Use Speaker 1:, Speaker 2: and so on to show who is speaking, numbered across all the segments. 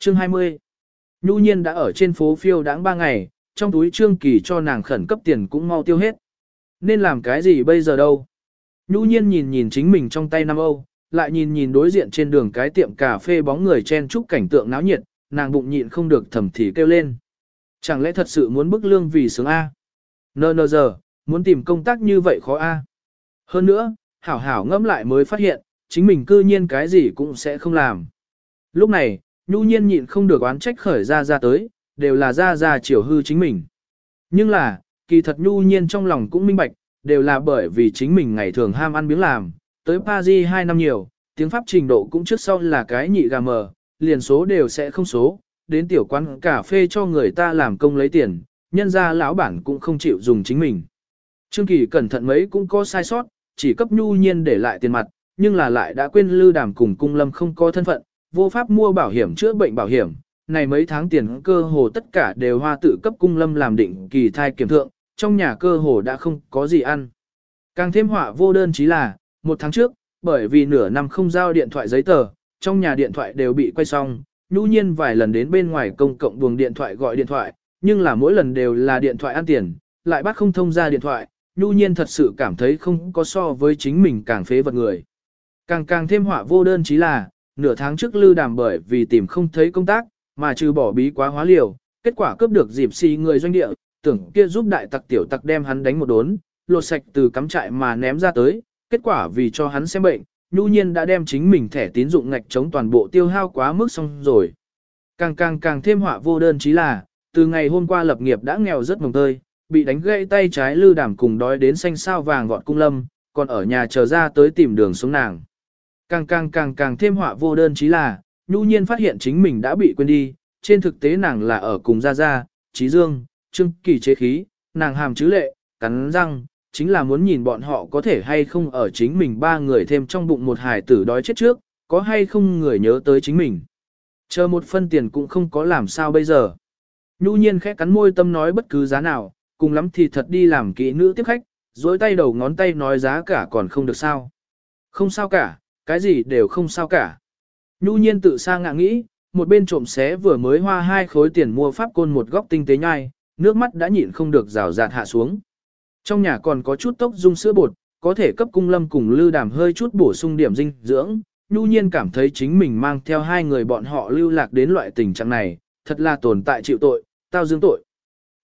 Speaker 1: Chương 20 Nhu nhiên đã ở trên phố phiêu đáng 3 ngày, trong túi trương kỳ cho nàng khẩn cấp tiền cũng mau tiêu hết. Nên làm cái gì bây giờ đâu? Nhu nhiên nhìn nhìn chính mình trong tay Nam Âu, lại nhìn nhìn đối diện trên đường cái tiệm cà phê bóng người chen chúc cảnh tượng náo nhiệt, nàng bụng nhịn không được thầm thì kêu lên. Chẳng lẽ thật sự muốn bức lương vì sướng A? Nơ nơ giờ, muốn tìm công tác như vậy khó A. Hơn nữa, hảo hảo ngẫm lại mới phát hiện, chính mình cư nhiên cái gì cũng sẽ không làm. Lúc này, nhu nhiên nhịn không được oán trách khởi ra ra tới, đều là ra ra chiều hư chính mình. Nhưng là, kỳ thật nhu nhiên trong lòng cũng minh bạch, đều là bởi vì chính mình ngày thường ham ăn miếng làm, tới Paris 2 năm nhiều, tiếng Pháp trình độ cũng trước sau là cái nhị gà mờ, liền số đều sẽ không số, đến tiểu quán cà phê cho người ta làm công lấy tiền, nhân ra lão bản cũng không chịu dùng chính mình. Trương Kỳ cẩn thận mấy cũng có sai sót, chỉ cấp nhu nhiên để lại tiền mặt, nhưng là lại đã quên lưu đàm cùng cung lâm không có thân phận, vô pháp mua bảo hiểm chữa bệnh bảo hiểm. Này mấy tháng tiền cơ hồ tất cả đều hoa tự cấp cung lâm làm định kỳ thai kiểm thượng, trong nhà cơ hồ đã không có gì ăn. Càng thêm họa vô đơn chí là, một tháng trước, bởi vì nửa năm không giao điện thoại giấy tờ, trong nhà điện thoại đều bị quay xong, nhu nhiên vài lần đến bên ngoài công cộng buồng điện thoại gọi điện thoại, nhưng là mỗi lần đều là điện thoại ăn tiền, lại bắt không thông ra điện thoại, nhu nhiên thật sự cảm thấy không có so với chính mình càng phế vật người. Càng càng thêm họa vô đơn chí là, nửa tháng trước lưu đàm bởi vì tìm không thấy công tác, mà trừ bỏ bí quá hóa liều, kết quả cướp được dịp xì người doanh địa, tưởng kia giúp đại tặc tiểu tặc đem hắn đánh một đốn, lột sạch từ cắm trại mà ném ra tới, kết quả vì cho hắn xem bệnh, nhu nhiên đã đem chính mình thẻ tín dụng ngạch chống toàn bộ tiêu hao quá mức xong rồi. Càng càng càng thêm họa vô đơn chí là, từ ngày hôm qua lập nghiệp đã nghèo rất mồng tơi, bị đánh gãy tay trái lư đảm cùng đói đến xanh sao vàng gọt cung lâm, còn ở nhà chờ ra tới tìm đường xuống nàng. Càng càng càng càng thêm họa vô đơn chí là, nhu nhiên phát hiện chính mình đã bị quên đi, trên thực tế nàng là ở cùng Gia Gia, Trí Dương, Trương Kỳ chế khí, nàng hàm chứ lệ, cắn răng, chính là muốn nhìn bọn họ có thể hay không ở chính mình ba người thêm trong bụng một hải tử đói chết trước, có hay không người nhớ tới chính mình. Chờ một phân tiền cũng không có làm sao bây giờ. Nhu nhiên khẽ cắn môi tâm nói bất cứ giá nào, cùng lắm thì thật đi làm kỹ nữ tiếp khách, dối tay đầu ngón tay nói giá cả còn không được sao. Không sao cả, cái gì đều không sao cả. Nhu nhiên tự sa ngạ nghĩ, một bên trộm xé vừa mới hoa hai khối tiền mua pháp côn một góc tinh tế nhai, nước mắt đã nhịn không được rào rạt hạ xuống. Trong nhà còn có chút tốc dung sữa bột, có thể cấp cung lâm cùng lưu đàm hơi chút bổ sung điểm dinh dưỡng. Nhu nhiên cảm thấy chính mình mang theo hai người bọn họ lưu lạc đến loại tình trạng này, thật là tồn tại chịu tội, tao dương tội.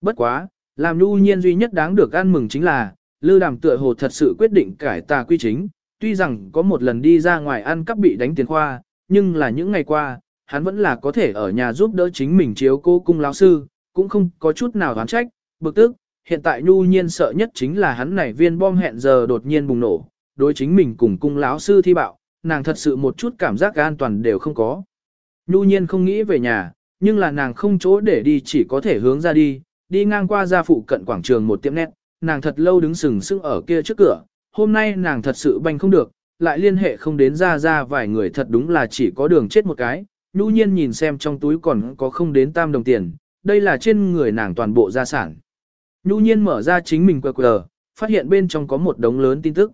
Speaker 1: Bất quá, làm nhu nhiên duy nhất đáng được ăn mừng chính là, lưu đàm tựa hồ thật sự quyết định cải tà quy chính, tuy rằng có một lần đi ra ngoài ăn cắp bị đánh tiền khoa, nhưng là những ngày qua, hắn vẫn là có thể ở nhà giúp đỡ chính mình chiếu cô cung lão sư, cũng không có chút nào đoán trách, bực tức, hiện tại nhu nhiên sợ nhất chính là hắn này viên bom hẹn giờ đột nhiên bùng nổ, đối chính mình cùng cung lão sư thi bạo, nàng thật sự một chút cảm giác an toàn đều không có. Nhu nhiên không nghĩ về nhà, nhưng là nàng không chỗ để đi chỉ có thể hướng ra đi, đi ngang qua ra phụ cận quảng trường một tiệm nét, nàng thật lâu đứng sừng sững ở kia trước cửa, hôm nay nàng thật sự banh không được, lại liên hệ không đến ra ra vài người thật đúng là chỉ có đường chết một cái, nhu nhiên nhìn xem trong túi còn có không đến tam đồng tiền, đây là trên người nàng toàn bộ gia sản. Nhu nhiên mở ra chính mình QR, phát hiện bên trong có một đống lớn tin tức.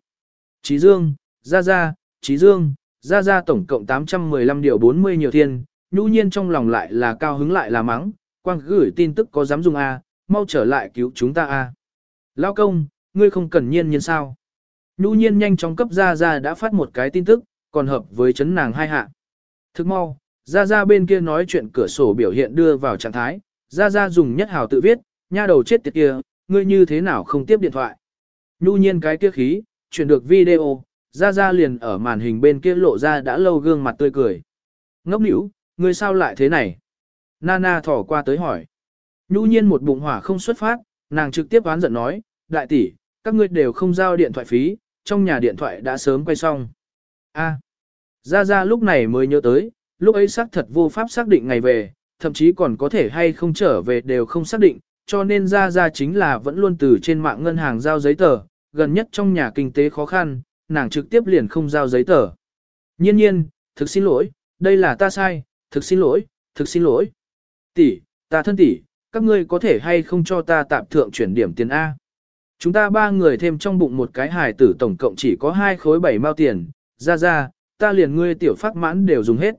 Speaker 1: Chí Dương, Gia Gia, Chí Dương, Gia Gia tổng cộng 815 điều 40 nhiều thiên, nhu nhiên trong lòng lại là cao hứng lại là mắng, quang gửi tin tức có dám dùng A, mau trở lại cứu chúng ta A. Lao công, ngươi không cần nhiên nhiên sao. Nhu nhiên nhanh chóng cấp Gia Gia đã phát một cái tin tức, còn hợp với chấn nàng hai hạ. Thức mau, Gia Gia bên kia nói chuyện cửa sổ biểu hiện đưa vào trạng thái, Gia Gia dùng nhất hào tự viết, nha đầu chết tiệt kia, ngươi như thế nào không tiếp điện thoại. Nhu nhiên cái kia khí, chuyển được video, Gia Gia liền ở màn hình bên kia lộ ra đã lâu gương mặt tươi cười. Ngốc nỉu, ngươi sao lại thế này? Nana thỏ qua tới hỏi. Nhu nhiên một bụng hỏa không xuất phát, nàng trực tiếp oán giận nói, đại tỷ, các ngươi đều không giao điện thoại phí, trong nhà điện thoại đã sớm quay xong. A. Gia Gia lúc này mới nhớ tới, lúc ấy xác thật vô pháp xác định ngày về, thậm chí còn có thể hay không trở về đều không xác định, cho nên Gia Gia chính là vẫn luôn từ trên mạng ngân hàng giao giấy tờ, gần nhất trong nhà kinh tế khó khăn, nàng trực tiếp liền không giao giấy tờ. Nhiên nhiên, thực xin lỗi, đây là ta sai, thực xin lỗi, thực xin lỗi. Tỷ, ta thân tỷ, các ngươi có thể hay không cho ta tạm thượng chuyển điểm tiền A. Chúng ta ba người thêm trong bụng một cái hài tử tổng cộng chỉ có hai khối bảy mao tiền, ra ra, ta liền ngươi tiểu phát mãn đều dùng hết.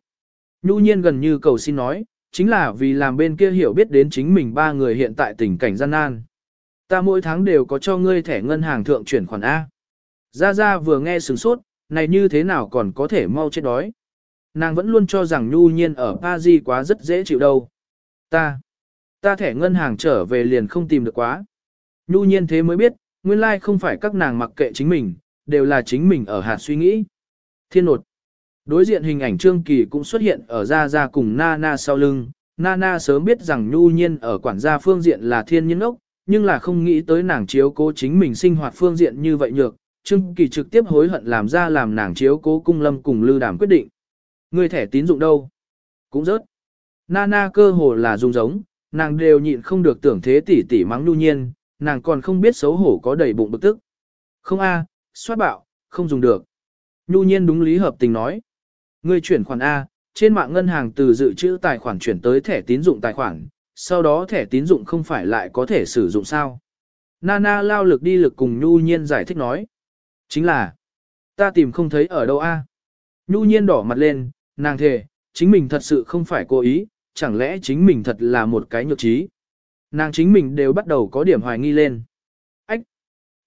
Speaker 1: Nhu nhiên gần như cầu xin nói, Chính là vì làm bên kia hiểu biết đến chính mình ba người hiện tại tình cảnh gian nan. Ta mỗi tháng đều có cho ngươi thẻ ngân hàng thượng chuyển khoản A. Gia Gia vừa nghe sừng sốt, này như thế nào còn có thể mau chết đói. Nàng vẫn luôn cho rằng nhu nhiên ở Paris quá rất dễ chịu đâu. Ta, ta thẻ ngân hàng trở về liền không tìm được quá. Nhu nhiên thế mới biết, nguyên lai không phải các nàng mặc kệ chính mình, đều là chính mình ở hạt suy nghĩ. Thiên nột. Đối diện hình ảnh Trương Kỳ cũng xuất hiện ở Gia Gia cùng Nana sau lưng. Nana sớm biết rằng Nhu Nhiên ở quản gia phương diện là thiên nhân ốc, nhưng là không nghĩ tới nàng chiếu cố chính mình sinh hoạt phương diện như vậy nhược. Trương Kỳ trực tiếp hối hận làm ra làm nàng chiếu cố cung lâm cùng lưu đàm quyết định. Người thẻ tín dụng đâu? Cũng rớt. Nana cơ hồ là dùng giống, nàng đều nhịn không được tưởng thế tỷ tỷ mắng Nhu Nhiên, nàng còn không biết xấu hổ có đầy bụng bực tức. Không a, à, soát bạo, không dùng được. Nhu Nhiên đúng lý hợp tình nói. Ngươi chuyển khoản A, trên mạng ngân hàng từ dự trữ tài khoản chuyển tới thẻ tín dụng tài khoản, sau đó thẻ tín dụng không phải lại có thể sử dụng sao. Nana lao lực đi lực cùng Nhu Nhiên giải thích nói. Chính là, ta tìm không thấy ở đâu A. Nhu Nhiên đỏ mặt lên, nàng thề, chính mình thật sự không phải cố ý, chẳng lẽ chính mình thật là một cái nhược trí. Nàng chính mình đều bắt đầu có điểm hoài nghi lên. Ách!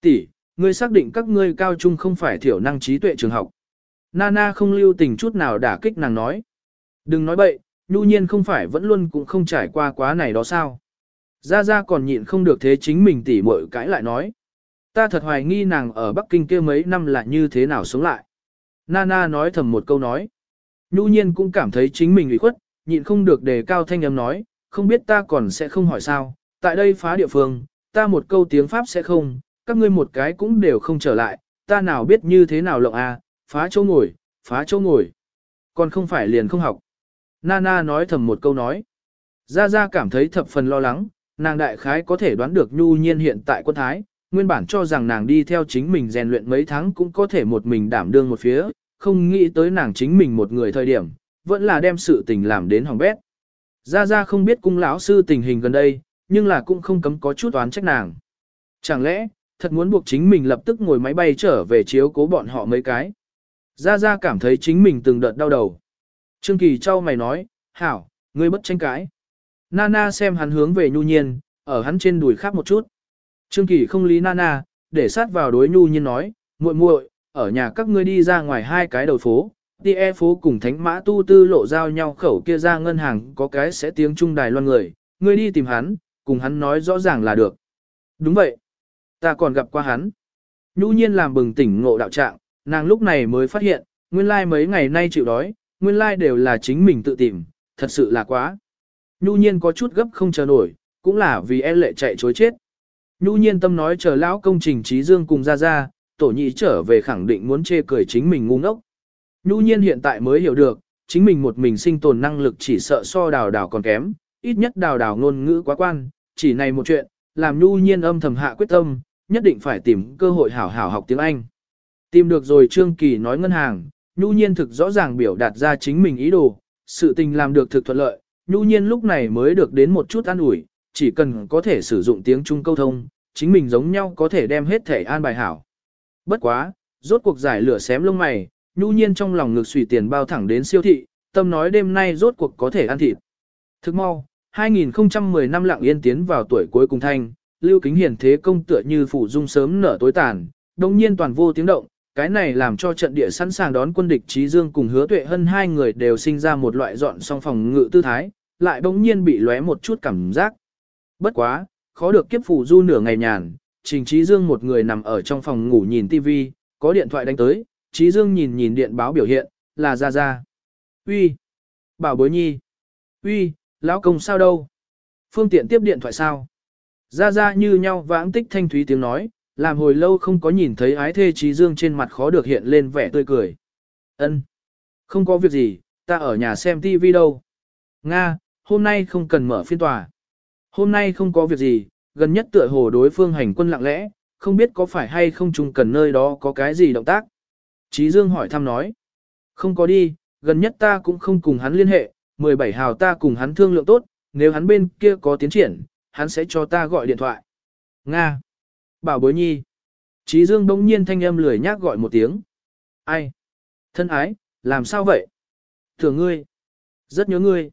Speaker 1: tỷ, ngươi xác định các ngươi cao trung không phải thiểu năng trí tuệ trường học. Nana không lưu tình chút nào đả kích nàng nói. Đừng nói bậy, nhu nhiên không phải vẫn luôn cũng không trải qua quá này đó sao. Gia Gia còn nhịn không được thế chính mình tỉ muội cãi lại nói. Ta thật hoài nghi nàng ở Bắc Kinh kia mấy năm là như thế nào sống lại. Nana nói thầm một câu nói. Nhu nhiên cũng cảm thấy chính mình ủy khuất, nhịn không được đề cao thanh âm nói, không biết ta còn sẽ không hỏi sao, tại đây phá địa phương, ta một câu tiếng Pháp sẽ không, các ngươi một cái cũng đều không trở lại, ta nào biết như thế nào lộng à, phá chỗ ngồi, phá chỗ ngồi. Còn không phải liền không học. Nana nói thầm một câu nói. Gia Gia cảm thấy thập phần lo lắng, nàng đại khái có thể đoán được nhu nhiên hiện tại quân thái, nguyên bản cho rằng nàng đi theo chính mình rèn luyện mấy tháng cũng có thể một mình đảm đương một phía, không nghĩ tới nàng chính mình một người thời điểm, vẫn là đem sự tình làm đến hỏng bét. Gia Gia không biết cung lão sư tình hình gần đây, nhưng là cũng không cấm có chút oán trách nàng. Chẳng lẽ, thật muốn buộc chính mình lập tức ngồi máy bay trở về chiếu cố bọn họ mấy cái. Gia Gia cảm thấy chính mình từng đợt đau đầu. Trương Kỳ trao mày nói, hảo, ngươi bất tranh cãi. Nana xem hắn hướng về nhu nhiên, ở hắn trên đùi khác một chút. Trương Kỳ không lý Nana, để sát vào đối nhu nhiên nói, muội muội, ở nhà các ngươi đi ra ngoài hai cái đầu phố, đi e phố cùng thánh mã tu tư lộ giao nhau khẩu kia ra ngân hàng có cái sẽ tiếng trung đài loan người, ngươi đi tìm hắn, cùng hắn nói rõ ràng là được. Đúng vậy. Ta còn gặp qua hắn. Nhu nhiên làm bừng tỉnh ngộ đạo trạng, nàng lúc này mới phát hiện, nguyên lai like mấy ngày nay chịu đói, nguyên lai like đều là chính mình tự tìm, thật sự là quá. Nhu nhiên có chút gấp không chờ nổi, cũng là vì e lệ chạy chối chết. Nhu nhiên tâm nói chờ lão công trình trí dương cùng ra ra, tổ nhị trở về khẳng định muốn chê cười chính mình ngu ngốc. Nhu nhiên hiện tại mới hiểu được, chính mình một mình sinh tồn năng lực chỉ sợ so đào đào còn kém, ít nhất đào đào ngôn ngữ quá quan, chỉ này một chuyện, làm nhu nhiên âm thầm hạ quyết tâm, nhất định phải tìm cơ hội hảo hảo học tiếng Anh. Tìm được rồi Trương Kỳ nói ngân hàng, nhu nhiên thực rõ ràng biểu đạt ra chính mình ý đồ, sự tình làm được thực thuận lợi, nhu nhiên lúc này mới được đến một chút an ủi, chỉ cần có thể sử dụng tiếng Trung câu thông, chính mình giống nhau có thể đem hết thể an bài hảo. Bất quá, rốt cuộc giải lửa xém lông mày, nhu nhiên trong lòng ngực xùy tiền bao thẳng đến siêu thị, tâm nói đêm nay rốt cuộc có thể ăn thịt. Thức mau, 2010 năm lặng yên tiến vào tuổi cuối cùng thanh, lưu kính hiền thế công tựa như phủ dung sớm nở tối tàn, đồng nhiên toàn vô tiếng động, cái này làm cho trận địa sẵn sàng đón quân địch Trí Dương cùng hứa tuệ hơn hai người đều sinh ra một loại dọn song phòng ngự tư thái, lại bỗng nhiên bị lóe một chút cảm giác. Bất quá, khó được kiếp phủ du nửa ngày nhàn, Trình Trí Dương một người nằm ở trong phòng ngủ nhìn TV, có điện thoại đánh tới, Trí Dương nhìn nhìn điện báo biểu hiện, là ra ra. Uy, Bảo bối nhi. Uy, lão công sao đâu? Phương tiện tiếp điện thoại sao? Ra ra như nhau vãng tích thanh thúy tiếng nói, làm hồi lâu không có nhìn thấy ái thê trí dương trên mặt khó được hiện lên vẻ tươi cười. Ân, Không có việc gì, ta ở nhà xem TV đâu. Nga, hôm nay không cần mở phiên tòa. Hôm nay không có việc gì, gần nhất tựa hồ đối phương hành quân lặng lẽ, không biết có phải hay không chung cần nơi đó có cái gì động tác. Trí Dương hỏi thăm nói. Không có đi, gần nhất ta cũng không cùng hắn liên hệ, 17 hào ta cùng hắn thương lượng tốt, nếu hắn bên kia có tiến triển, hắn sẽ cho ta gọi điện thoại. Nga. Bảo bối nhi. Trí Dương bỗng nhiên thanh âm lười nhác gọi một tiếng. Ai? Thân ái, làm sao vậy? Thường ngươi. Rất nhớ ngươi.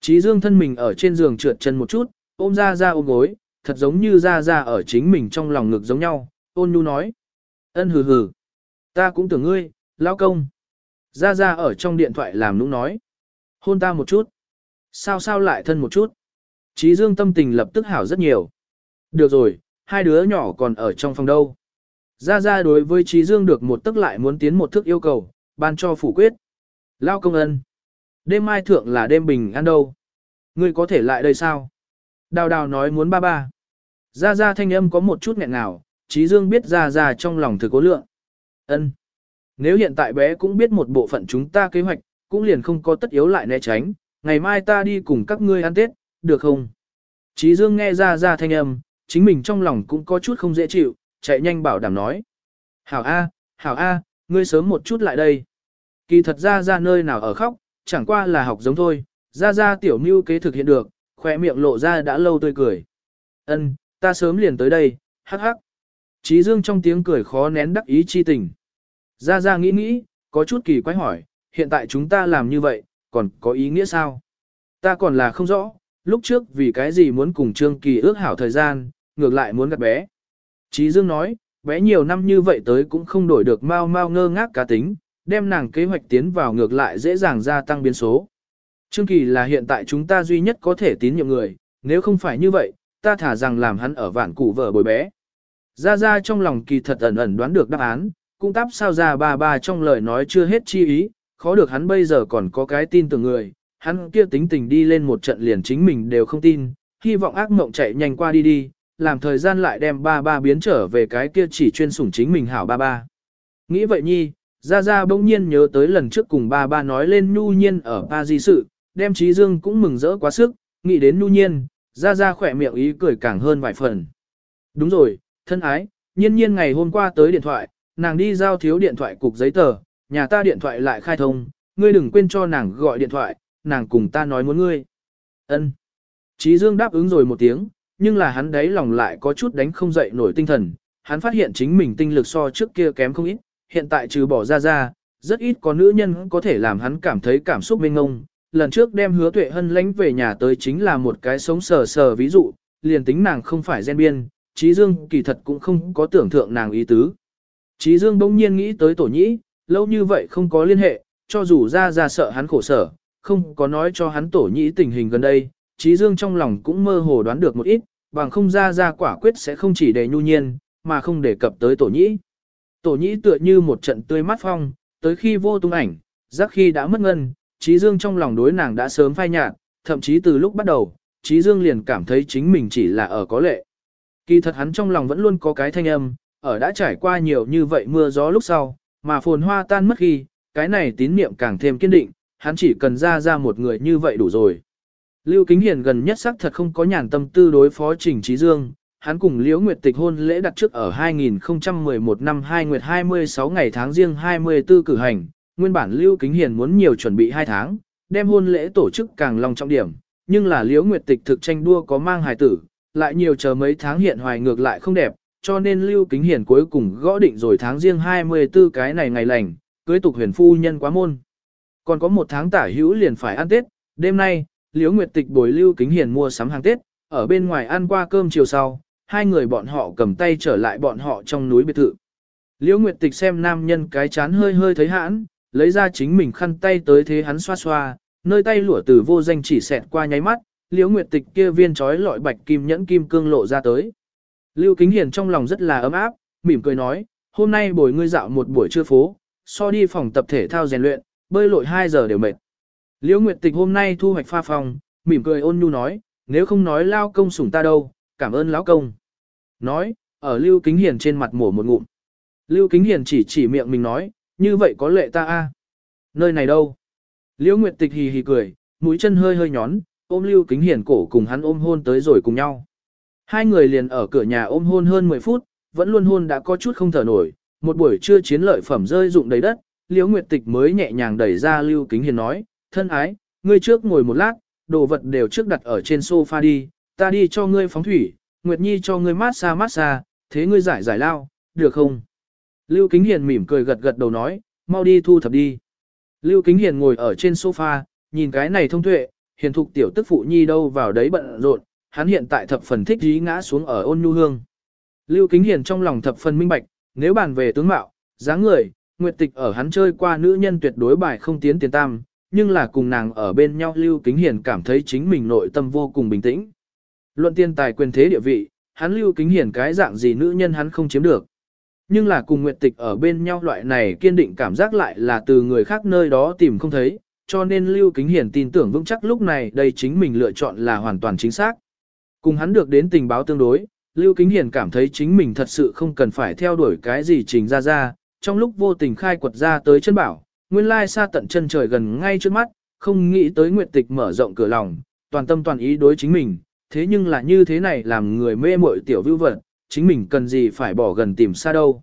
Speaker 1: Trí Dương thân mình ở trên giường trượt chân một chút, ôm ra ra ôm gối, thật giống như ra ra ở chính mình trong lòng ngực giống nhau, ôn nhu nói. Ân hừ hừ. Ta cũng tưởng ngươi, lão công. Ra ra ở trong điện thoại làm nũng nói. Hôn ta một chút. Sao sao lại thân một chút. Trí Dương tâm tình lập tức hảo rất nhiều. Được rồi, hai đứa nhỏ còn ở trong phòng đâu. Ra ra đối với Trí Dương được một tức lại muốn tiến một thức yêu cầu, ban cho phủ quyết. Lao công ân. Đêm mai thượng là đêm bình ăn đâu. Ngươi có thể lại đây sao? Đào đào nói muốn ba ba. Ra ra thanh âm có một chút nghẹn ngào, Trí Dương biết ra ra trong lòng thực cố lượng ân Nếu hiện tại bé cũng biết một bộ phận chúng ta kế hoạch, cũng liền không có tất yếu lại né tránh, ngày mai ta đi cùng các ngươi ăn Tết, được không? Chí Dương nghe ra ra thanh âm, chính mình trong lòng cũng có chút không dễ chịu, chạy nhanh bảo đảm nói. Hảo A, Hảo A, ngươi sớm một chút lại đây. Kỳ thật ra ra nơi nào ở khóc, chẳng qua là học giống thôi, ra ra tiểu mưu kế thực hiện được, khỏe miệng lộ ra đã lâu tươi cười. Ân, ta sớm liền tới đây, hắc hắc. Trí Dương trong tiếng cười khó nén đắc ý chi tình. Ra ra nghĩ nghĩ, có chút kỳ quái hỏi, hiện tại chúng ta làm như vậy, còn có ý nghĩa sao? Ta còn là không rõ, lúc trước vì cái gì muốn cùng Trương Kỳ ước hảo thời gian, ngược lại muốn gặp bé. Trí Dương nói, bé nhiều năm như vậy tới cũng không đổi được mau mau ngơ ngác cá tính, đem nàng kế hoạch tiến vào ngược lại dễ dàng gia tăng biến số. Trương Kỳ là hiện tại chúng ta duy nhất có thể tín nhiệm người, nếu không phải như vậy, ta thả rằng làm hắn ở vạn củ vợ bồi bé. Ra ra trong lòng kỳ thật ẩn ẩn đoán được đáp án, cũng táp sao ra ba ba trong lời nói chưa hết chi ý, khó được hắn bây giờ còn có cái tin tưởng người, hắn kia tính tình đi lên một trận liền chính mình đều không tin, hy vọng ác mộng chạy nhanh qua đi đi, làm thời gian lại đem ba ba biến trở về cái kia chỉ chuyên sủng chính mình hảo ba ba. Nghĩ vậy nhi, Gia Gia bỗng nhiên nhớ tới lần trước cùng ba ba nói lên nhu nhiên ở ba di sự, đem trí dương cũng mừng rỡ quá sức, nghĩ đến nhu nhiên, Gia Gia khỏe miệng ý cười càng hơn vài phần. Đúng rồi, thân ái, nhiên nhiên ngày hôm qua tới điện thoại, nàng đi giao thiếu điện thoại cục giấy tờ, nhà ta điện thoại lại khai thông, ngươi đừng quên cho nàng gọi điện thoại, nàng cùng ta nói muốn ngươi. Ân. Chí Dương đáp ứng rồi một tiếng, nhưng là hắn đấy lòng lại có chút đánh không dậy nổi tinh thần, hắn phát hiện chính mình tinh lực so trước kia kém không ít, hiện tại trừ bỏ ra ra, rất ít có nữ nhân có thể làm hắn cảm thấy cảm xúc mênh ngông. Lần trước đem hứa tuệ hân lánh về nhà tới chính là một cái sống sờ sờ ví dụ, liền tính nàng không phải gen biên, Trí Dương kỳ thật cũng không có tưởng thượng nàng ý tứ. Trí Dương bỗng nhiên nghĩ tới tổ nhĩ, lâu như vậy không có liên hệ, cho dù ra ra sợ hắn khổ sở, không có nói cho hắn tổ nhĩ tình hình gần đây, Trí Dương trong lòng cũng mơ hồ đoán được một ít, bằng không ra ra quả quyết sẽ không chỉ để nhu nhiên, mà không đề cập tới tổ nhĩ. Tổ nhĩ tựa như một trận tươi mắt phong, tới khi vô tung ảnh, giác khi đã mất ngân, Trí Dương trong lòng đối nàng đã sớm phai nhạt, thậm chí từ lúc bắt đầu, Trí Dương liền cảm thấy chính mình chỉ là ở có lệ. Kỳ thật hắn trong lòng vẫn luôn có cái thanh âm, ở đã trải qua nhiều như vậy mưa gió lúc sau, mà phồn hoa tan mất khi, cái này tín niệm càng thêm kiên định, hắn chỉ cần ra ra một người như vậy đủ rồi. Lưu Kính Hiền gần nhất xác thật không có nhàn tâm tư đối phó Trình Trí Dương, hắn cùng Liễu Nguyệt Tịch hôn lễ đặt trước ở 2011 năm 2 Nguyệt 26 ngày tháng riêng 24 cử hành, nguyên bản Lưu Kính Hiền muốn nhiều chuẩn bị 2 tháng, đem hôn lễ tổ chức càng long trọng điểm, nhưng là Liễu Nguyệt Tịch thực tranh đua có mang hài tử, lại nhiều chờ mấy tháng hiện hoài ngược lại không đẹp, cho nên Lưu Kính Hiền cuối cùng gõ định rồi tháng riêng 24 cái này ngày lành, cưới tục huyền phu nhân quá môn. Còn có một tháng tả hữu liền phải ăn Tết, đêm nay, Liễu Nguyệt Tịch bồi Lưu Kính Hiền mua sắm hàng Tết, ở bên ngoài ăn qua cơm chiều sau, hai người bọn họ cầm tay trở lại bọn họ trong núi biệt thự. Liễu Nguyệt Tịch xem nam nhân cái chán hơi hơi thấy hãn, lấy ra chính mình khăn tay tới thế hắn xoa xoa, nơi tay lụa từ vô danh chỉ xẹt qua nháy mắt, Liễu Nguyệt Tịch kia viên trói lọi bạch kim nhẫn kim cương lộ ra tới. Lưu Kính Hiền trong lòng rất là ấm áp, mỉm cười nói, hôm nay bồi ngươi dạo một buổi trưa phố, so đi phòng tập thể thao rèn luyện, bơi lội 2 giờ đều mệt. Liễu Nguyệt Tịch hôm nay thu hoạch pha phòng, mỉm cười ôn nhu nói, nếu không nói lao công sủng ta đâu, cảm ơn lão công. Nói, ở Lưu Kính Hiền trên mặt mổ một ngụm. Lưu Kính Hiền chỉ chỉ miệng mình nói, như vậy có lệ ta a. Nơi này đâu? Liễu Nguyệt Tịch hì hì cười, mũi chân hơi hơi nhón, ôm Lưu Kính Hiền cổ cùng hắn ôm hôn tới rồi cùng nhau. Hai người liền ở cửa nhà ôm hôn hơn 10 phút, vẫn luôn hôn đã có chút không thở nổi, một buổi trưa chiến lợi phẩm rơi rụng đầy đất, Liễu Nguyệt Tịch mới nhẹ nhàng đẩy ra Lưu Kính Hiền nói, thân ái, ngươi trước ngồi một lát, đồ vật đều trước đặt ở trên sofa đi, ta đi cho ngươi phóng thủy, Nguyệt Nhi cho ngươi mát xa mát xa, thế ngươi giải giải lao, được không? Lưu Kính Hiền mỉm cười gật gật đầu nói, mau đi thu thập đi. Lưu Kính Hiền ngồi ở trên sofa, nhìn cái này thông tuệ, hiền thục tiểu tức phụ nhi đâu vào đấy bận rộn, hắn hiện tại thập phần thích dí ngã xuống ở ôn nhu hương. Lưu Kính Hiền trong lòng thập phần minh bạch, nếu bàn về tướng mạo, dáng người, nguyệt tịch ở hắn chơi qua nữ nhân tuyệt đối bài không tiến tiền tam, nhưng là cùng nàng ở bên nhau Lưu Kính Hiền cảm thấy chính mình nội tâm vô cùng bình tĩnh. Luận tiên tài quyền thế địa vị, hắn Lưu Kính Hiền cái dạng gì nữ nhân hắn không chiếm được. Nhưng là cùng Nguyệt Tịch ở bên nhau loại này kiên định cảm giác lại là từ người khác nơi đó tìm không thấy, cho nên Lưu Kính Hiền tin tưởng vững chắc lúc này đây chính mình lựa chọn là hoàn toàn chính xác. Cùng hắn được đến tình báo tương đối, Lưu Kính Hiền cảm thấy chính mình thật sự không cần phải theo đuổi cái gì trình ra ra, trong lúc vô tình khai quật ra tới chân bảo, nguyên lai xa tận chân trời gần ngay trước mắt, không nghĩ tới Nguyệt Tịch mở rộng cửa lòng, toàn tâm toàn ý đối chính mình, thế nhưng là như thế này làm người mê muội tiểu vưu vật, chính mình cần gì phải bỏ gần tìm xa đâu.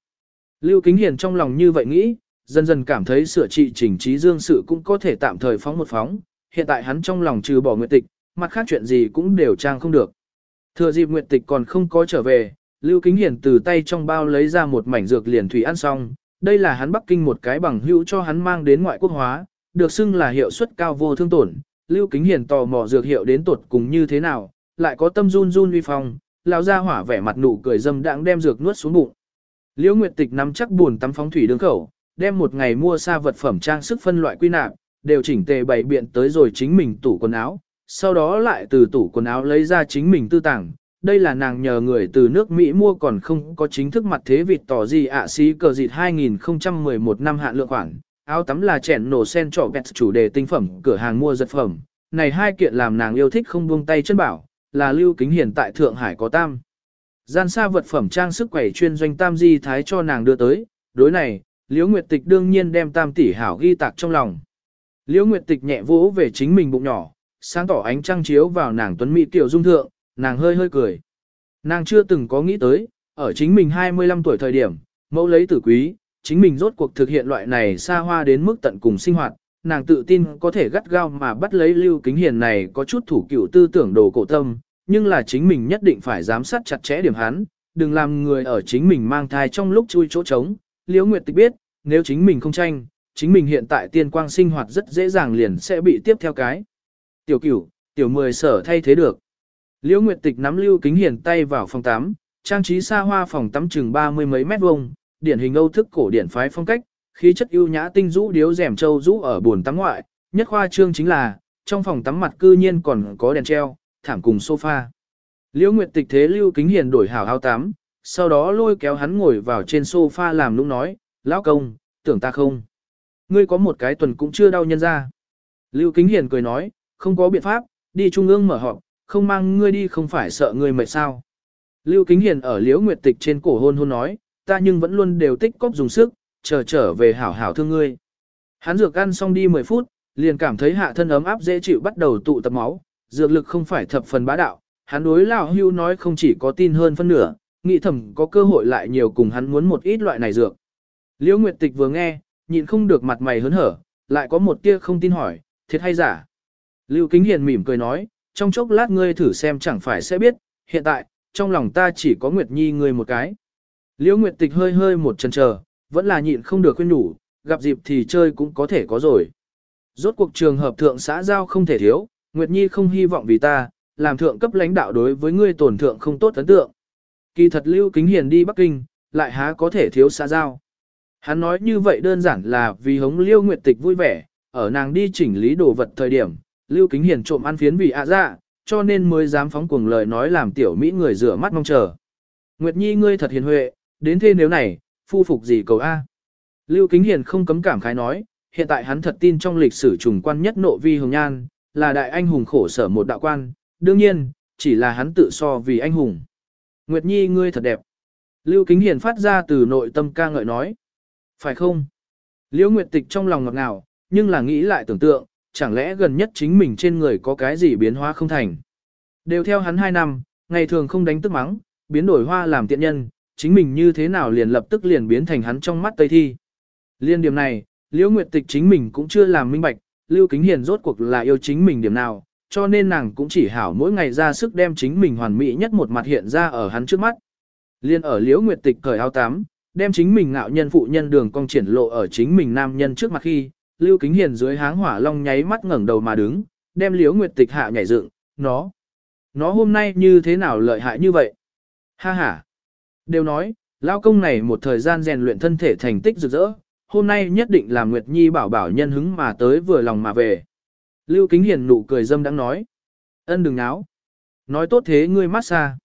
Speaker 1: Lưu Kính Hiền trong lòng như vậy nghĩ, dần dần cảm thấy sửa trị chỉnh trí dương sự cũng có thể tạm thời phóng một phóng, hiện tại hắn trong lòng trừ bỏ nguyệt tịch, mặt khác chuyện gì cũng đều trang không được. Thừa dịp nguyệt tịch còn không có trở về, Lưu Kính Hiền từ tay trong bao lấy ra một mảnh dược liền thủy ăn xong, đây là hắn Bắc Kinh một cái bằng hữu cho hắn mang đến ngoại quốc hóa, được xưng là hiệu suất cao vô thương tổn. Lưu Kính Hiền tò mò dược hiệu đến tột cùng như thế nào, lại có tâm run run uy phong, lão ra hỏa vẻ mặt nụ cười dâm đãng đem dược nuốt xuống bụng. Liễu Nguyệt Tịch nắm chắc buồn tắm phóng thủy đường khẩu, đem một ngày mua xa vật phẩm trang sức phân loại quy nạp, đều chỉnh tề bày biện tới rồi chính mình tủ quần áo, sau đó lại từ tủ quần áo lấy ra chính mình tư tàng. Đây là nàng nhờ người từ nước Mỹ mua còn không có chính thức mặt thế vịt tỏ gì ạ xí cờ dịt 2011 năm hạn lượng khoản. Áo tắm là chèn nổ sen trọ vẹt chủ đề tinh phẩm cửa hàng mua giật phẩm. Này hai kiện làm nàng yêu thích không buông tay chân bảo, là lưu kính hiển tại Thượng Hải có tam. Gian xa vật phẩm trang sức quẩy chuyên doanh tam di thái cho nàng đưa tới, đối này, Liễu Nguyệt Tịch đương nhiên đem tam tỷ hảo ghi tạc trong lòng. Liễu Nguyệt Tịch nhẹ vỗ về chính mình bụng nhỏ, sáng tỏ ánh trăng chiếu vào nàng tuấn mỹ tiểu dung thượng, nàng hơi hơi cười. Nàng chưa từng có nghĩ tới, ở chính mình 25 tuổi thời điểm, mẫu lấy tử quý, chính mình rốt cuộc thực hiện loại này xa hoa đến mức tận cùng sinh hoạt, nàng tự tin có thể gắt gao mà bắt lấy lưu kính hiền này có chút thủ cựu tư tưởng đồ cổ tâm, nhưng là chính mình nhất định phải giám sát chặt chẽ điểm hắn, đừng làm người ở chính mình mang thai trong lúc chui chỗ trống. Liễu Nguyệt Tịch biết, nếu chính mình không tranh, chính mình hiện tại tiên quang sinh hoạt rất dễ dàng liền sẽ bị tiếp theo cái. Tiểu cửu, tiểu mười sở thay thế được. Liễu Nguyệt Tịch nắm Lưu Kính Hiền tay vào phòng tắm, trang trí xa hoa phòng tắm chừng ba mươi mấy mét vuông, điển hình Âu thức cổ điển phái phong cách, khí chất ưu nhã tinh rũ điếu rèm châu rũ ở buồn tắm ngoại, nhất khoa trương chính là, trong phòng tắm mặt cư nhiên còn có đèn treo, thảm cùng sofa. Liễu Nguyệt Tịch thế Lưu Kính Hiền đổi hảo áo tắm, sau đó lôi kéo hắn ngồi vào trên sofa làm lúc nói, lão công, tưởng ta không. Ngươi có một cái tuần cũng chưa đau nhân ra. Lưu Kính Hiền cười nói, không có biện pháp, đi trung ương mở họp, không mang ngươi đi không phải sợ ngươi mệt sao. Lưu Kính Hiền ở Liễu Nguyệt Tịch trên cổ hôn hôn nói, ta nhưng vẫn luôn đều tích cóp dùng sức, chờ trở về hảo hảo thương ngươi. Hắn dược ăn xong đi 10 phút, liền cảm thấy hạ thân ấm áp dễ chịu bắt đầu tụ tập máu, dược lực không phải thập phần bá đạo, hắn đối lão hưu nói không chỉ có tin hơn phân nửa, nghĩ thầm có cơ hội lại nhiều cùng hắn muốn một ít loại này dược. Liễu Nguyệt Tịch vừa nghe, nhịn không được mặt mày hớn hở, lại có một tia không tin hỏi, thiệt hay giả. Lưu Kính Hiền mỉm cười nói, trong chốc lát ngươi thử xem chẳng phải sẽ biết, hiện tại, trong lòng ta chỉ có Nguyệt Nhi ngươi một cái. Liễu Nguyệt Tịch hơi hơi một chân chờ, vẫn là nhịn không được khuyên nhủ, gặp dịp thì chơi cũng có thể có rồi. Rốt cuộc trường hợp thượng xã giao không thể thiếu, Nguyệt Nhi không hy vọng vì ta, làm thượng cấp lãnh đạo đối với ngươi tổn thượng không tốt ấn tượng. Kỳ thật Lưu Kính Hiền đi Bắc Kinh, lại há có thể thiếu xã giao. Hắn nói như vậy đơn giản là vì hống Liêu Nguyệt Tịch vui vẻ, ở nàng đi chỉnh lý đồ vật thời điểm, Lưu Kính Hiền trộm ăn phiến vì ạ dạ, cho nên mới dám phóng cuồng lời nói làm tiểu Mỹ người rửa mắt mong chờ. Nguyệt Nhi ngươi thật hiền huệ, đến thế nếu này, phu phục gì cầu A. Lưu Kính Hiền không cấm cảm khái nói, hiện tại hắn thật tin trong lịch sử trùng quan nhất nộ vi hồng nhan, là đại anh hùng khổ sở một đạo quan, đương nhiên, chỉ là hắn tự so vì anh hùng. Nguyệt Nhi ngươi thật đẹp. Lưu Kính Hiền phát ra từ nội tâm ca ngợi nói. Phải không? Liễu Nguyệt Tịch trong lòng ngọt ngào, nhưng là nghĩ lại tưởng tượng, chẳng lẽ gần nhất chính mình trên người có cái gì biến hóa không thành. Đều theo hắn 2 năm, ngày thường không đánh tức mắng, biến đổi hoa làm tiện nhân, chính mình như thế nào liền lập tức liền biến thành hắn trong mắt Tây Thi. Liên điểm này, Liễu Nguyệt Tịch chính mình cũng chưa làm minh bạch, Lưu Kính Hiền rốt cuộc là yêu chính mình điểm nào, cho nên nàng cũng chỉ hảo mỗi ngày ra sức đem chính mình hoàn mỹ nhất một mặt hiện ra ở hắn trước mắt. Liên ở Liễu Nguyệt Tịch cởi áo tám, đem chính mình ngạo nhân phụ nhân đường cong triển lộ ở chính mình nam nhân trước mặt khi, Lưu Kính Hiền dưới háng hỏa long nháy mắt ngẩng đầu mà đứng, đem Liễu Nguyệt Tịch hạ nhảy dựng, nó, nó hôm nay như thế nào lợi hại như vậy? Ha ha. Đều nói, lao công này một thời gian rèn luyện thân thể thành tích rực rỡ, hôm nay nhất định là Nguyệt Nhi bảo bảo nhân hứng mà tới vừa lòng mà về. Lưu Kính Hiền nụ cười dâm đang nói. Ân đừng náo. Nói tốt thế ngươi mát xa.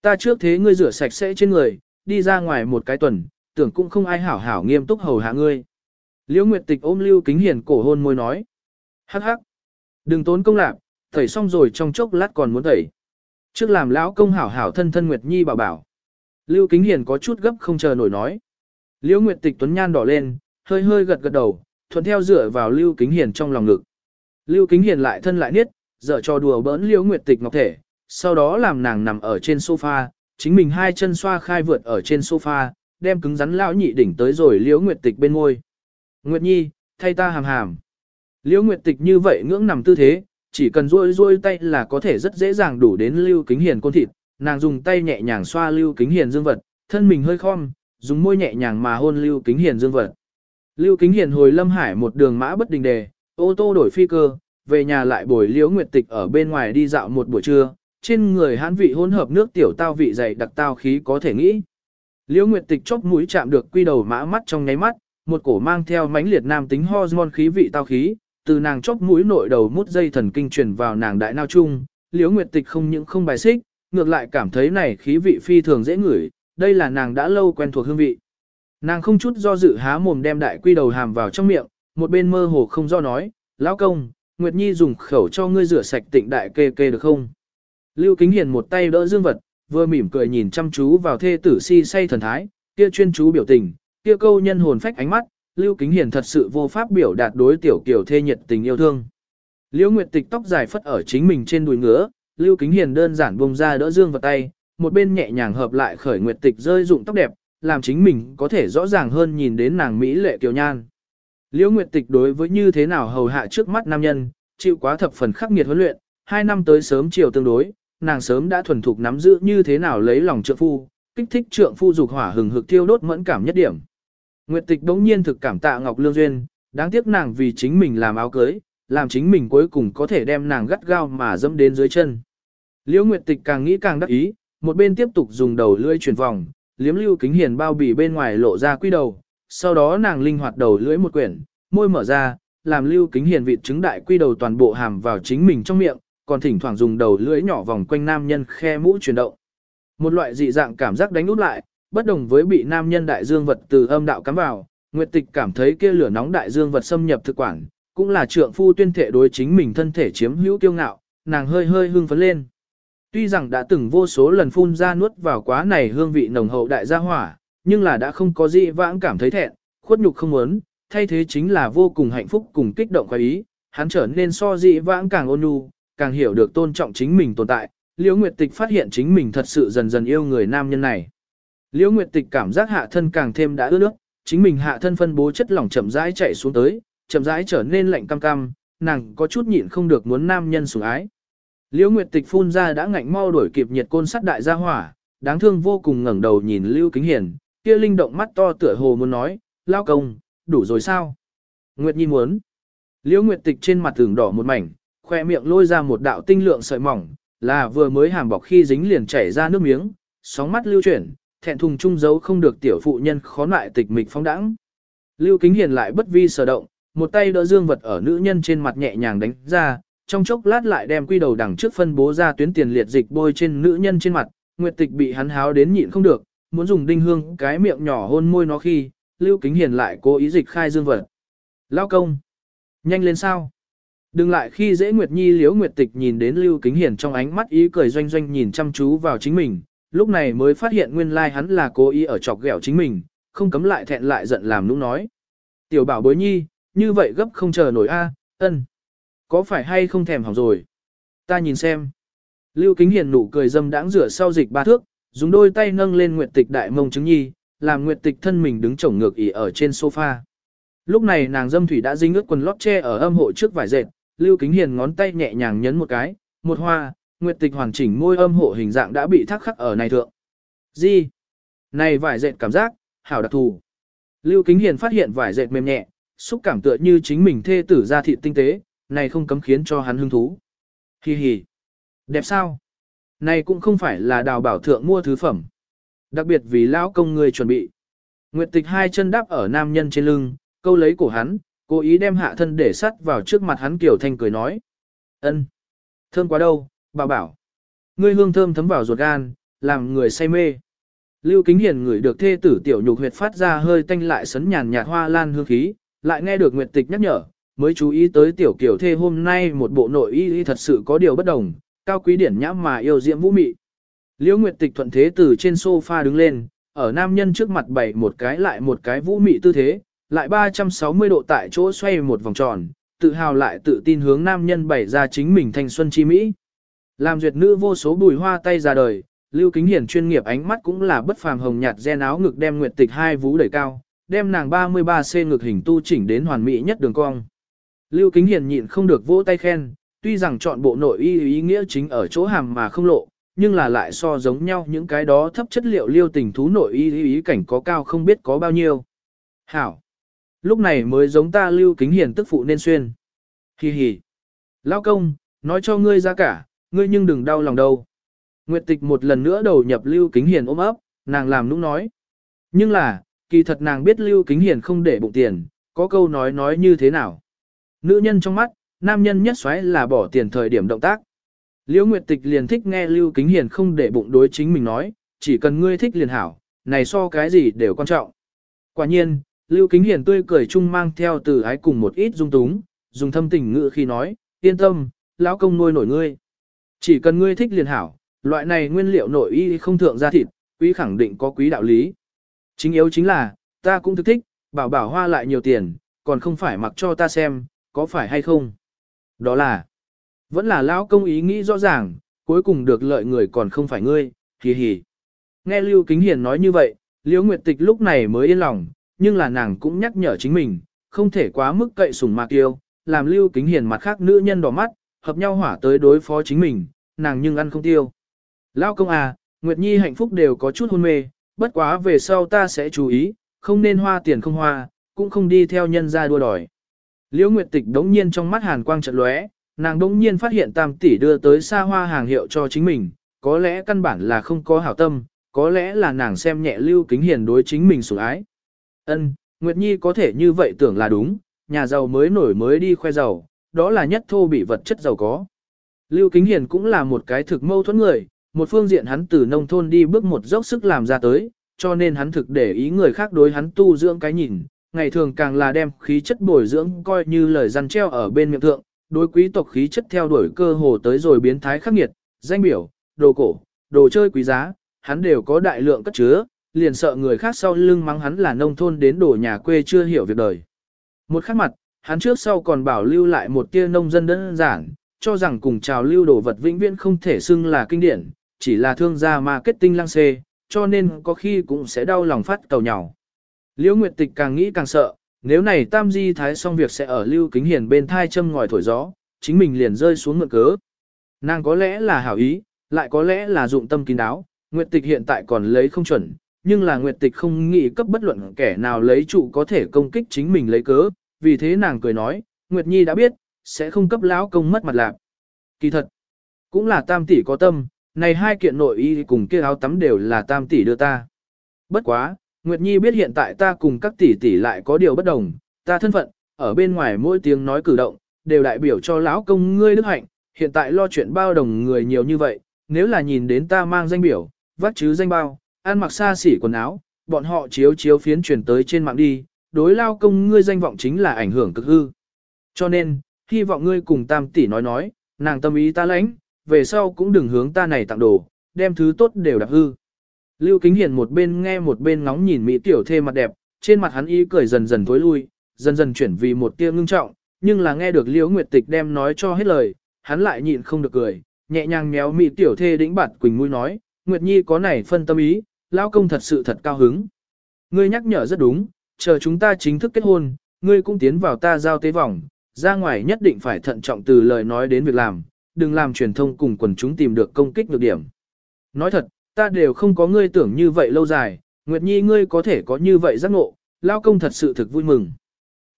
Speaker 1: Ta trước thế ngươi rửa sạch sẽ trên người, đi ra ngoài một cái tuần, tưởng cũng không ai hảo hảo nghiêm túc hầu hạ ngươi. Liễu Nguyệt Tịch ôm Lưu Kính Hiền cổ hôn môi nói. Hắc hắc. Đừng tốn công lạc, thẩy xong rồi trong chốc lát còn muốn thẩy, Trước làm lão công hảo hảo thân thân Nguyệt Nhi bảo bảo. Lưu Kính Hiền có chút gấp không chờ nổi nói. Liễu Nguyệt Tịch tuấn nhan đỏ lên, hơi hơi gật gật đầu, thuận theo dựa vào Lưu Kính Hiền trong lòng ngực. Lưu Kính Hiền lại thân lại niết, dở cho đùa bỡn Liễu Nguyệt Tịch ngọc thể, sau đó làm nàng nằm ở trên sofa, chính mình hai chân xoa khai vượt ở trên sofa, đem cứng rắn lão nhị đỉnh tới rồi Liễu Nguyệt Tịch bên ngôi. Nguyệt Nhi, thay ta hàm hàm. Liễu Nguyệt Tịch như vậy ngưỡng nằm tư thế, chỉ cần duỗi duỗi tay là có thể rất dễ dàng đủ đến Lưu Kính Hiền côn thịt, nàng dùng tay nhẹ nhàng xoa Lưu Kính Hiền dương vật, thân mình hơi khom, dùng môi nhẹ nhàng mà hôn Lưu Kính Hiền dương vật. Lưu Kính Hiền hồi Lâm Hải một đường mã bất đình đề, ô tô đổi phi cơ, về nhà lại bồi Liễu Nguyệt Tịch ở bên ngoài đi dạo một buổi trưa, trên người hán vị hỗn hợp nước tiểu tao vị dày đặc tao khí có thể nghĩ. Liễu Nguyệt Tịch chốc mũi chạm được quy đầu mã mắt trong nháy mắt, một cổ mang theo mãnh liệt nam tính hormone khí vị tao khí, từ nàng chốc mũi nội đầu mút dây thần kinh truyền vào nàng đại nao chung, Liễu Nguyệt Tịch không những không bài xích, ngược lại cảm thấy này khí vị phi thường dễ ngửi, đây là nàng đã lâu quen thuộc hương vị. Nàng không chút do dự há mồm đem đại quy đầu hàm vào trong miệng, một bên mơ hồ không do nói, lão công, Nguyệt Nhi dùng khẩu cho ngươi rửa sạch tịnh đại kê kê được không? Lưu Kính Hiền một tay đỡ dương vật, vừa mỉm cười nhìn chăm chú vào thê tử si say thần thái, kia chuyên chú biểu tình, kia câu nhân hồn phách ánh mắt, Lưu Kính Hiền thật sự vô pháp biểu đạt đối tiểu kiểu thê nhiệt tình yêu thương. Liễu Nguyệt Tịch tóc dài phất ở chính mình trên đùi ngứa, Lưu Kính Hiền đơn giản buông ra đỡ dương vật tay, một bên nhẹ nhàng hợp lại khởi Nguyệt Tịch rơi dụng tóc đẹp, làm chính mình có thể rõ ràng hơn nhìn đến nàng mỹ lệ kiều nhan. Liễu Nguyệt Tịch đối với như thế nào hầu hạ trước mắt nam nhân, chịu quá thập phần khắc nghiệt huấn luyện, hai năm tới sớm chiều tương đối, nàng sớm đã thuần thục nắm giữ như thế nào lấy lòng trượng phu, kích thích trượng phu dục hỏa hừng hực thiêu đốt mẫn cảm nhất điểm. Nguyệt Tịch đống nhiên thực cảm tạ Ngọc Lương Duyên, đáng tiếc nàng vì chính mình làm áo cưới, làm chính mình cuối cùng có thể đem nàng gắt gao mà dẫm đến dưới chân. Liễu Nguyệt Tịch càng nghĩ càng đắc ý, một bên tiếp tục dùng đầu lưỡi chuyển vòng, liếm lưu kính hiền bao bì bên ngoài lộ ra quy đầu, sau đó nàng linh hoạt đầu lưỡi một quyển, môi mở ra, làm lưu kính hiền vịt trứng đại quy đầu toàn bộ hàm vào chính mình trong miệng, còn thỉnh thoảng dùng đầu lưỡi nhỏ vòng quanh nam nhân khe mũ chuyển động. Một loại dị dạng cảm giác đánh út lại, bất đồng với bị nam nhân đại dương vật từ âm đạo cắm vào, Nguyệt Tịch cảm thấy kia lửa nóng đại dương vật xâm nhập thực quản, cũng là trượng phu tuyên thể đối chính mình thân thể chiếm hữu kiêu ngạo, nàng hơi hơi hưng phấn lên. Tuy rằng đã từng vô số lần phun ra nuốt vào quá này hương vị nồng hậu đại gia hỏa, nhưng là đã không có gì vãng cảm thấy thẹn, khuất nhục không muốn, thay thế chính là vô cùng hạnh phúc cùng kích động khoái ý, hắn trở nên so dị vãng càng ôn nhu, càng hiểu được tôn trọng chính mình tồn tại. Liễu Nguyệt Tịch phát hiện chính mình thật sự dần dần yêu người nam nhân này. Liễu Nguyệt Tịch cảm giác hạ thân càng thêm đã ướt nước, chính mình hạ thân phân bố chất lỏng chậm rãi chạy xuống tới, chậm rãi trở nên lạnh cam cam, nàng có chút nhịn không được muốn nam nhân sủng ái. Liễu Nguyệt Tịch phun ra đã ngạnh mau đuổi kịp nhiệt côn sắt đại gia hỏa, đáng thương vô cùng ngẩng đầu nhìn Lưu Kính Hiền, kia linh động mắt to tựa hồ muốn nói, lao công, đủ rồi sao? Nguyệt Nhi muốn. Liễu Nguyệt Tịch trên mặt tường đỏ một mảnh, khoe miệng lôi ra một đạo tinh lượng sợi mỏng, là vừa mới hàm bọc khi dính liền chảy ra nước miếng, sóng mắt lưu chuyển, thẹn thùng trung giấu không được tiểu phụ nhân khó lại tịch mịch phóng đãng. Lưu Kính Hiền lại bất vi sở động, một tay đỡ dương vật ở nữ nhân trên mặt nhẹ nhàng đánh ra, trong chốc lát lại đem quy đầu đằng trước phân bố ra tuyến tiền liệt dịch bôi trên nữ nhân trên mặt, Nguyệt Tịch bị hắn háo đến nhịn không được, muốn dùng đinh hương cái miệng nhỏ hôn môi nó khi, Lưu Kính Hiền lại cố ý dịch khai dương vật. Lao công! Nhanh lên sao! Đừng lại khi dễ Nguyệt Nhi liếu Nguyệt Tịch nhìn đến Lưu Kính Hiền trong ánh mắt ý cười doanh doanh nhìn chăm chú vào chính mình, lúc này mới phát hiện nguyên lai like hắn là cố ý ở chọc ghẹo chính mình, không cấm lại thẹn lại giận làm nũng nói. Tiểu bảo bối nhi, như vậy gấp không chờ nổi a, ân. Có phải hay không thèm hỏng rồi? Ta nhìn xem. Lưu Kính Hiền nụ cười dâm đãng rửa sau dịch ba thước, dùng đôi tay nâng lên Nguyệt Tịch đại mông chứng nhi, làm Nguyệt Tịch thân mình đứng chổng ngược ỉ ở trên sofa. Lúc này nàng dâm thủy đã dính ướt quần lót che ở âm hộ trước vải dệt, Lưu Kính Hiền ngón tay nhẹ nhàng nhấn một cái, một hoa, Nguyệt Tịch hoàn chỉnh môi âm hộ hình dạng đã bị thắc khắc ở này thượng. Gì? Này vải dệt cảm giác, hảo đặc thù. Lưu Kính Hiền phát hiện vải dệt mềm nhẹ, xúc cảm tựa như chính mình thê tử ra thịt tinh tế, này không cấm khiến cho hắn hứng thú. Hi hi. Đẹp sao? Này cũng không phải là đào bảo thượng mua thứ phẩm. Đặc biệt vì lão công người chuẩn bị. Nguyệt tịch hai chân đáp ở nam nhân trên lưng, câu lấy cổ hắn, cố ý đem hạ thân để sắt vào trước mặt hắn kiểu thanh cười nói. ân, Thơm quá đâu, bà bảo. Ngươi hương thơm thấm vào ruột gan, làm người say mê. Lưu Kính Hiền ngửi được thê tử tiểu nhục huyệt phát ra hơi tanh lại sấn nhàn nhạt hoa lan hương khí, lại nghe được Nguyệt Tịch nhắc nhở, mới chú ý tới tiểu kiểu thê hôm nay một bộ nội y thật sự có điều bất đồng, cao quý điển nhã mà yêu diễm vũ mị. Liễu Nguyệt Tịch thuận thế từ trên sofa đứng lên, ở nam nhân trước mặt bày một cái lại một cái vũ mị tư thế, lại 360 độ tại chỗ xoay một vòng tròn, tự hào lại tự tin hướng nam nhân bày ra chính mình thanh xuân chi mỹ. Làm duyệt nữ vô số bùi hoa tay ra đời, Lưu Kính Hiển chuyên nghiệp ánh mắt cũng là bất phàm hồng nhạt gen áo ngực đem Nguyệt Tịch hai vú đẩy cao, đem nàng 33C ngực hình tu chỉnh đến hoàn mỹ nhất đường cong. Lưu Kính Hiển nhịn không được vỗ tay khen, tuy rằng chọn bộ nội y ý nghĩa chính ở chỗ hàm mà không lộ, nhưng là lại so giống nhau những cái đó thấp chất liệu liêu tình thú nội y ý cảnh có cao không biết có bao nhiêu. Hảo! Lúc này mới giống ta Lưu Kính hiền tức phụ nên xuyên. Hi hi! Lao công, nói cho ngươi ra cả, ngươi nhưng đừng đau lòng đâu. Nguyệt tịch một lần nữa đầu nhập Lưu Kính Hiền ôm ấp, nàng làm nũng nói. Nhưng là, kỳ thật nàng biết Lưu Kính Hiền không để bụng tiền, có câu nói nói như thế nào. Nữ nhân trong mắt, nam nhân nhất xoáy là bỏ tiền thời điểm động tác. Liễu Nguyệt Tịch liền thích nghe Lưu Kính Hiền không để bụng đối chính mình nói, chỉ cần ngươi thích liền hảo, này so cái gì đều quan trọng. Quả nhiên, Lưu Kính Hiền tươi cười chung mang theo từ ái cùng một ít dung túng, dùng thâm tình ngữ khi nói, yên tâm, lão công nuôi nổi ngươi. Chỉ cần ngươi thích liền hảo, loại này nguyên liệu nội y không thượng ra thịt, quý khẳng định có quý đạo lý. Chính yếu chính là, ta cũng thức thích, bảo bảo hoa lại nhiều tiền, còn không phải mặc cho ta xem, có phải hay không. Đó là, vẫn là lão công ý nghĩ rõ ràng, cuối cùng được lợi người còn không phải ngươi, hì hì. Nghe Lưu Kính Hiền nói như vậy, Liễu Nguyệt Tịch lúc này mới yên lòng, nhưng là nàng cũng nhắc nhở chính mình, không thể quá mức cậy sủng mạc yêu, làm Lưu Kính Hiền mặt khác nữ nhân đỏ mắt, hợp nhau hỏa tới đối phó chính mình, nàng nhưng ăn không tiêu. Lao công à, Nguyệt Nhi hạnh phúc đều có chút hôn mê, bất quá về sau ta sẽ chú ý, không nên hoa tiền không hoa, cũng không đi theo nhân ra đua đòi. Liễu Nguyệt Tịch đống nhiên trong mắt hàn quang trận lóe, nàng đống nhiên phát hiện tam tỷ đưa tới xa hoa hàng hiệu cho chính mình, có lẽ căn bản là không có hảo tâm, có lẽ là nàng xem nhẹ lưu kính hiền đối chính mình sủng ái. Ân, Nguyệt Nhi có thể như vậy tưởng là đúng, nhà giàu mới nổi mới đi khoe giàu, đó là nhất thô bị vật chất giàu có. Lưu Kính Hiền cũng là một cái thực mâu thuẫn người, một phương diện hắn từ nông thôn đi bước một dốc sức làm ra tới, cho nên hắn thực để ý người khác đối hắn tu dưỡng cái nhìn, ngày thường càng là đem khí chất bồi dưỡng coi như lời răn treo ở bên miệng thượng, đối quý tộc khí chất theo đuổi cơ hồ tới rồi biến thái khắc nghiệt, danh biểu, đồ cổ, đồ chơi quý giá, hắn đều có đại lượng cất chứa, liền sợ người khác sau lưng mắng hắn là nông thôn đến đổ nhà quê chưa hiểu việc đời. Một khắc mặt, hắn trước sau còn bảo lưu lại một tia nông dân đơn giản, cho rằng cùng trào lưu đồ vật vĩnh viễn không thể xưng là kinh điển, chỉ là thương gia marketing lăng xê, cho nên có khi cũng sẽ đau lòng phát cầu nhỏ. Liễu Nguyệt Tịch càng nghĩ càng sợ, nếu này tam di thái xong việc sẽ ở lưu kính hiền bên thai châm ngòi thổi gió, chính mình liền rơi xuống ngựa cớ. Nàng có lẽ là hảo ý, lại có lẽ là dụng tâm kín đáo, Nguyệt Tịch hiện tại còn lấy không chuẩn, nhưng là Nguyệt Tịch không nghĩ cấp bất luận kẻ nào lấy trụ có thể công kích chính mình lấy cớ, vì thế nàng cười nói, Nguyệt Nhi đã biết, sẽ không cấp lão công mất mặt lạc. Kỳ thật, cũng là tam tỷ có tâm, này hai kiện nội y cùng kia áo tắm đều là tam tỷ đưa ta. Bất quá, Nguyệt Nhi biết hiện tại ta cùng các tỷ tỷ lại có điều bất đồng, ta thân phận, ở bên ngoài mỗi tiếng nói cử động, đều đại biểu cho lão công ngươi đức hạnh, hiện tại lo chuyện bao đồng người nhiều như vậy, nếu là nhìn đến ta mang danh biểu, vắt chứ danh bao, ăn mặc xa xỉ quần áo, bọn họ chiếu chiếu phiến truyền tới trên mạng đi, đối lao công ngươi danh vọng chính là ảnh hưởng cực hư. Cho nên, hy vọng ngươi cùng tam tỷ nói nói, nàng tâm ý ta lãnh, về sau cũng đừng hướng ta này tặng đồ, đem thứ tốt đều đạp hư. Lưu Kính Hiền một bên nghe một bên ngóng nhìn Mỹ tiểu thê mặt đẹp, trên mặt hắn ý cười dần dần tối lui, dần dần chuyển vì một tia ngưng trọng, nhưng là nghe được Liễu Nguyệt Tịch đem nói cho hết lời, hắn lại nhịn không được cười, nhẹ nhàng méo Mỹ tiểu thê đĩnh bạt quỳnh mũi nói, Nguyệt Nhi có này phân tâm ý, lão công thật sự thật cao hứng. Ngươi nhắc nhở rất đúng, chờ chúng ta chính thức kết hôn, ngươi cũng tiến vào ta giao tế vòng, ra ngoài nhất định phải thận trọng từ lời nói đến việc làm, đừng làm truyền thông cùng quần chúng tìm được công kích được điểm. Nói thật, ta đều không có ngươi tưởng như vậy lâu dài, Nguyệt Nhi ngươi có thể có như vậy giác ngộ, lao công thật sự thực vui mừng.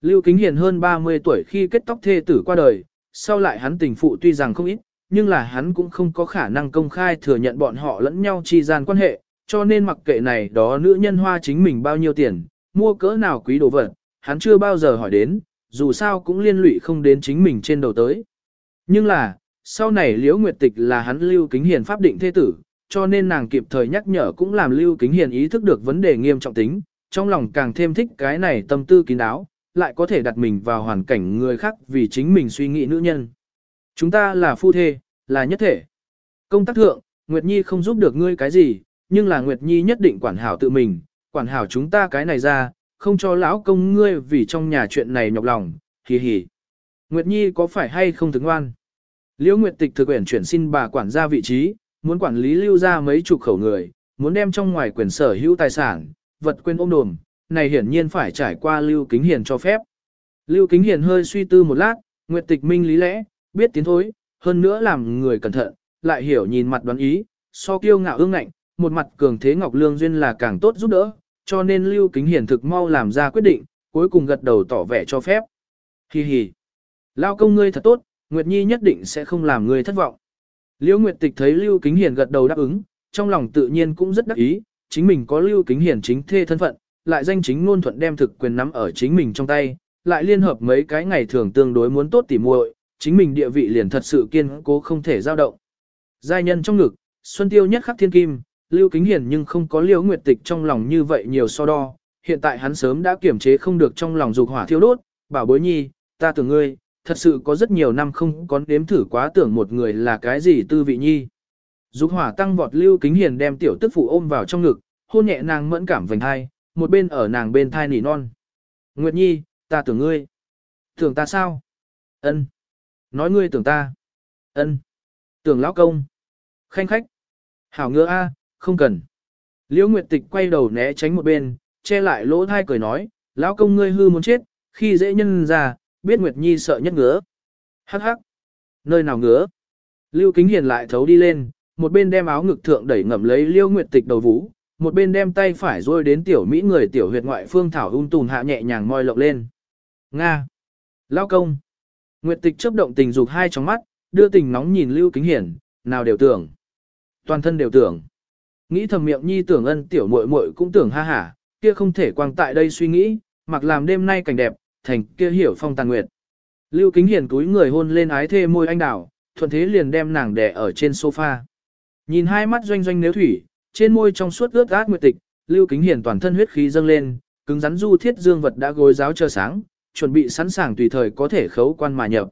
Speaker 1: Lưu Kính Hiền hơn 30 tuổi khi kết tóc thê tử qua đời, sau lại hắn tình phụ tuy rằng không ít, nhưng là hắn cũng không có khả năng công khai thừa nhận bọn họ lẫn nhau chi gian quan hệ, cho nên mặc kệ này đó nữ nhân hoa chính mình bao nhiêu tiền, mua cỡ nào quý đồ vật, hắn chưa bao giờ hỏi đến, dù sao cũng liên lụy không đến chính mình trên đầu tới. Nhưng là, sau này Liễu Nguyệt Tịch là hắn Lưu Kính Hiền pháp định thế tử, cho nên nàng kịp thời nhắc nhở cũng làm Lưu Kính Hiền ý thức được vấn đề nghiêm trọng tính, trong lòng càng thêm thích cái này tâm tư kín đáo, lại có thể đặt mình vào hoàn cảnh người khác vì chính mình suy nghĩ nữ nhân. Chúng ta là phu thê, là nhất thể. Công tác thượng, Nguyệt Nhi không giúp được ngươi cái gì, nhưng là Nguyệt Nhi nhất định quản hảo tự mình, quản hảo chúng ta cái này ra, không cho lão công ngươi vì trong nhà chuyện này nhọc lòng, hì hì. Nguyệt Nhi có phải hay không thức ngoan? Liễu Nguyệt Tịch thực quyển chuyển xin bà quản gia vị trí, muốn quản lý lưu ra mấy chục khẩu người, muốn đem trong ngoài quyền sở hữu tài sản, vật quyền ôm đồm, này hiển nhiên phải trải qua Lưu Kính Hiền cho phép. Lưu Kính Hiền hơi suy tư một lát, Nguyệt Tịch minh lý lẽ, biết tiến thối, hơn nữa làm người cẩn thận, lại hiểu nhìn mặt đoán ý, so kiêu ngạo ương ngạnh, một mặt cường thế Ngọc Lương Duyên là càng tốt giúp đỡ, cho nên Lưu Kính Hiền thực mau làm ra quyết định, cuối cùng gật đầu tỏ vẻ cho phép. Hi hi. Lao công ngươi thật tốt, Nguyệt Nhi nhất định sẽ không làm ngươi thất vọng. Liễu Nguyệt Tịch thấy Lưu Kính Hiền gật đầu đáp ứng, trong lòng tự nhiên cũng rất đắc ý, chính mình có Lưu Kính Hiền chính thê thân phận, lại danh chính ngôn thuận đem thực quyền nắm ở chính mình trong tay, lại liên hợp mấy cái ngày thường tương đối muốn tốt tỉ muội, chính mình địa vị liền thật sự kiên cố không thể dao động. Giai nhân trong ngực, Xuân Tiêu nhất khắc thiên kim, Lưu Kính Hiền nhưng không có Liễu Nguyệt Tịch trong lòng như vậy nhiều so đo, hiện tại hắn sớm đã kiểm chế không được trong lòng dục hỏa thiêu đốt, bảo bối nhi, ta tưởng ngươi, thật sự có rất nhiều năm không có đếm thử quá tưởng một người là cái gì tư vị nhi. Dục hỏa tăng vọt Lưu Kính Hiền đem tiểu tức phụ ôm vào trong ngực, hôn nhẹ nàng mẫn cảm vành hai, một bên ở nàng bên thai nỉ non. Nguyệt Nhi, ta tưởng ngươi. Tưởng ta sao? Ân. Nói ngươi tưởng ta. Ân. Tưởng lão công. Khanh khách. Hảo ngựa a, không cần. Liễu Nguyệt Tịch quay đầu né tránh một bên, che lại lỗ thai cười nói, lão công ngươi hư muốn chết, khi dễ nhân ra, biết Nguyệt Nhi sợ nhất ngứa. Hắc hắc. Nơi nào ngứa? Lưu Kính Hiền lại thấu đi lên, một bên đem áo ngực thượng đẩy ngậm lấy Liêu Nguyệt Tịch đầu vũ, một bên đem tay phải rôi đến tiểu Mỹ người tiểu huyệt ngoại phương thảo ung tùn hạ nhẹ nhàng moi lộng lên. Nga. Lao công. Nguyệt Tịch chớp động tình dục hai trong mắt, đưa tình nóng nhìn Lưu Kính Hiển, nào đều tưởng. Toàn thân đều tưởng. Nghĩ thầm miệng nhi tưởng ân tiểu muội muội cũng tưởng ha hả, kia không thể quang tại đây suy nghĩ, mặc làm đêm nay cảnh đẹp, thành kia hiểu phong tàn nguyệt. Lưu Kính Hiển túi người hôn lên ái thê môi anh đảo, thuận thế liền đem nàng đè ở trên sofa. Nhìn hai mắt doanh doanh nếu thủy, trên môi trong suốt ướt át nguyệt tịch, Lưu Kính Hiển toàn thân huyết khí dâng lên, cứng rắn du thiết dương vật đã gối giáo chờ sáng, chuẩn bị sẵn sàng tùy thời có thể khấu quan mà nhập.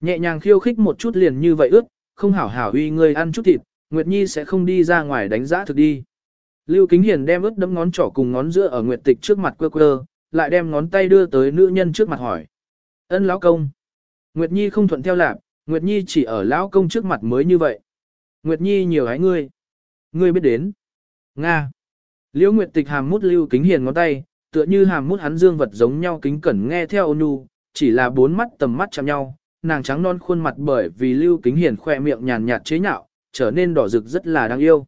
Speaker 1: Nhẹ nhàng khiêu khích một chút liền như vậy ướt, không hảo hảo uy ngươi ăn chút thịt, Nguyệt Nhi sẽ không đi ra ngoài đánh giá thực đi. Lưu Kính Hiền đem ướt đấm ngón trỏ cùng ngón giữa ở Nguyệt Tịch trước mặt quơ quơ, lại đem ngón tay đưa tới nữ nhân trước mặt hỏi. Ân lão công. Nguyệt Nhi không thuận theo lạc, Nguyệt Nhi chỉ ở lão công trước mặt mới như vậy. Nguyệt Nhi nhiều hái ngươi. Ngươi biết đến. Nga. Liễu Nguyệt Tịch hàm mút Lưu Kính Hiền ngón tay, tựa như hàm mút hắn dương vật giống nhau kính cẩn nghe theo ôn nhu, chỉ là bốn mắt tầm mắt chạm nhau, nàng trắng non khuôn mặt bởi vì Lưu Kính Hiền khoe miệng nhàn nhạt chế nhạo, trở nên đỏ rực rất là đáng yêu.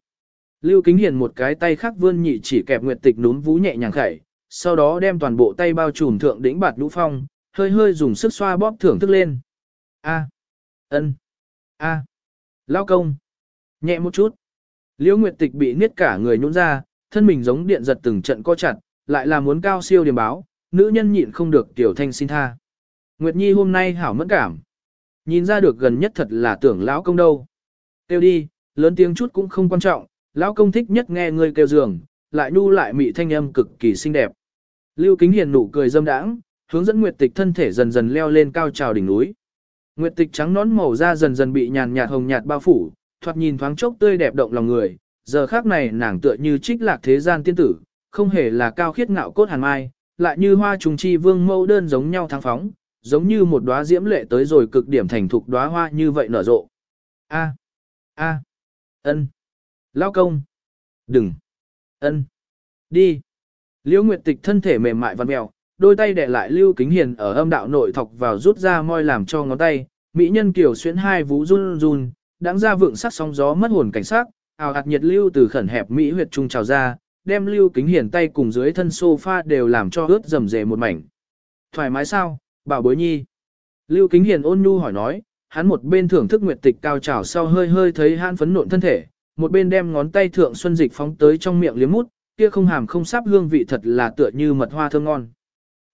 Speaker 1: Lưu Kính Hiền một cái tay khác vươn nhị chỉ kẹp Nguyệt Tịch núm vú nhẹ nhàng khẩy, sau đó đem toàn bộ tay bao trùm thượng đỉnh bạt lũ phong, hơi hơi dùng sức xoa bóp thưởng thức lên. A, ân, a, à. lao công, nhẹ một chút. Liễu Nguyệt Tịch bị niết cả người nhũn ra, thân mình giống điện giật từng trận co chặt, lại là muốn cao siêu điểm báo, nữ nhân nhịn không được tiểu thanh xin tha. Nguyệt Nhi hôm nay hảo mẫn cảm. Nhìn ra được gần nhất thật là tưởng lão công đâu. tiêu đi, lớn tiếng chút cũng không quan trọng, lão công thích nhất nghe người kêu giường, lại nu lại mị thanh âm cực kỳ xinh đẹp. Lưu Kính Hiền nụ cười dâm đãng, hướng dẫn Nguyệt Tịch thân thể dần dần leo lên cao trào đỉnh núi. Nguyệt Tịch trắng nón màu da dần dần bị nhàn nhạt hồng nhạt bao phủ, thoạt nhìn thoáng chốc tươi đẹp động lòng người, giờ khác này nàng tựa như trích lạc thế gian tiên tử, không hề là cao khiết ngạo cốt hàn mai, lại như hoa trùng chi vương mâu đơn giống nhau thăng phóng, giống như một đóa diễm lệ tới rồi cực điểm thành thục đóa hoa như vậy nở rộ. A, a, ân, lao công, đừng, ân, đi. Liễu Nguyệt Tịch thân thể mềm mại văn mèo, đôi tay đè lại Lưu Kính Hiền ở âm đạo nội thọc vào rút ra moi làm cho ngón tay, mỹ nhân kiểu xuyến hai vú run run, đáng ra vượng sắc sóng gió mất hồn cảnh sắc, ào hạt nhiệt lưu từ khẩn hẹp mỹ huyệt trung trào ra, đem Lưu Kính Hiền tay cùng dưới thân sofa đều làm cho ướt rầm rề một mảnh. Thoải mái sao, bảo bối nhi? Lưu Kính Hiền ôn nhu hỏi nói, hắn một bên thưởng thức nguyệt tịch cao trào sau hơi hơi thấy hắn phấn nộn thân thể, một bên đem ngón tay thượng xuân dịch phóng tới trong miệng liếm mút, kia không hàm không sáp hương vị thật là tựa như mật hoa thơm ngon.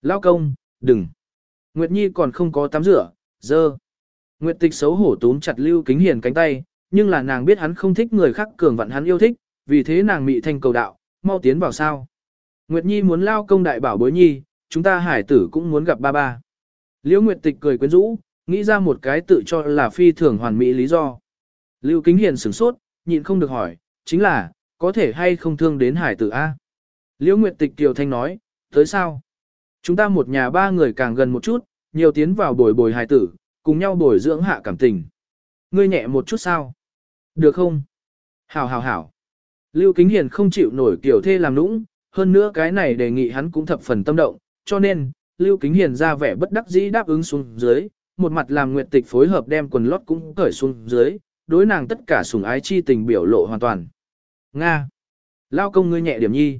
Speaker 1: Lao công, đừng. Nguyệt Nhi còn không có tắm rửa, dơ. Nguyệt tịch xấu hổ túm chặt Lưu Kính Hiền cánh tay, nhưng là nàng biết hắn không thích người khác cường vận hắn yêu thích, vì thế nàng mị thanh cầu đạo, mau tiến vào sao. Nguyệt Nhi muốn lao công đại bảo bối nhi, chúng ta hải tử cũng muốn gặp ba ba. Liễu Nguyệt tịch cười quyến rũ, nghĩ ra một cái tự cho là phi thường hoàn mỹ lý do. Lưu Kính Hiền sửng sốt, nhịn không được hỏi, chính là, có thể hay không thương đến hải tử A. Liễu Nguyệt Tịch Kiều Thanh nói, tới sao? Chúng ta một nhà ba người càng gần một chút, nhiều tiến vào bồi bồi hải tử, cùng nhau bồi dưỡng hạ cảm tình. Ngươi nhẹ một chút sao? Được không? Hảo hảo hảo. Lưu Kính Hiền không chịu nổi kiểu thê làm nũng, hơn nữa cái này đề nghị hắn cũng thập phần tâm động, cho nên, Lưu Kính Hiền ra vẻ bất đắc dĩ đáp ứng xuống dưới, một mặt làm Nguyệt Tịch phối hợp đem quần lót cũng cởi xuống dưới, đối nàng tất cả sủng ái chi tình biểu lộ hoàn toàn. Nga. Lao công ngươi nhẹ điểm nhi.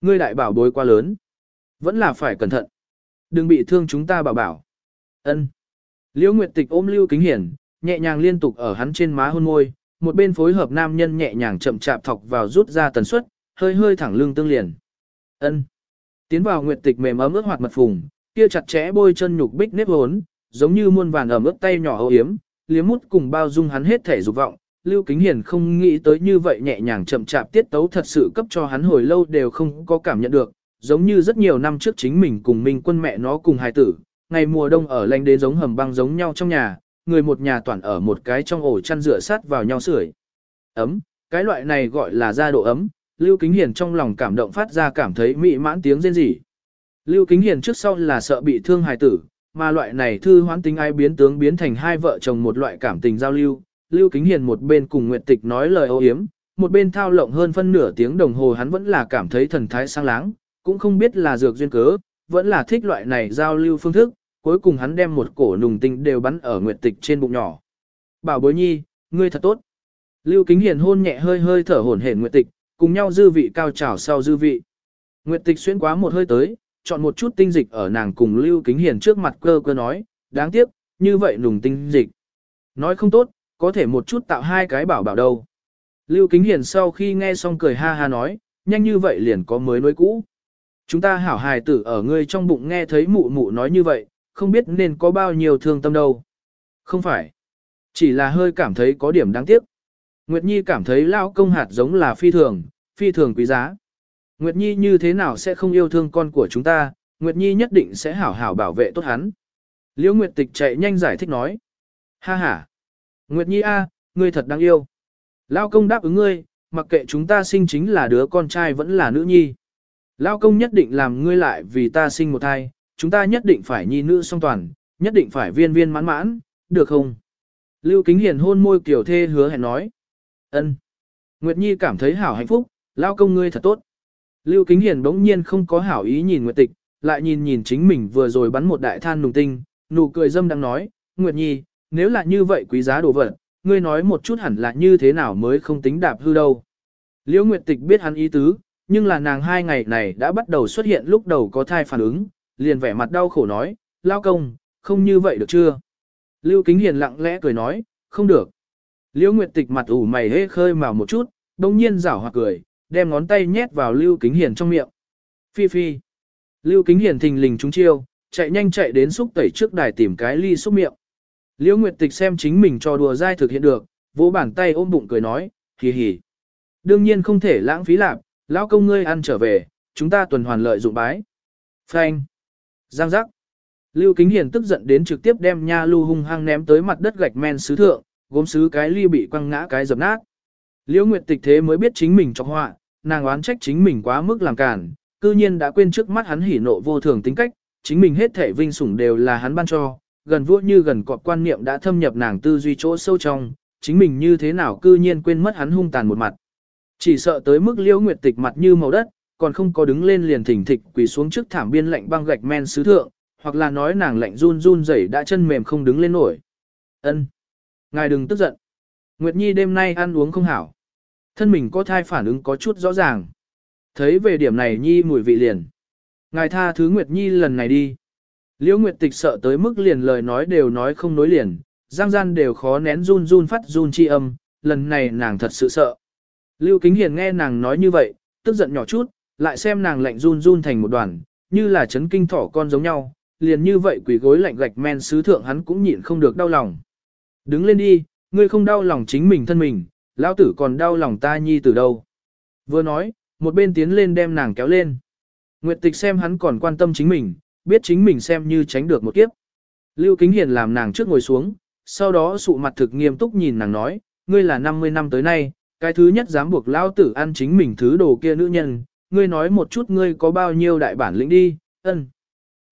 Speaker 1: Ngươi đại bảo bối quá lớn. Vẫn là phải cẩn thận. Đừng bị thương chúng ta bảo bảo. Ân. Liễu Nguyệt Tịch ôm Lưu Kính Hiển, nhẹ nhàng liên tục ở hắn trên má hôn môi, một bên phối hợp nam nhân nhẹ nhàng chậm chạp thọc vào rút ra tần suất, hơi hơi thẳng lưng tương liền. Ân. Tiến vào Nguyệt Tịch mềm ấm ướt hoạt mật phùng, kia chặt chẽ bôi chân nhục bích nếp hốn, giống như muôn vàng ẩm ướt tay nhỏ âu yếm, liếm mút cùng bao dung hắn hết thể dục vọng. Lưu Kính Hiền không nghĩ tới như vậy nhẹ nhàng chậm chạp tiết tấu thật sự cấp cho hắn hồi lâu đều không có cảm nhận được, giống như rất nhiều năm trước chính mình cùng Minh quân mẹ nó cùng hài tử, ngày mùa đông ở lạnh đến giống hầm băng giống nhau trong nhà, người một nhà toàn ở một cái trong ổ chăn rửa sát vào nhau sưởi. Ấm, cái loại này gọi là gia độ ấm, Lưu Kính Hiền trong lòng cảm động phát ra cảm thấy mị mãn tiếng rên rỉ. Lưu Kính Hiền trước sau là sợ bị thương hài tử, mà loại này thư hoán tính ai biến tướng biến thành hai vợ chồng một loại cảm tình giao lưu. Lưu Kính Hiền một bên cùng Nguyệt Tịch nói lời ô hiếm, một bên thao lộng hơn phân nửa tiếng đồng hồ hắn vẫn là cảm thấy thần thái sang láng, cũng không biết là dược duyên cớ, vẫn là thích loại này giao lưu phương thức, cuối cùng hắn đem một cổ nùng tinh đều bắn ở Nguyệt Tịch trên bụng nhỏ. Bảo bối nhi, ngươi thật tốt. Lưu Kính Hiền hôn nhẹ hơi hơi thở hổn hển Nguyệt Tịch, cùng nhau dư vị cao trào sau dư vị. Nguyệt Tịch xuyên quá một hơi tới, chọn một chút tinh dịch ở nàng cùng Lưu Kính Hiền trước mặt cơ cơ nói, đáng tiếc, như vậy nùng tinh dịch. Nói không tốt, có thể một chút tạo hai cái bảo bảo đâu. Lưu Kính Hiền sau khi nghe xong cười ha ha nói, nhanh như vậy liền có mới nuôi cũ. Chúng ta hảo hài tử ở ngươi trong bụng nghe thấy mụ mụ nói như vậy, không biết nên có bao nhiêu thương tâm đâu. Không phải. Chỉ là hơi cảm thấy có điểm đáng tiếc. Nguyệt Nhi cảm thấy lao công hạt giống là phi thường, phi thường quý giá. Nguyệt Nhi như thế nào sẽ không yêu thương con của chúng ta, Nguyệt Nhi nhất định sẽ hảo hảo bảo vệ tốt hắn. Liễu Nguyệt Tịch chạy nhanh giải thích nói. Ha ha. Nguyệt Nhi a, ngươi thật đáng yêu. Lao công đáp ứng ngươi, mặc kệ chúng ta sinh chính là đứa con trai vẫn là nữ nhi. Lao công nhất định làm ngươi lại vì ta sinh một thai, chúng ta nhất định phải nhi nữ song toàn, nhất định phải viên viên mãn mãn, được không? Lưu Kính Hiền hôn môi kiểu thê hứa hẹn nói. ân. Nguyệt Nhi cảm thấy hảo hạnh phúc, Lao công ngươi thật tốt. Lưu Kính Hiền bỗng nhiên không có hảo ý nhìn Nguyệt Tịch, lại nhìn nhìn chính mình vừa rồi bắn một đại than nùng tinh, nụ cười dâm đang nói, Nguyệt Nhi, nếu là như vậy quý giá đồ vật, ngươi nói một chút hẳn là như thế nào mới không tính đạp hư đâu. Liễu Nguyệt Tịch biết hắn ý tứ, nhưng là nàng hai ngày này đã bắt đầu xuất hiện lúc đầu có thai phản ứng, liền vẻ mặt đau khổ nói, lao công, không như vậy được chưa? Lưu Kính Hiền lặng lẽ cười nói, không được. Liễu Nguyệt Tịch mặt ủ mày hê khơi mà một chút, đông nhiên rảo hoặc cười, đem ngón tay nhét vào Lưu Kính Hiền trong miệng. Phi phi. Lưu Kính Hiền thình lình trúng chiêu, chạy nhanh chạy đến xúc tẩy trước đài tìm cái ly xúc miệng. Liễu Nguyệt Tịch xem chính mình cho đùa dai thực hiện được, vỗ bàn tay ôm bụng cười nói, hì hì. Đương nhiên không thể lãng phí lạc, lão công ngươi ăn trở về, chúng ta tuần hoàn lợi dụng bái. Phanh. Giang giác. Lưu Kính Hiền tức giận đến trực tiếp đem nha lưu hung hăng ném tới mặt đất gạch men sứ thượng, gốm sứ cái ly bị quăng ngã cái dập nát. Liễu Nguyệt Tịch thế mới biết chính mình chọc họa, nàng oán trách chính mình quá mức làm cản, cư nhiên đã quên trước mắt hắn hỉ nộ vô thường tính cách, chính mình hết thể vinh sủng đều là hắn ban cho, gần vua như gần cọp quan niệm đã thâm nhập nàng tư duy chỗ sâu trong, chính mình như thế nào cư nhiên quên mất hắn hung tàn một mặt. Chỉ sợ tới mức liễu nguyệt tịch mặt như màu đất, còn không có đứng lên liền thỉnh thịch quỳ xuống trước thảm biên lạnh băng gạch men sứ thượng, hoặc là nói nàng lạnh run run rẩy đã chân mềm không đứng lên nổi. Ân, Ngài đừng tức giận. Nguyệt Nhi đêm nay ăn uống không hảo. Thân mình có thai phản ứng có chút rõ ràng. Thấy về điểm này Nhi mùi vị liền. Ngài tha thứ Nguyệt Nhi lần này đi. Liễu Nguyệt Tịch sợ tới mức liền lời nói đều nói không nối liền, giang gian đều khó nén run run phát run chi âm, lần này nàng thật sự sợ. Lưu Kính Hiền nghe nàng nói như vậy, tức giận nhỏ chút, lại xem nàng lạnh run run thành một đoàn, như là chấn kinh thỏ con giống nhau, liền như vậy quỷ gối lạnh gạch men sứ thượng hắn cũng nhịn không được đau lòng. Đứng lên đi, ngươi không đau lòng chính mình thân mình, lão tử còn đau lòng ta nhi từ đâu. Vừa nói, một bên tiến lên đem nàng kéo lên. Nguyệt tịch xem hắn còn quan tâm chính mình, biết chính mình xem như tránh được một kiếp. Lưu Kính Hiền làm nàng trước ngồi xuống, sau đó sụ mặt thực nghiêm túc nhìn nàng nói, ngươi là 50 năm tới nay, cái thứ nhất dám buộc Lão tử ăn chính mình thứ đồ kia nữ nhân, ngươi nói một chút ngươi có bao nhiêu đại bản lĩnh đi, ân.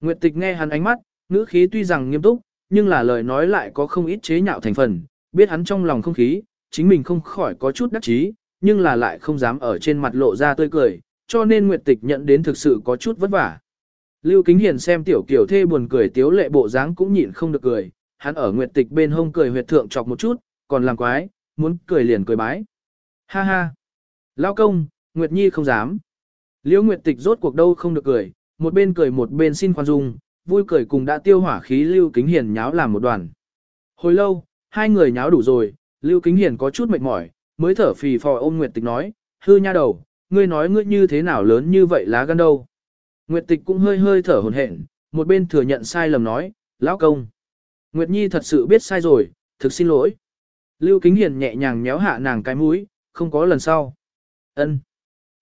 Speaker 1: Nguyệt tịch nghe hắn ánh mắt, ngữ khí tuy rằng nghiêm túc, nhưng là lời nói lại có không ít chế nhạo thành phần, biết hắn trong lòng không khí, chính mình không khỏi có chút đắc chí, nhưng là lại không dám ở trên mặt lộ ra tươi cười, cho nên Nguyệt tịch nhận đến thực sự có chút vất vả. Lưu Kính Hiền xem tiểu kiểu thê buồn cười tiếu lệ bộ dáng cũng nhịn không được cười, hắn ở Nguyệt tịch bên hông cười huyệt thượng chọc một chút, còn làm quái, muốn cười liền cười bái. Ha ha! Lao công, Nguyệt Nhi không dám. Liễu Nguyệt tịch rốt cuộc đâu không được cười, một bên cười một bên xin khoan dung, vui cười cùng đã tiêu hỏa khí Lưu Kính Hiền nháo làm một đoàn. Hồi lâu, hai người nháo đủ rồi, Lưu Kính Hiền có chút mệt mỏi, mới thở phì phò ôm Nguyệt Tịch nói, hư nha đầu, ngươi nói ngươi như thế nào lớn như vậy lá gan đâu. Nguyệt Tịch cũng hơi hơi thở hổn hển, một bên thừa nhận sai lầm nói, lão công. Nguyệt Nhi thật sự biết sai rồi, thực xin lỗi. Lưu Kính Hiền nhẹ nhàng nhéo hạ nàng cái mũi, không có lần sau. Ân,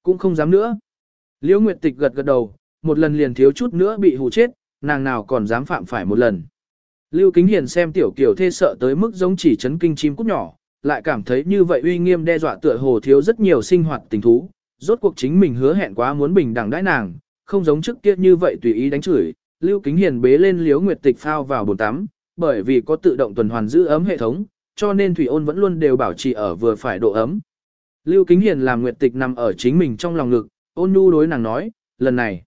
Speaker 1: Cũng không dám nữa. Liễu Nguyệt Tịch gật gật đầu, một lần liền thiếu chút nữa bị hù chết, nàng nào còn dám phạm phải một lần. Lưu Kính Hiền xem tiểu kiểu thê sợ tới mức giống chỉ chấn kinh chim cút nhỏ, lại cảm thấy như vậy uy nghiêm đe dọa tựa hồ thiếu rất nhiều sinh hoạt tình thú. Rốt cuộc chính mình hứa hẹn quá muốn bình đẳng đãi nàng, không giống trước kia như vậy tùy ý đánh chửi. Lưu Kính Hiền bế lên Liễu nguyệt tịch phao vào bồn tắm, bởi vì có tự động tuần hoàn giữ ấm hệ thống, cho nên thủy ôn vẫn luôn đều bảo trì ở vừa phải độ ấm. Lưu Kính Hiền làm nguyệt tịch nằm ở chính mình trong lòng ngực, ôn nhu đối nàng nói, lần này,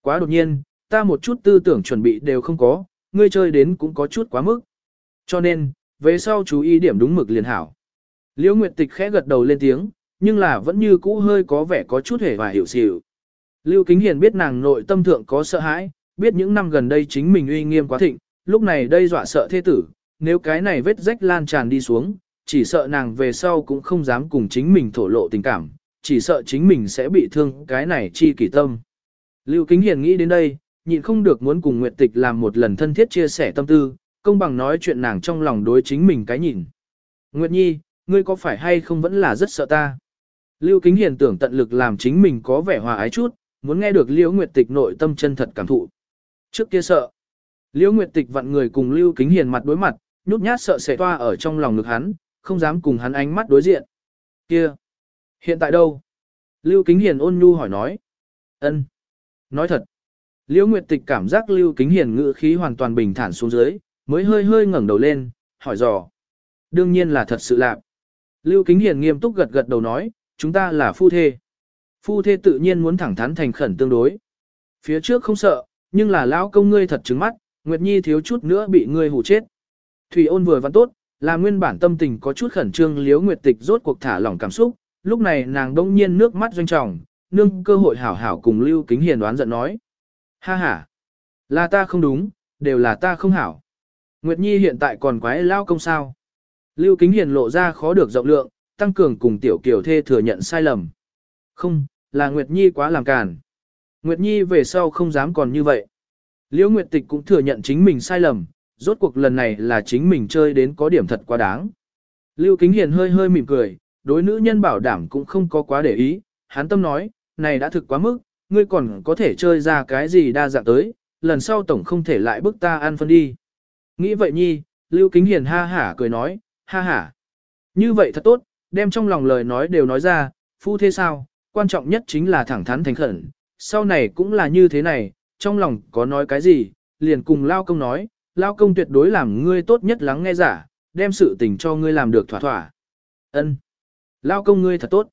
Speaker 1: quá đột nhiên, ta một chút tư tưởng chuẩn bị đều không có, ngươi chơi đến cũng có chút quá mức. Cho nên, về sau chú ý điểm đúng mực liền hảo. Liễu Nguyệt Tịch khẽ gật đầu lên tiếng, nhưng là vẫn như cũ hơi có vẻ có chút hề và hiểu xỉu. Lưu Kính Hiền biết nàng nội tâm thượng có sợ hãi, biết những năm gần đây chính mình uy nghiêm quá thịnh, lúc này đây dọa sợ thế tử, nếu cái này vết rách lan tràn đi xuống, chỉ sợ nàng về sau cũng không dám cùng chính mình thổ lộ tình cảm, chỉ sợ chính mình sẽ bị thương cái này chi kỷ tâm. Lưu Kính Hiền nghĩ đến đây, nhịn không được muốn cùng Nguyệt Tịch làm một lần thân thiết chia sẻ tâm tư, công bằng nói chuyện nàng trong lòng đối chính mình cái nhìn. Nguyệt Nhi, ngươi có phải hay không vẫn là rất sợ ta? Lưu Kính Hiền tưởng tận lực làm chính mình có vẻ hòa ái chút, muốn nghe được Liễu Nguyệt Tịch nội tâm chân thật cảm thụ. Trước kia sợ. Liễu Nguyệt Tịch vặn người cùng Lưu Kính Hiền mặt đối mặt, nhút nhát sợ sẽ toa ở trong lòng ngực hắn, không dám cùng hắn ánh mắt đối diện. Kia, hiện tại đâu? Lưu Kính Hiền ôn nhu hỏi nói. Ân. Nói thật. Liễu Nguyệt Tịch cảm giác Lưu Kính Hiền ngữ khí hoàn toàn bình thản xuống dưới, mới hơi hơi ngẩng đầu lên, hỏi dò. Đương nhiên là thật sự lạc. Lưu Kính Hiền nghiêm túc gật gật đầu nói, chúng ta là phu thê. Phu thê tự nhiên muốn thẳng thắn thành khẩn tương đối. Phía trước không sợ, nhưng là lão công ngươi thật trứng mắt, Nguyệt Nhi thiếu chút nữa bị ngươi hù chết. Thủy ôn vừa văn tốt, là nguyên bản tâm tình có chút khẩn trương Liễu Nguyệt Tịch rốt cuộc thả lỏng cảm xúc, lúc này nàng đông nhiên nước mắt doanh trọng, nương cơ hội hảo hảo cùng Lưu Kính Hiền đoán giận nói. Ha ha, là ta không đúng, đều là ta không hảo. Nguyệt Nhi hiện tại còn quái lao công sao. Lưu Kính Hiền lộ ra khó được rộng lượng, tăng cường cùng tiểu kiều thê thừa nhận sai lầm. Không, là Nguyệt Nhi quá làm càn. Nguyệt Nhi về sau không dám còn như vậy. Liễu Nguyệt Tịch cũng thừa nhận chính mình sai lầm, rốt cuộc lần này là chính mình chơi đến có điểm thật quá đáng. Lưu Kính Hiền hơi hơi mỉm cười, đối nữ nhân bảo đảm cũng không có quá để ý, hắn tâm nói, này đã thực quá mức, ngươi còn có thể chơi ra cái gì đa dạng tới, lần sau tổng không thể lại bức ta ăn phân đi. Nghĩ vậy nhi, Lưu Kính Hiền ha hả cười nói, ha hả. Như vậy thật tốt, đem trong lòng lời nói đều nói ra, phu thế sao, quan trọng nhất chính là thẳng thắn thành khẩn, sau này cũng là như thế này, trong lòng có nói cái gì, liền cùng Lao Công nói, Lao Công tuyệt đối làm ngươi tốt nhất lắng nghe giả, đem sự tình cho ngươi làm được thỏa thỏa. Ân, Lao Công ngươi thật tốt.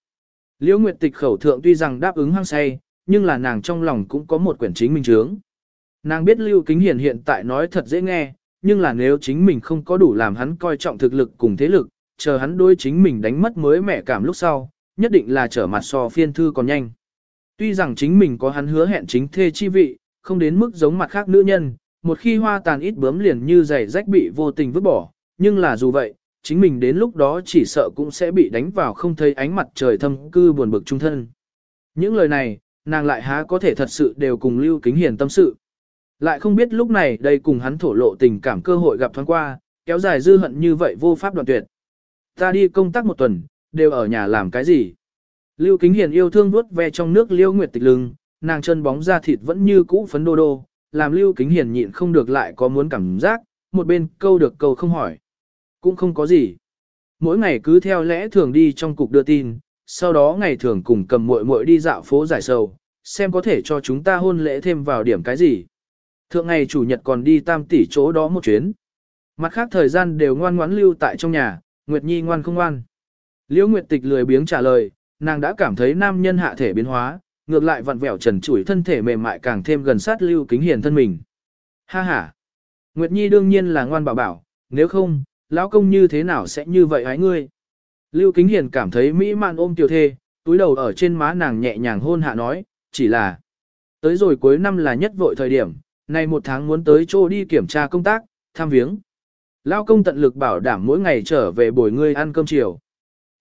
Speaker 1: Liễu Nguyệt Tịch khẩu thượng tuy rằng đáp ứng hăng say, nhưng là nàng trong lòng cũng có một quyển chính minh chướng. Nàng biết Lưu Kính Hiền hiện tại nói thật dễ nghe, nhưng là nếu chính mình không có đủ làm hắn coi trọng thực lực cùng thế lực, chờ hắn đối chính mình đánh mất mới mẻ cảm lúc sau, nhất định là trở mặt so phiên thư còn nhanh. Tuy rằng chính mình có hắn hứa hẹn chính thê chi vị, không đến mức giống mặt khác nữ nhân, một khi hoa tàn ít bướm liền như giày rách bị vô tình vứt bỏ, nhưng là dù vậy, chính mình đến lúc đó chỉ sợ cũng sẽ bị đánh vào không thấy ánh mặt trời thâm cư buồn bực trung thân. Những lời này, nàng lại há có thể thật sự đều cùng Lưu Kính Hiền tâm sự. Lại không biết lúc này đây cùng hắn thổ lộ tình cảm cơ hội gặp thoáng qua, kéo dài dư hận như vậy vô pháp đoạn tuyệt. Ta đi công tác một tuần, đều ở nhà làm cái gì? Lưu Kính Hiền yêu thương vuốt ve trong nước Liêu Nguyệt Tịch lưng, nàng chân bóng da thịt vẫn như cũ phấn đô đô, làm Lưu Kính Hiền nhịn không được lại có muốn cảm giác, một bên câu được câu không hỏi. Cũng không có gì. Mỗi ngày cứ theo lẽ thường đi trong cục đưa tin, sau đó ngày thường cùng cầm muội muội đi dạo phố giải sầu, xem có thể cho chúng ta hôn lễ thêm vào điểm cái gì. Thượng ngày chủ nhật còn đi tam tỷ chỗ đó một chuyến. Mặt khác thời gian đều ngoan ngoãn lưu tại trong nhà, Nguyệt Nhi ngoan không ngoan. Liễu Nguyệt Tịch lười biếng trả lời, nàng đã cảm thấy nam nhân hạ thể biến hóa, ngược lại vặn vẹo trần trụi thân thể mềm mại càng thêm gần sát Lưu Kính Hiền thân mình. Ha ha. Nguyệt Nhi đương nhiên là ngoan bảo bảo, nếu không, lão công như thế nào sẽ như vậy hái ngươi. Lưu Kính Hiền cảm thấy mỹ man ôm tiểu thê, túi đầu ở trên má nàng nhẹ nhàng hôn hạ nói, chỉ là tới rồi cuối năm là nhất vội thời điểm, này một tháng muốn tới chỗ đi kiểm tra công tác, tham viếng. Lão công tận lực bảo đảm mỗi ngày trở về bồi ngươi ăn cơm chiều.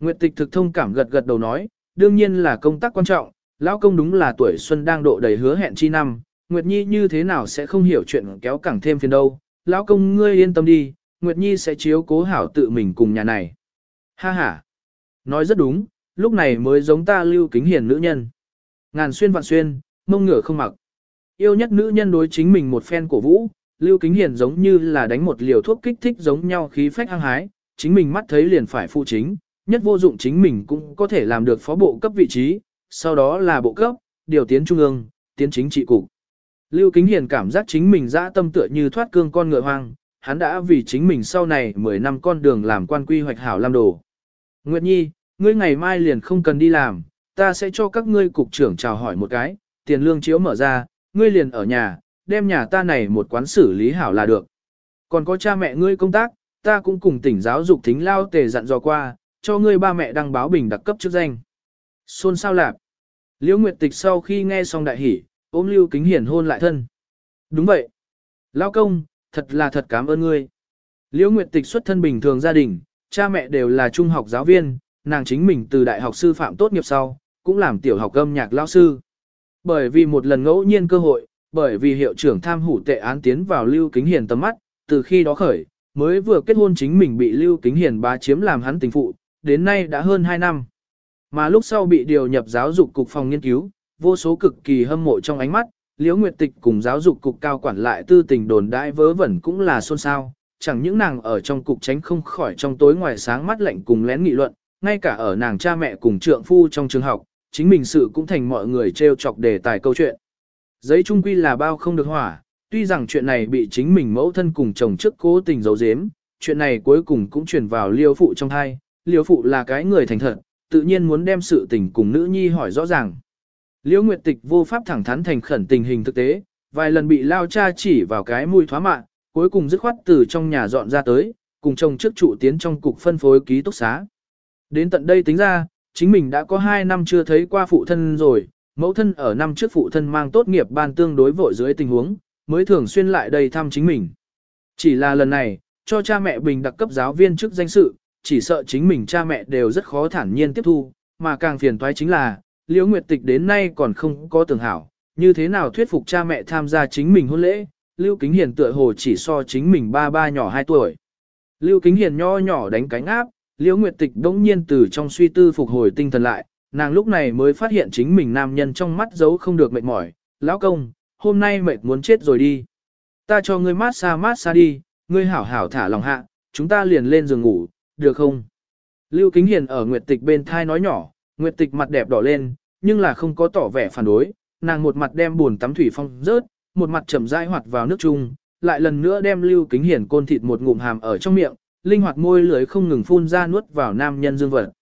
Speaker 1: Nguyệt tịch thực thông cảm gật gật đầu nói, đương nhiên là công tác quan trọng, lão công đúng là tuổi xuân đang độ đầy hứa hẹn chi năm, Nguyệt Nhi như thế nào sẽ không hiểu chuyện kéo cẳng thêm phiền đâu, lão công ngươi yên tâm đi, Nguyệt Nhi sẽ chiếu cố hảo tự mình cùng nhà này. Ha ha, nói rất đúng, lúc này mới giống ta lưu kính hiền nữ nhân. Ngàn xuyên vạn xuyên, mông ngửa không mặc. Yêu nhất nữ nhân đối chính mình một phen cổ vũ, lưu kính hiền giống như là đánh một liều thuốc kích thích giống nhau khí phách hăng hái, chính mình mắt thấy liền phải phụ chính, nhất vô dụng chính mình cũng có thể làm được phó bộ cấp vị trí, sau đó là bộ cấp, điều tiến trung ương, tiến chính trị cục. Lưu Kính Hiền cảm giác chính mình dã tâm tựa như thoát cương con ngựa hoang, hắn đã vì chính mình sau này 10 năm con đường làm quan quy hoạch hảo làm đồ. Nguyệt Nhi, ngươi ngày mai liền không cần đi làm, ta sẽ cho các ngươi cục trưởng chào hỏi một cái, tiền lương chiếu mở ra, ngươi liền ở nhà, đem nhà ta này một quán xử lý hảo là được. Còn có cha mẹ ngươi công tác, ta cũng cùng tỉnh giáo dục thính lao tề dặn dò qua, cho ngươi ba mẹ đăng báo bình đặc cấp chức danh. Xôn sao lạc. Liễu Nguyệt Tịch sau khi nghe xong đại hỉ, ôm Lưu Kính Hiển hôn lại thân. Đúng vậy. Lao công, thật là thật cảm ơn ngươi. Liễu Nguyệt Tịch xuất thân bình thường gia đình, cha mẹ đều là trung học giáo viên, nàng chính mình từ đại học sư phạm tốt nghiệp sau, cũng làm tiểu học âm nhạc lao sư. Bởi vì một lần ngẫu nhiên cơ hội, bởi vì hiệu trưởng tham hủ tệ án tiến vào Lưu Kính Hiền tầm mắt, từ khi đó khởi, mới vừa kết hôn chính mình bị Lưu Kính Hiền bá chiếm làm hắn tình phụ, đến nay đã hơn 2 năm. Mà lúc sau bị điều nhập giáo dục cục phòng nghiên cứu, vô số cực kỳ hâm mộ trong ánh mắt, Liễu Nguyệt Tịch cùng giáo dục cục cao quản lại tư tình đồn đại vớ vẩn cũng là xôn xao, chẳng những nàng ở trong cục tránh không khỏi trong tối ngoài sáng mắt lạnh cùng lén nghị luận, ngay cả ở nàng cha mẹ cùng trượng phu trong trường học, chính mình sự cũng thành mọi người trêu chọc đề tài câu chuyện. Giấy trung quy là bao không được hỏa, tuy rằng chuyện này bị chính mình mẫu thân cùng chồng trước cố tình giấu giếm, chuyện này cuối cùng cũng truyền vào liêu phụ trong thai, liêu phụ là cái người thành thật, tự nhiên muốn đem sự tình cùng nữ nhi hỏi rõ ràng. Liễu Nguyệt Tịch vô pháp thẳng thắn thành khẩn tình hình thực tế, vài lần bị lao cha chỉ vào cái mũi thoá mạ, cuối cùng dứt khoát từ trong nhà dọn ra tới, cùng chồng trước trụ tiến trong cục phân phối ký túc xá. Đến tận đây tính ra, chính mình đã có 2 năm chưa thấy qua phụ thân rồi, mẫu thân ở năm trước phụ thân mang tốt nghiệp ban tương đối vội dưới tình huống, mới thường xuyên lại đây thăm chính mình. Chỉ là lần này, cho cha mẹ bình đặc cấp giáo viên chức danh sự, chỉ sợ chính mình cha mẹ đều rất khó thản nhiên tiếp thu, mà càng phiền toái chính là, Liễu Nguyệt Tịch đến nay còn không có tưởng hảo, như thế nào thuyết phục cha mẹ tham gia chính mình hôn lễ, Lưu Kính Hiền tựa hồ chỉ so chính mình ba ba nhỏ 2 tuổi. Lưu Kính Hiền nho nhỏ đánh cánh áp, Liễu Nguyệt Tịch đống nhiên từ trong suy tư phục hồi tinh thần lại, nàng lúc này mới phát hiện chính mình nam nhân trong mắt giấu không được mệt mỏi, lão công, hôm nay mệt muốn chết rồi đi. Ta cho ngươi mát xa mát xa đi, ngươi hảo hảo thả lòng hạ, chúng ta liền lên giường ngủ, được không? Lưu Kính Hiền ở Nguyệt Tịch bên thai nói nhỏ, Nguyệt Tịch mặt đẹp đỏ lên, nhưng là không có tỏ vẻ phản đối, nàng một mặt đem buồn tắm thủy phong rớt, một mặt chậm rãi hoạt vào nước chung, lại lần nữa đem Lưu Kính Hiền côn thịt một ngụm hàm ở trong miệng, linh hoạt môi lưỡi không ngừng phun ra nuốt vào nam nhân dương vật.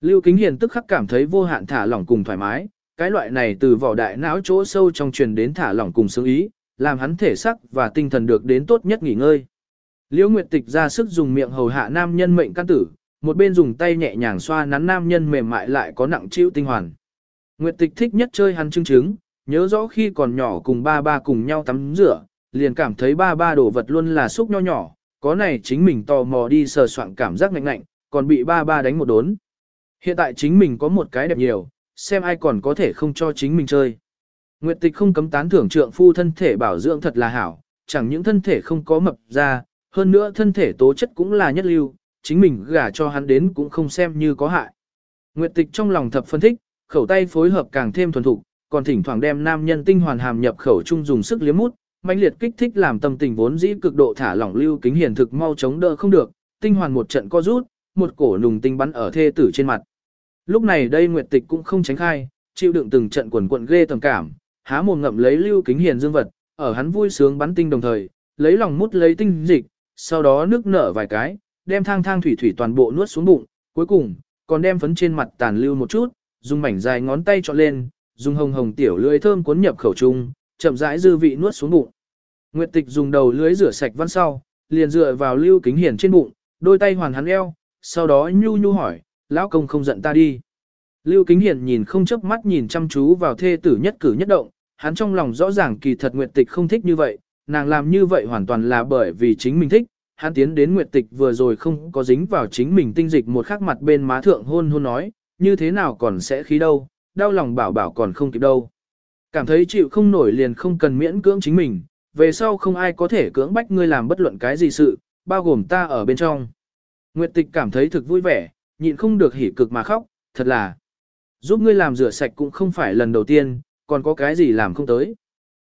Speaker 1: Lưu Kính Hiền tức khắc cảm thấy vô hạn thả lỏng cùng thoải mái, cái loại này từ vỏ đại não chỗ sâu trong truyền đến thả lỏng cùng sướng ý, làm hắn thể sắc và tinh thần được đến tốt nhất nghỉ ngơi. Liễu Nguyệt Tịch ra sức dùng miệng hầu hạ nam nhân mệnh căn tử, một bên dùng tay nhẹ nhàng xoa nắn nam nhân mềm mại lại có nặng chịu tinh hoàn. Nguyệt Tịch thích nhất chơi hắn chứng trứng, nhớ rõ khi còn nhỏ cùng ba ba cùng nhau tắm rửa, liền cảm thấy ba ba đồ vật luôn là xúc nho nhỏ, có này chính mình tò mò đi sờ soạn cảm giác ngạnh ngạnh, còn bị ba ba đánh một đốn. Hiện tại chính mình có một cái đẹp nhiều, xem ai còn có thể không cho chính mình chơi. Nguyệt tịch không cấm tán thưởng trượng phu thân thể bảo dưỡng thật là hảo, chẳng những thân thể không có mập ra, hơn nữa thân thể tố chất cũng là nhất lưu, chính mình gả cho hắn đến cũng không xem như có hại. Nguyệt tịch trong lòng thập phân thích, khẩu tay phối hợp càng thêm thuần thục, còn thỉnh thoảng đem nam nhân tinh hoàn hàm nhập khẩu chung dùng sức liếm mút, mãnh liệt kích thích làm tâm tình vốn dĩ cực độ thả lỏng lưu kính hiền thực mau chống đỡ không được, tinh hoàn một trận co rút, một cổ nùng tinh bắn ở thê tử trên mặt. Lúc này đây Nguyệt Tịch cũng không tránh khai, chịu đựng từng trận quần quận ghê tầm cảm, há mồm ngậm lấy lưu kính hiền dương vật, ở hắn vui sướng bắn tinh đồng thời, lấy lòng mút lấy tinh dịch, sau đó nước nở vài cái, đem thang thang thủy thủy toàn bộ nuốt xuống bụng, cuối cùng, còn đem phấn trên mặt tàn lưu một chút, dùng mảnh dài ngón tay chọn lên, dùng hồng hồng tiểu lưỡi thơm cuốn nhập khẩu trung, chậm rãi dư vị nuốt xuống bụng. Nguyệt Tịch dùng đầu lưỡi rửa sạch văn sau, liền dựa vào Lưu Kính Hiền trên bụng, đôi tay hoàn hắn eo, sau đó nhu nhu hỏi, lão công không giận ta đi. Lưu Kính Hiền nhìn không chớp mắt nhìn chăm chú vào thê tử nhất cử nhất động, hắn trong lòng rõ ràng kỳ thật Nguyệt Tịch không thích như vậy, nàng làm như vậy hoàn toàn là bởi vì chính mình thích. Hắn tiến đến Nguyệt Tịch vừa rồi không có dính vào chính mình tinh dịch một khắc mặt bên má thượng hôn hôn nói, như thế nào còn sẽ khí đâu, đau lòng bảo bảo còn không kịp đâu. Cảm thấy chịu không nổi liền không cần miễn cưỡng chính mình, về sau không ai có thể cưỡng bách ngươi làm bất luận cái gì sự, bao gồm ta ở bên trong. Nguyệt tịch cảm thấy thực vui vẻ, nhịn không được hỉ cực mà khóc, thật là. Giúp ngươi làm rửa sạch cũng không phải lần đầu tiên, còn có cái gì làm không tới.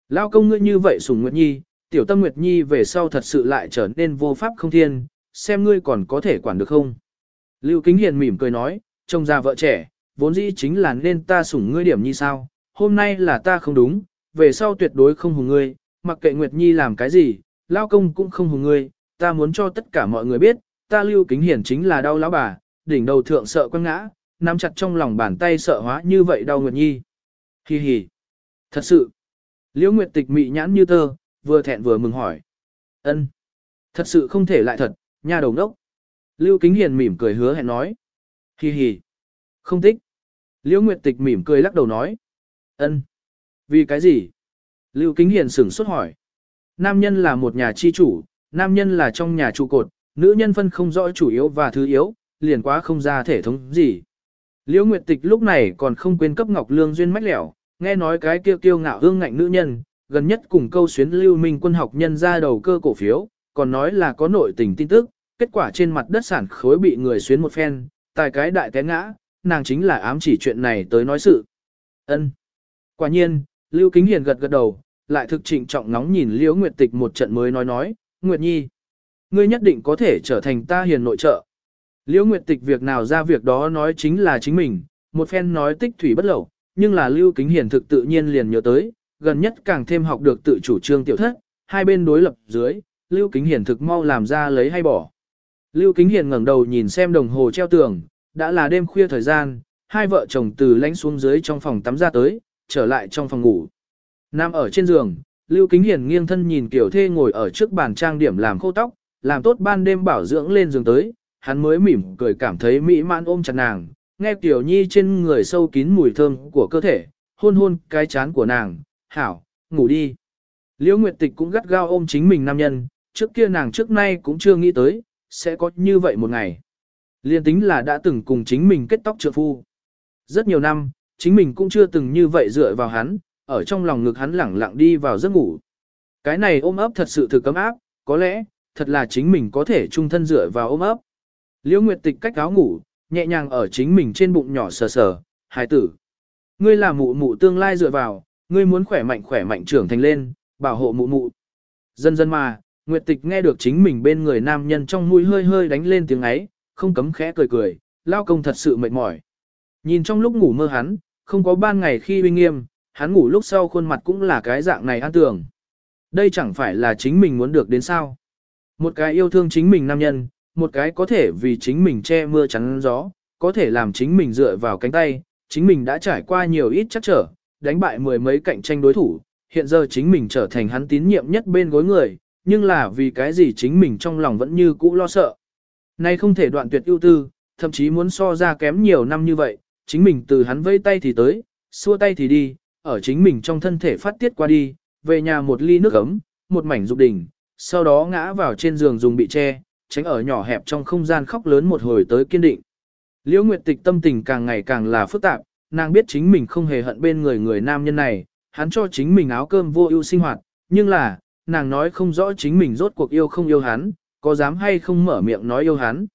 Speaker 1: Lao công ngươi như vậy sùng Nguyệt Nhi, tiểu tâm Nguyệt Nhi về sau thật sự lại trở nên vô pháp không thiên, xem ngươi còn có thể quản được không. Lưu Kính Hiền mỉm cười nói, trông già vợ trẻ, vốn dĩ chính là nên ta sủng ngươi điểm như sao, hôm nay là ta không đúng, về sau tuyệt đối không hùng ngươi, mặc kệ Nguyệt Nhi làm cái gì, lao công cũng không hùng ngươi, ta muốn cho tất cả mọi người biết, ta lưu kính hiển chính là đau lão bà, đỉnh đầu thượng sợ quăng ngã, nắm chặt trong lòng bàn tay sợ hóa như vậy đau Nguyệt Nhi. Hi hi. Thật sự. Liễu Nguyệt tịch mị nhãn như tơ, vừa thẹn vừa mừng hỏi. ân Thật sự không thể lại thật, nha đầu đốc. Lưu Kính Hiền mỉm cười hứa hẹn nói. Hi hi. Không thích. Liễu Nguyệt Tịch mỉm cười lắc đầu nói. ân Vì cái gì? Lưu Kính Hiền sửng sốt hỏi. Nam nhân là một nhà chi chủ, nam nhân là trong nhà trụ cột, nữ nhân phân không rõ chủ yếu và thứ yếu, liền quá không ra thể thống gì. Liễu Nguyệt Tịch lúc này còn không quên cấp Ngọc Lương duyên mách lẻo, nghe nói cái kia kiêu ngạo hương ngạnh nữ nhân, gần nhất cùng câu xuyến Lưu Minh quân học nhân ra đầu cơ cổ phiếu, còn nói là có nội tình tin tức, kết quả trên mặt đất sản khối bị người xuyến một phen, tài cái đại té ngã, nàng chính là ám chỉ chuyện này tới nói sự. Ân. Quả nhiên, Lưu Kính Hiền gật gật đầu, lại thực trịnh trọng nóng nhìn Liễu Nguyệt Tịch một trận mới nói nói, Nguyệt Nhi, ngươi nhất định có thể trở thành ta hiền nội trợ. Liễu Nguyệt Tịch việc nào ra việc đó nói chính là chính mình, một phen nói tích thủy bất lậu, nhưng là Lưu Kính Hiền thực tự nhiên liền nhớ tới, gần nhất càng thêm học được tự chủ trương tiểu thất, hai bên đối lập dưới, Lưu Kính Hiền thực mau làm ra lấy hay bỏ. Lưu Kính Hiền ngẩng đầu nhìn xem đồng hồ treo tường, đã là đêm khuya thời gian, hai vợ chồng từ lánh xuống dưới trong phòng tắm ra tới, trở lại trong phòng ngủ. Nam ở trên giường, Lưu Kính Hiền nghiêng thân nhìn Kiều Thê ngồi ở trước bàn trang điểm làm khô tóc, làm tốt ban đêm bảo dưỡng lên giường tới, hắn mới mỉm cười cảm thấy mỹ mãn ôm chặt nàng, nghe Kiều Nhi trên người sâu kín mùi thơm của cơ thể, hôn hôn cái chán của nàng, hảo, ngủ đi. Liễu Nguyệt Tịch cũng gắt gao ôm chính mình nam nhân, trước kia nàng trước nay cũng chưa nghĩ tới, sẽ có như vậy một ngày. Liên tính là đã từng cùng chính mình kết tóc trợ phu. Rất nhiều năm, chính mình cũng chưa từng như vậy dựa vào hắn, ở trong lòng ngực hắn lẳng lặng đi vào giấc ngủ. Cái này ôm ấp thật sự thực cấm áp, có lẽ, thật là chính mình có thể chung thân dựa vào ôm ấp. Liễu Nguyệt Tịch cách áo ngủ, nhẹ nhàng ở chính mình trên bụng nhỏ sờ sờ, hài tử. Ngươi là mụ mụ tương lai dựa vào, ngươi muốn khỏe mạnh khỏe mạnh trưởng thành lên, bảo hộ mụ mụ. Dần dần mà, Nguyệt Tịch nghe được chính mình bên người nam nhân trong mũi hơi hơi đánh lên tiếng ấy, không cấm khẽ cười cười, lao công thật sự mệt mỏi. Nhìn trong lúc ngủ mơ hắn, không có ban ngày khi uy nghiêm, hắn ngủ lúc sau khuôn mặt cũng là cái dạng này an tường. Đây chẳng phải là chính mình muốn được đến sao. Một cái yêu thương chính mình nam nhân, một cái có thể vì chính mình che mưa chắn gió, có thể làm chính mình dựa vào cánh tay, chính mình đã trải qua nhiều ít chắc trở, đánh bại mười mấy cạnh tranh đối thủ, hiện giờ chính mình trở thành hắn tín nhiệm nhất bên gối người, nhưng là vì cái gì chính mình trong lòng vẫn như cũ lo sợ. Nay không thể đoạn tuyệt ưu tư, thậm chí muốn so ra kém nhiều năm như vậy, chính mình từ hắn vây tay thì tới, xua tay thì đi, ở chính mình trong thân thể phát tiết qua đi, về nhà một ly nước ấm, một mảnh dục đỉnh, sau đó ngã vào trên giường dùng bị che, tránh ở nhỏ hẹp trong không gian khóc lớn một hồi tới kiên định. Liễu Nguyệt Tịch tâm tình càng ngày càng là phức tạp, nàng biết chính mình không hề hận bên người người nam nhân này, hắn cho chính mình áo cơm vô ưu sinh hoạt, nhưng là, nàng nói không rõ chính mình rốt cuộc yêu không yêu hắn, có dám hay không mở miệng nói yêu hắn.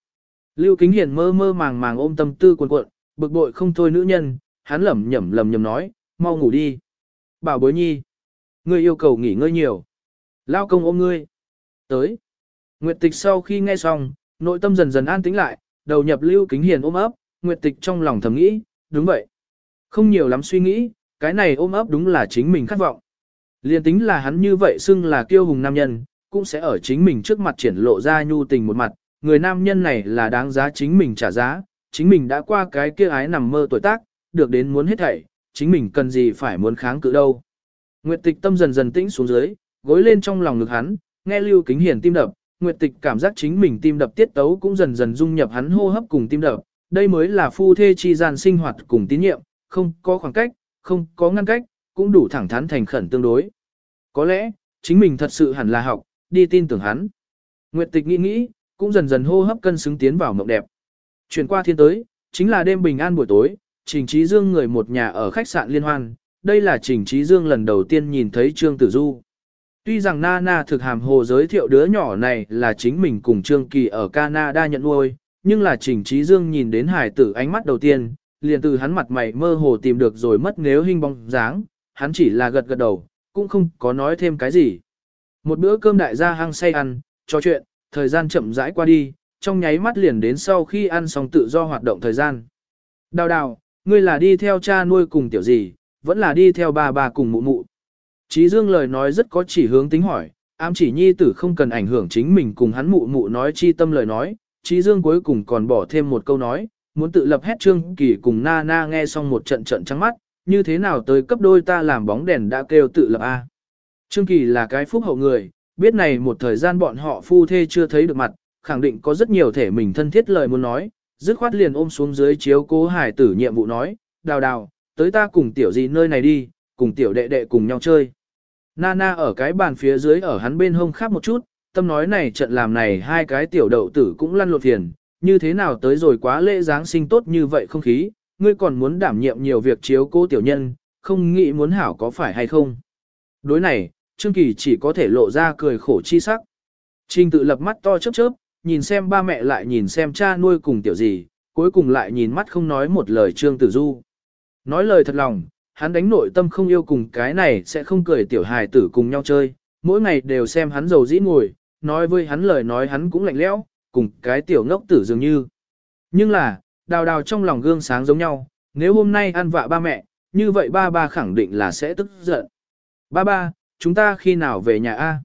Speaker 1: Lưu Kính Hiền mơ mơ màng màng ôm tâm tư cuộn cuộn, bực bội không thôi nữ nhân, hắn lẩm nhẩm lẩm nhẩm nói, mau ngủ đi. Bảo bối nhi, ngươi yêu cầu nghỉ ngơi nhiều. Lao công ôm ngươi. Tới. Nguyệt Tịch sau khi nghe xong, nội tâm dần dần an tĩnh lại, đầu nhập Lưu Kính Hiền ôm ấp, Nguyệt Tịch trong lòng thầm nghĩ, đúng vậy. Không nhiều lắm suy nghĩ, cái này ôm ấp đúng là chính mình khát vọng. Liên tính là hắn như vậy xưng là kiêu hùng nam nhân, cũng sẽ ở chính mình trước mặt triển lộ ra nhu tình một mặt, người nam nhân này là đáng giá chính mình trả giá, chính mình đã qua cái kia ái nằm mơ tuổi tác, được đến muốn hết thảy, chính mình cần gì phải muốn kháng cự đâu. Nguyệt tịch tâm dần dần tĩnh xuống dưới, gối lên trong lòng ngực hắn, nghe lưu kính hiền tim đập, Nguyệt tịch cảm giác chính mình tim đập tiết tấu cũng dần dần dung nhập hắn hô hấp cùng tim đập, đây mới là phu thê chi gian sinh hoạt cùng tín nhiệm, không có khoảng cách, không có ngăn cách, cũng đủ thẳng thắn thành khẩn tương đối. Có lẽ, chính mình thật sự hẳn là học, đi tin tưởng hắn. Nguyệt tịch nghĩ nghĩ, cũng dần dần hô hấp cân xứng tiến vào mộng đẹp. Chuyển qua thiên tới, chính là đêm bình an buổi tối, Trình Trí Dương người một nhà ở khách sạn liên hoan, đây là Trình Trí Dương lần đầu tiên nhìn thấy Trương Tử Du. Tuy rằng Nana thực hàm hồ giới thiệu đứa nhỏ này là chính mình cùng Trương Kỳ ở Canada nhận nuôi, nhưng là Trình Trí Dương nhìn đến hải tử ánh mắt đầu tiên, liền từ hắn mặt mày mơ hồ tìm được rồi mất nếu hình bóng dáng, hắn chỉ là gật gật đầu, cũng không có nói thêm cái gì. Một bữa cơm đại gia hăng say ăn, trò chuyện, thời gian chậm rãi qua đi, trong nháy mắt liền đến sau khi ăn xong tự do hoạt động thời gian. Đào đào, ngươi là đi theo cha nuôi cùng tiểu gì, vẫn là đi theo bà bà cùng mụ mụ. Chí Dương lời nói rất có chỉ hướng tính hỏi, ám chỉ nhi tử không cần ảnh hưởng chính mình cùng hắn mụ mụ nói chi tâm lời nói, Chí Dương cuối cùng còn bỏ thêm một câu nói, muốn tự lập hết Trương Kỳ cùng Na Na nghe xong một trận trận trắng mắt, như thế nào tới cấp đôi ta làm bóng đèn đã kêu tự lập A. Trương Kỳ là cái phúc hậu người, biết này một thời gian bọn họ phu thê chưa thấy được mặt, khẳng định có rất nhiều thể mình thân thiết lời muốn nói, dứt khoát liền ôm xuống dưới chiếu cố hải tử nhiệm vụ nói, đào đào, tới ta cùng tiểu gì nơi này đi, cùng tiểu đệ đệ cùng nhau chơi. Nana ở cái bàn phía dưới ở hắn bên hông khắp một chút, tâm nói này trận làm này hai cái tiểu đậu tử cũng lăn lộn phiền, như thế nào tới rồi quá lễ Giáng sinh tốt như vậy không khí, ngươi còn muốn đảm nhiệm nhiều việc chiếu cố tiểu nhân, không nghĩ muốn hảo có phải hay không. Đối này, Trương Kỳ chỉ có thể lộ ra cười khổ chi sắc. Trình tự lập mắt to chớp chớp, nhìn xem ba mẹ lại nhìn xem cha nuôi cùng tiểu gì, cuối cùng lại nhìn mắt không nói một lời Trương Tử Du. Nói lời thật lòng, hắn đánh nội tâm không yêu cùng cái này sẽ không cười tiểu hài tử cùng nhau chơi, mỗi ngày đều xem hắn giàu dĩ ngồi, nói với hắn lời nói hắn cũng lạnh lẽo, cùng cái tiểu ngốc tử dường như. Nhưng là, đào đào trong lòng gương sáng giống nhau, nếu hôm nay ăn vạ ba mẹ, như vậy ba ba khẳng định là sẽ tức giận. Ba ba, chúng ta khi nào về nhà A?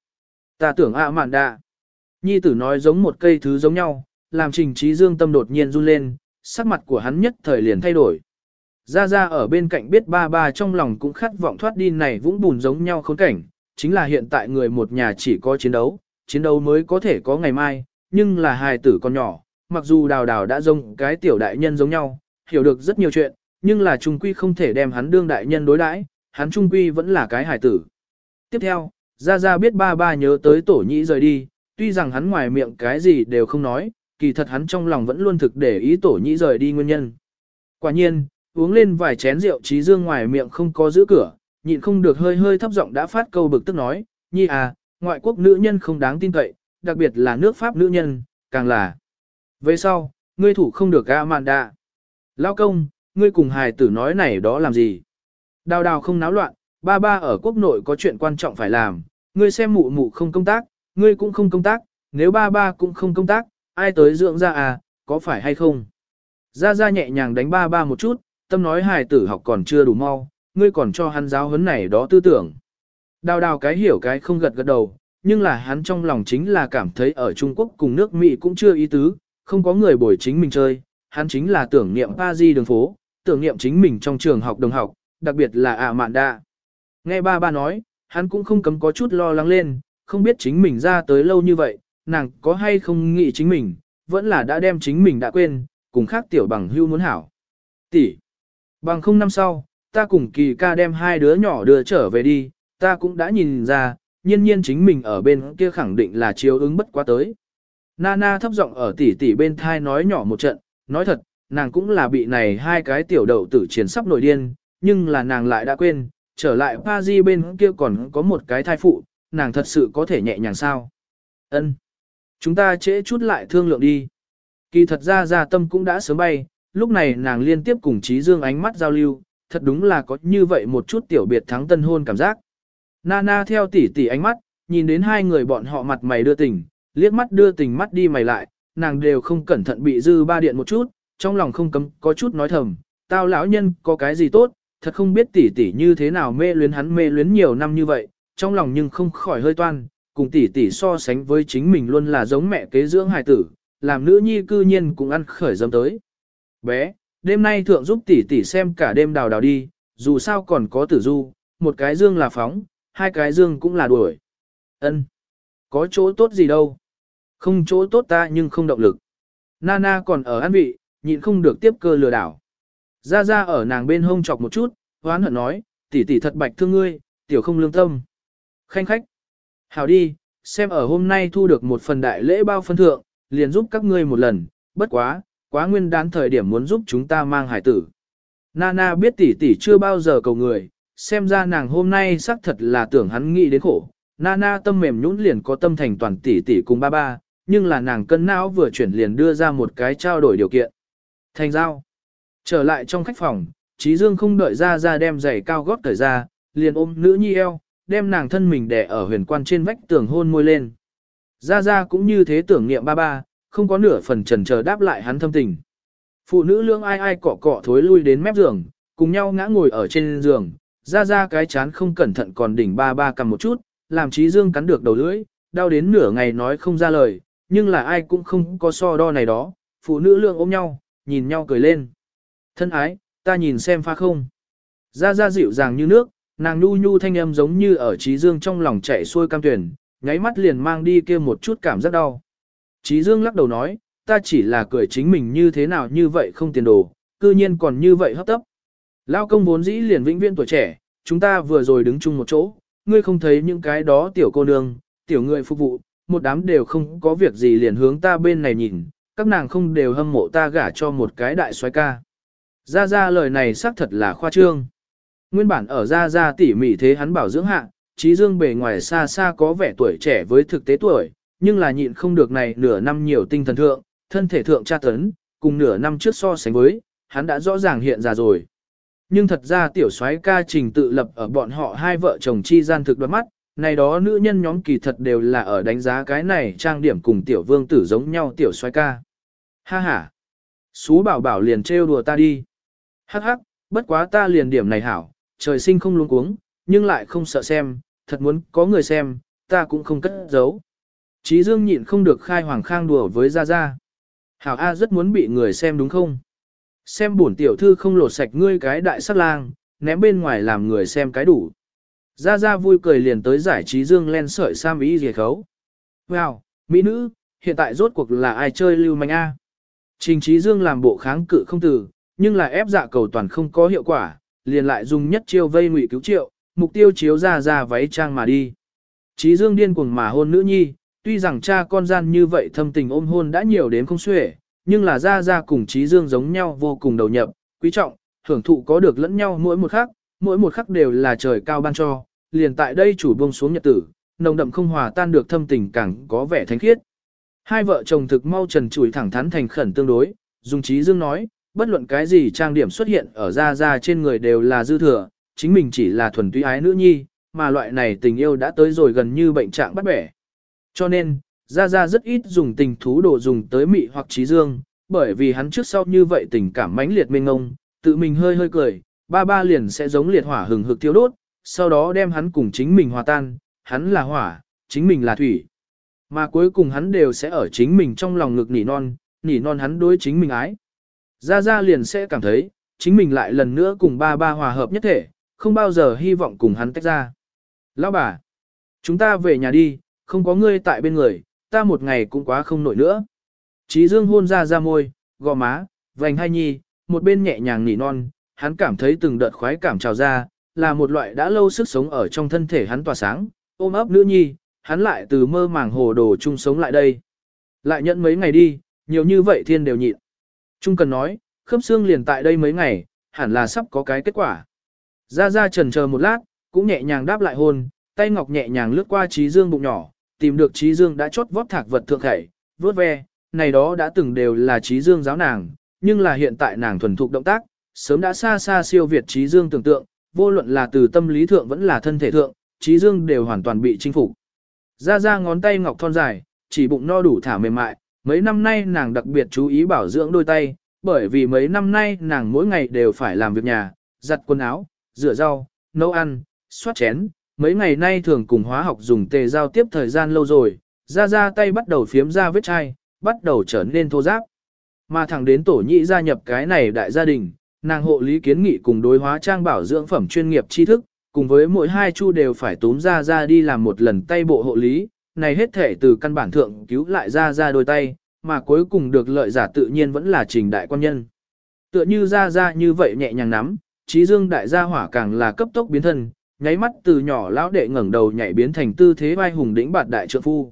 Speaker 1: Ta tưởng ạ mạn đạ. Nhi tử nói giống một cây thứ giống nhau, làm trình trí dương tâm đột nhiên run lên, sắc mặt của hắn nhất thời liền thay đổi. Ra ra ở bên cạnh biết ba ba trong lòng cũng khát vọng thoát đi này vũng bùn giống nhau khốn cảnh, chính là hiện tại người một nhà chỉ có chiến đấu, chiến đấu mới có thể có ngày mai, nhưng là hài tử con nhỏ, mặc dù đào đào đã giống cái tiểu đại nhân giống nhau, hiểu được rất nhiều chuyện, nhưng là trung quy không thể đem hắn đương đại nhân đối đãi, hắn trung quy vẫn là cái hài tử. Tiếp theo, Gia Gia biết ba ba nhớ tới tổ nhĩ rời đi, tuy rằng hắn ngoài miệng cái gì đều không nói, kỳ thật hắn trong lòng vẫn luôn thực để ý tổ nhĩ rời đi nguyên nhân. Quả nhiên, uống lên vài chén rượu trí dương ngoài miệng không có giữ cửa, nhịn không được hơi hơi thấp giọng đã phát câu bực tức nói, nhi à, ngoại quốc nữ nhân không đáng tin cậy, đặc biệt là nước Pháp nữ nhân, càng là. Về sau, ngươi thủ không được gã mạn đạ. Lao công, ngươi cùng hài tử nói này đó làm gì? Đào đào không náo loạn, ba ba ở quốc nội có chuyện quan trọng phải làm, ngươi xem mụ mụ không công tác, ngươi cũng không công tác, nếu ba ba cũng không công tác, ai tới dưỡng ra à, có phải hay không? Ra ra nhẹ nhàng đánh ba ba một chút, tâm nói hài tử học còn chưa đủ mau, ngươi còn cho hắn giáo huấn này đó tư tưởng. Đào đào cái hiểu cái không gật gật đầu, nhưng là hắn trong lòng chính là cảm thấy ở Trung Quốc cùng nước Mỹ cũng chưa ý tứ, không có người bồi chính mình chơi, hắn chính là tưởng niệm Paris đường phố, tưởng niệm chính mình trong trường học đồng học, đặc biệt là ạ mạn đa. Nghe ba ba nói, hắn cũng không cấm có chút lo lắng lên, không biết chính mình ra tới lâu như vậy, nàng có hay không nghĩ chính mình, vẫn là đã đem chính mình đã quên, cùng khác tiểu bằng hưu muốn hảo. Tỷ, bằng không năm sau, ta cùng kỳ ca đem hai đứa nhỏ đưa trở về đi, ta cũng đã nhìn ra, nhiên nhiên chính mình ở bên kia khẳng định là chiếu ứng bất quá tới. Nana thấp giọng ở tỷ tỷ bên thai nói nhỏ một trận, nói thật, nàng cũng là bị này hai cái tiểu đậu tử chiến sắp nổi điên, nhưng là nàng lại đã quên, trở lại Paris bên kia còn có một cái thai phụ, nàng thật sự có thể nhẹ nhàng sao. Ân, Chúng ta trễ chút lại thương lượng đi. Kỳ thật ra ra tâm cũng đã sớm bay, lúc này nàng liên tiếp cùng Trí Dương ánh mắt giao lưu, thật đúng là có như vậy một chút tiểu biệt thắng tân hôn cảm giác. Nana theo tỉ tỉ ánh mắt, nhìn đến hai người bọn họ mặt mày đưa tình, liếc mắt đưa tình mắt đi mày lại, nàng đều không cẩn thận bị dư ba điện một chút, trong lòng không cấm có chút nói thầm, tao lão nhân có cái gì tốt, thật không biết tỷ tỷ như thế nào mê luyến hắn mê luyến nhiều năm như vậy, trong lòng nhưng không khỏi hơi toan, cùng tỷ tỷ so sánh với chính mình luôn là giống mẹ kế dưỡng hài tử, làm nữ nhi cư nhiên cũng ăn khởi dâm tới. Bé, đêm nay thượng giúp tỷ tỷ xem cả đêm đào đào đi, dù sao còn có tử du, một cái dương là phóng, hai cái dương cũng là đuổi. Ân, Có chỗ tốt gì đâu. Không chỗ tốt ta nhưng không động lực. Nana còn ở ăn vị, nhịn không được tiếp cơ lừa đảo. Ra ra ở nàng bên hông chọc một chút, hoán hận nói, tỷ tỷ thật bạch thương ngươi, tiểu không lương tâm. Khanh khách. Hảo đi, xem ở hôm nay thu được một phần đại lễ bao phân thượng, liền giúp các ngươi một lần, bất quá, quá nguyên đán thời điểm muốn giúp chúng ta mang hải tử. Nana biết tỷ tỷ chưa bao giờ cầu người, xem ra nàng hôm nay xác thật là tưởng hắn nghĩ đến khổ. Nana tâm mềm nhũn liền có tâm thành toàn tỷ tỷ cùng ba ba, nhưng là nàng cân não vừa chuyển liền đưa ra một cái trao đổi điều kiện. Thành giao. Trở lại trong khách phòng, Trí Dương không đợi ra ra đem giày cao gót cởi ra, liền ôm nữ nhi eo, đem nàng thân mình đè ở huyền quan trên vách tường hôn môi lên. Ra ra cũng như thế tưởng niệm ba ba, không có nửa phần trần chờ đáp lại hắn thâm tình. Phụ nữ lương ai ai cọ cọ thối lui đến mép giường, cùng nhau ngã ngồi ở trên giường, ra ra cái chán không cẩn thận còn đỉnh ba ba cầm một chút, làm trí dương cắn được đầu lưỡi, đau đến nửa ngày nói không ra lời, nhưng là ai cũng không có so đo này đó, phụ nữ lương ôm nhau, nhìn nhau cười lên. Thân ái, ta nhìn xem pha không. Ra ra dịu dàng như nước, nàng nhu nhu thanh âm giống như ở trí dương trong lòng chạy xuôi cam tuyển, nháy mắt liền mang đi kia một chút cảm giác đau. Trí Dương lắc đầu nói, ta chỉ là cười chính mình như thế nào như vậy không tiền đồ, cư nhiên còn như vậy hấp tấp. Lao công vốn dĩ liền vĩnh viễn tuổi trẻ, chúng ta vừa rồi đứng chung một chỗ, ngươi không thấy những cái đó tiểu cô nương, tiểu người phục vụ, một đám đều không có việc gì liền hướng ta bên này nhìn, các nàng không đều hâm mộ ta gả cho một cái đại soái ca. Ra ra lời này xác thật là khoa trương. Nguyên bản ở ra ra tỉ mỉ thế hắn bảo dưỡng hạ, trí dương bề ngoài xa xa có vẻ tuổi trẻ với thực tế tuổi, nhưng là nhịn không được này nửa năm nhiều tinh thần thượng, thân thể thượng tra tấn, cùng nửa năm trước so sánh với, hắn đã rõ ràng hiện ra rồi. Nhưng thật ra tiểu soái ca trình tự lập ở bọn họ hai vợ chồng chi gian thực đoán mắt, này đó nữ nhân nhóm kỳ thật đều là ở đánh giá cái này trang điểm cùng tiểu vương tử giống nhau tiểu soái ca. Ha ha! Xú bảo bảo liền trêu đùa ta đi. Hắc hắc, bất quá ta liền điểm này hảo, trời sinh không luống cuống, nhưng lại không sợ xem, thật muốn có người xem, ta cũng không cất giấu. Chí Dương nhịn không được khai hoàng khang đùa với Gia Gia. Hảo A rất muốn bị người xem đúng không? Xem bổn tiểu thư không lột sạch ngươi cái đại sắc lang, ném bên ngoài làm người xem cái đủ. Gia Gia vui cười liền tới giải Chí Dương len sợi sam ý dề khấu. Wow, mỹ nữ, hiện tại rốt cuộc là ai chơi lưu manh A? Trình Chí Dương làm bộ kháng cự không từ, nhưng là ép dạ cầu toàn không có hiệu quả, liền lại dùng nhất chiêu vây ngụy cứu triệu, mục tiêu chiếu ra ra váy trang mà đi. Chí Dương điên cuồng mà hôn nữ nhi, Tuy rằng cha con gian như vậy thâm tình ôm hôn đã nhiều đến không xuể, nhưng là ra ra cùng Chí dương giống nhau vô cùng đầu nhập, quý trọng, hưởng thụ có được lẫn nhau mỗi một khắc, mỗi một khắc đều là trời cao ban cho, liền tại đây chủ buông xuống nhật tử, nồng đậm không hòa tan được thâm tình càng có vẻ thánh khiết. Hai vợ chồng thực mau trần chủi thẳng thắn thành khẩn tương đối, dùng Chí dương nói, bất luận cái gì trang điểm xuất hiện ở ra ra trên người đều là dư thừa, chính mình chỉ là thuần túy ái nữ nhi, mà loại này tình yêu đã tới rồi gần như bệnh trạng bắt bẻ. Cho nên, Gia Gia rất ít dùng tình thú đồ dùng tới mị hoặc trí dương, bởi vì hắn trước sau như vậy tình cảm mãnh liệt mênh ngông, tự mình hơi hơi cười, ba ba liền sẽ giống liệt hỏa hừng hực thiêu đốt, sau đó đem hắn cùng chính mình hòa tan, hắn là hỏa, chính mình là thủy. Mà cuối cùng hắn đều sẽ ở chính mình trong lòng ngực nỉ non, nỉ non hắn đối chính mình ái. Gia Gia liền sẽ cảm thấy, chính mình lại lần nữa cùng ba ba hòa hợp nhất thể, không bao giờ hy vọng cùng hắn tách ra. Lão bà, chúng ta về nhà đi, không có ngươi tại bên người, ta một ngày cũng quá không nổi nữa. Chí dương hôn ra ra môi, gò má, vành hai nhi, một bên nhẹ nhàng nỉ non, hắn cảm thấy từng đợt khoái cảm trào ra, là một loại đã lâu sức sống ở trong thân thể hắn tỏa sáng, ôm ấp nữ nhi, hắn lại từ mơ màng hồ đồ chung sống lại đây. Lại nhận mấy ngày đi, nhiều như vậy thiên đều nhịn. Trung cần nói, khớp xương liền tại đây mấy ngày, hẳn là sắp có cái kết quả. Ra ra trần chờ một lát, cũng nhẹ nhàng đáp lại hôn, tay ngọc nhẹ nhàng lướt qua trí dương bụng nhỏ, tìm được trí dương đã chốt vót thạc vật thượng khẩy, vớt ve, này đó đã từng đều là trí dương giáo nàng, nhưng là hiện tại nàng thuần thục động tác, sớm đã xa xa siêu việt trí dương tưởng tượng, vô luận là từ tâm lý thượng vẫn là thân thể thượng, trí dương đều hoàn toàn bị chinh phục. Ra ra ngón tay ngọc thon dài, chỉ bụng no đủ thả mềm mại, mấy năm nay nàng đặc biệt chú ý bảo dưỡng đôi tay, bởi vì mấy năm nay nàng mỗi ngày đều phải làm việc nhà, giặt quần áo, rửa rau, nấu ăn, xoát chén, mấy ngày nay thường cùng hóa học dùng tề giao tiếp thời gian lâu rồi, ra ra tay bắt đầu phiếm ra vết chai, bắt đầu trở nên thô giáp. Mà thẳng đến tổ nhị gia nhập cái này đại gia đình, nàng hộ lý kiến nghị cùng đối hóa trang bảo dưỡng phẩm chuyên nghiệp tri thức, cùng với mỗi hai chu đều phải túm ra ra đi làm một lần tay bộ hộ lý, này hết thể từ căn bản thượng cứu lại ra ra đôi tay, mà cuối cùng được lợi giả tự nhiên vẫn là trình đại quan nhân. Tựa như ra ra như vậy nhẹ nhàng nắm, trí dương đại gia hỏa càng là cấp tốc biến thân, nháy mắt từ nhỏ lão đệ ngẩng đầu nhảy biến thành tư thế vai hùng đỉnh bạt đại trượng phu.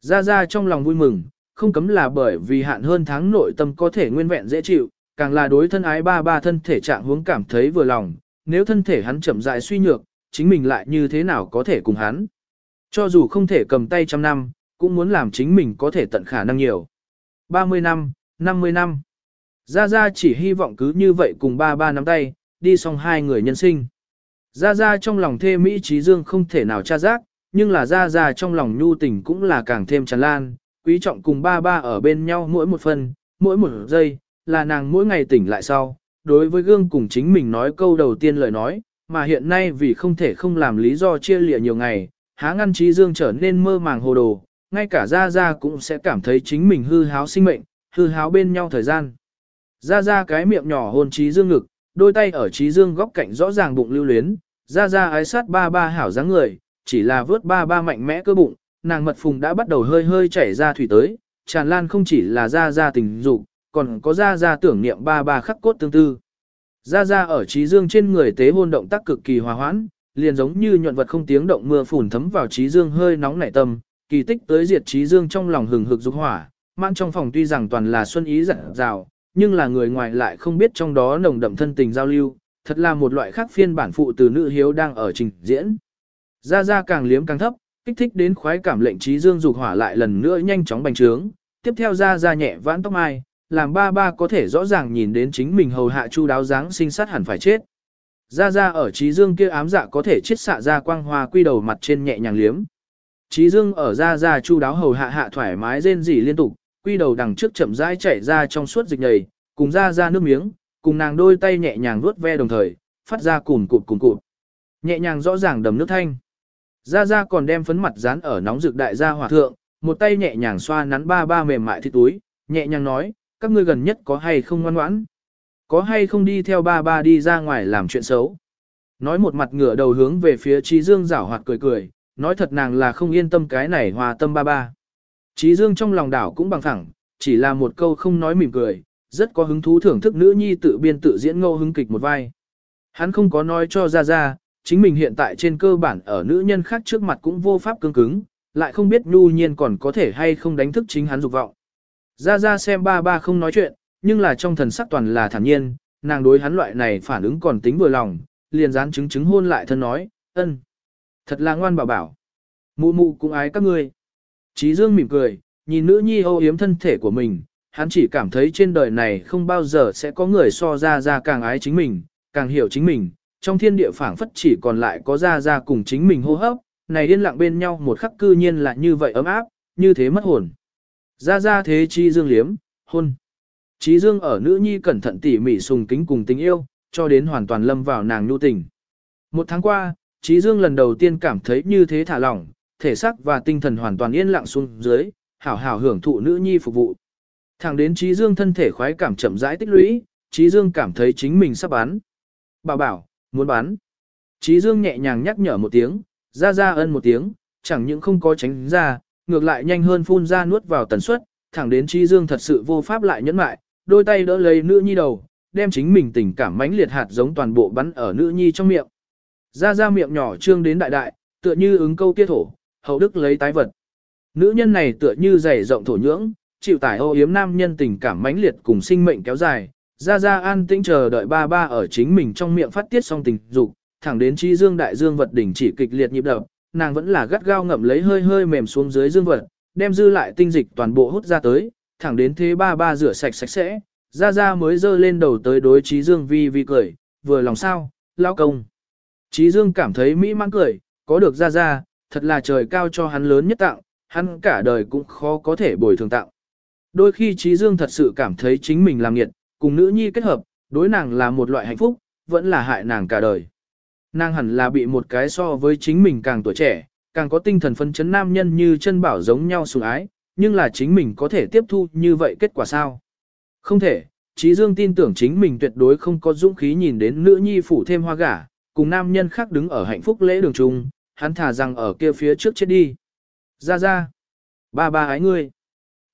Speaker 1: Ra ra trong lòng vui mừng, không cấm là bởi vì hạn hơn tháng nội tâm có thể nguyên vẹn dễ chịu, càng là đối thân ái ba ba thân thể trạng hướng cảm thấy vừa lòng, nếu thân thể hắn chậm rãi suy nhược, chính mình lại như thế nào có thể cùng hắn. Cho dù không thể cầm tay trăm năm, cũng muốn làm chính mình có thể tận khả năng nhiều. 30 năm, 50 năm. Gia Gia chỉ hy vọng cứ như vậy cùng ba ba nắm tay, đi xong hai người nhân sinh. Gia Gia trong lòng thê Mỹ Trí Dương không thể nào tra giác, nhưng là Gia Gia trong lòng nhu tình cũng là càng thêm tràn lan, quý trọng cùng ba ba ở bên nhau mỗi một phần, mỗi một giây, là nàng mỗi ngày tỉnh lại sau, đối với gương cùng chính mình nói câu đầu tiên lời nói, mà hiện nay vì không thể không làm lý do chia lịa nhiều ngày, há ngăn trí dương trở nên mơ màng hồ đồ, ngay cả Gia Gia cũng sẽ cảm thấy chính mình hư háo sinh mệnh, hư háo bên nhau thời gian. Gia Gia cái miệng nhỏ hôn trí dương ngực, đôi tay ở trí dương góc cạnh rõ ràng bụng lưu luyến, Gia Gia ái sát ba ba hảo dáng người, chỉ là vớt ba ba mạnh mẽ cơ bụng, nàng mật phùng đã bắt đầu hơi hơi chảy ra thủy tới, tràn lan không chỉ là Gia Gia tình dục, còn có Gia Gia tưởng niệm ba ba khắc cốt tương tư. Gia Gia ở trí dương trên người tế hôn động tác cực kỳ hòa hoãn, liền giống như nhuận vật không tiếng động mưa phùn thấm vào trí dương hơi nóng nảy tâm, kỳ tích tới diệt trí dương trong lòng hừng hực dục hỏa, mang trong phòng tuy rằng toàn là xuân ý dặn dào, nhưng là người ngoài lại không biết trong đó nồng đậm thân tình giao lưu, thật là một loại khác phiên bản phụ từ nữ hiếu đang ở trình diễn. Gia Gia càng liếm càng thấp, kích thích đến khoái cảm lệnh trí dương dục hỏa lại lần nữa nhanh chóng bành trướng, tiếp theo Gia Gia nhẹ vãn tóc mai, làm ba ba có thể rõ ràng nhìn đến chính mình hầu hạ chu đáo dáng sinh sát hẳn phải chết. Ra ra ở trí dương kia ám dạ có thể chiết xạ ra quang hoa quy đầu mặt trên nhẹ nhàng liếm. Trí dương ở ra ra chu đáo hầu hạ hạ thoải mái rên rỉ liên tục, quy đầu đằng trước chậm rãi chảy ra trong suốt dịch nhầy, cùng ra ra nước miếng, cùng nàng đôi tay nhẹ nhàng vuốt ve đồng thời, phát ra cùn cụt cùn cụt. Nhẹ nhàng rõ ràng đầm nước thanh. Ra ra còn đem phấn mặt dán ở nóng rực đại gia hỏa thượng, một tay nhẹ nhàng xoa nắn ba ba mềm mại thịt túi, nhẹ nhàng nói, các ngươi gần nhất có hay không ngoan ngoãn. Có hay không đi theo ba ba đi ra ngoài làm chuyện xấu. Nói một mặt ngửa đầu hướng về phía Trí Dương rảo hoạt cười cười, nói thật nàng là không yên tâm cái này hòa tâm ba ba. Trí Dương trong lòng đảo cũng bằng thẳng, chỉ là một câu không nói mỉm cười, rất có hứng thú thưởng thức nữ nhi tự biên tự diễn ngô hứng kịch một vai. Hắn không có nói cho ra ra, chính mình hiện tại trên cơ bản ở nữ nhân khác trước mặt cũng vô pháp cứng cứng, lại không biết nhu nhiên còn có thể hay không đánh thức chính hắn dục vọng. Ra ra xem ba ba không nói chuyện, nhưng là trong thần sắc toàn là thản nhiên, nàng đối hắn loại này phản ứng còn tính vừa lòng, liền dán chứng chứng hôn lại thân nói, ân. Thật là ngoan bảo bảo. Mụ mụ cũng ái các ngươi. Chí Dương mỉm cười, nhìn nữ nhi âu yếm thân thể của mình, hắn chỉ cảm thấy trên đời này không bao giờ sẽ có người so ra ra càng ái chính mình, càng hiểu chính mình, trong thiên địa phảng phất chỉ còn lại có ra ra cùng chính mình hô hấp, này yên lặng bên nhau một khắc cư nhiên là như vậy ấm áp, như thế mất hồn. Ra ra thế chi dương liếm, hôn. Chí dương ở nữ nhi cẩn thận tỉ mỉ sùng kính cùng tình yêu, cho đến hoàn toàn lâm vào nàng nhu tình. Một tháng qua, Chí dương lần đầu tiên cảm thấy như thế thả lỏng, thể xác và tinh thần hoàn toàn yên lặng xuống dưới, hảo hảo hưởng thụ nữ nhi phục vụ. Thẳng đến Chí dương thân thể khoái cảm chậm rãi tích lũy, Chí dương cảm thấy chính mình sắp bán. Bảo bảo, muốn bán, Chí dương nhẹ nhàng nhắc nhở một tiếng, ra ra ân một tiếng, chẳng những không có tránh ra, ngược lại nhanh hơn phun ra nuốt vào tần suất, thẳng đến Chí Dương thật sự vô pháp lại nhẫn mại, đôi tay đỡ lấy nữ nhi đầu, đem chính mình tình cảm mãnh liệt hạt giống toàn bộ bắn ở nữ nhi trong miệng. Ra ra miệng nhỏ trương đến đại đại, tựa như ứng câu kia thổ, hậu đức lấy tái vật. Nữ nhân này tựa như dày rộng thổ nhưỡng, chịu tải ô yếm nam nhân tình cảm mãnh liệt cùng sinh mệnh kéo dài, ra ra an tĩnh chờ đợi ba ba ở chính mình trong miệng phát tiết xong tình dục, thẳng đến chi dương đại dương vật đỉnh chỉ kịch liệt nhịp đập, nàng vẫn là gắt gao ngậm lấy hơi hơi mềm xuống dưới dương vật, đem dư lại tinh dịch toàn bộ hút ra tới, thẳng đến thế ba ba rửa sạch sạch sẽ, ra ra mới dơ lên đầu tới đối trí dương vi vi cười, vừa lòng sao, lao công. Trí dương cảm thấy mỹ mãn cười, có được ra ra, thật là trời cao cho hắn lớn nhất tặng, hắn cả đời cũng khó có thể bồi thường tặng. Đôi khi Trí Dương thật sự cảm thấy chính mình làm nghiệt, cùng nữ nhi kết hợp, đối nàng là một loại hạnh phúc, vẫn là hại nàng cả đời. Nàng hẳn là bị một cái so với chính mình càng tuổi trẻ, càng có tinh thần phân chấn nam nhân như chân bảo giống nhau sủng ái, nhưng là chính mình có thể tiếp thu như vậy kết quả sao? Không thể, Trí Dương tin tưởng chính mình tuyệt đối không có dũng khí nhìn đến nữ nhi phủ thêm hoa gả, cùng nam nhân khác đứng ở hạnh phúc lễ đường chung, hắn thả rằng ở kia phía trước chết đi. Ra ra. Ba ba ái ngươi.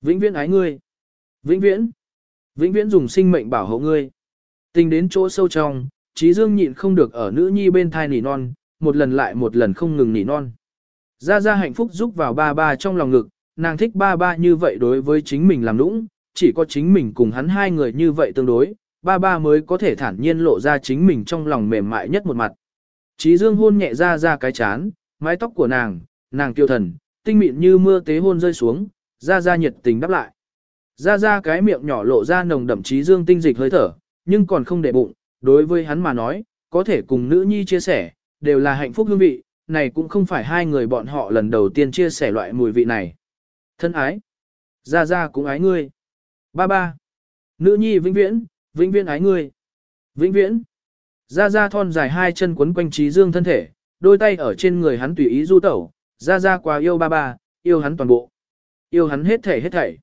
Speaker 1: Vĩnh viễn ái ngươi. Vĩnh viễn. Vĩnh viễn dùng sinh mệnh bảo hộ ngươi. Tình đến chỗ sâu trong, Trí Dương nhịn không được ở nữ nhi bên thai nỉ non, một lần lại một lần không ngừng nỉ non. Ra ra hạnh phúc giúp vào ba ba trong lòng ngực, nàng thích ba ba như vậy đối với chính mình làm lũng, chỉ có chính mình cùng hắn hai người như vậy tương đối, ba ba mới có thể thản nhiên lộ ra chính mình trong lòng mềm mại nhất một mặt. Trí Dương hôn nhẹ ra ra cái chán, mái tóc của nàng, nàng tiêu thần, tinh mịn như mưa tế hôn rơi xuống, ra ra nhiệt tình đáp lại. Ra ra cái miệng nhỏ lộ ra nồng đậm trí dương tinh dịch hơi thở, nhưng còn không để bụng, đối với hắn mà nói, có thể cùng nữ nhi chia sẻ, đều là hạnh phúc hương vị, này cũng không phải hai người bọn họ lần đầu tiên chia sẻ loại mùi vị này. Thân ái, gia gia cũng ái ngươi. Ba ba, nữ nhi vĩnh viễn, vĩnh viễn ái ngươi. Vĩnh viễn, gia gia thon dài hai chân quấn quanh trí dương thân thể, đôi tay ở trên người hắn tùy ý du tẩu, gia gia quá yêu ba ba, yêu hắn toàn bộ. Yêu hắn hết thể hết thảy.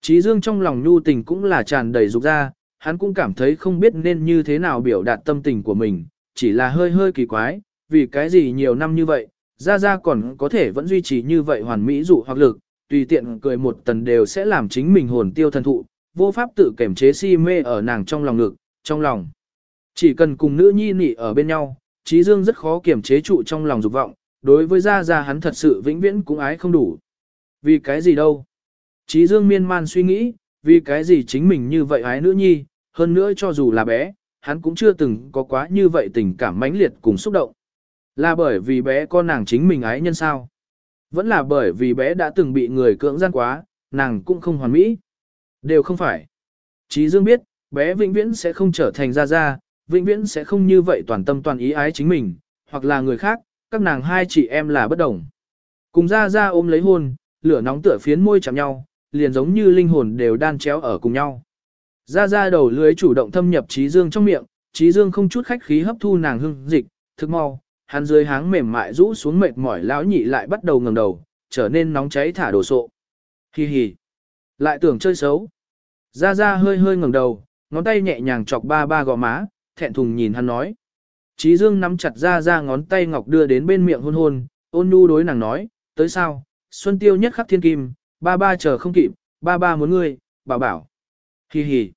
Speaker 1: Trí dương trong lòng nhu tình cũng là tràn đầy dục ra, hắn cũng cảm thấy không biết nên như thế nào biểu đạt tâm tình của mình, chỉ là hơi hơi kỳ quái, vì cái gì nhiều năm như vậy, gia gia còn có thể vẫn duy trì như vậy hoàn mỹ dụ hoặc lực, tùy tiện cười một tần đều sẽ làm chính mình hồn tiêu thần thụ, vô pháp tự kiểm chế si mê ở nàng trong lòng ngực, trong lòng. Chỉ cần cùng nữ nhi nị ở bên nhau, Trí Dương rất khó kiểm chế trụ trong lòng dục vọng, đối với Gia Gia hắn thật sự vĩnh viễn cũng ái không đủ. Vì cái gì đâu? Trí Dương miên man suy nghĩ, vì cái gì chính mình như vậy ái nữ nhi, hơn nữa cho dù là bé, hắn cũng chưa từng có quá như vậy tình cảm mãnh liệt cùng xúc động. Là bởi vì bé con nàng chính mình ái nhân sao? Vẫn là bởi vì bé đã từng bị người cưỡng gian quá, nàng cũng không hoàn mỹ. Đều không phải. Trí Dương biết, bé vĩnh viễn sẽ không trở thành Gia Gia, vĩnh viễn sẽ không như vậy toàn tâm toàn ý ái chính mình, hoặc là người khác, các nàng hai chị em là bất đồng. Cùng ra ra ôm lấy hôn, lửa nóng tựa phiến môi chạm nhau, liền giống như linh hồn đều đan chéo ở cùng nhau. Ra ra đầu lưới chủ động thâm nhập trí dương trong miệng, trí dương không chút khách khí hấp thu nàng hương dịch, thực mau, hắn dưới háng mềm mại rũ xuống mệt mỏi lão nhị lại bắt đầu ngẩng đầu, trở nên nóng cháy thả đồ sộ. Hi hi. Lại tưởng chơi xấu. Ra ra hơi hơi ngẩng đầu, ngón tay nhẹ nhàng chọc ba ba gò má, thẹn thùng nhìn hắn nói. Trí Dương nắm chặt ra ra ngón tay ngọc đưa đến bên miệng hôn hôn, ôn nhu đối nàng nói, tới sao, xuân tiêu nhất khắc thiên kim, ba ba chờ không kịp, ba ba muốn ngươi, bảo bảo. Hi hi.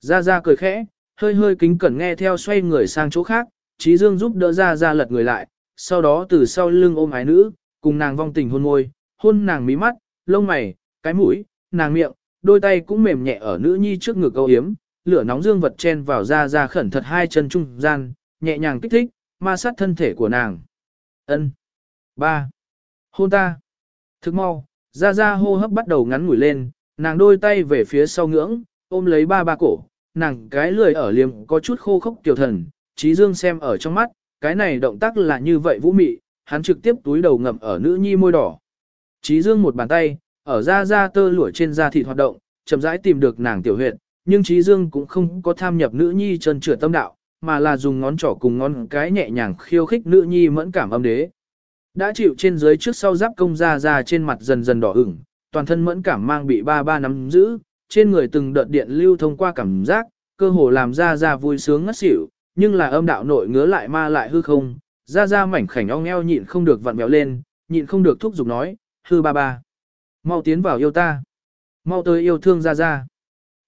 Speaker 1: Ra ra cười khẽ, hơi hơi kính cẩn nghe theo xoay người sang chỗ khác, Trí Dương giúp đỡ ra ra lật người lại, sau đó từ sau lưng ôm ái nữ, cùng nàng vong tình hôn môi, hôn nàng mí mắt, lông mày, cái mũi, nàng miệng, đôi tay cũng mềm nhẹ ở nữ nhi trước ngực câu hiếm, lửa nóng dương vật chen vào ra ra khẩn thật hai chân trung gian, nhẹ nhàng kích thích, ma sát thân thể của nàng. Ân, ba, hôn ta. Thức mau, ra ra hô hấp bắt đầu ngắn ngủi lên, nàng đôi tay về phía sau ngưỡng, ôm lấy ba ba cổ, nàng cái lười ở liềm có chút khô khốc tiểu thần, trí dương xem ở trong mắt, cái này động tác là như vậy vũ mị, hắn trực tiếp túi đầu ngậm ở nữ nhi môi đỏ. Trí dương một bàn tay, ở da da tơ lụa trên da thịt hoạt động, chậm rãi tìm được nàng tiểu huyệt, nhưng Trí Dương cũng không có tham nhập nữ nhi chân trượt tâm đạo, mà là dùng ngón trỏ cùng ngón cái nhẹ nhàng khiêu khích nữ nhi mẫn cảm âm đế. Đã chịu trên dưới trước sau giáp công da da trên mặt dần dần đỏ ửng, toàn thân mẫn cảm mang bị ba ba nắm giữ, trên người từng đợt điện lưu thông qua cảm giác, cơ hồ làm da da vui sướng ngất xỉu, nhưng là âm đạo nội ngứa lại ma lại hư không, ra ra mảnh khảnh ong eo nhịn không được vặn béo lên, nhịn không được thúc giục nói, hư ba ba. Mau tiến vào yêu ta. Mau tới yêu thương ra ra.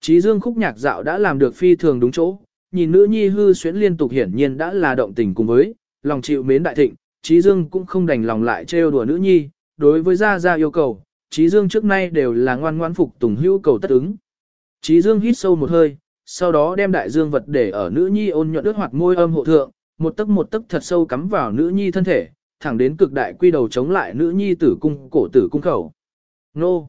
Speaker 1: Chí dương khúc nhạc dạo đã làm được phi thường đúng chỗ, nhìn nữ nhi hư xuyến liên tục hiển nhiên đã là động tình cùng với, lòng chịu mến đại thịnh, Chí Dương cũng không đành lòng lại trêu đùa nữ nhi, đối với Gia Gia yêu cầu, Chí Dương trước nay đều là ngoan ngoãn phục tùng hữu cầu tất ứng. Chí Dương hít sâu một hơi, sau đó đem đại dương vật để ở nữ nhi ôn nhuận ướt hoạt môi âm hộ thượng, một tấc một tấc thật sâu cắm vào nữ nhi thân thể, thẳng đến cực đại quy đầu chống lại nữ nhi tử cung cổ tử cung khẩu. Nô!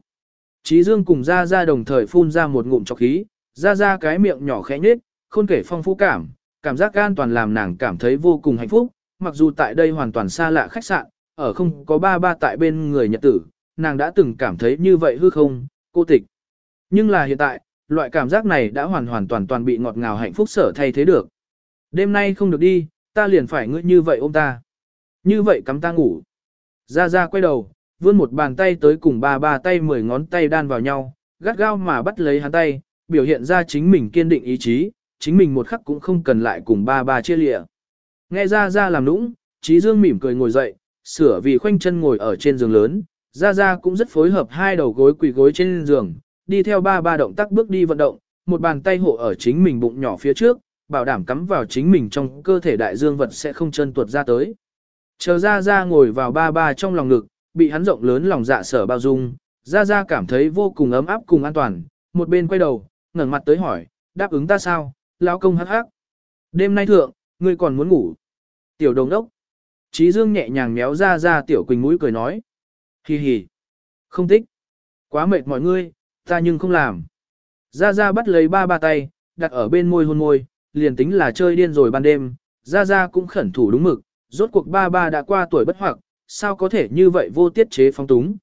Speaker 1: Trí Dương cùng Gia Gia đồng thời phun ra một ngụm chọc khí, Gia Gia cái miệng nhỏ khẽ nhếch, khôn kể phong phú cảm, cảm giác an toàn làm nàng cảm thấy vô cùng hạnh phúc, mặc dù tại đây hoàn toàn xa lạ khách sạn, ở không có ba ba tại bên người nhật tử, nàng đã từng cảm thấy như vậy hư không, cô tịch. Nhưng là hiện tại, loại cảm giác này đã hoàn hoàn toàn toàn bị ngọt ngào hạnh phúc sở thay thế được. Đêm nay không được đi, ta liền phải ngươi như vậy ôm ta. Như vậy cắm ta ngủ. Ra ra quay đầu, vươn một bàn tay tới cùng ba ba tay mười ngón tay đan vào nhau, gắt gao mà bắt lấy hắn tay, biểu hiện ra chính mình kiên định ý chí, chính mình một khắc cũng không cần lại cùng ba ba chia lịa. Nghe ra ra làm nũng, trí dương mỉm cười ngồi dậy, sửa vì khoanh chân ngồi ở trên giường lớn, ra ra cũng rất phối hợp hai đầu gối quỳ gối trên giường, đi theo ba ba động tác bước đi vận động, một bàn tay hộ ở chính mình bụng nhỏ phía trước, bảo đảm cắm vào chính mình trong cơ thể đại dương vật sẽ không chân tuột ra tới. Chờ ra ra ngồi vào ba ba trong lòng ngực, bị hắn rộng lớn lòng dạ sở bao dung, ra ra cảm thấy vô cùng ấm áp cùng an toàn, một bên quay đầu, ngẩng mặt tới hỏi, đáp ứng ta sao, lão công hắc hắc. Đêm nay thượng, ngươi còn muốn ngủ. Tiểu đồng đốc. Trí dương nhẹ nhàng méo ra ra tiểu quỳnh mũi cười nói. Hi hi. Không thích. Quá mệt mọi ngươi, ta nhưng không làm. Ra ra bắt lấy ba ba tay, đặt ở bên môi hôn môi, liền tính là chơi điên rồi ban đêm, ra ra cũng khẩn thủ đúng mực, rốt cuộc ba ba đã qua tuổi bất hoặc, sao có thể như vậy vô tiết chế phong túng.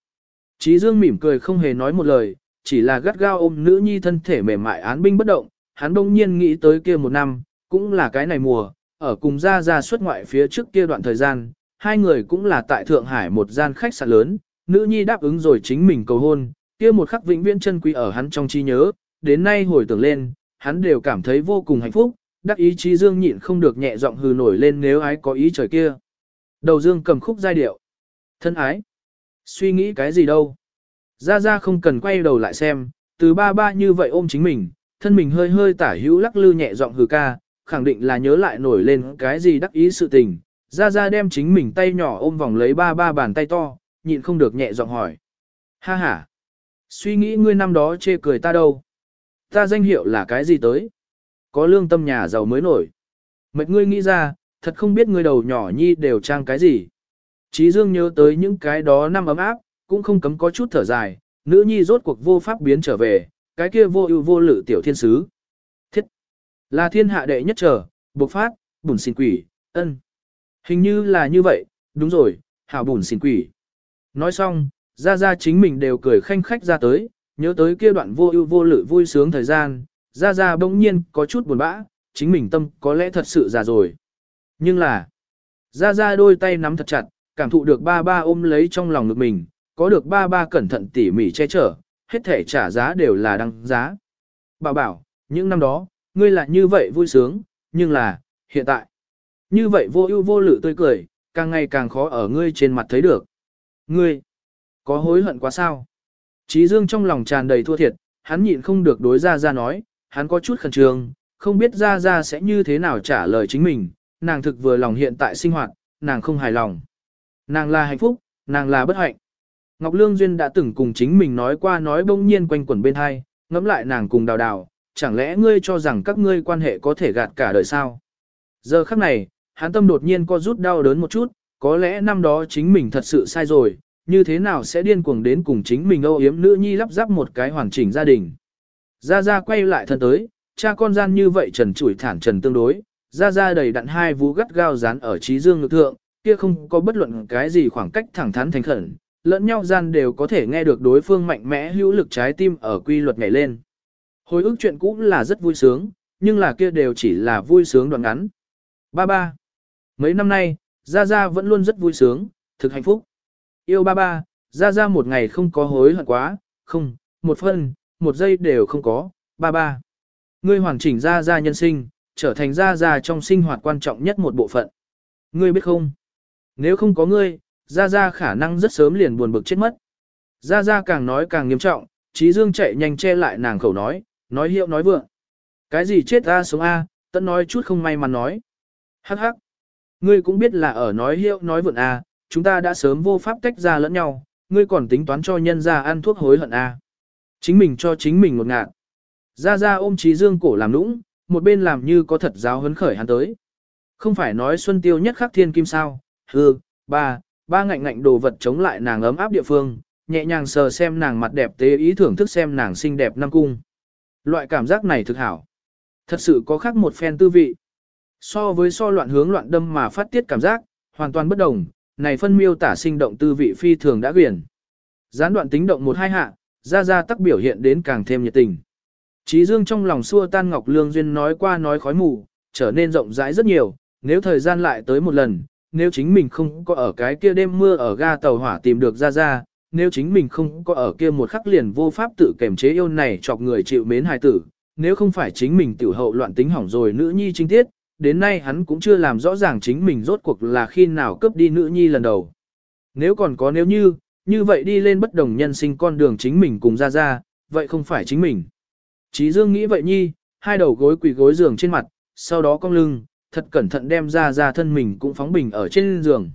Speaker 1: Chí dương mỉm cười không hề nói một lời, chỉ là gắt gao ôm nữ nhi thân thể mềm mại án binh bất động, hắn đông nhiên nghĩ tới kia một năm, cũng là cái này mùa, ở cùng ra ra xuất ngoại phía trước kia đoạn thời gian, hai người cũng là tại Thượng Hải một gian khách sạn lớn, nữ nhi đáp ứng rồi chính mình cầu hôn, kia một khắc vĩnh viễn chân quý ở hắn trong trí nhớ, đến nay hồi tưởng lên, hắn đều cảm thấy vô cùng hạnh phúc, đắc ý chí dương nhịn không được nhẹ giọng hừ nổi lên nếu ái có ý trời kia. Đầu dương cầm khúc giai điệu. Thân ái. Suy nghĩ cái gì đâu. Ra ra không cần quay đầu lại xem, từ ba ba như vậy ôm chính mình, thân mình hơi hơi tả hữu lắc lư nhẹ giọng hừ ca, khẳng định là nhớ lại nổi lên cái gì đắc ý sự tình. Ra ra đem chính mình tay nhỏ ôm vòng lấy ba ba bàn tay to, nhịn không được nhẹ giọng hỏi. Ha ha. Suy nghĩ ngươi năm đó chê cười ta đâu. Ta danh hiệu là cái gì tới? Có lương tâm nhà giàu mới nổi. Mệt ngươi nghĩ ra, thật không biết ngươi đầu nhỏ nhi đều trang cái gì. Chí Dương nhớ tới những cái đó năm ấm áp, cũng không cấm có chút thở dài, nữ nhi rốt cuộc vô pháp biến trở về, cái kia vô ưu vô lự tiểu thiên sứ. Thiết! Là thiên hạ đệ nhất trở, bộc phát, bùn xin quỷ, ân. Hình như là như vậy, đúng rồi, hảo bùn xin quỷ. Nói xong, ra ra chính mình đều cười khanh khách ra tới, nhớ tới kia đoạn vô ưu vô lự vui sướng thời gian, ra ra bỗng nhiên có chút buồn bã, chính mình tâm có lẽ thật sự già rồi. Nhưng là, ra ra đôi tay nắm thật chặt, cảm thụ được ba ba ôm lấy trong lòng ngực mình, có được ba ba cẩn thận tỉ mỉ che chở, hết thể trả giá đều là đăng giá. Bảo bảo, những năm đó, ngươi là như vậy vui sướng, nhưng là, hiện tại, như vậy vô ưu vô lự tươi cười, càng ngày càng khó ở ngươi trên mặt thấy được. Ngươi, có hối hận quá sao? Trí Dương trong lòng tràn đầy thua thiệt, hắn nhịn không được đối ra ra nói, hắn có chút khẩn trương, không biết ra ra sẽ như thế nào trả lời chính mình, nàng thực vừa lòng hiện tại sinh hoạt, nàng không hài lòng. Nàng là hạnh phúc, nàng là bất hạnh. Ngọc Lương Duyên đã từng cùng chính mình nói qua nói bỗng nhiên quanh quẩn bên hai, ngẫm lại nàng cùng đào đào, chẳng lẽ ngươi cho rằng các ngươi quan hệ có thể gạt cả đời sao? Giờ khắc này, hắn tâm đột nhiên co rút đau đớn một chút, có lẽ năm đó chính mình thật sự sai rồi, như thế nào sẽ điên cuồng đến cùng chính mình âu yếm nữ nhi lắp ráp một cái hoàn chỉnh gia đình. Gia Gia quay lại thân tới, cha con gian như vậy trần trụi thản trần tương đối, Gia Gia đầy đặn hai vú gắt gao dán ở trí dương ngực thượng, kia không có bất luận cái gì khoảng cách thẳng thắn thành khẩn, lẫn nhau gian đều có thể nghe được đối phương mạnh mẽ hữu lực trái tim ở quy luật nhảy lên. Hồi ức chuyện cũ là rất vui sướng, nhưng là kia đều chỉ là vui sướng đoạn ngắn. Ba ba. Mấy năm nay, Gia Gia vẫn luôn rất vui sướng, thực hạnh phúc. Yêu ba ba, Ra Ra một ngày không có hối hận quá, không, một phân, một giây đều không có, ba ba. Ngươi hoàn chỉnh Ra Ra nhân sinh, trở thành Ra Ra trong sinh hoạt quan trọng nhất một bộ phận. Ngươi biết không? Nếu không có ngươi, Ra Ra khả năng rất sớm liền buồn bực chết mất. Ra Ra càng nói càng nghiêm trọng, Trí Dương chạy nhanh che lại nàng khẩu nói, nói hiệu nói vượng. Cái gì chết ta sống A, tận nói chút không may mắn nói. Hắc hắc. Ngươi cũng biết là ở nói hiệu nói vượng a chúng ta đã sớm vô pháp tách ra lẫn nhau, ngươi còn tính toán cho nhân ra ăn thuốc hối hận à. Chính mình cho chính mình một ngạn. Ra ra ôm trí dương cổ làm nũng, một bên làm như có thật giáo hấn khởi hắn tới. Không phải nói xuân tiêu nhất khắc thiên kim sao, hư, ba, ba ngạnh ngạnh đồ vật chống lại nàng ấm áp địa phương, nhẹ nhàng sờ xem nàng mặt đẹp tế ý thưởng thức xem nàng xinh đẹp năm cung. Loại cảm giác này thực hảo. Thật sự có khác một phen tư vị. So với so loạn hướng loạn đâm mà phát tiết cảm giác, hoàn toàn bất đồng, này phân miêu tả sinh động tư vị phi thường đã quyển. Gián đoạn tính động một hai hạ, ra ra tắc biểu hiện đến càng thêm nhiệt tình. Chí dương trong lòng xua tan Ngọc Lương Duyên nói qua nói khói mù, trở nên rộng rãi rất nhiều, nếu thời gian lại tới một lần, nếu chính mình không có ở cái kia đêm mưa ở ga tàu hỏa tìm được ra ra, nếu chính mình không có ở kia một khắc liền vô pháp tự kềm chế yêu này chọc người chịu mến hài tử, nếu không phải chính mình tiểu hậu loạn tính hỏng rồi nữ nhi trinh tiết, đến nay hắn cũng chưa làm rõ ràng chính mình rốt cuộc là khi nào cướp đi nữ nhi lần đầu. Nếu còn có nếu như, như vậy đi lên bất đồng nhân sinh con đường chính mình cùng ra ra, vậy không phải chính mình. Chí Dương nghĩ vậy nhi, hai đầu gối quỳ gối giường trên mặt, sau đó cong lưng, thật cẩn thận đem ra ra thân mình cũng phóng bình ở trên giường.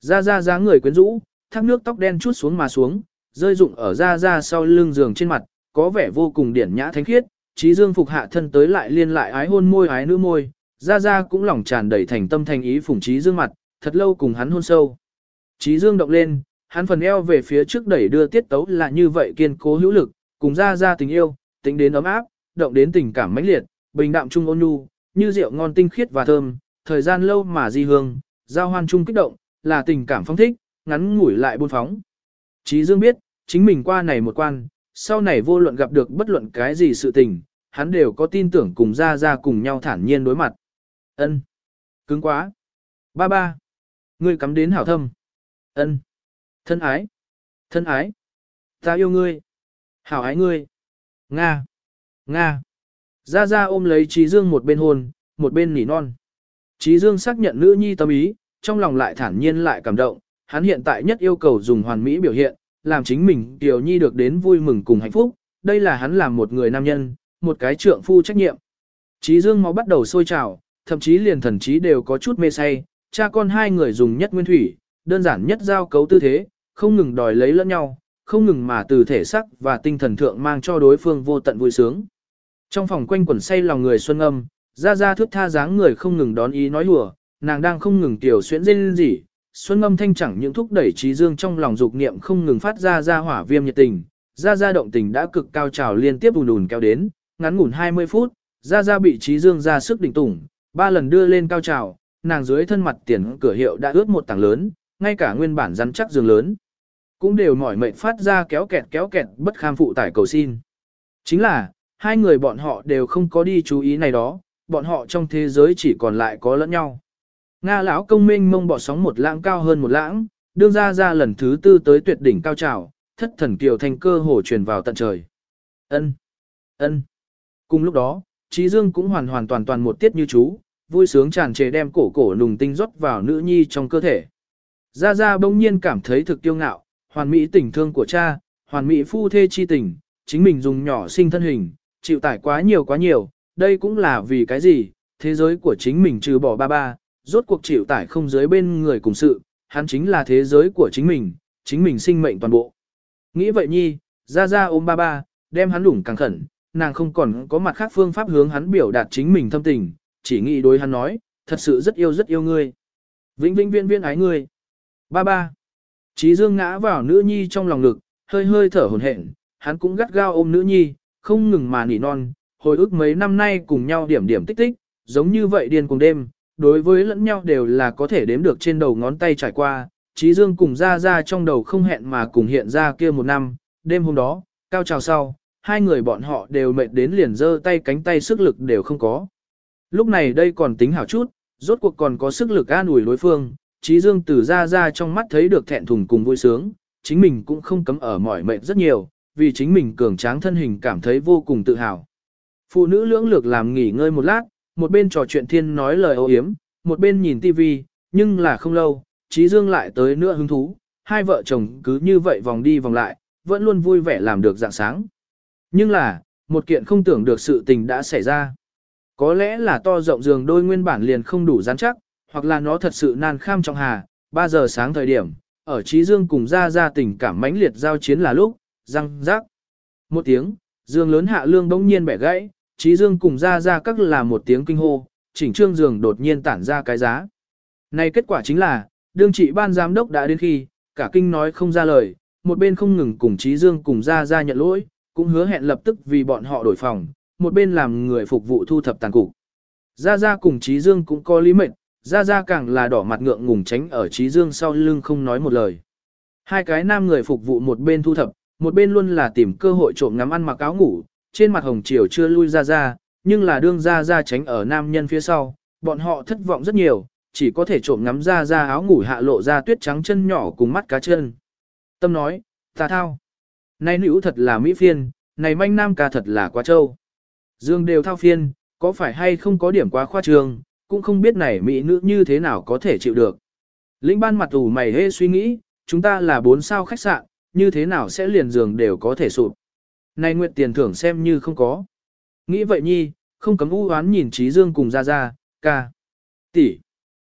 Speaker 1: Ra ra dáng người quyến rũ, thác nước tóc đen chút xuống mà xuống, rơi rụng ở ra ra sau lưng giường trên mặt, có vẻ vô cùng điển nhã thánh khiết, Chí Dương phục hạ thân tới lại liên lại ái hôn môi ái nữ môi, Gia Gia cũng lòng tràn đầy thành tâm thành ý phủng trí Dương mặt, thật lâu cùng hắn hôn sâu. Chí Dương động lên, hắn phần eo về phía trước đẩy đưa tiết tấu là như vậy kiên cố hữu lực, cùng Gia Gia tình yêu, tính đến ấm áp, động đến tình cảm mãnh liệt, bình đạm trung ôn nhu, như rượu ngon tinh khiết và thơm, thời gian lâu mà di hương, giao hoan trung kích động, là tình cảm phong thích, ngắn ngủi lại buôn phóng. Chí Dương biết, chính mình qua này một quan, sau này vô luận gặp được bất luận cái gì sự tình, hắn đều có tin tưởng cùng Gia Gia cùng nhau thản nhiên đối mặt. Ân, Cứng quá. Ba ba. Ngươi cắm đến hảo thâm. Ân, Thân ái. Thân ái. Ta yêu ngươi. Hảo ái ngươi. Nga. Nga. Ra ra ôm lấy Trí Dương một bên hôn, một bên nỉ non. Trí Dương xác nhận nữ nhi tâm ý, trong lòng lại thản nhiên lại cảm động, hắn hiện tại nhất yêu cầu dùng hoàn mỹ biểu hiện, làm chính mình Tiểu Nhi được đến vui mừng cùng hạnh phúc, đây là hắn làm một người nam nhân, một cái trượng phu trách nhiệm. Trí Dương máu bắt đầu sôi trào, thậm chí liền thần trí đều có chút mê say, cha con hai người dùng nhất nguyên thủy, đơn giản nhất giao cấu tư thế, không ngừng đòi lấy lẫn nhau, không ngừng mà từ thể sắc và tinh thần thượng mang cho đối phương vô tận vui sướng. Trong phòng quanh quẩn say lòng người xuân âm, ra ra thước tha dáng người không ngừng đón ý nói hùa, nàng đang không ngừng tiểu xuyễn dên gì, xuân âm thanh chẳng những thúc đẩy trí dương trong lòng dục niệm không ngừng phát ra ra hỏa viêm nhiệt tình, ra ra động tình đã cực cao trào liên tiếp ùn ùn kéo đến, ngắn ngủn 20 phút, ra ra bị trí dương ra sức đỉnh tủng, ba lần đưa lên cao trào, nàng dưới thân mặt tiền cửa hiệu đã ướt một tảng lớn, ngay cả nguyên bản rắn chắc giường lớn. Cũng đều mỏi mệt phát ra kéo kẹt kéo kẹt bất kham phụ tải cầu xin. Chính là, hai người bọn họ đều không có đi chú ý này đó, bọn họ trong thế giới chỉ còn lại có lẫn nhau. Nga lão công minh mông bỏ sóng một lãng cao hơn một lãng, đương ra ra lần thứ tư tới tuyệt đỉnh cao trào, thất thần kiều thành cơ hồ truyền vào tận trời. Ân, ân. Cùng lúc đó, Trí Dương cũng hoàn hoàn toàn toàn một tiết như chú, vui sướng tràn trề đem cổ cổ nùng tinh rót vào nữ nhi trong cơ thể. Gia Gia bỗng nhiên cảm thấy thực kiêu ngạo, hoàn mỹ tình thương của cha, hoàn mỹ phu thê chi tình, chính mình dùng nhỏ sinh thân hình, chịu tải quá nhiều quá nhiều, đây cũng là vì cái gì, thế giới của chính mình trừ bỏ ba ba, rốt cuộc chịu tải không dưới bên người cùng sự, hắn chính là thế giới của chính mình, chính mình sinh mệnh toàn bộ. Nghĩ vậy nhi, Gia Gia ôm ba ba, đem hắn lủng càng khẩn, nàng không còn có mặt khác phương pháp hướng hắn biểu đạt chính mình thâm tình, chỉ nghĩ đối hắn nói, thật sự rất yêu rất yêu ngươi. Vĩnh vĩnh viên viên ái ngươi. Ba ba. Chí Dương ngã vào nữ nhi trong lòng ngực, hơi hơi thở hổn hển, hắn cũng gắt gao ôm nữ nhi, không ngừng mà nỉ non, hồi ức mấy năm nay cùng nhau điểm điểm tích tích, giống như vậy điên cùng đêm, đối với lẫn nhau đều là có thể đếm được trên đầu ngón tay trải qua, Chí Dương cùng ra ra trong đầu không hẹn mà cùng hiện ra kia một năm, đêm hôm đó, cao trào sau, hai người bọn họ đều mệt đến liền giơ tay cánh tay sức lực đều không có. Lúc này đây còn tính hảo chút, rốt cuộc còn có sức lực an ủi đối phương, trí Dương từ ra ra trong mắt thấy được thẹn thùng cùng vui sướng, chính mình cũng không cấm ở mỏi mệt rất nhiều, vì chính mình cường tráng thân hình cảm thấy vô cùng tự hào. Phụ nữ lưỡng lược làm nghỉ ngơi một lát, một bên trò chuyện thiên nói lời âu yếm, một bên nhìn tivi, nhưng là không lâu, trí Dương lại tới nữa hứng thú, hai vợ chồng cứ như vậy vòng đi vòng lại, vẫn luôn vui vẻ làm được dạng sáng. Nhưng là, một kiện không tưởng được sự tình đã xảy ra. Có lẽ là to rộng giường đôi nguyên bản liền không đủ rắn chắc, hoặc là nó thật sự nan kham trọng hà, 3 giờ sáng thời điểm, ở Trí Dương cùng ra ra tình cảm mãnh liệt giao chiến là lúc, răng rác. Một tiếng, giường lớn hạ lương bỗng nhiên bẻ gãy, Trí Dương cùng ra ra các là một tiếng kinh hô, chỉnh trương giường đột nhiên tản ra cái giá. Này kết quả chính là, đương trị ban giám đốc đã đến khi, cả kinh nói không ra lời, một bên không ngừng cùng Trí Dương cùng ra ra nhận lỗi, cũng hứa hẹn lập tức vì bọn họ đổi phòng, một bên làm người phục vụ thu thập tàn cục. gia gia cùng Trí Dương cũng có lý mệnh, gia gia càng là đỏ mặt ngượng ngùng tránh ở Trí Dương sau lưng không nói một lời. Hai cái nam người phục vụ một bên thu thập, một bên luôn là tìm cơ hội trộm ngắm ăn mặc áo ngủ, trên mặt hồng chiều chưa lui gia gia, nhưng là đương gia gia tránh ở nam nhân phía sau, bọn họ thất vọng rất nhiều, chỉ có thể trộm ngắm ra ra áo ngủ hạ lộ ra tuyết trắng chân nhỏ cùng mắt cá chân. Tâm nói, ta thao. Này nữ thật là mỹ phiên, này manh nam ca thật là quá trâu. Dương đều thao phiên, có phải hay không có điểm quá khoa trương, cũng không biết này mỹ nữ như thế nào có thể chịu được. Lĩnh ban mặt ủ mày hê suy nghĩ, chúng ta là bốn sao khách sạn, như thế nào sẽ liền giường đều có thể sụp. Này nguyện tiền thưởng xem như không có. Nghĩ vậy nhi, không cấm u oán nhìn Trí Dương cùng ra ra, ca. tỷ,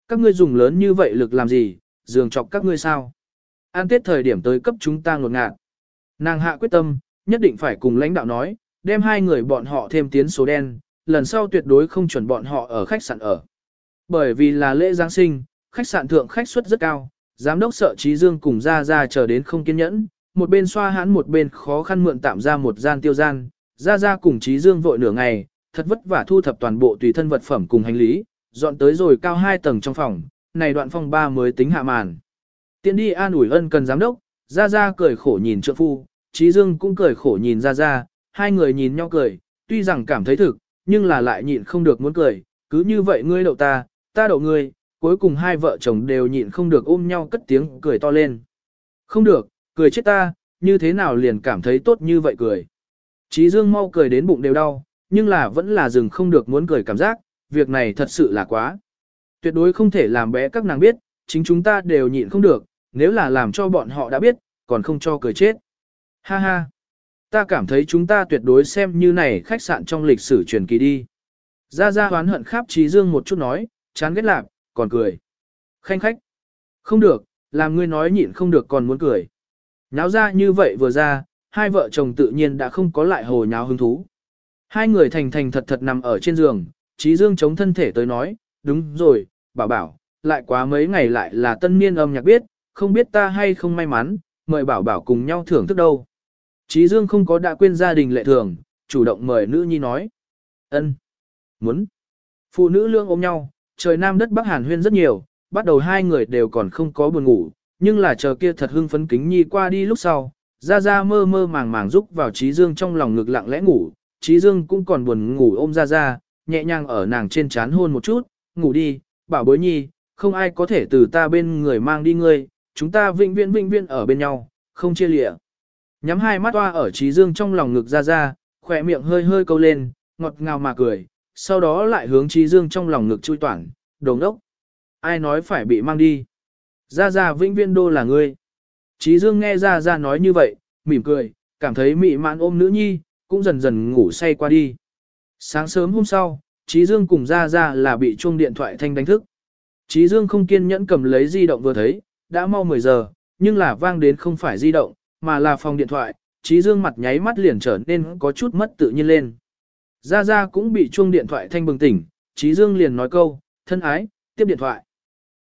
Speaker 1: Các ngươi dùng lớn như vậy lực làm gì, giường chọc các ngươi sao? An tết thời điểm tới cấp chúng ta ngột ngạt. Nàng hạ quyết tâm, nhất định phải cùng lãnh đạo nói, đem hai người bọn họ thêm tiến số đen, lần sau tuyệt đối không chuẩn bọn họ ở khách sạn ở. Bởi vì là lễ Giáng sinh, khách sạn thượng khách suất rất cao, giám đốc sợ Trí Dương cùng ra ra chờ đến không kiên nhẫn, một bên xoa hãn một bên khó khăn mượn tạm ra một gian tiêu gian, ra ra cùng Trí Dương vội nửa ngày, thật vất vả thu thập toàn bộ tùy thân vật phẩm cùng hành lý, dọn tới rồi cao hai tầng trong phòng, này đoạn phòng ba mới tính hạ màn. Tiến đi an ủi ân cần giám đốc, Gia Gia cười khổ nhìn trượng phu, Trí Dương cũng cười khổ nhìn Gia Gia, hai người nhìn nhau cười, tuy rằng cảm thấy thực, nhưng là lại nhịn không được muốn cười, cứ như vậy ngươi đậu ta, ta đậu ngươi, cuối cùng hai vợ chồng đều nhịn không được ôm nhau cất tiếng cười to lên. Không được, cười chết ta, như thế nào liền cảm thấy tốt như vậy cười. Chí Dương mau cười đến bụng đều đau, nhưng là vẫn là dừng không được muốn cười cảm giác, việc này thật sự là quá. Tuyệt đối không thể làm bé các nàng biết, chính chúng ta đều nhịn không được, nếu là làm cho bọn họ đã biết, còn không cho cười chết. Ha ha. Ta cảm thấy chúng ta tuyệt đối xem như này khách sạn trong lịch sử truyền kỳ đi. Gia Gia hoán hận khắp Trí Dương một chút nói, chán ghét lạc, còn cười. Khanh khách. Không được, làm ngươi nói nhịn không được còn muốn cười. Nháo ra như vậy vừa ra, hai vợ chồng tự nhiên đã không có lại hồ nháo hứng thú. Hai người thành thành thật thật nằm ở trên giường, Trí Dương chống thân thể tới nói, đúng rồi, bảo bảo, lại quá mấy ngày lại là tân niên âm nhạc biết, không biết ta hay không may mắn, mời bảo bảo cùng nhau thưởng thức đâu. Trí Dương không có đã quên gia đình lệ thường, chủ động mời nữ nhi nói. ân, Muốn. Phụ nữ lương ôm nhau, trời nam đất bắc hàn huyên rất nhiều, bắt đầu hai người đều còn không có buồn ngủ, nhưng là chờ kia thật hưng phấn kính nhi qua đi lúc sau, ra ra mơ mơ màng màng rúc vào Trí Dương trong lòng ngực lặng lẽ ngủ, Trí Dương cũng còn buồn ngủ ôm ra ra, nhẹ nhàng ở nàng trên chán hôn một chút, ngủ đi, bảo bối nhi, không ai có thể từ ta bên người mang đi ngươi, chúng ta vĩnh viễn vĩnh viễn ở bên nhau, không chia lìa. Nhắm hai mắt toa ở trí dương trong lòng ngực ra ra, khỏe miệng hơi hơi câu lên, ngọt ngào mà cười, sau đó lại hướng trí dương trong lòng ngực chui toản, đồng đốc. Ai nói phải bị mang đi? Ra ra vĩnh viên đô là ngươi. Trí dương nghe ra ra nói như vậy, mỉm cười, cảm thấy mị mãn ôm nữ nhi, cũng dần dần ngủ say qua đi. Sáng sớm hôm sau, Trí Dương cùng ra ra là bị chuông điện thoại thanh đánh thức. Trí Dương không kiên nhẫn cầm lấy di động vừa thấy, đã mau 10 giờ, nhưng là vang đến không phải di động, mà là phòng điện thoại, trí dương mặt nháy mắt liền trở nên có chút mất tự nhiên lên. Gia Gia cũng bị chuông điện thoại thanh bừng tỉnh, trí dương liền nói câu, thân ái, tiếp điện thoại.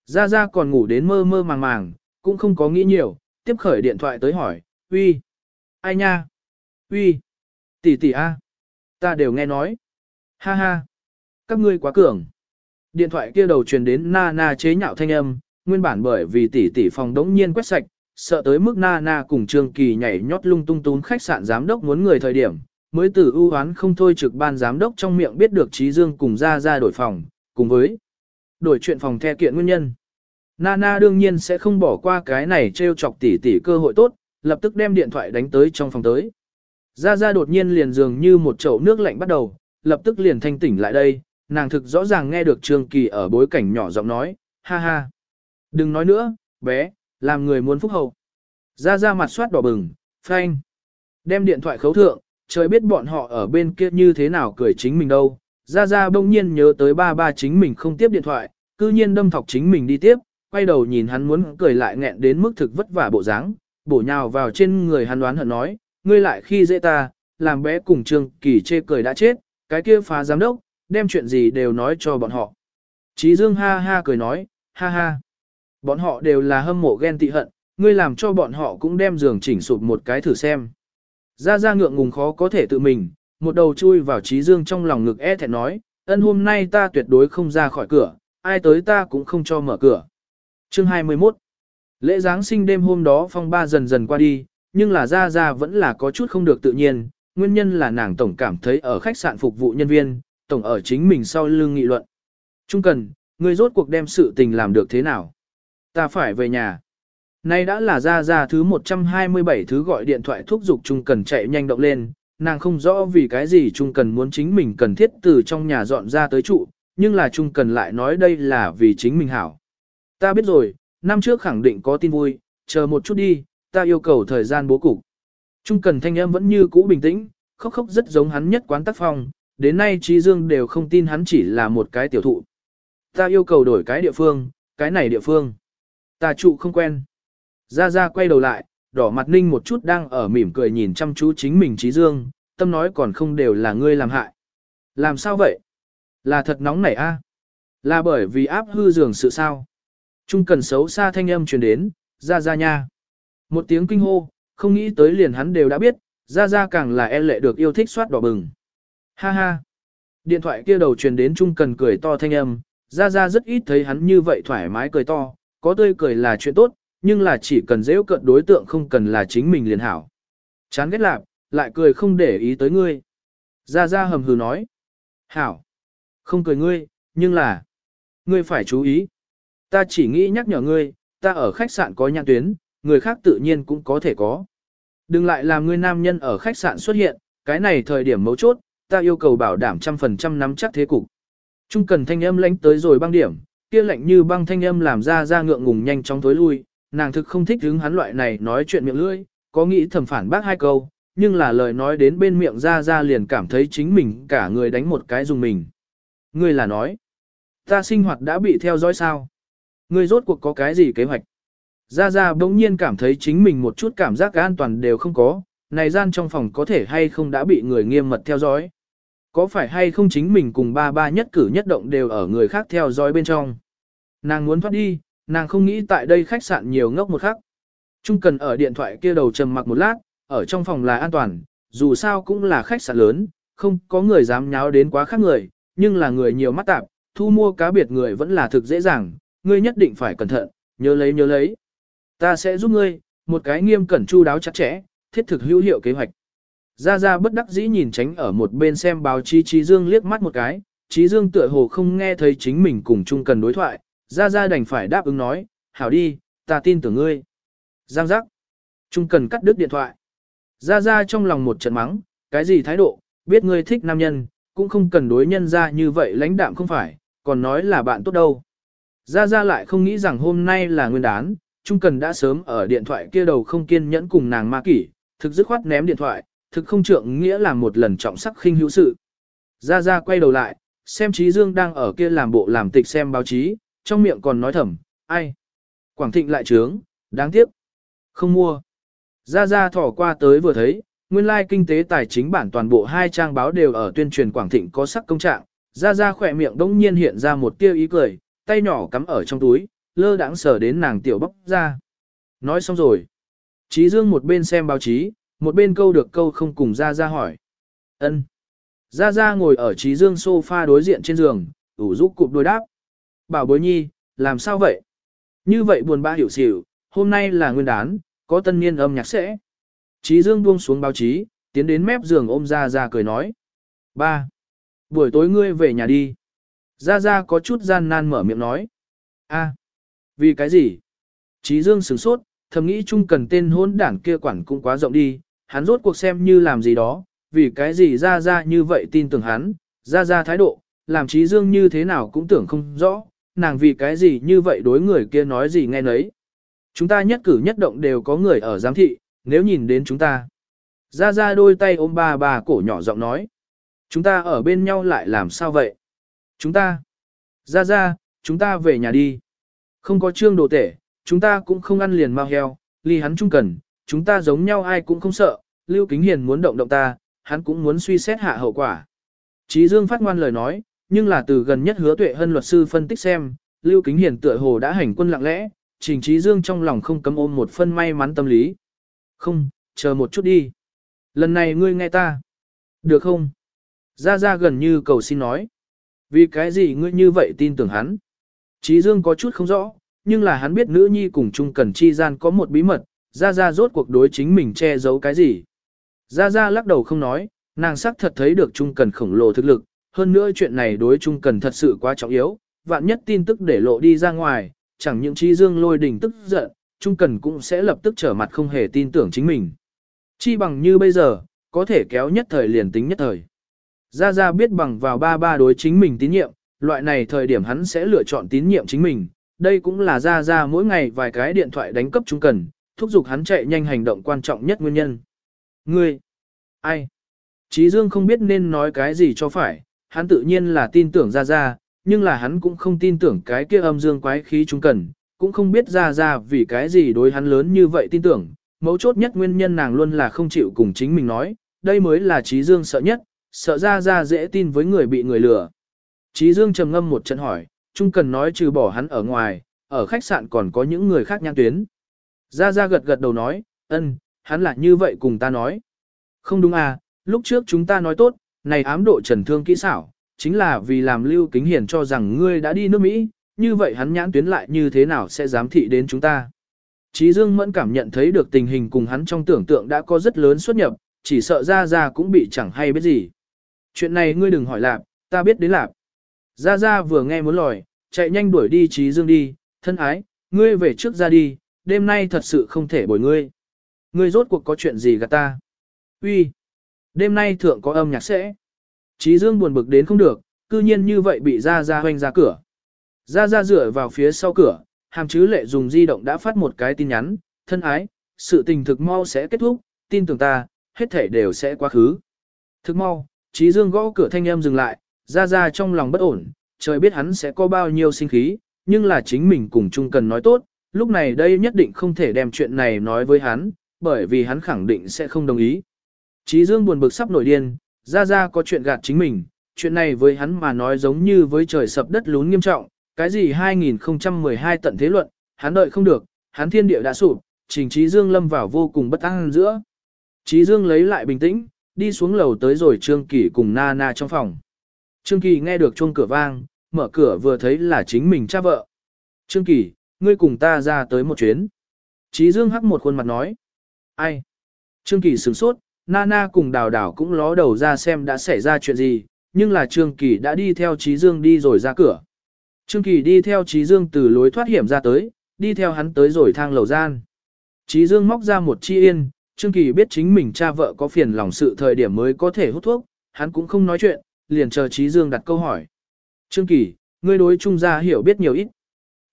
Speaker 1: Gia Gia còn ngủ đến mơ mơ màng màng, cũng không có nghĩ nhiều, tiếp khởi điện thoại tới hỏi, uy, ai nha, uy, tỷ tỷ a, ta đều nghe nói, ha ha, các ngươi quá cường. Điện thoại kia đầu truyền đến na na chế nhạo thanh âm, nguyên bản bởi vì tỷ tỷ phòng đống nhiên quét sạch, sợ tới mức na na cùng Trương Kỳ nhảy nhót lung tung tún khách sạn giám đốc muốn người thời điểm, mới từ ưu hoán không thôi trực ban giám đốc trong miệng biết được Trí Dương cùng ra ra đổi phòng, cùng với đổi chuyện phòng the kiện nguyên nhân. Nana đương nhiên sẽ không bỏ qua cái này trêu chọc tỷ tỷ cơ hội tốt, lập tức đem điện thoại đánh tới trong phòng tới. Ra ra đột nhiên liền dường như một chậu nước lạnh bắt đầu, lập tức liền thanh tỉnh lại đây, nàng thực rõ ràng nghe được Trương Kỳ ở bối cảnh nhỏ giọng nói, ha ha. Đừng nói nữa, bé, làm người muốn phúc hậu. Ra ra mặt soát đỏ bừng, phanh. Đem điện thoại khấu thượng, trời biết bọn họ ở bên kia như thế nào cười chính mình đâu. Ra ra bỗng nhiên nhớ tới ba ba chính mình không tiếp điện thoại, cư nhiên đâm thọc chính mình đi tiếp, quay đầu nhìn hắn muốn cười lại nghẹn đến mức thực vất vả bộ dáng, bổ nhào vào trên người hắn đoán hận nói, ngươi lại khi dễ ta, làm bé cùng Trương Kỳ chê cười đã chết, cái kia phá giám đốc, đem chuyện gì đều nói cho bọn họ. Chí Dương ha ha cười nói, ha ha. Bọn họ đều là hâm mộ ghen tị hận, ngươi làm cho bọn họ cũng đem giường chỉnh sụp một cái thử xem. Ra ra ngượng ngùng khó có thể tự mình, một đầu chui vào trí dương trong lòng ngực e thẹn nói, ân hôm nay ta tuyệt đối không ra khỏi cửa, ai tới ta cũng không cho mở cửa. Chương 21 Lễ Giáng sinh đêm hôm đó phong ba dần dần qua đi, nhưng là ra ra vẫn là có chút không được tự nhiên, nguyên nhân là nàng tổng cảm thấy ở khách sạn phục vụ nhân viên, tổng ở chính mình sau lưng nghị luận. Trung cần, người rốt cuộc đem sự tình làm được thế nào? Ta phải về nhà. Nay đã là ra ra thứ 127 thứ gọi điện thoại thúc giục Trung Cần chạy nhanh động lên, nàng không rõ vì cái gì Trung Cần muốn chính mình cần thiết từ trong nhà dọn ra tới trụ, nhưng là Trung Cần lại nói đây là vì chính mình hảo. Ta biết rồi, năm trước khẳng định có tin vui, chờ một chút đi, ta yêu cầu thời gian bố cục. Trung Cần thanh âm vẫn như cũ bình tĩnh, khóc khóc rất giống hắn nhất quán tác phong, đến nay Trí Dương đều không tin hắn chỉ là một cái tiểu thụ. Ta yêu cầu đổi cái địa phương, cái này địa phương. Ta trụ không quen. Ra Ra quay đầu lại, đỏ mặt ninh một chút đang ở mỉm cười nhìn chăm chú chính mình Trí Dương, tâm nói còn không đều là ngươi làm hại. Làm sao vậy? Là thật nóng nảy a? Là bởi vì áp hư giường sự sao? Trung cần xấu xa thanh âm truyền đến, ra ra nha. Một tiếng kinh hô, không nghĩ tới liền hắn đều đã biết, ra ra càng là e lệ được yêu thích soát đỏ bừng. Ha ha. Điện thoại kia đầu truyền đến Trung cần cười to thanh âm, ra ra rất ít thấy hắn như vậy thoải mái cười to, có tươi cười là chuyện tốt, nhưng là chỉ cần dễ cận đối tượng không cần là chính mình liền hảo. Chán ghét lạp, lại cười không để ý tới ngươi. Ra ra hầm hừ nói. Hảo. Không cười ngươi, nhưng là. Ngươi phải chú ý. Ta chỉ nghĩ nhắc nhở ngươi, ta ở khách sạn có nhãn tuyến, người khác tự nhiên cũng có thể có. Đừng lại làm ngươi nam nhân ở khách sạn xuất hiện, cái này thời điểm mấu chốt, ta yêu cầu bảo đảm trăm phần trăm nắm chắc thế cục. Trung cần thanh âm lãnh tới rồi băng điểm, kia lạnh như băng thanh âm làm ra ra ngượng ngùng nhanh chóng tối lui, nàng thực không thích hứng hắn loại này nói chuyện miệng lưỡi, có nghĩ thầm phản bác hai câu, nhưng là lời nói đến bên miệng ra ra liền cảm thấy chính mình cả người đánh một cái dùng mình. Ngươi là nói, ta sinh hoạt đã bị theo dõi sao? Ngươi rốt cuộc có cái gì kế hoạch? Ra Ra bỗng nhiên cảm thấy chính mình một chút cảm giác an toàn đều không có, này gian trong phòng có thể hay không đã bị người nghiêm mật theo dõi. Có phải hay không chính mình cùng ba ba nhất cử nhất động đều ở người khác theo dõi bên trong. Nàng muốn thoát đi, nàng không nghĩ tại đây khách sạn nhiều ngốc một khắc. Trung cần ở điện thoại kia đầu trầm mặc một lát, ở trong phòng là an toàn, dù sao cũng là khách sạn lớn, không có người dám nháo đến quá khác người, nhưng là người nhiều mắt tạp, thu mua cá biệt người vẫn là thực dễ dàng, ngươi nhất định phải cẩn thận, nhớ lấy nhớ lấy. Ta sẽ giúp ngươi, một cái nghiêm cẩn chu đáo chặt chẽ, thiết thực hữu hiệu kế hoạch. Gia Gia bất đắc dĩ nhìn tránh ở một bên xem báo chí Trí Dương liếc mắt một cái, Trí Dương tựa hồ không nghe thấy chính mình cùng chung cần đối thoại, Gia Gia đành phải đáp ứng nói, hảo đi, ta tin tưởng ngươi. Giang giác. Trung cần cắt đứt điện thoại. Gia Gia trong lòng một trận mắng, cái gì thái độ, biết ngươi thích nam nhân, cũng không cần đối nhân ra như vậy lãnh đạm không phải, còn nói là bạn tốt đâu. Gia Gia lại không nghĩ rằng hôm nay là nguyên đán, Trung Cần đã sớm ở điện thoại kia đầu không kiên nhẫn cùng nàng ma kỷ, thực dứt khoát ném điện thoại, thực không trượng nghĩa là một lần trọng sắc khinh hữu sự. Gia Gia quay đầu lại, xem Trí Dương đang ở kia làm bộ làm tịch xem báo chí, trong miệng còn nói thầm, ai? Quảng Thịnh lại trướng, đáng tiếc. Không mua. Gia Gia thỏ qua tới vừa thấy, nguyên lai like kinh tế tài chính bản toàn bộ hai trang báo đều ở tuyên truyền Quảng Thịnh có sắc công trạng. Gia Gia khỏe miệng đống nhiên hiện ra một tia ý cười, tay nhỏ cắm ở trong túi, lơ đãng sờ đến nàng tiểu bóc ra. Nói xong rồi. Trí Dương một bên xem báo chí, một bên câu được câu không cùng Gia Gia hỏi. ân Gia Gia ngồi ở Trí Dương sofa đối diện trên giường, ủ rũ cụp đôi đáp. Bảo bối nhi, làm sao vậy? Như vậy buồn bã hiểu xỉu, hôm nay là nguyên đán, có tân niên âm nhạc sẽ. Trí Dương buông xuống báo chí, tiến đến mép giường ôm Gia Gia cười nói. Ba. Buổi tối ngươi về nhà đi. Gia Gia có chút gian nan mở miệng nói. a vì cái gì? Trí Dương sửng sốt, thầm nghĩ chung cần tên hôn đảng kia quản cũng quá rộng đi, hắn rốt cuộc xem như làm gì đó, vì cái gì Ra Ra như vậy tin tưởng hắn, Ra Ra thái độ, làm Trí Dương như thế nào cũng tưởng không rõ, nàng vì cái gì như vậy đối người kia nói gì nghe nấy. Chúng ta nhất cử nhất động đều có người ở giám thị, nếu nhìn đến chúng ta. Ra Ra đôi tay ôm ba bà cổ nhỏ giọng nói. Chúng ta ở bên nhau lại làm sao vậy? Chúng ta. Ra Ra, chúng ta về nhà đi. Không có trương đồ tể, chúng ta cũng không ăn liền mau heo, ly hắn trung cần, chúng ta giống nhau ai cũng không sợ, Lưu Kính Hiền muốn động động ta, hắn cũng muốn suy xét hạ hậu quả. Chí Dương phát ngoan lời nói, nhưng là từ gần nhất hứa tuệ hân luật sư phân tích xem, Lưu Kính Hiền tựa hồ đã hành quân lặng lẽ, Trình Chí Dương trong lòng không cấm ôm một phân may mắn tâm lý. Không, chờ một chút đi. Lần này ngươi nghe ta. Được không? Ra ra gần như cầu xin nói. Vì cái gì ngươi như vậy tin tưởng hắn? Chí Dương có chút không rõ, nhưng là hắn biết nữ nhi cùng Trung Cần Chi gian có một bí mật, Gia Gia rốt cuộc đối chính mình che giấu cái gì. Gia Gia lắc đầu không nói, nàng sắc thật thấy được Trung Cần khổng lồ thực lực, hơn nữa chuyện này đối Trung Cần thật sự quá trọng yếu, vạn nhất tin tức để lộ đi ra ngoài, chẳng những Chi Dương lôi đình tức giận, Trung Cần cũng sẽ lập tức trở mặt không hề tin tưởng chính mình. Chi bằng như bây giờ, có thể kéo nhất thời liền tính nhất thời. Gia Gia biết bằng vào ba ba đối chính mình tín nhiệm, loại này thời điểm hắn sẽ lựa chọn tín nhiệm chính mình. Đây cũng là Gia Gia mỗi ngày vài cái điện thoại đánh cấp Trung Cần, thúc giục hắn chạy nhanh hành động quan trọng nhất nguyên nhân. Ngươi? Ai? trí Dương không biết nên nói cái gì cho phải, hắn tự nhiên là tin tưởng Gia Gia, nhưng là hắn cũng không tin tưởng cái kia âm dương quái khí Trung Cần, cũng không biết Gia Gia vì cái gì đối hắn lớn như vậy tin tưởng. Mấu chốt nhất nguyên nhân nàng luôn là không chịu cùng chính mình nói, đây mới là trí Dương sợ nhất, sợ Gia Gia dễ tin với người bị người lừa. trí Dương trầm ngâm một trận hỏi, Trung Cần nói trừ bỏ hắn ở ngoài, ở khách sạn còn có những người khác nhang tuyến. Gia Gia gật gật đầu nói, ân, hắn là như vậy cùng ta nói. Không đúng à, lúc trước chúng ta nói tốt, này ám độ trần thương kỹ xảo, chính là vì làm Lưu Kính Hiền cho rằng ngươi đã đi nước Mỹ, như vậy hắn nhãn tuyến lại như thế nào sẽ dám thị đến chúng ta. Chí Dương mẫn cảm nhận thấy được tình hình cùng hắn trong tưởng tượng đã có rất lớn xuất nhập, chỉ sợ Gia Gia cũng bị chẳng hay biết gì. Chuyện này ngươi đừng hỏi lạp, ta biết đến lạp. Gia Gia vừa nghe muốn lòi, chạy nhanh đuổi đi Chí Dương đi, thân ái, ngươi về trước ra đi, đêm nay thật sự không thể bồi ngươi. Ngươi rốt cuộc có chuyện gì gạt ta? Uy, đêm nay thượng có âm nhạc sẽ. Chí Dương buồn bực đến không được, cư nhiên như vậy bị Gia Gia hoanh ra cửa. Gia Gia dựa vào phía sau cửa, hàm chứ lệ dùng di động đã phát một cái tin nhắn, thân ái, sự tình thực mau sẽ kết thúc, tin tưởng ta, hết thể đều sẽ quá khứ. Thực mau, Chí Dương gõ cửa thanh âm dừng lại, Gia Gia trong lòng bất ổn, trời biết hắn sẽ có bao nhiêu sinh khí, nhưng là chính mình cùng chung cần nói tốt, lúc này đây nhất định không thể đem chuyện này nói với hắn, bởi vì hắn khẳng định sẽ không đồng ý. Chí Dương buồn bực sắp nổi điên, ra ra có chuyện gạt chính mình, chuyện này với hắn mà nói giống như với trời sập đất lún nghiêm trọng, cái gì 2012 tận thế luận, hắn đợi không được, hắn thiên địa đã sụp, trình Chí Dương lâm vào vô cùng bất an giữa. Chí Dương lấy lại bình tĩnh, đi xuống lầu tới rồi Trương Kỳ cùng Nana Na trong phòng. Trương Kỳ nghe được chuông cửa vang, mở cửa vừa thấy là chính mình cha vợ. Trương Kỳ, ngươi cùng ta ra tới một chuyến. Chí Dương hắc một khuôn mặt nói. Ai? Trương Kỳ sửng sốt, Nana cùng đào đào cũng ló đầu ra xem đã xảy ra chuyện gì, nhưng là Trương Kỳ đã đi theo Chí Dương đi rồi ra cửa. Trương Kỳ đi theo Chí Dương từ lối thoát hiểm ra tới, đi theo hắn tới rồi thang lầu gian. Chí Dương móc ra một chi yên, Trương Kỳ biết chính mình cha vợ có phiền lòng sự thời điểm mới có thể hút thuốc, hắn cũng không nói chuyện, liền chờ Chí Dương đặt câu hỏi. Trương Kỳ, ngươi đối trung gia hiểu biết nhiều ít.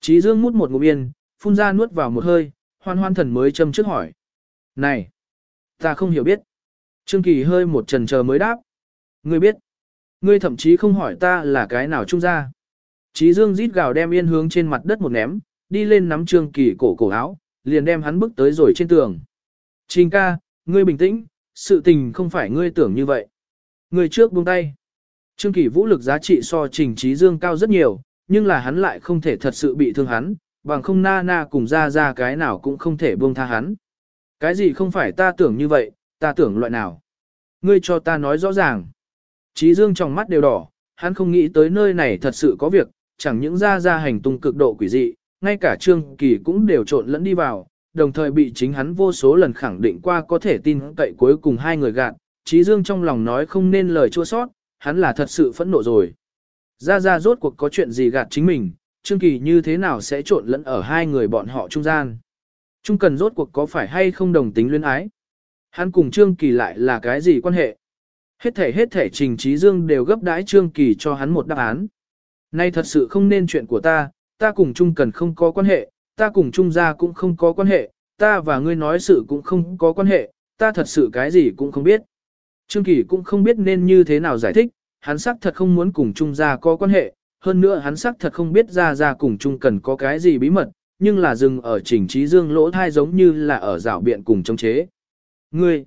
Speaker 1: Chí Dương mút một ngụm yên, phun ra nuốt vào một hơi, hoan hoan thần mới châm trước hỏi. Này, ta không hiểu biết. Trương Kỳ hơi một trần chờ mới đáp. Ngươi biết. Ngươi thậm chí không hỏi ta là cái nào trung gia. Chí Dương rít gào đem yên hướng trên mặt đất một ném, đi lên nắm Trương Kỳ cổ cổ áo, liền đem hắn bước tới rồi trên tường. Trình ca, ngươi bình tĩnh, sự tình không phải ngươi tưởng như vậy. Ngươi trước buông tay. Trương Kỳ vũ lực giá trị so Trình Trí Dương cao rất nhiều, nhưng là hắn lại không thể thật sự bị thương hắn, bằng không na na cùng ra ra cái nào cũng không thể buông tha hắn. Cái gì không phải ta tưởng như vậy, ta tưởng loại nào. Ngươi cho ta nói rõ ràng. Trí Dương trong mắt đều đỏ, hắn không nghĩ tới nơi này thật sự có việc, chẳng những ra ra hành tung cực độ quỷ dị, ngay cả Trương Kỳ cũng đều trộn lẫn đi vào, đồng thời bị chính hắn vô số lần khẳng định qua có thể tin cậy cuối cùng hai người gạt. Trí Dương trong lòng nói không nên lời chua sót, hắn là thật sự phẫn nộ rồi. Ra ra rốt cuộc có chuyện gì gạt chính mình, Trương Kỳ như thế nào sẽ trộn lẫn ở hai người bọn họ trung gian. Trung cần rốt cuộc có phải hay không đồng tính luyến ái. Hắn cùng Trương Kỳ lại là cái gì quan hệ. Hết thể hết thể trình trí dương đều gấp đãi Trương Kỳ cho hắn một đáp án. Nay thật sự không nên chuyện của ta, ta cùng Trung cần không có quan hệ, ta cùng Trung gia cũng không có quan hệ, ta và ngươi nói sự cũng không có quan hệ, ta thật sự cái gì cũng không biết. Trương Kỳ cũng không biết nên như thế nào giải thích, hắn xác thật không muốn cùng Trung gia có quan hệ, hơn nữa hắn xác thật không biết ra ra cùng Trung cần có cái gì bí mật, nhưng là dừng ở trình trí dương lỗ thai giống như là ở rảo biện cùng chống chế. Ngươi!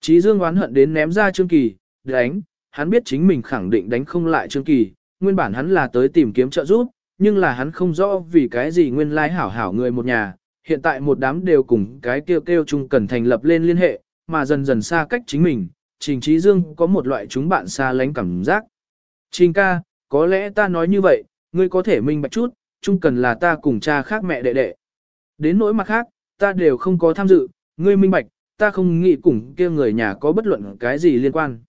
Speaker 1: Trí dương oán hận đến ném ra Trương Kỳ, đánh, hắn biết chính mình khẳng định đánh không lại Trương Kỳ, nguyên bản hắn là tới tìm kiếm trợ giúp, nhưng là hắn không rõ vì cái gì nguyên lai hảo hảo người một nhà, hiện tại một đám đều cùng cái kêu kêu chung cần thành lập lên liên hệ, mà dần dần xa cách chính mình, Trình Trí Dương có một loại chúng bạn xa lánh cảm giác. Trình ca, có lẽ ta nói như vậy, ngươi có thể minh bạch chút, chung cần là ta cùng cha khác mẹ đệ đệ. Đến nỗi mặt khác, ta đều không có tham dự, ngươi minh bạch, ta không nghĩ cùng kia người nhà có bất luận cái gì liên quan.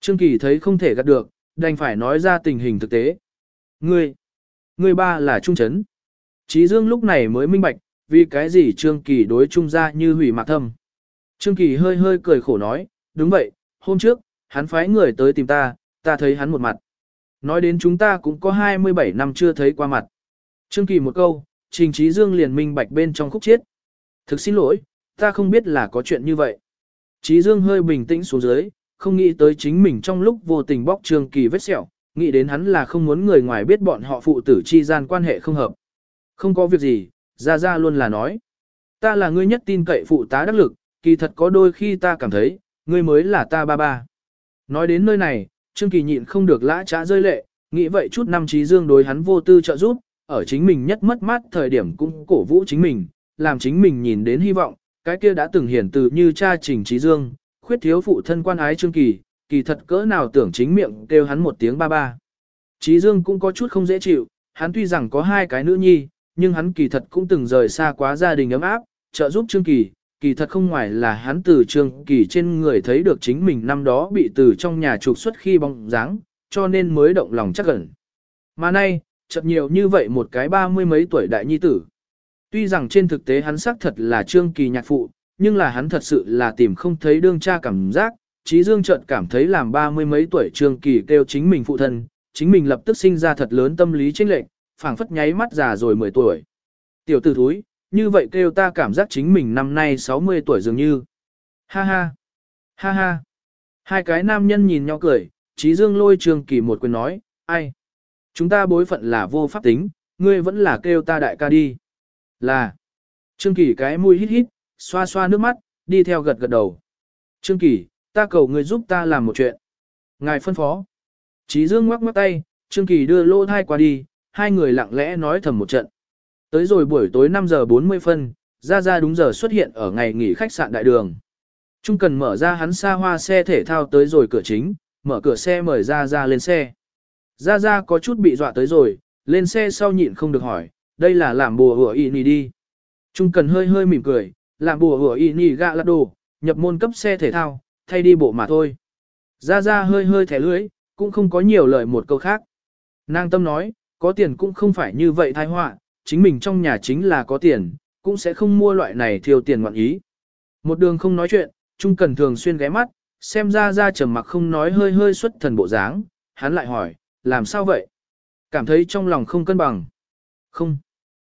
Speaker 1: Trương Kỳ thấy không thể gạt được, đành phải nói ra tình hình thực tế. Ngươi, ngươi ba là trung Trấn. Trí Dương lúc này mới minh bạch, vì cái gì Trương Kỳ đối trung ra như hủy mạc thâm. Trương Kỳ hơi hơi cười khổ nói, đúng vậy, hôm trước, hắn phái người tới tìm ta, ta thấy hắn một mặt. Nói đến chúng ta cũng có 27 năm chưa thấy qua mặt. Trương Kỳ một câu, Trình Trí Dương liền minh bạch bên trong khúc chết. Thực xin lỗi, ta không biết là có chuyện như vậy. Trí Dương hơi bình tĩnh xuống dưới, không nghĩ tới chính mình trong lúc vô tình bóc Trương Kỳ vết sẹo, nghĩ đến hắn là không muốn người ngoài biết bọn họ phụ tử chi gian quan hệ không hợp. Không có việc gì, Ra Ra luôn là nói. Ta là người nhất tin cậy phụ tá đắc lực, kỳ thật có đôi khi ta cảm thấy, ngươi mới là ta ba ba. Nói đến nơi này, Trương Kỳ nhịn không được lã trá rơi lệ, nghĩ vậy chút năm trí dương đối hắn vô tư trợ giúp, ở chính mình nhất mất mát thời điểm cũng cổ vũ chính mình, làm chính mình nhìn đến hy vọng, cái kia đã từng hiển từ như cha trình trí dương, khuyết thiếu phụ thân quan ái Trương Kỳ, kỳ thật cỡ nào tưởng chính miệng kêu hắn một tiếng ba ba. Trí dương cũng có chút không dễ chịu, hắn tuy rằng có hai cái nữ nhi, nhưng hắn kỳ thật cũng từng rời xa quá gia đình ấm áp, trợ giúp Trương Kỳ, kỳ thật không ngoài là hắn từ Trương Kỳ trên người thấy được chính mình năm đó bị từ trong nhà trục xuất khi bóng dáng, cho nên mới động lòng chắc ẩn. Mà nay, chậm nhiều như vậy một cái ba mươi mấy tuổi đại nhi tử. Tuy rằng trên thực tế hắn xác thật là Trương Kỳ nhạc phụ, nhưng là hắn thật sự là tìm không thấy đương cha cảm giác, Trí Dương chợt cảm thấy làm ba mươi mấy tuổi Trương Kỳ kêu chính mình phụ thân, chính mình lập tức sinh ra thật lớn tâm lý chênh lệch, phảng phất nháy mắt già rồi 10 tuổi. Tiểu tử thúi, như vậy kêu ta cảm giác chính mình năm nay 60 tuổi dường như. Ha ha, ha ha. Hai cái nam nhân nhìn nhau cười, Trí Dương lôi Trương Kỳ một quyền nói, ai? Chúng ta bối phận là vô pháp tính, ngươi vẫn là kêu ta đại ca đi. Là. Trương Kỳ cái mũi hít hít, xoa xoa nước mắt, đi theo gật gật đầu. Trương Kỳ, ta cầu ngươi giúp ta làm một chuyện. Ngài phân phó. Chí Dương ngoắc ngoắc tay, Trương Kỳ đưa lô thai qua đi, hai người lặng lẽ nói thầm một trận. Tới rồi buổi tối 5 giờ 40 phân, gia gia đúng giờ xuất hiện ở ngày nghỉ khách sạn đại đường. Trung cần mở ra hắn xa hoa xe thể thao tới rồi cửa chính, mở cửa xe mời gia gia lên xe. gia gia có chút bị dọa tới rồi, lên xe sau nhịn không được hỏi, đây là làm bùa hủa y nì đi. Trung cần hơi hơi mỉm cười, làm bùa hủa y nì gạ lát đồ, nhập môn cấp xe thể thao, thay đi bộ mà thôi. gia gia hơi hơi thẻ lưới, cũng không có nhiều lời một câu khác. Nàng tâm nói, có tiền cũng không phải như vậy thai họa, chính mình trong nhà chính là có tiền, cũng sẽ không mua loại này thiêu tiền ngoạn ý. Một đường không nói chuyện, Trung Cần thường xuyên ghé mắt, xem ra ra trầm mặc không nói hơi hơi xuất thần bộ dáng, hắn lại hỏi, làm sao vậy? Cảm thấy trong lòng không cân bằng. Không.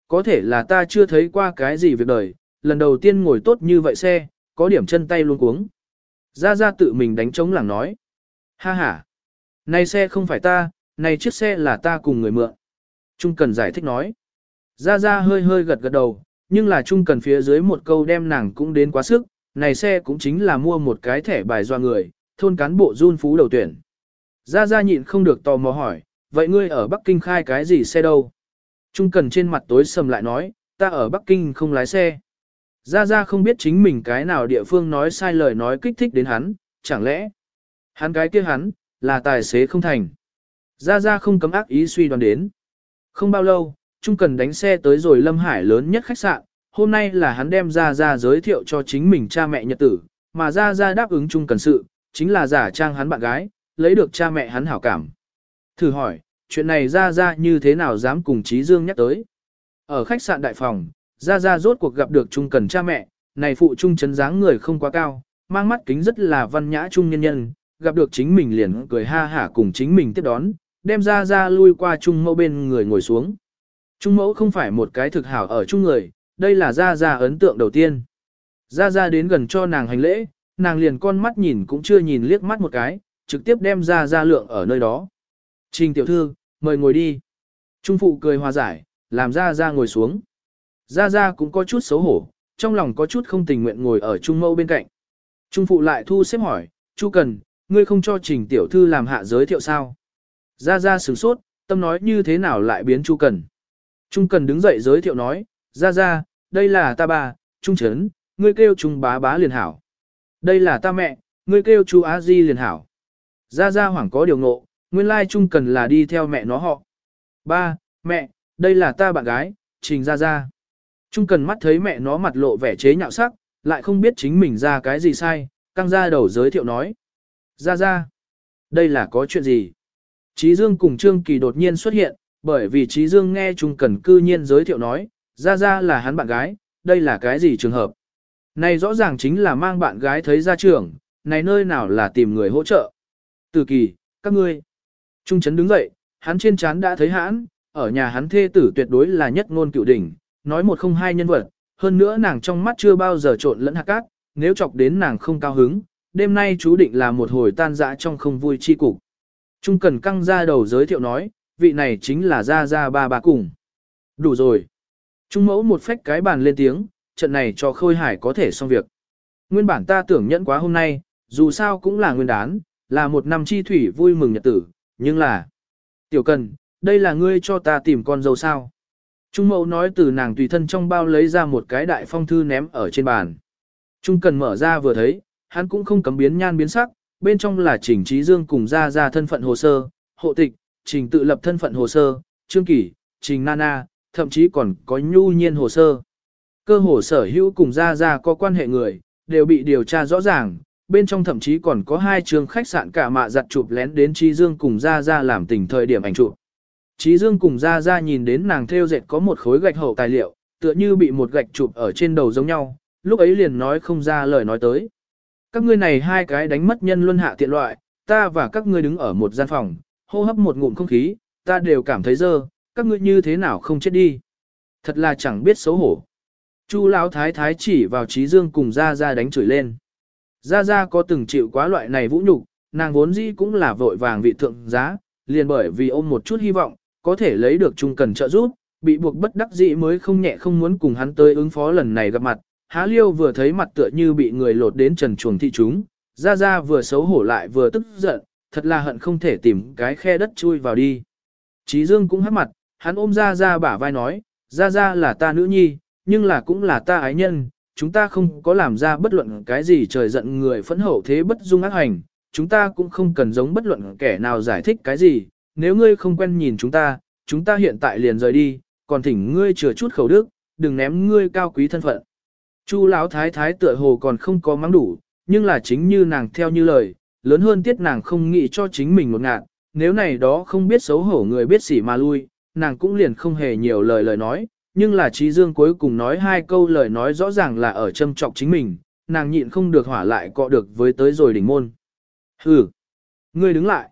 Speaker 1: Có thể là ta chưa thấy qua cái gì việc đời, lần đầu tiên ngồi tốt như vậy xe, có điểm chân tay luôn cuống. Ra ra tự mình đánh trống làng nói. Ha ha. Này xe không phải ta, này chiếc xe là ta cùng người mượn. Trung Cần giải thích nói. Ra Ra hơi hơi gật gật đầu, nhưng là Trung Cần phía dưới một câu đem nàng cũng đến quá sức, này xe cũng chính là mua một cái thẻ bài doa người, thôn cán bộ run phú đầu tuyển. Ra Ra nhịn không được tò mò hỏi, vậy ngươi ở Bắc Kinh khai cái gì xe đâu? Trung Cần trên mặt tối sầm lại nói, ta ở Bắc Kinh không lái xe. Ra Ra không biết chính mình cái nào địa phương nói sai lời nói kích thích đến hắn, chẳng lẽ hắn cái kia hắn, là tài xế không thành. Ra Ra không cấm ác ý suy đoán đến. Không bao lâu, Trung Cần đánh xe tới rồi Lâm Hải lớn nhất khách sạn, hôm nay là hắn đem Ra Ra giới thiệu cho chính mình cha mẹ nhật tử, mà Ra Ra đáp ứng Trung Cần sự, chính là giả trang hắn bạn gái, lấy được cha mẹ hắn hảo cảm. Thử hỏi, chuyện này Ra Ra như thế nào dám cùng Trí Dương nhắc tới. Ở khách sạn đại phòng, Ra Ra rốt cuộc gặp được Trung Cần cha mẹ, này phụ Trung chấn dáng người không quá cao, mang mắt kính rất là văn nhã trung nhân nhân, gặp được chính mình liền cười ha hả cùng chính mình tiếp đón, đem ra ra lui qua trung mẫu bên người ngồi xuống. Trung mẫu không phải một cái thực hảo ở chung người, đây là ra ra ấn tượng đầu tiên. Ra ra đến gần cho nàng hành lễ, nàng liền con mắt nhìn cũng chưa nhìn liếc mắt một cái, trực tiếp đem ra ra lượng ở nơi đó. Trình tiểu thư, Mời ngồi đi. Trung phụ cười hòa giải, làm ra ra ngồi xuống. Ra ra cũng có chút xấu hổ, trong lòng có chút không tình nguyện ngồi ở trung Mẫu bên cạnh. Trung phụ lại thu xếp hỏi, Chu Cần, ngươi không cho trình tiểu thư làm hạ giới thiệu sao? Ra ra sửng sốt, tâm nói như thế nào lại biến Chu Cần. Trung Cần đứng dậy giới thiệu nói, ra ra, đây là ta bà, Trung Trấn, ngươi kêu Trung bá bá liền hảo. Đây là ta mẹ, ngươi kêu chú Á Di liền hảo. Ra ra hoảng có điều ngộ, nguyên lai Trung Cần là đi theo mẹ nó họ. Ba, mẹ, đây là ta bạn gái, Trình Ra Ra. Trung Cần mắt thấy mẹ nó mặt lộ vẻ chế nhạo sắc, lại không biết chính mình ra cái gì sai, căng ra đầu giới thiệu nói. Ra Ra, đây là có chuyện gì? Trí Dương cùng Trương Kỳ đột nhiên xuất hiện, bởi vì Trí Dương nghe Trung Cần cư nhiên giới thiệu nói, Ra Ra là hắn bạn gái, đây là cái gì trường hợp? Này rõ ràng chính là mang bạn gái thấy ra trường, này nơi nào là tìm người hỗ trợ. Từ kỳ, các ngươi. Trung Trấn đứng dậy, hắn trên trán đã thấy hãn, ở nhà hắn thê tử tuyệt đối là nhất ngôn cựu đỉnh, nói một không hai nhân vật, hơn nữa nàng trong mắt chưa bao giờ trộn lẫn hạt cát, nếu chọc đến nàng không cao hứng, đêm nay chú định là một hồi tan dã trong không vui chi cục. Trung cần căng ra đầu giới thiệu nói, vị này chính là Gia Gia ba bà cùng. Đủ rồi. Trung mẫu một phách cái bàn lên tiếng, trận này cho khôi hải có thể xong việc. Nguyên bản ta tưởng nhẫn quá hôm nay, dù sao cũng là nguyên đán, là một năm chi thủy vui mừng nhật tử, nhưng là... Tiểu cần, đây là ngươi cho ta tìm con dâu sao. Trung mẫu nói từ nàng tùy thân trong bao lấy ra một cái đại phong thư ném ở trên bàn. Trung cần mở ra vừa thấy, hắn cũng không cấm biến nhan biến sắc, bên trong là chỉnh trí dương cùng ra ra thân phận hồ sơ, hộ tịch, trình tự lập thân phận hồ sơ, trương kỷ, trình nana, thậm chí còn có nhu nhiên hồ sơ. Cơ hồ sở hữu cùng gia gia có quan hệ người, đều bị điều tra rõ ràng, bên trong thậm chí còn có hai trường khách sạn cả mạ giặt chụp lén đến Trí Dương cùng gia gia làm tình thời điểm ảnh chụp. Trí Dương cùng gia gia nhìn đến nàng theo dệt có một khối gạch hậu tài liệu, tựa như bị một gạch chụp ở trên đầu giống nhau, lúc ấy liền nói không ra lời nói tới. Các ngươi này hai cái đánh mất nhân luân hạ tiện loại, ta và các ngươi đứng ở một gian phòng, hô hấp một ngụm không khí, ta đều cảm thấy dơ, các ngươi như thế nào không chết đi. Thật là chẳng biết xấu hổ. Chu lão thái thái chỉ vào Trí Dương cùng ra ra đánh chửi lên. Ra ra có từng chịu quá loại này vũ nhục, nàng vốn dĩ cũng là vội vàng vị thượng giá, liền bởi vì ôm một chút hy vọng, có thể lấy được trung cần trợ giúp, bị buộc bất đắc dĩ mới không nhẹ không muốn cùng hắn tới ứng phó lần này gặp mặt. Há liêu vừa thấy mặt tựa như bị người lột đến trần chuồng thị chúng, ra ra vừa xấu hổ lại vừa tức giận, thật là hận không thể tìm cái khe đất chui vào đi. Chí Dương cũng hắc mặt, hắn ôm ra ra bả vai nói, ra ra là ta nữ nhi, nhưng là cũng là ta ái nhân, chúng ta không có làm ra bất luận cái gì trời giận người phẫn hậu thế bất dung ác hành, chúng ta cũng không cần giống bất luận kẻ nào giải thích cái gì, nếu ngươi không quen nhìn chúng ta, chúng ta hiện tại liền rời đi, còn thỉnh ngươi chừa chút khẩu đức, đừng ném ngươi cao quý thân phận. Chu lão thái thái tựa hồ còn không có mắng đủ, nhưng là chính như nàng theo như lời, lớn hơn tiết nàng không nghĩ cho chính mình một ngạn, nếu này đó không biết xấu hổ người biết xỉ mà lui, nàng cũng liền không hề nhiều lời lời nói, nhưng là trí dương cuối cùng nói hai câu lời nói rõ ràng là ở châm trọng chính mình, nàng nhịn không được hỏa lại cọ được với tới rồi đỉnh môn. Hừ, ngươi đứng lại.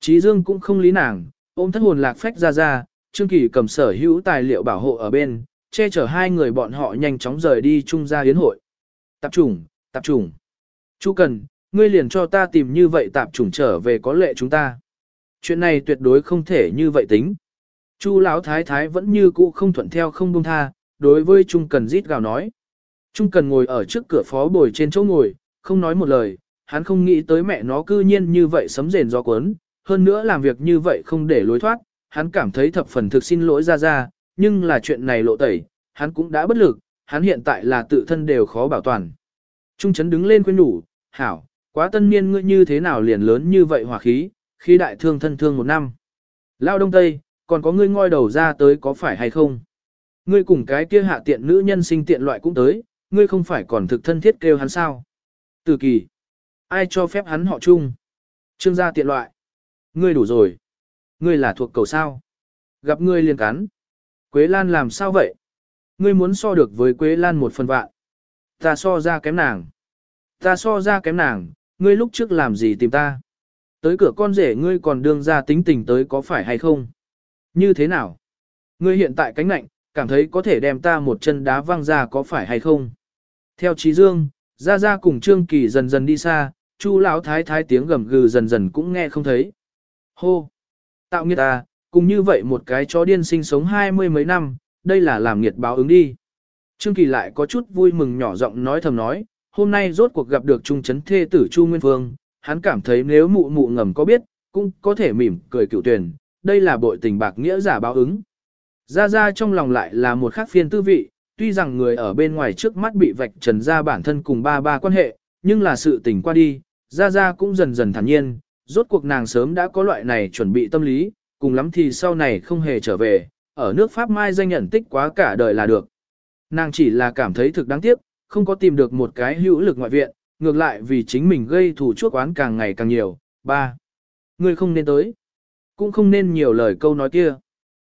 Speaker 1: Trí dương cũng không lý nàng, ôm thất hồn lạc phách ra ra, Trương Kỳ cầm sở hữu tài liệu bảo hộ ở bên, che chở hai người bọn họ nhanh chóng rời đi chung ra yến hội. Tập trùng, tập trùng. Chu cần, ngươi liền cho ta tìm như vậy tạp trùng trở về có lệ chúng ta. Chuyện này tuyệt đối không thể như vậy tính. Chu lão thái thái vẫn như cũ không thuận theo không buông tha, đối với Trung Cần rít gào nói. Trung Cần ngồi ở trước cửa phó bồi trên chỗ ngồi, không nói một lời, hắn không nghĩ tới mẹ nó cư nhiên như vậy sấm rền do cuốn, hơn nữa làm việc như vậy không để lối thoát, hắn cảm thấy thập phần thực xin lỗi ra ra, nhưng là chuyện này lộ tẩy, hắn cũng đã bất lực, hắn hiện tại là tự thân đều khó bảo toàn. Trung Trấn đứng lên quên nhủ, hảo, quá tân niên ngươi như thế nào liền lớn như vậy hỏa khí, khi đại thương thân thương một năm. Lao đông tây, còn có ngươi ngoi đầu ra tới có phải hay không? Ngươi cùng cái kia hạ tiện nữ nhân sinh tiện loại cũng tới, ngươi không phải còn thực thân thiết kêu hắn sao? Từ kỳ, ai cho phép hắn họ chung? Trương gia tiện loại. Ngươi đủ rồi. Ngươi là thuộc cầu sao? Gặp ngươi liền cắn. Quế Lan làm sao vậy? Ngươi muốn so được với Quế Lan một phần vạn. Ta so ra kém nàng. Ta so ra kém nàng, ngươi lúc trước làm gì tìm ta? Tới cửa con rể ngươi còn đương ra tính tình tới có phải hay không? Như thế nào? Ngươi hiện tại cánh lạnh, cảm thấy có thể đem ta một chân đá văng ra có phải hay không? Theo Trí Dương, Gia Gia cùng Trương Kỳ dần dần đi xa, Chu lão thái thái tiếng gầm gừ dần dần cũng nghe không thấy. Hô! Tạo nghiệt ta, cùng như vậy một cái chó điên sinh sống hai mươi mấy năm, đây là làm nghiệt báo ứng đi. Trương Kỳ lại có chút vui mừng nhỏ giọng nói thầm nói, hôm nay rốt cuộc gặp được trung chấn thê tử Chu Nguyên Phương, hắn cảm thấy nếu mụ mụ ngầm có biết, cũng có thể mỉm cười cựu tuyển, đây là bội tình bạc nghĩa giả báo ứng. Ra ra trong lòng lại là một khác phiên tư vị, tuy rằng người ở bên ngoài trước mắt bị vạch trần ra bản thân cùng ba ba quan hệ, nhưng là sự tình qua đi, ra ra cũng dần dần thản nhiên, rốt cuộc nàng sớm đã có loại này chuẩn bị tâm lý, cùng lắm thì sau này không hề trở về, ở nước Pháp Mai danh nhận tích quá cả đời là được. Nàng chỉ là cảm thấy thực đáng tiếc, không có tìm được một cái hữu lực ngoại viện, ngược lại vì chính mình gây thù chuốc oán càng ngày càng nhiều. Ba, Ngươi không nên tới. Cũng không nên nhiều lời câu nói kia.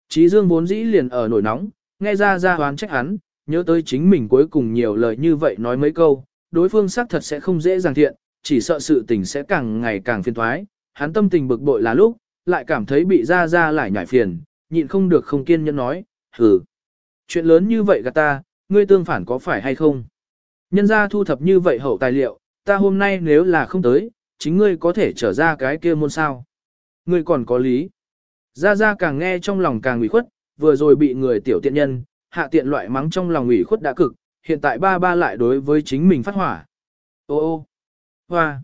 Speaker 1: Chí Dương vốn dĩ liền ở nổi nóng, nghe ra ra oán trách hắn, nhớ tới chính mình cuối cùng nhiều lời như vậy nói mấy câu, đối phương xác thật sẽ không dễ dàng thiện, chỉ sợ sự tình sẽ càng ngày càng phiền thoái, hắn tâm tình bực bội là lúc, lại cảm thấy bị ra ra lại nhảy phiền, nhịn không được không kiên nhẫn nói, hừ. Chuyện lớn như vậy gạt ta, ngươi tương phản có phải hay không? Nhân ra thu thập như vậy hậu tài liệu, ta hôm nay nếu là không tới, chính ngươi có thể trở ra cái kia môn sao. Ngươi còn có lý. Ra ra càng nghe trong lòng càng ủy khuất, vừa rồi bị người tiểu tiện nhân, hạ tiện loại mắng trong lòng ủy khuất đã cực, hiện tại ba ba lại đối với chính mình phát hỏa. Ô ô, hoa,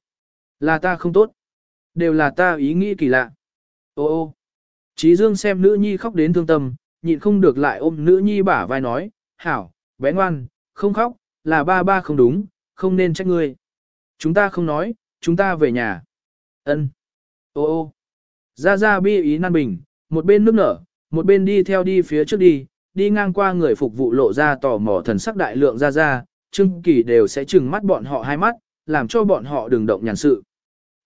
Speaker 1: là ta không tốt. Đều là ta ý nghĩ kỳ lạ. Ô ô, Chí Dương xem nữ nhi khóc đến thương tâm, nhịn không được lại ôm nữ nhi bả vai nói, hảo, bé ngoan, không khóc, là ba ba không đúng, không nên trách ngươi. Chúng ta không nói, chúng ta về nhà. Ân. Ô ô. Ra ra bi ý nan bình, một bên nước nở, một bên đi theo đi phía trước đi, đi ngang qua người phục vụ lộ ra tò mò thần sắc đại lượng ra ra, Trương Kỳ đều sẽ trừng mắt bọn họ hai mắt, làm cho bọn họ đừng động nhàn sự.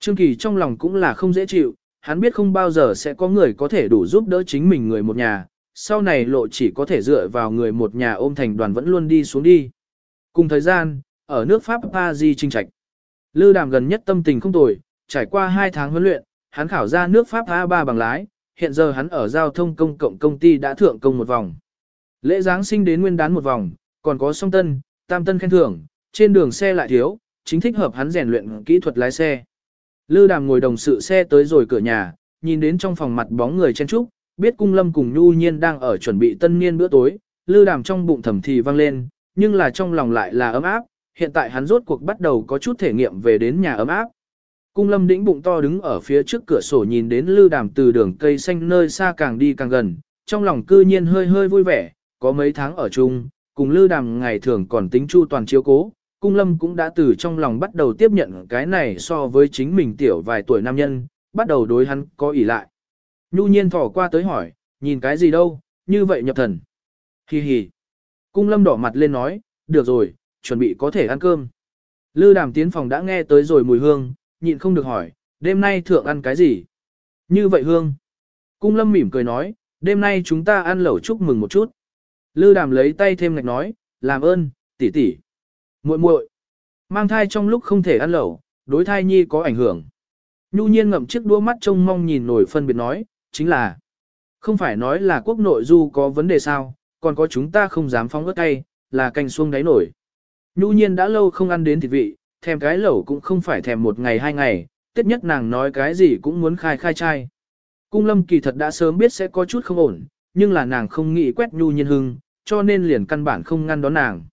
Speaker 1: Trương Kỳ trong lòng cũng là không dễ chịu, hắn biết không bao giờ sẽ có người có thể đủ giúp đỡ chính mình người một nhà, sau này lộ chỉ có thể dựa vào người một nhà ôm thành đoàn vẫn luôn đi xuống đi. Cùng thời gian, ở nước Pháp Paris trinh trạch. Lư đàm gần nhất tâm tình không tồi, trải qua 2 tháng huấn luyện, hắn khảo ra nước Pháp A3 bằng lái, hiện giờ hắn ở giao thông công cộng công ty đã thượng công một vòng. Lễ Giáng sinh đến nguyên đán một vòng, còn có song tân, tam tân khen thưởng, trên đường xe lại thiếu, chính thích hợp hắn rèn luyện kỹ thuật lái xe. Lư đàm ngồi đồng sự xe tới rồi cửa nhà, nhìn đến trong phòng mặt bóng người chen trúc, biết cung lâm cùng nhu nhiên đang ở chuẩn bị tân niên bữa tối, lư đàm trong bụng thầm thì vang lên, nhưng là trong lòng lại là ấm áp, hiện tại hắn rốt cuộc bắt đầu có chút thể nghiệm về đến nhà ấm áp. Cung lâm đĩnh bụng to đứng ở phía trước cửa sổ nhìn đến lư đàm từ đường cây xanh nơi xa càng đi càng gần, trong lòng cư nhiên hơi hơi vui vẻ, có mấy tháng ở chung, cùng lư đàm ngày thường còn tính chu toàn chiếu cố, cung lâm cũng đã từ trong lòng bắt đầu tiếp nhận cái này so với chính mình tiểu vài tuổi nam nhân, bắt đầu đối hắn có ỷ lại. Nhu nhiên thỏ qua tới hỏi, nhìn cái gì đâu, như vậy nhập thần. Hi hi. Cung lâm đỏ mặt lên nói, được rồi, chuẩn bị có thể ăn cơm. Lư đàm tiến phòng đã nghe tới rồi mùi hương, nhịn không được hỏi, đêm nay thượng ăn cái gì? Như vậy hương. Cung lâm mỉm cười nói, đêm nay chúng ta ăn lẩu chúc mừng một chút. Lư đàm lấy tay thêm ngạch nói, làm ơn, tỷ tỷ, muội muội, mang thai trong lúc không thể ăn lẩu, đối thai nhi có ảnh hưởng. Nhu nhiên ngậm chiếc đua mắt trông mong nhìn nổi phân biệt nói, chính là, không phải nói là quốc nội du có vấn đề sao, còn có chúng ta không dám phóng ớt tay, là canh xuông đáy nổi. Nhu nhiên đã lâu không ăn đến thịt vị, thèm cái lẩu cũng không phải thèm một ngày hai ngày, tiết nhất nàng nói cái gì cũng muốn khai khai trai. Cung lâm kỳ thật đã sớm biết sẽ có chút không ổn, nhưng là nàng không nghĩ quét nhu nhiên hưng, cho nên liền căn bản không ngăn đón nàng.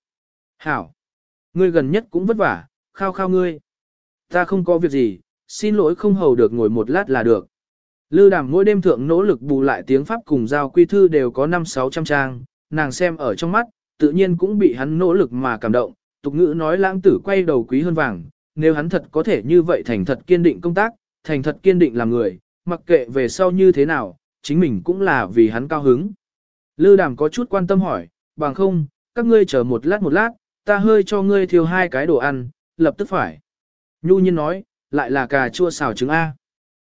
Speaker 1: Hảo! Ngươi gần nhất cũng vất vả, khao khao ngươi. Ta không có việc gì, xin lỗi không hầu được ngồi một lát là được. Lư đàm mỗi đêm thượng nỗ lực bù lại tiếng Pháp cùng giao quy thư đều có 5-600 trang, nàng xem ở trong mắt, tự nhiên cũng bị hắn nỗ lực mà cảm động, tục ngữ nói lãng tử quay đầu quý hơn vàng, nếu hắn thật có thể như vậy thành thật kiên định công tác, thành thật kiên định làm người, mặc kệ về sau như thế nào, chính mình cũng là vì hắn cao hứng. Lư đàm có chút quan tâm hỏi, bằng không, các ngươi chờ một lát một lát, ta hơi cho ngươi thiêu hai cái đồ ăn, lập tức phải. Nhu nhiên nói, lại là cà chua xào trứng A.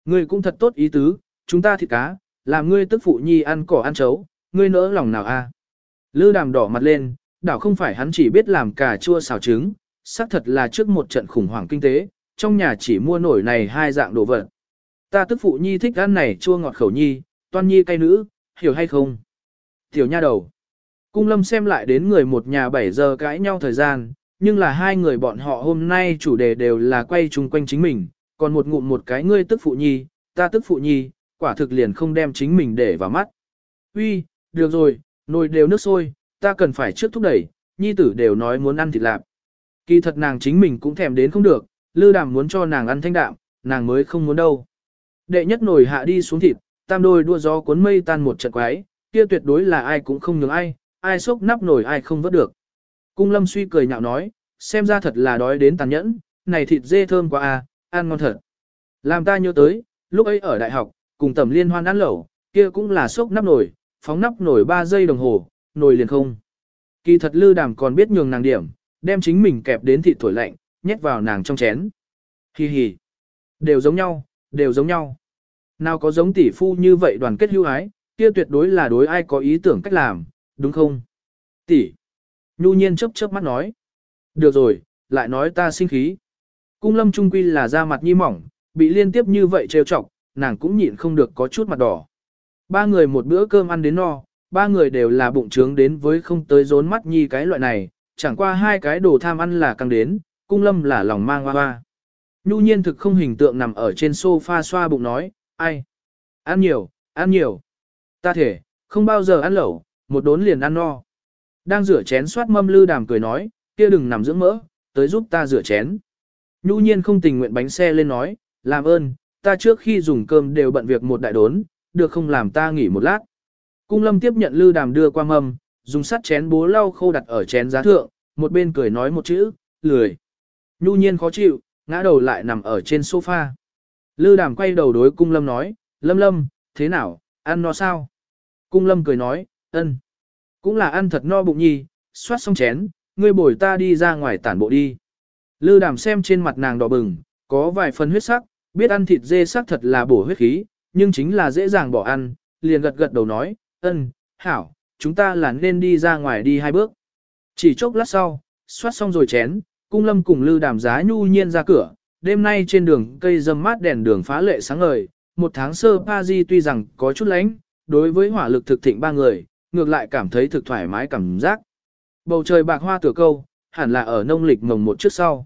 Speaker 1: Ngươi cũng thật tốt ý tứ, chúng ta thịt cá, làm ngươi tức phụ nhi ăn cỏ ăn chấu, ngươi nỡ lòng nào A. Lư đàm đỏ mặt lên, đảo không phải hắn chỉ biết làm cà chua xào trứng, xác thật là trước một trận khủng hoảng kinh tế, trong nhà chỉ mua nổi này hai dạng đồ vật. Ta tức phụ nhi thích ăn này chua ngọt khẩu nhi, toan nhi cay nữ, hiểu hay không? Tiểu nha đầu. Cung lâm xem lại đến người một nhà 7 giờ cãi nhau thời gian, nhưng là hai người bọn họ hôm nay chủ đề đều là quay chung quanh chính mình, còn một ngụm một cái ngươi tức phụ nhi, ta tức phụ nhi, quả thực liền không đem chính mình để vào mắt. Uy, được rồi, nồi đều nước sôi, ta cần phải trước thúc đẩy, nhi tử đều nói muốn ăn thịt lạp. Kỳ thật nàng chính mình cũng thèm đến không được, lư đàm muốn cho nàng ăn thanh đạm, nàng mới không muốn đâu. Đệ nhất nồi hạ đi xuống thịt, tam đôi đua gió cuốn mây tan một trận quái, kia tuyệt đối là ai cũng không nhường ai, ai sốc nắp nồi ai không vớt được. Cung lâm suy cười nhạo nói, xem ra thật là đói đến tàn nhẫn, này thịt dê thơm quá à, ăn ngon thật. Làm ta nhớ tới, lúc ấy ở đại học, cùng tầm liên hoan ăn lẩu, kia cũng là sốc nắp nồi, phóng nắp nổi 3 giây đồng hồ, nồi liền không. Kỳ thật lư đàm còn biết nhường nàng điểm, đem chính mình kẹp đến thịt thổi lạnh, nhét vào nàng trong chén. Hi hi. Đều giống nhau, đều giống nhau. Nào có giống tỷ phu như vậy đoàn kết hữu ái, kia tuyệt đối là đối ai có ý tưởng cách làm, đúng không? Tỷ. Nhu nhiên chớp chớp mắt nói. Được rồi, lại nói ta sinh khí. Cung lâm trung quy là da mặt nhi mỏng, bị liên tiếp như vậy trêu chọc, nàng cũng nhịn không được có chút mặt đỏ. Ba người một bữa cơm ăn đến no, ba người đều là bụng trướng đến với không tới rốn mắt nhi cái loại này, chẳng qua hai cái đồ tham ăn là căng đến, cung lâm là lòng mang hoa hoa. Nhu nhiên thực không hình tượng nằm ở trên sofa xoa bụng nói, ai? Ăn nhiều, ăn nhiều. Ta thể, không bao giờ ăn lẩu, một đốn liền ăn no. Đang rửa chén soát mâm lư đàm cười nói, kia đừng nằm dưỡng mỡ, tới giúp ta rửa chén. Nhu nhiên không tình nguyện bánh xe lên nói, làm ơn, ta trước khi dùng cơm đều bận việc một đại đốn, được không làm ta nghỉ một lát. Cung lâm tiếp nhận lư đàm đưa qua mâm, dùng sắt chén bố lau khô đặt ở chén giá thượng, một bên cười nói một chữ, lười. Nhu nhiên khó chịu, ngã đầu lại nằm ở trên sofa. Lư đàm quay đầu đối cung lâm nói, lâm lâm, thế nào, ăn no sao? Cung lâm cười nói, ân, cũng là ăn thật no bụng nhi, xoát xong chén, ngươi bồi ta đi ra ngoài tản bộ đi. Lư đàm xem trên mặt nàng đỏ bừng, có vài phần huyết sắc, biết ăn thịt dê sắc thật là bổ huyết khí, nhưng chính là dễ dàng bỏ ăn, liền gật gật đầu nói, ân, hảo, chúng ta là nên đi ra ngoài đi hai bước. Chỉ chốc lát sau, xoát xong rồi chén, cung lâm cùng lư đàm giá nhu nhiên ra cửa, đêm nay trên đường cây dâm mát đèn đường phá lệ sáng ngời, một tháng sơ Paris tuy rằng có chút lánh, đối với hỏa lực thực thịnh ba người, ngược lại cảm thấy thực thoải mái cảm giác. Bầu trời bạc hoa tửa câu, hẳn là ở nông lịch mồng một trước sau.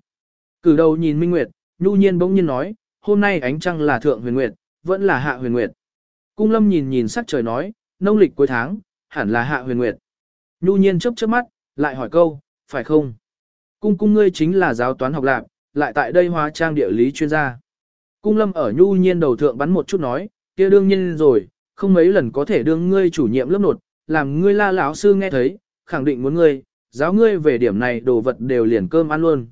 Speaker 1: Cử đầu nhìn Minh Nguyệt, nhu nhiên bỗng nhiên nói, hôm nay ánh trăng là thượng huyền nguyệt, vẫn là hạ huyền nguyệt. Cung lâm nhìn nhìn sắc trời nói, nông lịch cuối tháng, hẳn là hạ huyền nguyệt. Nhu nhiên chớp chớp mắt, lại hỏi câu, phải không? Cung cung ngươi chính là giáo toán học lạc, lại tại đây hóa trang địa lý chuyên gia. Cung lâm ở nhu nhiên đầu thượng bắn một chút nói, kia đương nhiên rồi, không mấy lần có thể đương ngươi chủ nhiệm lớp nột, làm ngươi la lão sư nghe thấy, khẳng định muốn ngươi, giáo ngươi về điểm này đồ vật đều liền cơm ăn luôn.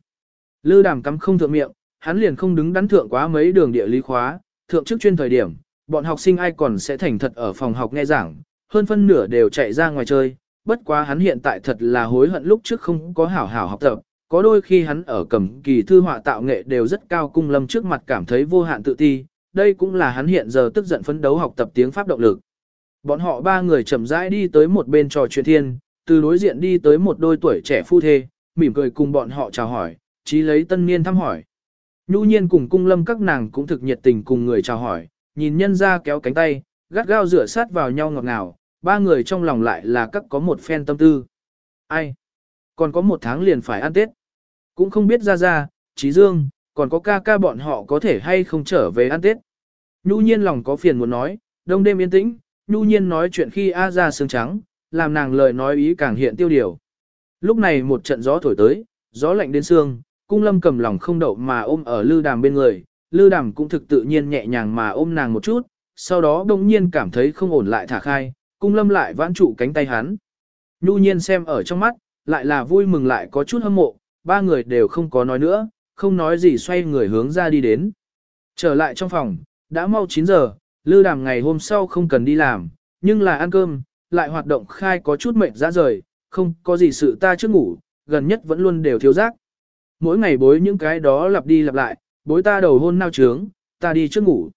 Speaker 1: Lư đàm cắm không thượng miệng, hắn liền không đứng đắn thượng quá mấy đường địa lý khóa, thượng trước chuyên thời điểm, bọn học sinh ai còn sẽ thành thật ở phòng học nghe giảng, hơn phân nửa đều chạy ra ngoài chơi, bất quá hắn hiện tại thật là hối hận lúc trước không có hảo hảo học tập, có đôi khi hắn ở cầm kỳ thư họa tạo nghệ đều rất cao cung lâm trước mặt cảm thấy vô hạn tự ti, đây cũng là hắn hiện giờ tức giận phấn đấu học tập tiếng Pháp động lực. Bọn họ ba người chậm rãi đi tới một bên trò chuyện thiên, từ đối diện đi tới một đôi tuổi trẻ phu thê, mỉm cười cùng bọn họ chào hỏi, chí lấy tân niên thăm hỏi. Nhu nhiên cùng cung lâm các nàng cũng thực nhiệt tình cùng người chào hỏi, nhìn nhân ra kéo cánh tay, gắt gao rửa sát vào nhau ngọt ngào, ba người trong lòng lại là các có một phen tâm tư. Ai? Còn có một tháng liền phải ăn Tết. Cũng không biết ra ra, trí dương, còn có ca ca bọn họ có thể hay không trở về ăn Tết. Nhu nhiên lòng có phiền muốn nói, đông đêm yên tĩnh, nhu nhiên nói chuyện khi A ra sương trắng, làm nàng lời nói ý càng hiện tiêu điều. Lúc này một trận gió thổi tới, gió lạnh đến xương, cung lâm cầm lòng không đậu mà ôm ở lư đàm bên người, lư đàm cũng thực tự nhiên nhẹ nhàng mà ôm nàng một chút, sau đó đông nhiên cảm thấy không ổn lại thả khai, cung lâm lại vãn trụ cánh tay hắn. Nhu nhiên xem ở trong mắt, lại là vui mừng lại có chút hâm mộ, ba người đều không có nói nữa, không nói gì xoay người hướng ra đi đến. Trở lại trong phòng, đã mau 9 giờ, lư đàm ngày hôm sau không cần đi làm, nhưng là ăn cơm, lại hoạt động khai có chút mệt ra rời, không có gì sự ta trước ngủ, gần nhất vẫn luôn đều thiếu giác. Mỗi ngày bối những cái đó lặp đi lặp lại, bối ta đầu hôn nao trướng, ta đi trước ngủ.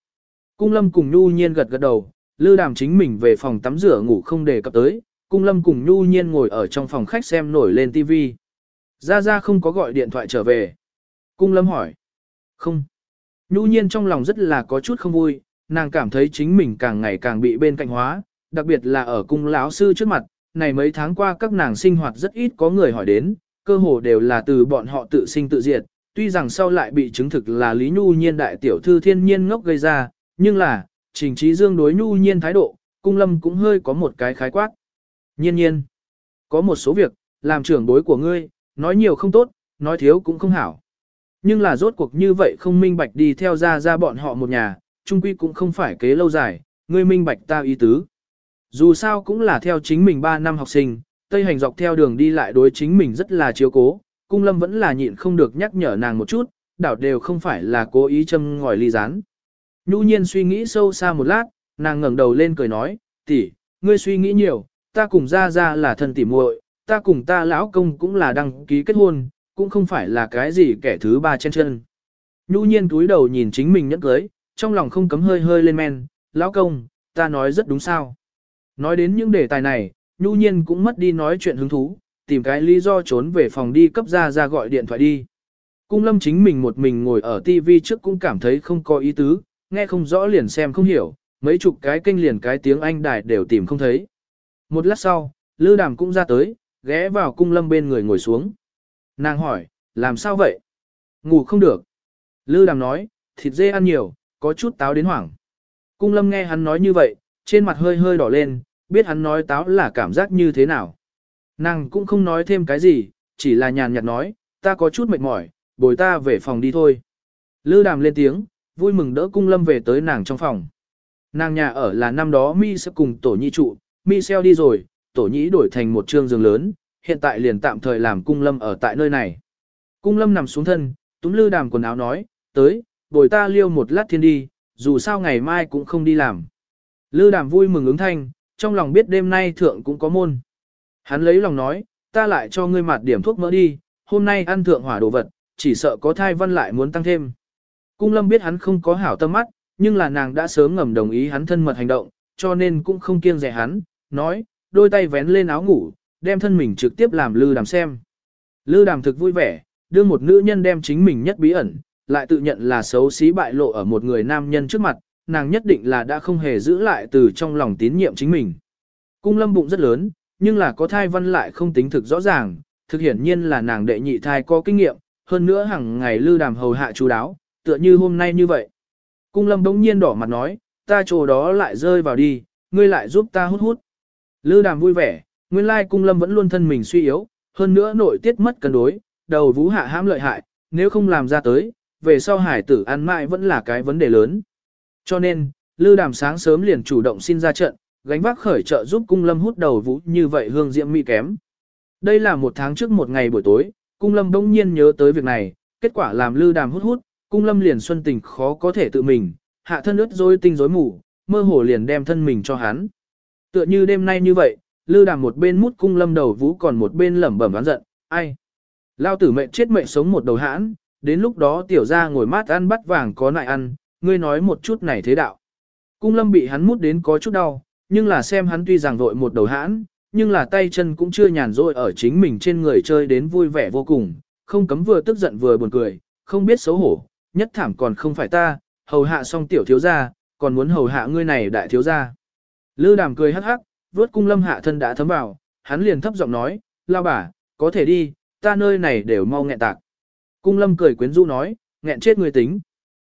Speaker 1: Cung lâm cùng nhu nhiên gật gật đầu, lư đàm chính mình về phòng tắm rửa ngủ không để cập tới, cung lâm cùng nhu nhiên ngồi ở trong phòng khách xem nổi lên TV. Ra Ra không có gọi điện thoại trở về. Cung lâm hỏi. Không. Nhu nhiên trong lòng rất là có chút không vui, nàng cảm thấy chính mình càng ngày càng bị bên cạnh hóa, đặc biệt là ở cung lão sư trước mặt, này mấy tháng qua các nàng sinh hoạt rất ít có người hỏi đến, cơ hồ đều là từ bọn họ tự sinh tự diệt, tuy rằng sau lại bị chứng thực là Lý Nhu Nhiên đại tiểu thư thiên nhiên ngốc gây ra, nhưng là, trình trí dương đối nhu nhiên thái độ, cung lâm cũng hơi có một cái khái quát. Nhiên nhiên, có một số việc, làm trưởng bối của ngươi, nói nhiều không tốt, nói thiếu cũng không hảo. Nhưng là rốt cuộc như vậy không minh bạch đi theo ra ra bọn họ một nhà, trung quy cũng không phải kế lâu dài, ngươi minh bạch ta ý tứ. Dù sao cũng là theo chính mình 3 năm học sinh, Tây hành dọc theo đường đi lại đối chính mình rất là chiếu cố, cung lâm vẫn là nhịn không được nhắc nhở nàng một chút, đảo đều không phải là cố ý châm ngòi ly rán. Nhu nhiên suy nghĩ sâu xa một lát, nàng ngẩng đầu lên cười nói, tỷ, ngươi suy nghĩ nhiều, ta cùng ra ra là thân tỷ muội, ta cùng ta lão công cũng là đăng ký kết hôn, cũng không phải là cái gì kẻ thứ ba trên chân. Nhu nhiên túi đầu nhìn chính mình nhẫn cưới, trong lòng không cấm hơi hơi lên men, lão công, ta nói rất đúng sao. Nói đến những đề tài này, nhu nhiên cũng mất đi nói chuyện hứng thú, tìm cái lý do trốn về phòng đi cấp ra ra gọi điện thoại đi. Cung lâm chính mình một mình ngồi ở TV trước cũng cảm thấy không có ý tứ, nghe không rõ liền xem không hiểu, mấy chục cái kênh liền cái tiếng Anh đài đều tìm không thấy. Một lát sau, Lư Đàm cũng ra tới, ghé vào cung lâm bên người ngồi xuống. Nàng hỏi, làm sao vậy? Ngủ không được. Lư Đàm nói, thịt dê ăn nhiều, có chút táo đến hoảng. Cung lâm nghe hắn nói như vậy, trên mặt hơi hơi đỏ lên, biết hắn nói táo là cảm giác như thế nào. Nàng cũng không nói thêm cái gì, chỉ là nhàn nhạt nói, ta có chút mệt mỏi, bồi ta về phòng đi thôi. Lư đàm lên tiếng, vui mừng đỡ cung lâm về tới nàng trong phòng. Nàng nhà ở là năm đó mi sẽ cùng tổ nhi trụ, mi xeo đi rồi, tổ nhĩ đổi thành một trương giường lớn, hiện tại liền tạm thời làm cung lâm ở tại nơi này. Cung lâm nằm xuống thân, túm lư đàm quần áo nói, tới, bồi ta liêu một lát thiên đi, dù sao ngày mai cũng không đi làm. Lư đàm vui mừng ứng thanh, trong lòng biết đêm nay thượng cũng có môn. Hắn lấy lòng nói, ta lại cho ngươi mặt điểm thuốc mỡ đi, hôm nay ăn thượng hỏa đồ vật, chỉ sợ có thai văn lại muốn tăng thêm. Cung lâm biết hắn không có hảo tâm mắt, nhưng là nàng đã sớm ngầm đồng ý hắn thân mật hành động, cho nên cũng không kiêng rẻ hắn, nói, đôi tay vén lên áo ngủ, đem thân mình trực tiếp làm lư đàm xem. Lư đàm thực vui vẻ, đưa một nữ nhân đem chính mình nhất bí ẩn, lại tự nhận là xấu xí bại lộ ở một người nam nhân trước mặt, nàng nhất định là đã không hề giữ lại từ trong lòng tín nhiệm chính mình. Cung lâm bụng rất lớn, nhưng là có thai văn lại không tính thực rõ ràng, thực hiển nhiên là nàng đệ nhị thai có kinh nghiệm, hơn nữa hàng ngày lư đàm hầu hạ chú đáo, tựa như hôm nay như vậy. Cung lâm bỗng nhiên đỏ mặt nói, ta chỗ đó lại rơi vào đi, ngươi lại giúp ta hút hút. Lư đàm vui vẻ, nguyên lai cung lâm vẫn luôn thân mình suy yếu, hơn nữa nội tiết mất cân đối, đầu vũ hạ hãm lợi hại, nếu không làm ra tới, về sau hải tử ăn mãi vẫn là cái vấn đề lớn. Cho nên, Lư Đàm sáng sớm liền chủ động xin ra trận, gánh vác khởi trợ giúp cung lâm hút đầu vũ như vậy hương diễm mỹ kém. Đây là một tháng trước một ngày buổi tối, cung lâm đông nhiên nhớ tới việc này, kết quả làm Lư Đàm hút hút, cung lâm liền xuân tình khó có thể tự mình, hạ thân ướt rối tinh rối mù, mơ hồ liền đem thân mình cho hắn. Tựa như đêm nay như vậy, Lư Đàm một bên mút cung lâm đầu vũ còn một bên lẩm bẩm oán giận, ai? Lao tử mệnh chết mệnh sống một đầu hãn, đến lúc đó tiểu gia ngồi mát ăn bắt vàng có nại ăn, ngươi nói một chút này thế đạo. Cung lâm bị hắn mút đến có chút đau, nhưng là xem hắn tuy rằng vội một đầu hãn, nhưng là tay chân cũng chưa nhàn rỗi ở chính mình trên người chơi đến vui vẻ vô cùng, không cấm vừa tức giận vừa buồn cười, không biết xấu hổ, nhất thảm còn không phải ta, hầu hạ xong tiểu thiếu gia, còn muốn hầu hạ ngươi này đại thiếu gia. Lư đàm cười hắc hắc, vuốt cung lâm hạ thân đã thấm vào, hắn liền thấp giọng nói, lao bà, có thể đi, ta nơi này đều mau nghẹn tạc. Cung lâm cười quyến rũ nói, nghẹn chết người tính.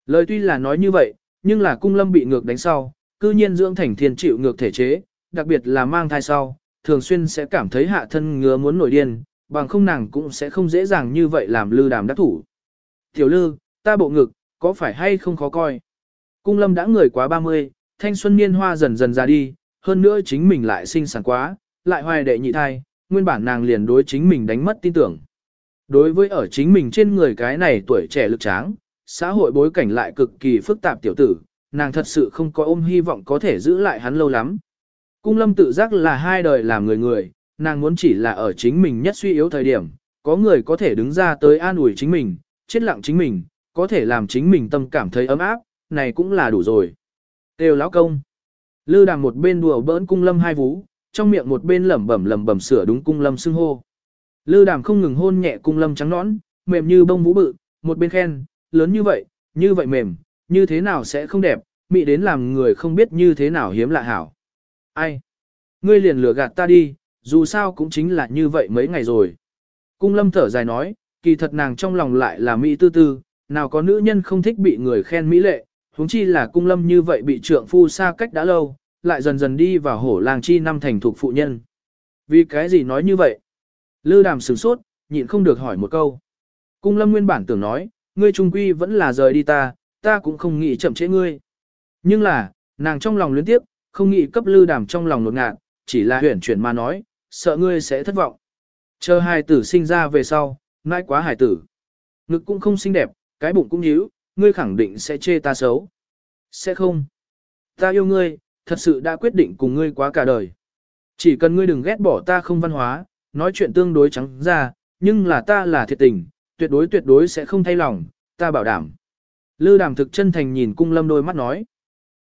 Speaker 1: Lời tuy là nói như vậy, nhưng là cung lâm bị ngược đánh sau, cư nhiên dưỡng thành thiên chịu ngược thể chế, đặc biệt là mang thai sau, thường xuyên sẽ cảm thấy hạ thân ngứa muốn nổi điên, bằng không nàng cũng sẽ không dễ dàng như vậy làm lư đàm đắc thủ. Tiểu lư, ta bộ ngực, có phải hay không khó coi? Cung lâm đã người quá 30, thanh xuân niên hoa dần dần ra đi, hơn nữa chính mình lại sinh sản quá, lại hoài đệ nhị thai, nguyên bản nàng liền đối chính mình đánh mất tin tưởng. Đối với ở chính mình trên người cái này tuổi trẻ lực tráng, xã hội bối cảnh lại cực kỳ phức tạp tiểu tử, nàng thật sự không có ôm hy vọng có thể giữ lại hắn lâu lắm. Cung lâm tự giác là hai đời làm người người, nàng muốn chỉ là ở chính mình nhất suy yếu thời điểm, có người có thể đứng ra tới an ủi chính mình, chết lặng chính mình, có thể làm chính mình tâm cảm thấy ấm áp, này cũng là đủ rồi. Têu lão công. Lư đàm một bên đùa bỡn cung lâm hai vú, trong miệng một bên lẩm bẩm lẩm bẩm sửa đúng cung lâm xưng hô. Lư đàm không ngừng hôn nhẹ cung lâm trắng nõn, mềm như bông vũ bự, một bên khen, lớn như vậy, như vậy mềm, như thế nào sẽ không đẹp, mị đến làm người không biết như thế nào hiếm lạ hảo. Ai? Ngươi liền lừa gạt ta đi, dù sao cũng chính là như vậy mấy ngày rồi. Cung lâm thở dài nói, kỳ thật nàng trong lòng lại là mỹ tư tư, nào có nữ nhân không thích bị người khen mỹ lệ, huống chi là cung lâm như vậy bị trượng phu xa cách đã lâu, lại dần dần đi vào hổ làng chi năm thành thuộc phụ nhân. Vì cái gì nói như vậy? Lư đàm sửng sốt, nhịn không được hỏi một câu. Cung lâm nguyên bản tưởng nói, ngươi trung quy vẫn là rời đi ta, ta cũng không nghĩ chậm trễ ngươi. Nhưng là, nàng trong lòng luyến tiếp, không nghĩ cấp lư đàm trong lòng nột ngạt, chỉ là huyển chuyển mà nói, sợ ngươi sẽ thất vọng. Chờ hài tử sinh ra về sau, nãi quá hài tử. Ngực cũng không xinh đẹp, cái bụng cũng nhíu, ngươi khẳng định sẽ chê ta xấu. Sẽ không. Ta yêu ngươi, thật sự đã quyết định cùng ngươi quá cả đời. Chỉ cần ngươi đừng ghét bỏ ta không văn hóa, nói chuyện tương đối trắng ra, nhưng là ta là thiệt tình, tuyệt đối tuyệt đối sẽ không thay lòng, ta bảo đảm. Lư đàm thực chân thành nhìn cung lâm đôi mắt nói.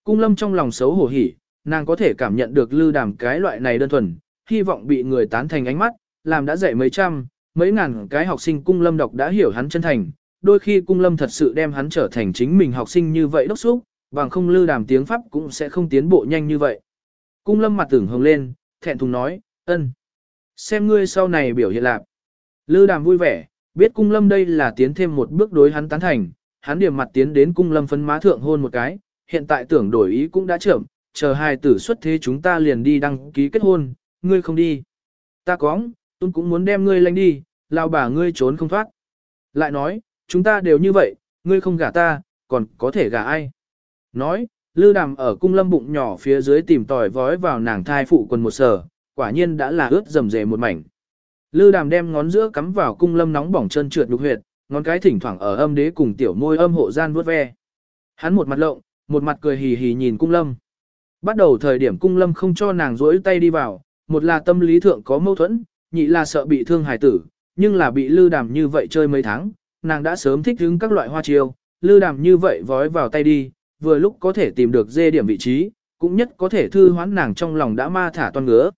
Speaker 1: Cung lâm trong lòng xấu hổ hỉ, nàng có thể cảm nhận được lư đàm cái loại này đơn thuần, hy vọng bị người tán thành ánh mắt, làm đã dạy mấy trăm, mấy ngàn cái học sinh cung lâm đọc đã hiểu hắn chân thành. Đôi khi cung lâm thật sự đem hắn trở thành chính mình học sinh như vậy đốc xúc, bằng không lư đàm tiếng Pháp cũng sẽ không tiến bộ nhanh như vậy. Cung lâm mặt tưởng hồng lên, thẹn thùng nói, ân. Xem ngươi sau này biểu hiện lạc. Lư đàm vui vẻ, biết cung lâm đây là tiến thêm một bước đối hắn tán thành, hắn điểm mặt tiến đến cung lâm phấn má thượng hôn một cái, hiện tại tưởng đổi ý cũng đã chậm, chờ hai tử xuất thế chúng ta liền đi đăng ký kết hôn, ngươi không đi. Ta có, tôi cũng muốn đem ngươi lanh đi, lao bà ngươi trốn không thoát. Lại nói, chúng ta đều như vậy, ngươi không gả ta, còn có thể gả ai. Nói, lư đàm ở cung lâm bụng nhỏ phía dưới tìm tòi vói vào nàng thai phụ quần một sở, quả nhiên đã là ướt rầm rề một mảnh. Lư đàm đem ngón giữa cắm vào cung lâm nóng bỏng chân trượt đục huyệt, ngón cái thỉnh thoảng ở âm đế cùng tiểu môi âm hộ gian vuốt ve. Hắn một mặt lộng, một mặt cười hì hì nhìn cung lâm. Bắt đầu thời điểm cung lâm không cho nàng rỗi tay đi vào, một là tâm lý thượng có mâu thuẫn, nhị là sợ bị thương hài tử, nhưng là bị lư đàm như vậy chơi mấy tháng, nàng đã sớm thích hứng các loại hoa chiêu, lư đàm như vậy vói vào tay đi, vừa lúc có thể tìm được dê điểm vị trí, cũng nhất có thể thư hoán nàng trong lòng đã ma thả toan ngứa.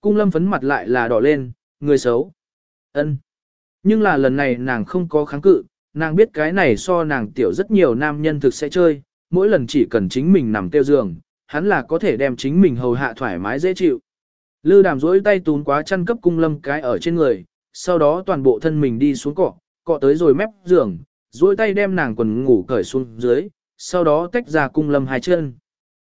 Speaker 1: Cung lâm phấn mặt lại là đỏ lên, người xấu. ân Nhưng là lần này nàng không có kháng cự, nàng biết cái này so nàng tiểu rất nhiều nam nhân thực sẽ chơi, mỗi lần chỉ cần chính mình nằm tiêu giường, hắn là có thể đem chính mình hầu hạ thoải mái dễ chịu. Lư đàm rỗi tay tún quá chăn cấp cung lâm cái ở trên người, sau đó toàn bộ thân mình đi xuống cọ, cọ tới rồi mép giường, duỗi tay đem nàng quần ngủ cởi xuống dưới, sau đó tách ra cung lâm hai chân.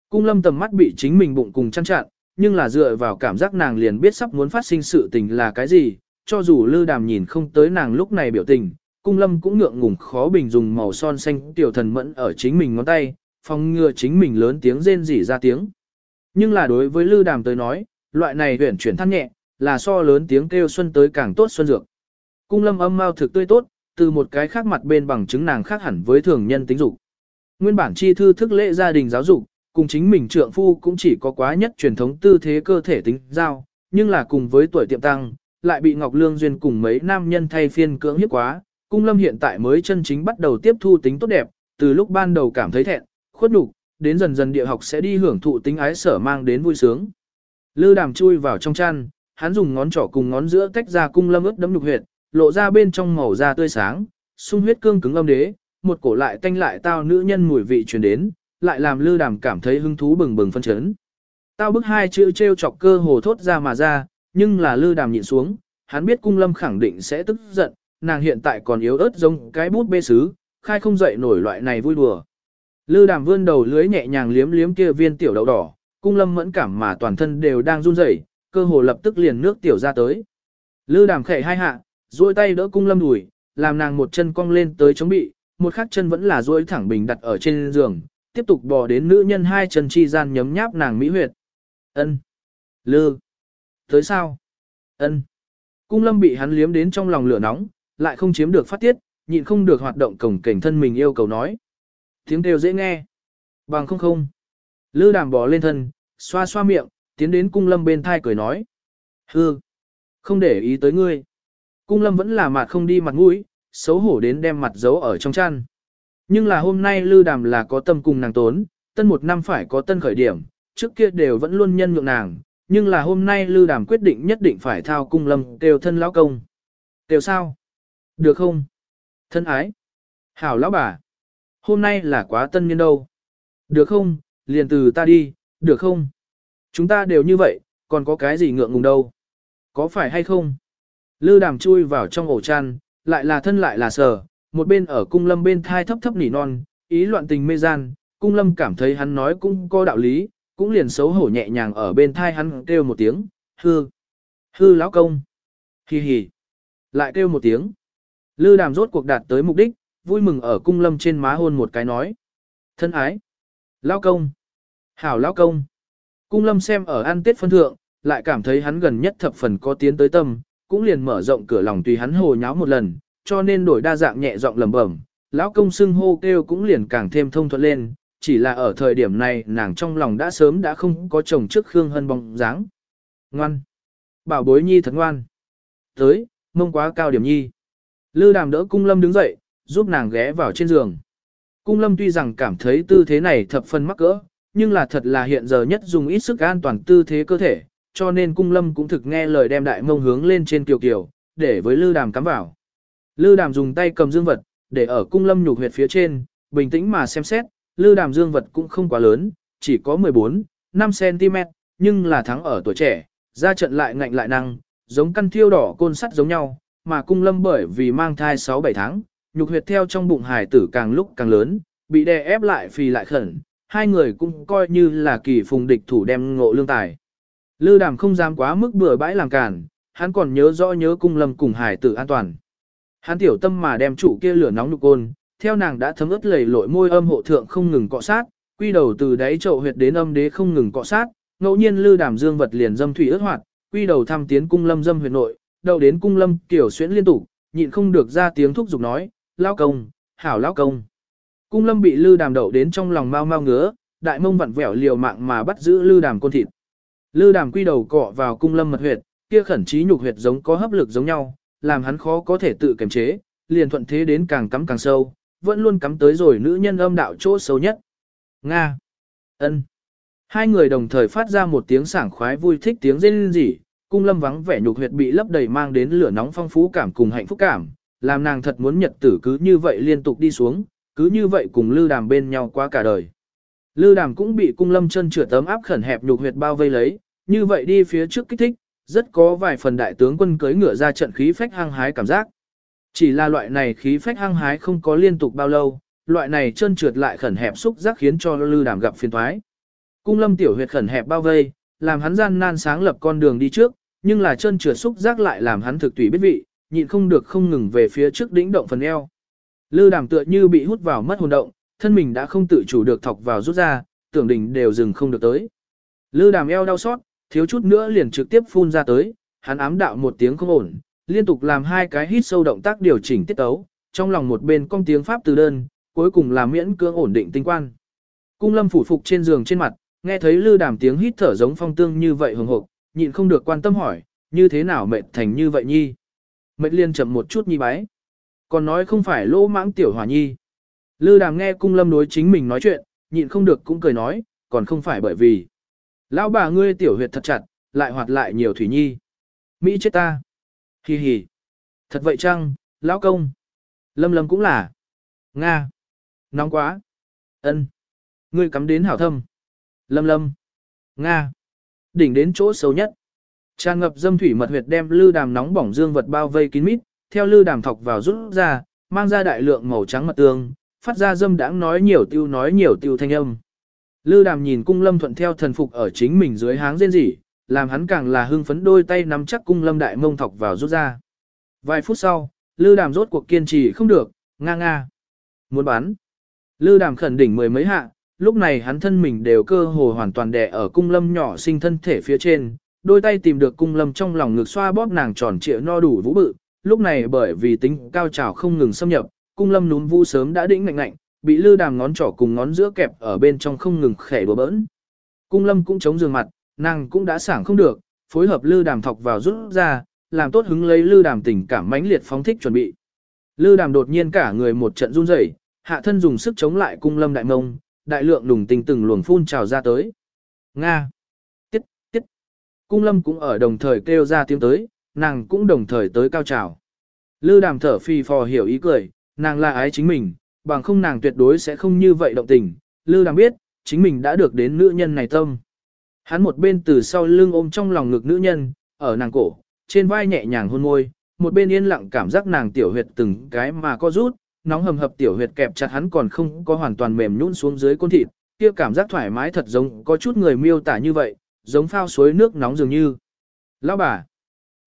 Speaker 1: Cung lâm tầm mắt bị chính mình bụng cùng chăn chặn, nhưng là dựa vào cảm giác nàng liền biết sắp muốn phát sinh sự tình là cái gì, cho dù lư đàm nhìn không tới nàng lúc này biểu tình, cung lâm cũng ngượng ngùng khó bình dùng màu son xanh tiểu thần mẫn ở chính mình ngón tay, phòng ngừa chính mình lớn tiếng rên rỉ ra tiếng. Nhưng là đối với lư đàm tới nói, loại này huyển chuyển than nhẹ, là so lớn tiếng kêu xuân tới càng tốt xuân dược. Cung lâm âm mau thực tươi tốt, từ một cái khác mặt bên bằng chứng nàng khác hẳn với thường nhân tính dục. Nguyên bản chi thư thức lễ gia đình giáo dục, cùng chính mình trượng phu cũng chỉ có quá nhất truyền thống tư thế cơ thể tính giao, nhưng là cùng với tuổi tiệm tăng, lại bị Ngọc Lương Duyên cùng mấy nam nhân thay phiên cưỡng hiếp quá, cung lâm hiện tại mới chân chính bắt đầu tiếp thu tính tốt đẹp, từ lúc ban đầu cảm thấy thẹn, khuất nhục, đến dần dần địa học sẽ đi hưởng thụ tính ái sở mang đến vui sướng. Lư đàm chui vào trong chăn, hắn dùng ngón trỏ cùng ngón giữa tách ra cung lâm ướt đấm nhục huyệt, lộ ra bên trong màu da tươi sáng, sung huyết cương cứng âm đế, một cổ lại tanh lại tao nữ nhân mùi vị truyền đến, lại làm lư đàm cảm thấy hứng thú bừng bừng phân chấn. Tao bức hai chữ treo chọc cơ hồ thốt ra mà ra, nhưng là lư đàm nhịn xuống, hắn biết cung lâm khẳng định sẽ tức giận, nàng hiện tại còn yếu ớt giống cái bút bê sứ, khai không dậy nổi loại này vui đùa. Lư đàm vươn đầu lưới nhẹ nhàng liếm liếm kia viên tiểu đậu đỏ, cung lâm mẫn cảm mà toàn thân đều đang run rẩy, cơ hồ lập tức liền nước tiểu ra tới. Lư đàm khẽ hai hạ, duỗi tay đỡ cung lâm đùi, làm nàng một chân cong lên tới chống bị, một khác chân vẫn là duỗi thẳng bình đặt ở trên giường, tiếp tục bò đến nữ nhân hai chân chi gian nhấm nháp nàng mỹ huyệt. Ân, Lư. Tới sao? Ân. Cung lâm bị hắn liếm đến trong lòng lửa nóng, lại không chiếm được phát tiết, nhịn không được hoạt động cổng cảnh thân mình yêu cầu nói. Tiếng kêu dễ nghe. Bằng không không. Lư đàm bò lên thân, xoa xoa miệng, tiến đến cung lâm bên thai cười nói. Hư. Không để ý tới ngươi. Cung lâm vẫn là mặt không đi mặt mũi, xấu hổ đến đem mặt giấu ở trong chăn. Nhưng là hôm nay Lư Đàm là có tâm cùng nàng tốn, tân một năm phải có tân khởi điểm, trước kia đều vẫn luôn nhân nhượng nàng, nhưng là hôm nay Lư Đàm quyết định nhất định phải thao cung lâm đều thân lão công. Đều sao? Được không? Thân ái. Hảo lão bà. Hôm nay là quá tân niên đâu. Được không? Liền từ ta đi, được không? Chúng ta đều như vậy, còn có cái gì ngượng ngùng đâu. Có phải hay không? Lư đàm chui vào trong ổ chăn, lại là thân lại là sờ, một bên ở cung lâm bên thai thấp thấp nỉ non, ý loạn tình mê gian, cung lâm cảm thấy hắn nói cũng có đạo lý, cũng liền xấu hổ nhẹ nhàng ở bên thai hắn kêu một tiếng, hư, hư lão công, hì hì, lại kêu một tiếng. Lư đàm rốt cuộc đạt tới mục đích, vui mừng ở cung lâm trên má hôn một cái nói. Thân ái, lão công, hảo lão công. Cung lâm xem ở ăn tết phân thượng, lại cảm thấy hắn gần nhất thập phần có tiến tới tâm, cũng liền mở rộng cửa lòng tùy hắn hồ nháo một lần, cho nên đổi đa dạng nhẹ giọng lẩm bẩm, lão công xưng hô kêu cũng liền càng thêm thông thuận lên, chỉ là ở thời điểm này nàng trong lòng đã sớm đã không có chồng trước Khương Hân bóng dáng. Ngoan! Bảo bối nhi thật ngoan! Tới, mông quá cao điểm nhi. Lư đàm đỡ cung lâm đứng dậy, giúp nàng ghé vào trên giường. Cung lâm tuy rằng cảm thấy tư thế này thập phần mắc cỡ, nhưng là thật là hiện giờ nhất dùng ít sức an toàn tư thế cơ thể, cho nên cung lâm cũng thực nghe lời đem đại mông hướng lên trên kiều kiều, để với lư đàm cắm vào. Lư đàm dùng tay cầm dương vật, để ở cung lâm nhục huyệt phía trên, bình tĩnh mà xem xét, lư đàm dương vật cũng không quá lớn, chỉ có 14, 5cm, nhưng là thắng ở tuổi trẻ, ra trận lại ngạnh lại năng, giống căn thiêu đỏ côn sắt giống nhau, mà cung lâm bởi vì mang thai 6-7 tháng, nhục huyệt theo trong bụng hài tử càng lúc càng lớn, bị đè ép lại phì lại khẩn, hai người cũng coi như là kỳ phùng địch thủ đem ngộ lương tài. Lư đàm không dám quá mức bừa bãi làm cản, hắn còn nhớ rõ nhớ cung lâm cùng hài tử an toàn. Hắn tiểu tâm mà đem chủ kia lửa nóng nhục côn, theo nàng đã thấm ướt lầy lội môi âm hộ thượng không ngừng cọ sát, quy đầu từ đáy chậu huyệt đến âm đế không ngừng cọ sát, ngẫu nhiên lư đàm dương vật liền dâm thủy ướt hoạt, quy đầu thăm tiến cung lâm dâm huyệt nội, đầu đến cung lâm kiểu xuyễn liên tục, nhịn không được ra tiếng thúc giục nói, lao công, hảo lao công. Cung lâm bị lư đàm đậu đến trong lòng mau mau ngứa, đại mông vặn vẹo liều mạng mà bắt giữ lư đàm côn thịt. Lư đàm quy đầu cọ vào cung lâm mật huyệt, kia khẩn trí nhục huyệt giống có hấp lực giống nhau, làm hắn khó có thể tự kiềm chế, liền thuận thế đến càng cắm càng sâu, vẫn luôn cắm tới rồi nữ nhân âm đạo chỗ sâu nhất. Nga. ân. Hai người đồng thời phát ra một tiếng sảng khoái vui thích tiếng rên rỉ, cung lâm vắng vẻ nhục huyệt bị lấp đầy mang đến lửa nóng phong phú cảm cùng hạnh phúc cảm, làm nàng thật muốn nhật tử cứ như vậy liên tục đi xuống, cứ như vậy cùng lư đàm bên nhau qua cả đời. Lư đàm cũng bị cung lâm chân chữa tấm áp khẩn hẹp nhục huyệt bao vây lấy, như vậy đi phía trước kích thích, rất có vài phần đại tướng quân cưới ngựa ra trận khí phách hăng hái cảm giác. Chỉ là loại này khí phách hăng hái không có liên tục bao lâu, loại này chân trượt lại khẩn hẹp xúc giác khiến cho lư đàm gặp phiền thoái. Cung lâm tiểu huyệt khẩn hẹp bao vây, làm hắn gian nan sáng lập con đường đi trước, nhưng là chân trượt xúc giác lại làm hắn thực tùy biết vị, nhịn không được không ngừng về phía trước đỉnh động phần eo. Lư đàm tựa như bị hút vào mất hồn động, thân mình đã không tự chủ được thọc vào rút ra, tưởng đỉnh đều dừng không được tới. Lư đàm eo đau xót, thiếu chút nữa liền trực tiếp phun ra tới, hắn ám đạo một tiếng không ổn, liên tục làm hai cái hít sâu động tác điều chỉnh tiết tấu, trong lòng một bên cong tiếng pháp từ đơn, cuối cùng là miễn cưỡng ổn định tinh quan. Cung lâm phủ phục trên giường trên mặt, nghe thấy lư đàm tiếng hít thở giống phong tương như vậy hừng hực, nhịn không được quan tâm hỏi, như thế nào mệt thành như vậy nhi. Mệt liên chậm một chút nhi bái. Còn nói không phải lỗ mãng tiểu hòa nhi. Lư đàm nghe cung lâm đối chính mình nói chuyện, nhịn không được cũng cười nói, còn không phải bởi vì. Lão bà ngươi tiểu huyệt thật chặt, lại hoạt lại nhiều thủy nhi. Mỹ chết ta. Hi hi. Thật vậy chăng, lão công? Lâm lâm cũng là. Nga. Nóng quá. Ân. Ngươi cắm đến hảo thâm. Lâm lâm. Nga. Đỉnh đến chỗ xấu nhất. Tràn ngập dâm thủy mật huyệt đem lư đàm nóng bỏng dương vật bao vây kín mít, theo lư đàm thọc vào rút ra, mang ra đại lượng màu trắng mật tương, phát ra dâm đãng nói nhiều tiêu nói nhiều tiêu thanh âm. Lư đàm nhìn cung lâm thuận theo thần phục ở chính mình dưới háng rên rỉ, làm hắn càng là hưng phấn đôi tay nắm chắc cung lâm đại mông thọc vào rút ra. Vài phút sau, lư đàm rốt cuộc kiên trì không được, nga nga. Muốn bắn. Lư đàm khẩn đỉnh mười mấy hạ, lúc này hắn thân mình đều cơ hồ hoàn toàn đè ở cung lâm nhỏ sinh thân thể phía trên, đôi tay tìm được cung lâm trong lòng ngực xoa bóp nàng tròn trịa no đủ vũ bự, lúc này bởi vì tính cao trào không ngừng xâm nhập, cung lâm núm vũ sớm đã đĩnh ngạnh ngạnh, bị lư đàm ngón trỏ cùng ngón giữa kẹp ở bên trong không ngừng khẻ đùa bỡn. Cung lâm cũng chống giường mặt, nàng cũng đã sảng không được, phối hợp lư đàm thọc vào rút ra, làm tốt hứng lấy lư đàm tình cảm mãnh liệt phóng thích chuẩn bị. Lư đàm đột nhiên cả người một trận run rẩy, hạ thân dùng sức chống lại cung lâm đại mông, đại lượng đùng tình từng luồng phun trào ra tới. Nga! Tiết! Tiết! Cung lâm cũng ở đồng thời kêu ra tiếng tới, nàng cũng đồng thời tới cao trào. Lư đàm thở phì phò hiểu ý cười, nàng là ái chính mình, bằng không nàng tuyệt đối sẽ không như vậy động tình. Lư đàm biết, chính mình đã được đến nữ nhân này tâm. Hắn một bên từ sau lưng ôm trong lòng ngực nữ nhân, ở nàng cổ, trên vai nhẹ nhàng hôn môi, một bên yên lặng cảm giác nàng tiểu huyệt từng cái mà co rút, nóng hầm hập tiểu huyệt kẹp chặt hắn còn không có hoàn toàn mềm nhũn xuống dưới côn thịt, kia cảm giác thoải mái thật giống có chút người miêu tả như vậy, giống phao suối nước nóng dường như. Lão bà,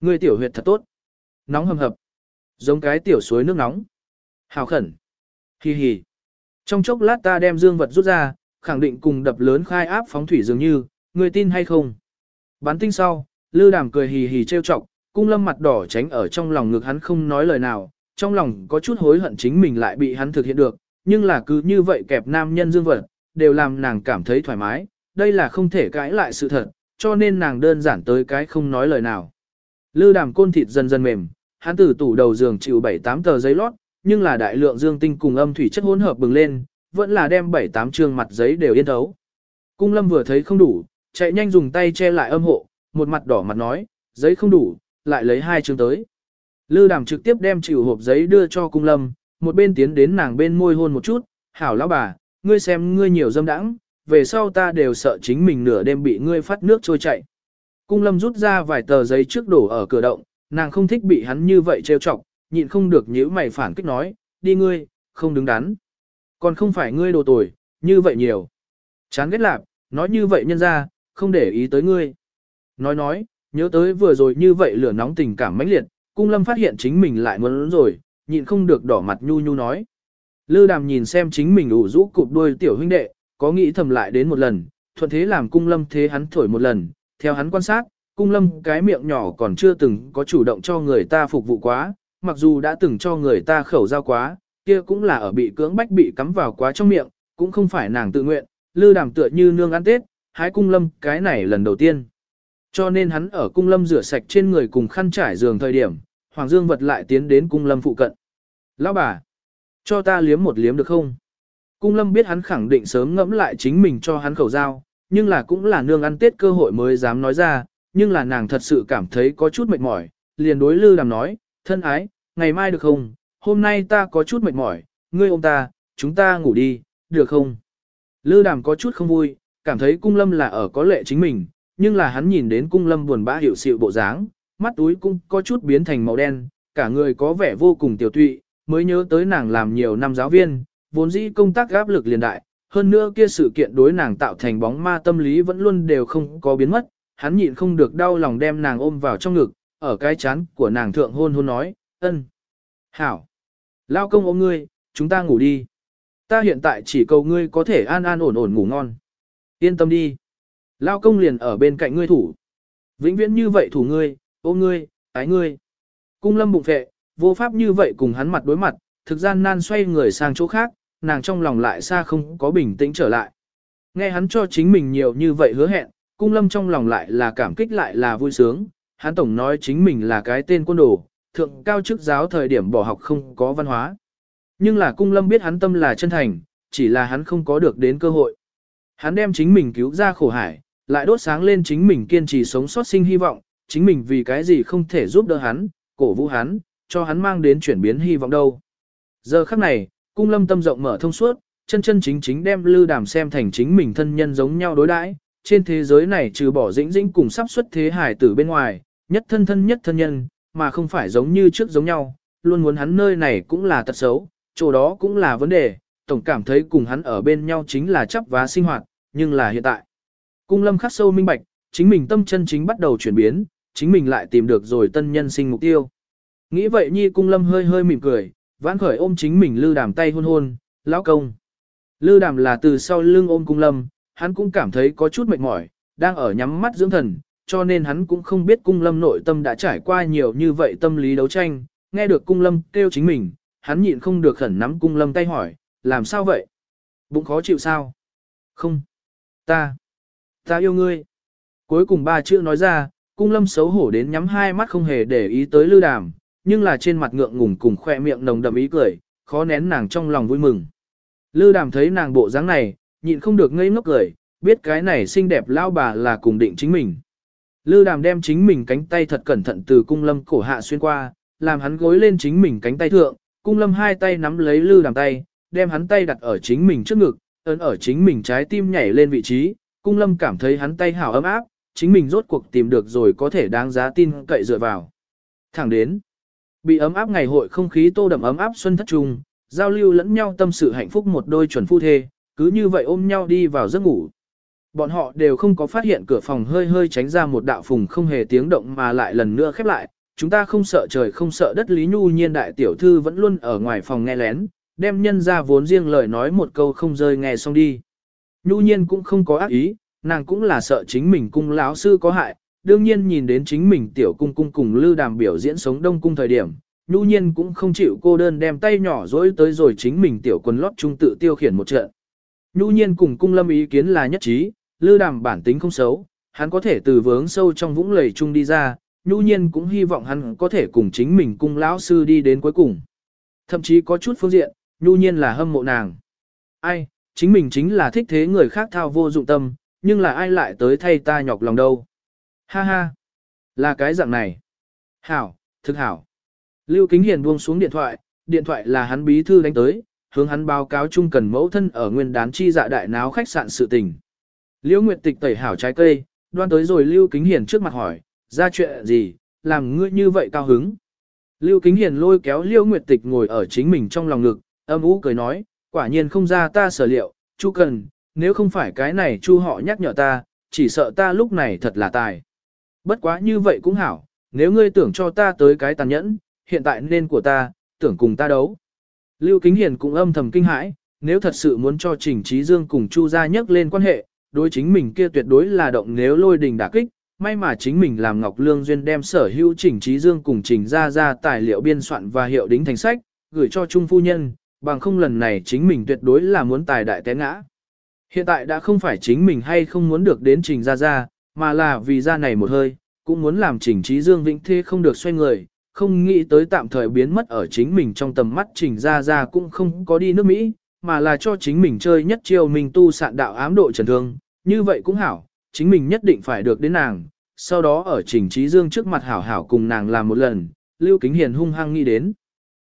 Speaker 1: người tiểu huyệt thật tốt. Nóng hầm hập, giống cái tiểu suối nước nóng. Hào khẩn. Hi hi. Trong chốc lát ta đem dương vật rút ra, khẳng định cùng đập lớn khai áp phóng thủy dường như, người tin hay không? Bán tinh sau, Lư Đàm cười hì hì trêu chọc, cung lâm mặt đỏ tránh ở trong lòng ngực hắn không nói lời nào, trong lòng có chút hối hận chính mình lại bị hắn thực hiện được, nhưng là cứ như vậy kẹp nam nhân dương vật, đều làm nàng cảm thấy thoải mái, đây là không thể cãi lại sự thật, cho nên nàng đơn giản tới cái không nói lời nào. Lư đàm côn thịt dần dần mềm, hắn từ tủ đầu giường chịu 7-8 tờ giấy lót, nhưng là đại lượng dương tinh cùng âm thủy chất hỗn hợp bừng lên, vẫn là đem 7-8 trường mặt giấy đều yên thấu. Cung lâm vừa thấy không đủ, chạy nhanh dùng tay che lại âm hộ, một mặt đỏ mặt nói, giấy không đủ, lại lấy hai trường tới. Lư đàm trực tiếp đem chịu hộp giấy đưa cho cung lâm, một bên tiến đến nàng bên môi hôn một chút, hảo lão bà, ngươi xem ngươi nhiều dâm đãng, về sau ta đều sợ chính mình nửa đêm bị ngươi phát nước trôi chạy. Cung lâm rút ra vài tờ giấy trước đổ ở cửa động, nàng không thích bị hắn như vậy trêu chọc, nhịn không được nhíu mày phản kích nói, đi ngươi, không đứng đắn. Còn không phải ngươi đồ tồi, như vậy nhiều. Chán ghét lạp, nói như vậy nhân ra, không để ý tới ngươi. Nói nói, nhớ tới vừa rồi như vậy lửa nóng tình cảm mãnh liệt, cung lâm phát hiện chính mình lại muốn rồi, nhịn không được đỏ mặt nhu nhu nói. Lư đàm nhìn xem chính mình ủ rũ cụp đuôi tiểu huynh đệ, có nghĩ thầm lại đến một lần, thuận thế làm cung lâm thế hắn thổi một lần, theo hắn quan sát, cung lâm cái miệng nhỏ còn chưa từng có chủ động cho người ta phục vụ quá, mặc dù đã từng cho người ta khẩu giao quá, kia cũng là ở bị cưỡng bách bị cắm vào quá trong miệng, cũng không phải nàng tự nguyện, lư đàm tựa như nương ăn tết, hái cung lâm cái này lần đầu tiên. Cho nên hắn ở cung lâm rửa sạch trên người cùng khăn trải giường thời điểm, Hoàng Dương vật lại tiến đến cung lâm phụ cận. Lão bà, cho ta liếm một liếm được không? Cung lâm biết hắn khẳng định sớm ngẫm lại chính mình cho hắn khẩu giao, nhưng là cũng là nương ăn tết cơ hội mới dám nói ra, nhưng là nàng thật sự cảm thấy có chút mệt mỏi, liền đối lư đàm nói, thân ái, ngày mai được không? Hôm nay ta có chút mệt mỏi, ngươi ôm ta, chúng ta ngủ đi, được không? Lư đàm có chút không vui, cảm thấy cung lâm là ở có lệ chính mình, nhưng là hắn nhìn đến cung lâm buồn bã hiểu sự bộ dáng, mắt túi cũng có chút biến thành màu đen, cả người có vẻ vô cùng tiểu tụy, mới nhớ tới nàng làm nhiều năm giáo viên, vốn dĩ công tác áp lực liền đại, hơn nữa kia sự kiện đối nàng tạo thành bóng ma tâm lý vẫn luôn đều không có biến mất, hắn nhịn không được đau lòng đem nàng ôm vào trong ngực, ở cái chán của nàng thượng hôn hôn nói, ân, hảo, lao công ôm ngươi, chúng ta ngủ đi. Ta hiện tại chỉ cầu ngươi có thể an an ổn ổn ngủ ngon. Yên tâm đi. Lao công liền ở bên cạnh ngươi thủ. Vĩnh viễn như vậy thủ ngươi, ôm ngươi, ái ngươi. Cung lâm bụng phệ, vô pháp như vậy cùng hắn mặt đối mặt, thực gian nan xoay người sang chỗ khác, nàng trong lòng lại xa không có bình tĩnh trở lại. Nghe hắn cho chính mình nhiều như vậy hứa hẹn, cung lâm trong lòng lại là cảm kích lại là vui sướng, hắn tổng nói chính mình là cái tên quân đồ, thượng cao chức giáo thời điểm bỏ học không có văn hóa. Nhưng là cung lâm biết hắn tâm là chân thành, chỉ là hắn không có được đến cơ hội. Hắn đem chính mình cứu ra khổ hải, lại đốt sáng lên chính mình kiên trì sống sót sinh hy vọng, chính mình vì cái gì không thể giúp đỡ hắn, cổ vũ hắn, cho hắn mang đến chuyển biến hy vọng đâu. Giờ khắc này, cung lâm tâm rộng mở thông suốt, chân chân chính chính đem lư đàm xem thành chính mình thân nhân giống nhau đối đãi. Trên thế giới này trừ bỏ dĩnh dĩnh cùng sắp xuất thế hải tử bên ngoài, nhất thân thân nhất thân nhân, mà không phải giống như trước giống nhau, luôn muốn hắn nơi này cũng là tật xấu, chỗ đó cũng là vấn đề, tổng cảm thấy cùng hắn ở bên nhau chính là chấp vá sinh hoạt, nhưng là hiện tại. Cung lâm khắc sâu minh bạch, chính mình tâm chân chính bắt đầu chuyển biến, chính mình lại tìm được rồi tân nhân sinh mục tiêu. Nghĩ vậy nhi cung lâm hơi hơi mỉm cười, vãn khởi ôm chính mình lư đàm tay hôn hôn, lão công. Lư đàm là từ sau lưng ôm cung lâm, hắn cũng cảm thấy có chút mệt mỏi, đang ở nhắm mắt dưỡng thần, cho nên hắn cũng không biết cung lâm nội tâm đã trải qua nhiều như vậy tâm lý đấu tranh, nghe được cung lâm kêu chính mình, hắn nhịn không được khẩn nắm cung lâm tay hỏi, làm sao vậy? Bụng khó chịu sao? Không. Ta. Ta yêu ngươi. Cuối cùng ba chữ nói ra, cung lâm xấu hổ đến nhắm hai mắt không hề để ý tới lư đàm, nhưng là trên mặt ngượng ngùng cùng khoe miệng nồng đậm ý cười, khó nén nàng trong lòng vui mừng. Lư đàm thấy nàng bộ dáng này, nhịn không được ngây ngốc cười, biết cái này xinh đẹp lao bà là cùng định chính mình. Lư đàm đem chính mình cánh tay thật cẩn thận từ cung lâm cổ hạ xuyên qua, làm hắn gối lên chính mình cánh tay thượng, cung lâm hai tay nắm lấy lư đàm tay, đem hắn tay đặt ở chính mình trước ngực, ấn ở chính mình trái tim nhảy lên vị trí, cung lâm cảm thấy hắn tay hào ấm áp, chính mình rốt cuộc tìm được rồi có thể đáng giá tin cậy dựa vào. Thẳng đến, bị ấm áp ngày hội không khí tô đậm ấm áp xuân thất trung, giao lưu lẫn nhau tâm sự hạnh phúc một đôi chuẩn phu thê, cứ như vậy ôm nhau đi vào giấc ngủ. Bọn họ đều không có phát hiện cửa phòng hơi hơi tránh ra một đạo phùng không hề tiếng động mà lại lần nữa khép lại. Chúng ta không sợ trời không sợ đất Lý Nhu nhiên đại tiểu thư vẫn luôn ở ngoài phòng nghe lén, đem nhân ra vốn riêng lời nói một câu không rơi nghe xong đi. Nhu nhiên cũng không có ác ý, nàng cũng là sợ chính mình cung lão sư có hại, đương nhiên nhìn đến chính mình tiểu cung cung cùng lưu đàm biểu diễn sống đông cung thời điểm, nhu nhiên cũng không chịu cô đơn đem tay nhỏ dối tới rồi chính mình tiểu quần lót trung tự tiêu khiển một trận. Nhu nhiên cùng cung lâm ý kiến là nhất trí, lưu đàm bản tính không xấu, hắn có thể từ vướng sâu trong vũng lầy chung đi ra, nhu nhiên cũng hy vọng hắn có thể cùng chính mình cung lão sư đi đến cuối cùng. Thậm chí có chút phương diện, nhu nhiên là hâm mộ nàng. Ai, chính mình chính là thích thế người khác thao vô dụng tâm, nhưng là ai lại tới thay ta nhọc lòng đâu. Ha ha, là cái dạng này. Hảo, thực hảo. Lưu Kính Hiền buông xuống điện thoại, điện thoại là hắn bí thư đánh tới, hướng hắn báo cáo chung cần mẫu thân ở nguyên đán chi dạ đại náo khách sạn sự tình. Liễu Nguyệt Tịch tẩy hảo trái cây, đoan tới rồi Lưu Kính Hiền trước mặt hỏi, ra chuyện gì, làm ngươi như vậy cao hứng. Lưu Kính Hiền lôi kéo Liễu Nguyệt Tịch ngồi ở chính mình trong lòng ngực, âm ú cười nói, quả nhiên không ra ta sở liệu, Chu cần, nếu không phải cái này Chu họ nhắc nhở ta, chỉ sợ ta lúc này thật là tài. Bất quá như vậy cũng hảo, nếu ngươi tưởng cho ta tới cái tàn nhẫn, hiện tại nên của ta, tưởng cùng ta đấu. Lưu Kính Hiền cũng âm thầm kinh hãi, nếu thật sự muốn cho Trình Trí Dương cùng Chu gia nhắc lên quan hệ, đối chính mình kia tuyệt đối là động nếu lôi đình đả kích, may mà chính mình làm Ngọc Lương Duyên đem sở hữu chỉnh Trí Dương cùng Trình gia ra tài liệu biên soạn và hiệu đính thành sách, gửi cho Trung Phu Nhân, bằng không lần này chính mình tuyệt đối là muốn tài đại té ngã. Hiện tại đã không phải chính mình hay không muốn được đến Trình gia gia, mà là vì gia này một hơi, cũng muốn làm Trình Trí Dương vĩnh thế không được xoay người, không nghĩ tới tạm thời biến mất ở chính mình trong tầm mắt trình ra ra cũng không có đi nước Mỹ, mà là cho chính mình chơi nhất chiêu mình tu sạn đạo ám độ trần thương, như vậy cũng hảo, chính mình nhất định phải được đến nàng, sau đó ở trình trí dương trước mặt hảo hảo cùng nàng làm một lần, Lưu Kính Hiền hung hăng nghĩ đến.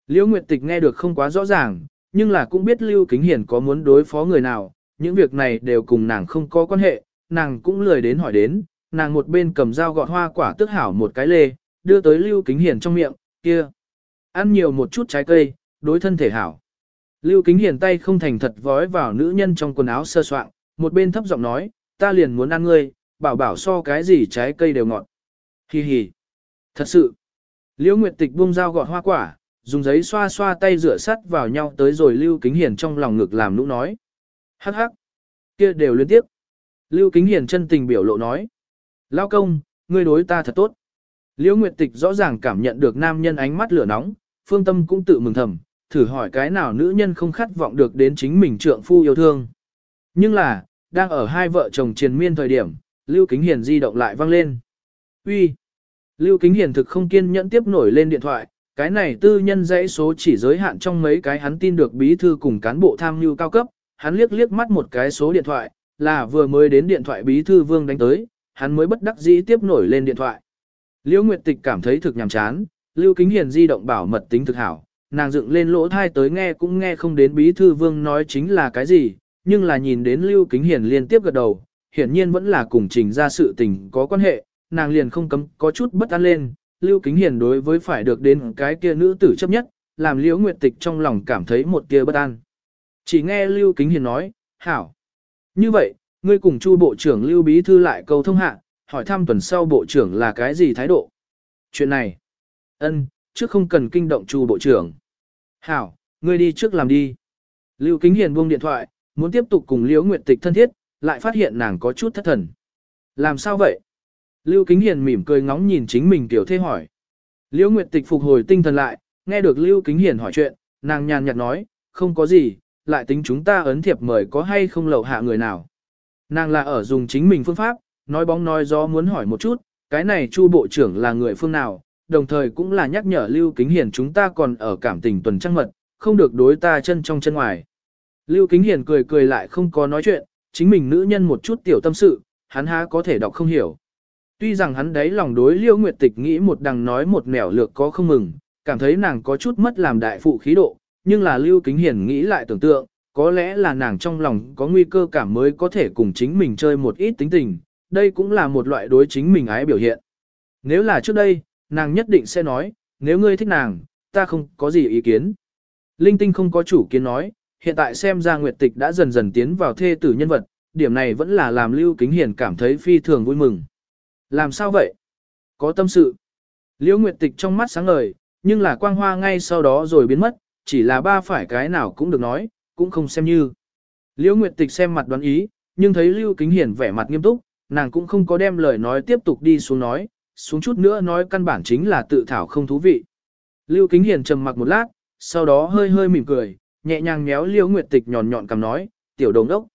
Speaker 1: Liễu Nguyệt Tịch nghe được không quá rõ ràng, nhưng là cũng biết Lưu Kính Hiền có muốn đối phó người nào, những việc này đều cùng nàng không có quan hệ, nàng cũng lười đến hỏi đến, nàng một bên cầm dao gọt hoa quả tức hảo một cái lê, đưa tới Lưu Kính Hiền trong miệng, kia. Ăn nhiều một chút trái cây, đối thân thể hảo. Lưu Kính Hiền tay không thành thật vói vào nữ nhân trong quần áo sơ soạn, một bên thấp giọng nói, ta liền muốn ăn ngươi, bảo bảo so cái gì trái cây đều ngọt. Hi hi. Thật sự. Liễu Nguyệt Tịch buông dao gọt hoa quả, dùng giấy xoa xoa tay rửa sắt vào nhau tới rồi Lưu Kính Hiền trong lòng ngực làm nũng nói. Hắc hắc. Kia đều liên tiếp. Lưu Kính Hiền chân tình biểu lộ nói. Lao công, ngươi đối ta thật tốt. Liễu Nguyệt Tịch rõ ràng cảm nhận được nam nhân ánh mắt lửa nóng, phương tâm cũng tự mừng thầm, thử hỏi cái nào nữ nhân không khát vọng được đến chính mình trượng phu yêu thương. Nhưng là, đang ở hai vợ chồng triền miên thời điểm, Lưu Kính Hiền di động lại vang lên. Uy, Lưu Kính Hiền thực không kiên nhẫn tiếp nổi lên điện thoại, cái này tư nhân dãy số chỉ giới hạn trong mấy cái hắn tin được bí thư cùng cán bộ tham mưu cao cấp, hắn liếc liếc mắt một cái số điện thoại, là vừa mới đến điện thoại bí thư Vương đánh tới, hắn mới bất đắc dĩ tiếp nổi lên điện thoại. Liễu Nguyệt Tịch cảm thấy thực nhàm chán, Lưu Kính Hiền di động bảo mật tính thực hảo, nàng dựng lên lỗ thai tới nghe cũng nghe không đến bí thư vương nói chính là cái gì, nhưng là nhìn đến Lưu Kính Hiền liên tiếp gật đầu, hiển nhiên vẫn là cùng trình ra sự tình có quan hệ, nàng liền không cấm có chút bất an lên, Lưu Kính Hiền đối với phải được đến cái kia nữ tử chấp nhất, làm Liễu Nguyệt Tịch trong lòng cảm thấy một tia bất an. Chỉ nghe Lưu Kính Hiền nói, hảo. Như vậy, ngươi cùng Chu Bộ trưởng Lưu Bí Thư lại cầu thông hạ, hỏi thăm tuần sau bộ trưởng là cái gì thái độ. Chuyện này, ân, trước không cần kinh động chu bộ trưởng. Hảo, ngươi đi trước làm đi. Lưu Kính Hiền buông điện thoại, muốn tiếp tục cùng Liễu Nguyệt Tịch thân thiết, lại phát hiện nàng có chút thất thần. Làm sao vậy? Lưu Kính Hiền mỉm cười ngóng nhìn chính mình tiểu thê hỏi. Liễu Nguyệt Tịch phục hồi tinh thần lại, nghe được Lưu Kính Hiền hỏi chuyện, nàng nhàn nhạt nói, không có gì, lại tính chúng ta ấn thiệp mời có hay không lậu hạ người nào. Nàng là ở dùng chính mình phương pháp, nói bóng nói gió muốn hỏi một chút, cái này Chu bộ trưởng là người phương nào, đồng thời cũng là nhắc nhở Lưu Kính Hiền chúng ta còn ở cảm tình tuần trăng mật, không được đối ta chân trong chân ngoài. Lưu Kính Hiền cười cười lại không có nói chuyện, chính mình nữ nhân một chút tiểu tâm sự, hắn há có thể đọc không hiểu. Tuy rằng hắn đấy lòng đối Liêu Nguyệt Tịch nghĩ một đằng nói một nẻo lược có không mừng, cảm thấy nàng có chút mất làm đại phụ khí độ, nhưng là Lưu Kính Hiền nghĩ lại tưởng tượng, có lẽ là nàng trong lòng có nguy cơ cảm mới có thể cùng chính mình chơi một ít tính tình, đây cũng là một loại đối chính mình ái biểu hiện. Nếu là trước đây, nàng nhất định sẽ nói, nếu ngươi thích nàng, ta không có gì ý kiến. Linh tinh không có chủ kiến nói, hiện tại xem ra Nguyệt Tịch đã dần dần tiến vào thê tử nhân vật, điểm này vẫn là làm Lưu Kính Hiền cảm thấy phi thường vui mừng. Làm sao vậy? Có tâm sự. Liễu Nguyệt Tịch trong mắt sáng ngời, nhưng là quang hoa ngay sau đó rồi biến mất, chỉ là ba phải cái nào cũng được nói, cũng không xem như. Liễu Nguyệt Tịch xem mặt đoán ý, nhưng thấy Lưu Kính Hiền vẻ mặt nghiêm túc, nàng cũng không có đem lời nói tiếp tục đi xuống nói, xuống chút nữa nói căn bản chính là tự thảo không thú vị. Lưu Kính Hiền trầm mặc một lát, sau đó hơi hơi mỉm cười, nhẹ nhàng méo Liễu Nguyệt Tịch nhọn nhọn cầm nói, tiểu đồng đốc.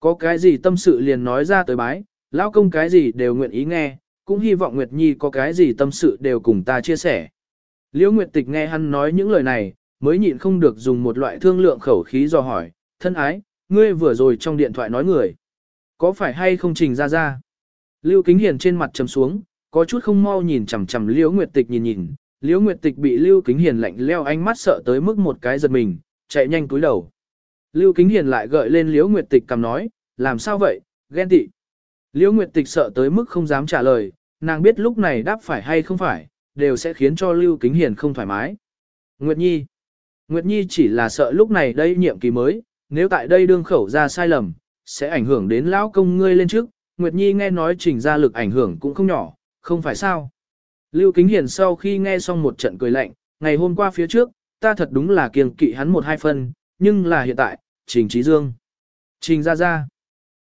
Speaker 1: Có cái gì tâm sự liền nói ra tới bái, lão công cái gì đều nguyện ý nghe, cũng hy vọng Nguyệt Nhi có cái gì tâm sự đều cùng ta chia sẻ. Liễu Nguyệt Tịch nghe hắn nói những lời này, mới nhịn không được dùng một loại thương lượng khẩu khí do hỏi, thân ái, ngươi vừa rồi trong điện thoại nói người. Có phải hay không trình ra ra? Lưu Kính Hiền trên mặt trầm xuống, có chút không mau nhìn chằm chằm Liễu Nguyệt Tịch nhìn nhìn, Liễu Nguyệt Tịch bị Lưu Kính Hiền lạnh leo ánh mắt sợ tới mức một cái giật mình, chạy nhanh cúi đầu. Lưu Kính Hiền lại gợi lên Liễu Nguyệt Tịch cầm nói, làm sao vậy, ghen tị. Liễu Nguyệt Tịch sợ tới mức không dám trả lời, nàng biết lúc này đáp phải hay không phải, đều sẽ khiến cho Lưu Kính Hiền không thoải mái. Nguyệt Nhi Nguyệt Nhi chỉ là sợ lúc này đây nhiệm kỳ mới, nếu tại đây đương khẩu ra sai lầm, sẽ ảnh hưởng đến lão công ngươi lên trước. Nguyệt Nhi nghe nói trình ra lực ảnh hưởng cũng không nhỏ, không phải sao. Lưu Kính Hiền sau khi nghe xong một trận cười lạnh, ngày hôm qua phía trước, ta thật đúng là kiêng kỵ hắn một hai phân, nhưng là hiện tại, Trình Trí Dương, Trình Gia Gia,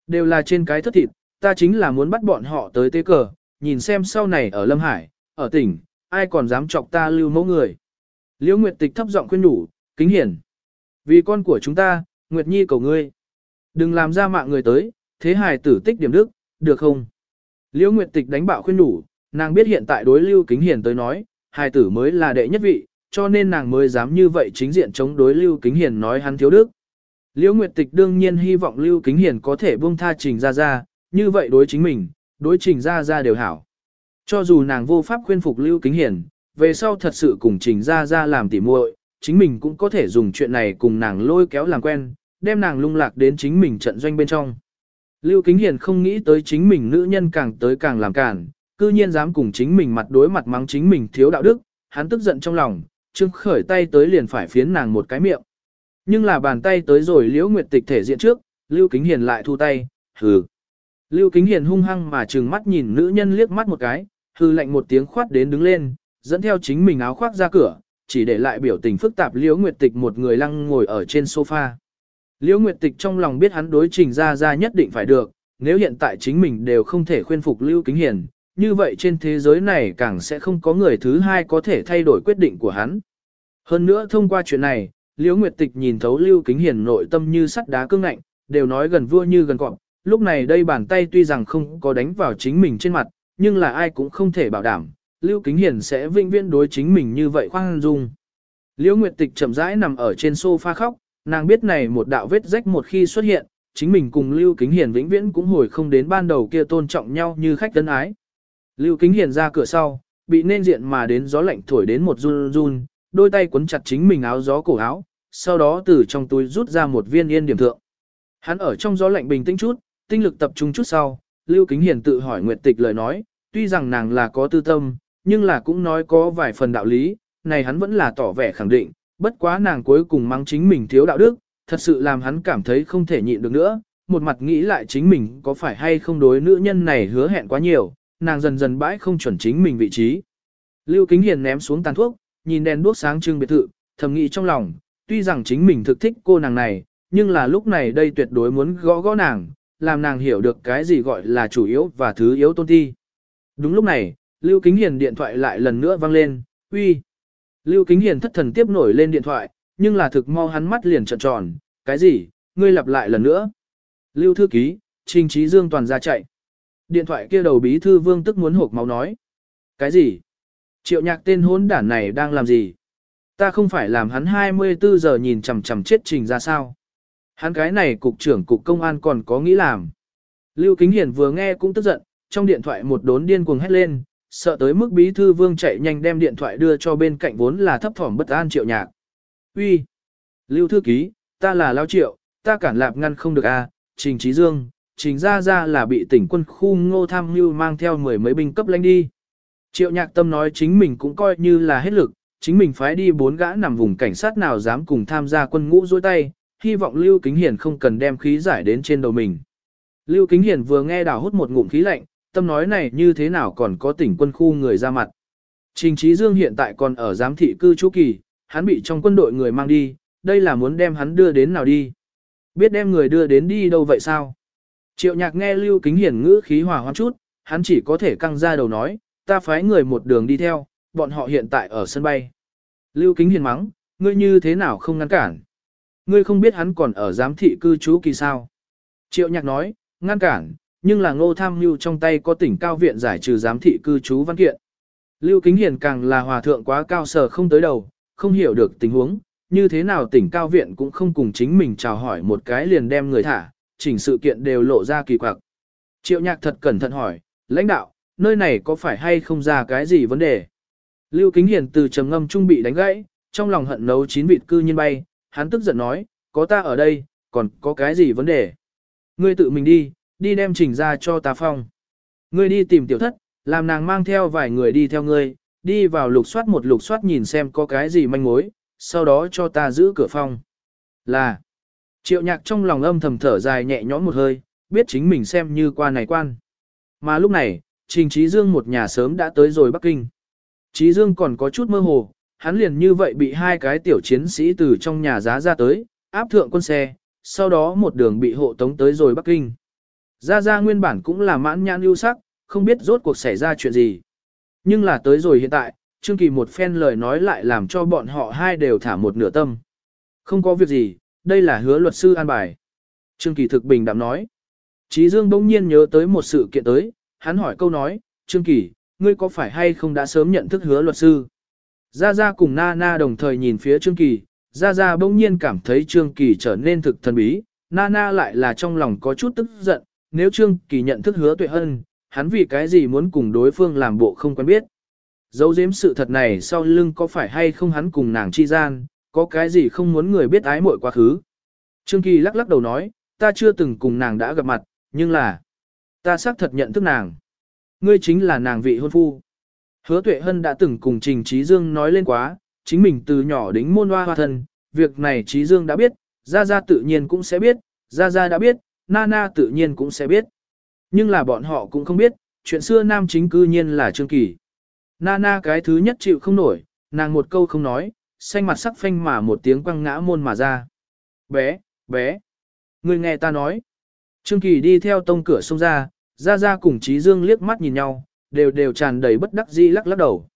Speaker 1: đều là trên cái thất thịt, ta chính là muốn bắt bọn họ tới tế cờ, nhìn xem sau này ở Lâm Hải, ở tỉnh, ai còn dám chọc ta lưu mẫu người. Liễu Nguyệt Tịch thấp giọng khuyên nhủ, kính hiển. Vì con của chúng ta, Nguyệt Nhi cầu ngươi. Đừng làm ra mạng người tới, thế hài tử tích điểm đức, được không? Liễu Nguyệt Tịch đánh bạo khuyên nhủ, nàng biết hiện tại đối Lưu Kính Hiền tới nói, hài tử mới là đệ nhất vị, cho nên nàng mới dám như vậy chính diện chống đối Lưu Kính Hiền nói hắn thiếu đức. Liễu Nguyệt Tịch đương nhiên hy vọng Lưu Kính Hiền có thể buông tha Trình Gia Gia, như vậy đối chính mình, đối Trình Gia Gia đều hảo. Cho dù nàng vô pháp khuyên phục Lưu Kính Hiền, về sau thật sự cùng Trình Gia Gia làm tỉ muội, chính mình cũng có thể dùng chuyện này cùng nàng lôi kéo làm quen, đem nàng lung lạc đến chính mình trận doanh bên trong. Lưu Kính Hiền không nghĩ tới chính mình nữ nhân càng tới càng làm cản, cư nhiên dám cùng chính mình mặt đối mặt mắng chính mình thiếu đạo đức, hắn tức giận trong lòng, trương khởi tay tới liền phải phiến nàng một cái miệng. Nhưng là bàn tay tới rồi liễu nguyệt tịch thể diện trước, Lưu Kính Hiền lại thu tay, hừ. Lưu Kính Hiền hung hăng mà trừng mắt nhìn nữ nhân liếc mắt một cái, hư lạnh một tiếng khoát đến đứng lên, dẫn theo chính mình áo khoác ra cửa, chỉ để lại biểu tình phức tạp Liễu Nguyệt Tịch một người lăng ngồi ở trên sofa. Liễu Nguyệt Tịch trong lòng biết hắn đối trình ra ra nhất định phải được, nếu hiện tại chính mình đều không thể khuyên phục Lưu Kính Hiền, như vậy trên thế giới này càng sẽ không có người thứ hai có thể thay đổi quyết định của hắn. Hơn nữa thông qua chuyện này, Liễu Nguyệt Tịch nhìn thấu Lưu Kính Hiền nội tâm như sắt đá cứng ngạnh, đều nói gần vua như gần cọp, lúc này đây bàn tay tuy rằng không có đánh vào chính mình trên mặt, nhưng là ai cũng không thể bảo đảm, Lưu Kính Hiền sẽ vinh viễn đối chính mình như vậy khoan dung. Liễu Nguyệt Tịch chậm rãi nằm ở trên sofa khóc, nàng biết này một đạo vết rách một khi xuất hiện, chính mình cùng Lưu Kính Hiền vĩnh viễn cũng hồi không đến ban đầu kia tôn trọng nhau như khách tân ái. Lưu Kính Hiền ra cửa sau, bị nên diện mà đến gió lạnh thổi đến một run run, đôi tay quấn chặt chính mình áo gió cổ áo, sau đó từ trong túi rút ra một viên yên điểm thượng. Hắn ở trong gió lạnh bình tĩnh chút, tinh lực tập trung chút sau, Lưu Kính Hiền tự hỏi Nguyệt Tịch lời nói, tuy rằng nàng là có tư tâm, nhưng là cũng nói có vài phần đạo lý, này hắn vẫn là tỏ vẻ khẳng định, bất quá nàng cuối cùng mang chính mình thiếu đạo đức, thật sự làm hắn cảm thấy không thể nhịn được nữa, một mặt nghĩ lại chính mình có phải hay không đối nữ nhân này hứa hẹn quá nhiều, nàng dần dần bãi không chuẩn chính mình vị trí. Lưu Kính Hiền ném xuống tàn thuốc, nhìn đèn đuốc sáng trưng biệt thự, thầm nghĩ trong lòng, tuy rằng chính mình thực thích cô nàng này, nhưng là lúc này đây tuyệt đối muốn gõ gõ nàng, làm nàng hiểu được cái gì gọi là chủ yếu và thứ yếu tôn ti. Đúng lúc này, Lưu Kính Hiền điện thoại lại lần nữa vang lên, uy. Lưu Kính Hiền thất thần tiếp nổi lên điện thoại, nhưng là thực mau hắn mắt liền trợn tròn, cái gì, ngươi lặp lại lần nữa. Lưu thư ký, Trình Trí Dương toàn ra chạy. Điện thoại kia đầu bí thư vương tức muốn hộp máu nói. Cái gì? Triệu nhạc tên hốn đản này đang làm gì? Ta không phải làm hắn 24 giờ nhìn chằm chằm chết trình ra sao? Hắn cái này cục trưởng cục công an còn có nghĩ làm. Lưu Kính hiển vừa nghe cũng tức giận, trong điện thoại một đốn điên cuồng hét lên, sợ tới mức bí thư vương chạy nhanh đem điện thoại đưa cho bên cạnh vốn là thấp thỏm bất an triệu nhạc. Uy, Lưu thư ký, ta là Lao Triệu, ta cản lạp ngăn không được a. À, Trình Trí Dương, Trình Ra Ra là bị tỉnh quân khu ngô tham mưu mang theo mười mấy binh cấp lãnh đi. Triệu nhạc tâm nói chính mình cũng coi như là hết lực, chính mình phái đi bốn gã nằm vùng cảnh sát nào dám cùng tham gia quân ngũ dối tay, hy vọng Lưu Kính Hiền không cần đem khí giải đến trên đầu mình. Lưu Kính Hiền vừa nghe đào hút một ngụm khí lạnh, tâm nói này như thế nào còn có tỉnh quân khu người ra mặt. Trình Trí Dương hiện tại còn ở giám thị cư trú kỳ, hắn bị trong quân đội người mang đi, đây là muốn đem hắn đưa đến nào đi. Biết đem người đưa đến đi đâu vậy sao? Triệu nhạc nghe Lưu Kính Hiền ngữ khí hòa hoãn chút, hắn chỉ có thể căng ra đầu nói, ta phái người một đường đi theo, bọn họ hiện tại ở sân bay. Lưu Kính Hiền mắng, ngươi như thế nào không ngăn cản? Ngươi không biết hắn còn ở giám thị cư trú kỳ sao? Triệu nhạc nói, ngăn cản, nhưng là ngô tham mưu trong tay có tỉnh cao viện giải trừ giám thị cư trú văn kiện. Lưu Kính Hiền càng là hòa thượng quá cao sở không tới đầu, không hiểu được tình huống, như thế nào tỉnh cao viện cũng không cùng chính mình chào hỏi một cái liền đem người thả, chỉnh sự kiện đều lộ ra kỳ quặc. Triệu nhạc thật cẩn thận hỏi, lãnh đạo, nơi này có phải hay không ra cái gì vấn đề? Lưu Kính Hiền từ trầm ngâm trung bị đánh gãy, trong lòng hận nấu chín vịt cư nhiên bay, hắn tức giận nói, có ta ở đây, còn có cái gì vấn đề? Ngươi tự mình đi, đi đem trình ra cho ta phong. Ngươi đi tìm tiểu thất, làm nàng mang theo vài người đi theo ngươi, đi vào lục soát một lục soát nhìn xem có cái gì manh mối, sau đó cho ta giữ cửa phong. Là, triệu nhạc trong lòng âm thầm thở dài nhẹ nhõm một hơi, biết chính mình xem như qua này quan. Mà lúc này, Trình Trí Dương một nhà sớm đã tới rồi Bắc Kinh. Trí Dương còn có chút mơ hồ, hắn liền như vậy bị hai cái tiểu chiến sĩ từ trong nhà giá ra tới, áp thượng quân xe, sau đó một đường bị hộ tống tới rồi Bắc Kinh. Gia Gia nguyên bản cũng là mãn nhãn lưu sắc, không biết rốt cuộc xảy ra chuyện gì. Nhưng là tới rồi hiện tại, Trương Kỳ một phen lời nói lại làm cho bọn họ hai đều thả một nửa tâm. Không có việc gì, đây là hứa luật sư an bài. Trương Kỳ thực bình đạm nói. Chí Dương bỗng nhiên nhớ tới một sự kiện tới, hắn hỏi câu nói, Trương Kỳ, ngươi có phải hay không đã sớm nhận thức hứa luật sư? Gia Gia cùng Na Na đồng thời nhìn phía Trương Kỳ, Gia Gia bỗng nhiên cảm thấy Trương Kỳ trở nên thực thần bí, Na Na lại là trong lòng có chút tức giận, nếu Trương Kỳ nhận thức hứa tuệ hân, hắn vì cái gì muốn cùng đối phương làm bộ không quen biết. Dấu giếm sự thật này sau lưng có phải hay không hắn cùng nàng chi gian, có cái gì không muốn người biết ái muội quá khứ. Trương Kỳ lắc lắc đầu nói, ta chưa từng cùng nàng đã gặp mặt, nhưng là, ta xác thật nhận thức nàng. Ngươi chính là nàng vị hôn phu. Hứa Tuệ Hân đã từng cùng Trình Trí Dương nói lên quá, chính mình từ nhỏ đến môn hoa hoa thân, việc này Trí Dương đã biết, Gia Gia tự nhiên cũng sẽ biết, Gia Gia đã biết, Nana tự nhiên cũng sẽ biết. Nhưng là bọn họ cũng không biết, chuyện xưa nam chính cư nhiên là Trương Kỳ. Nana cái thứ nhất chịu không nổi, nàng một câu không nói, xanh mặt sắc phanh mà một tiếng quăng ngã môn mà ra. Bé, bé, người nghe ta nói. Trương Kỳ đi theo tông cửa sông ra, ra ra cùng Trí Dương liếc mắt nhìn nhau, đều đều tràn đầy bất đắc dĩ lắc lắc đầu.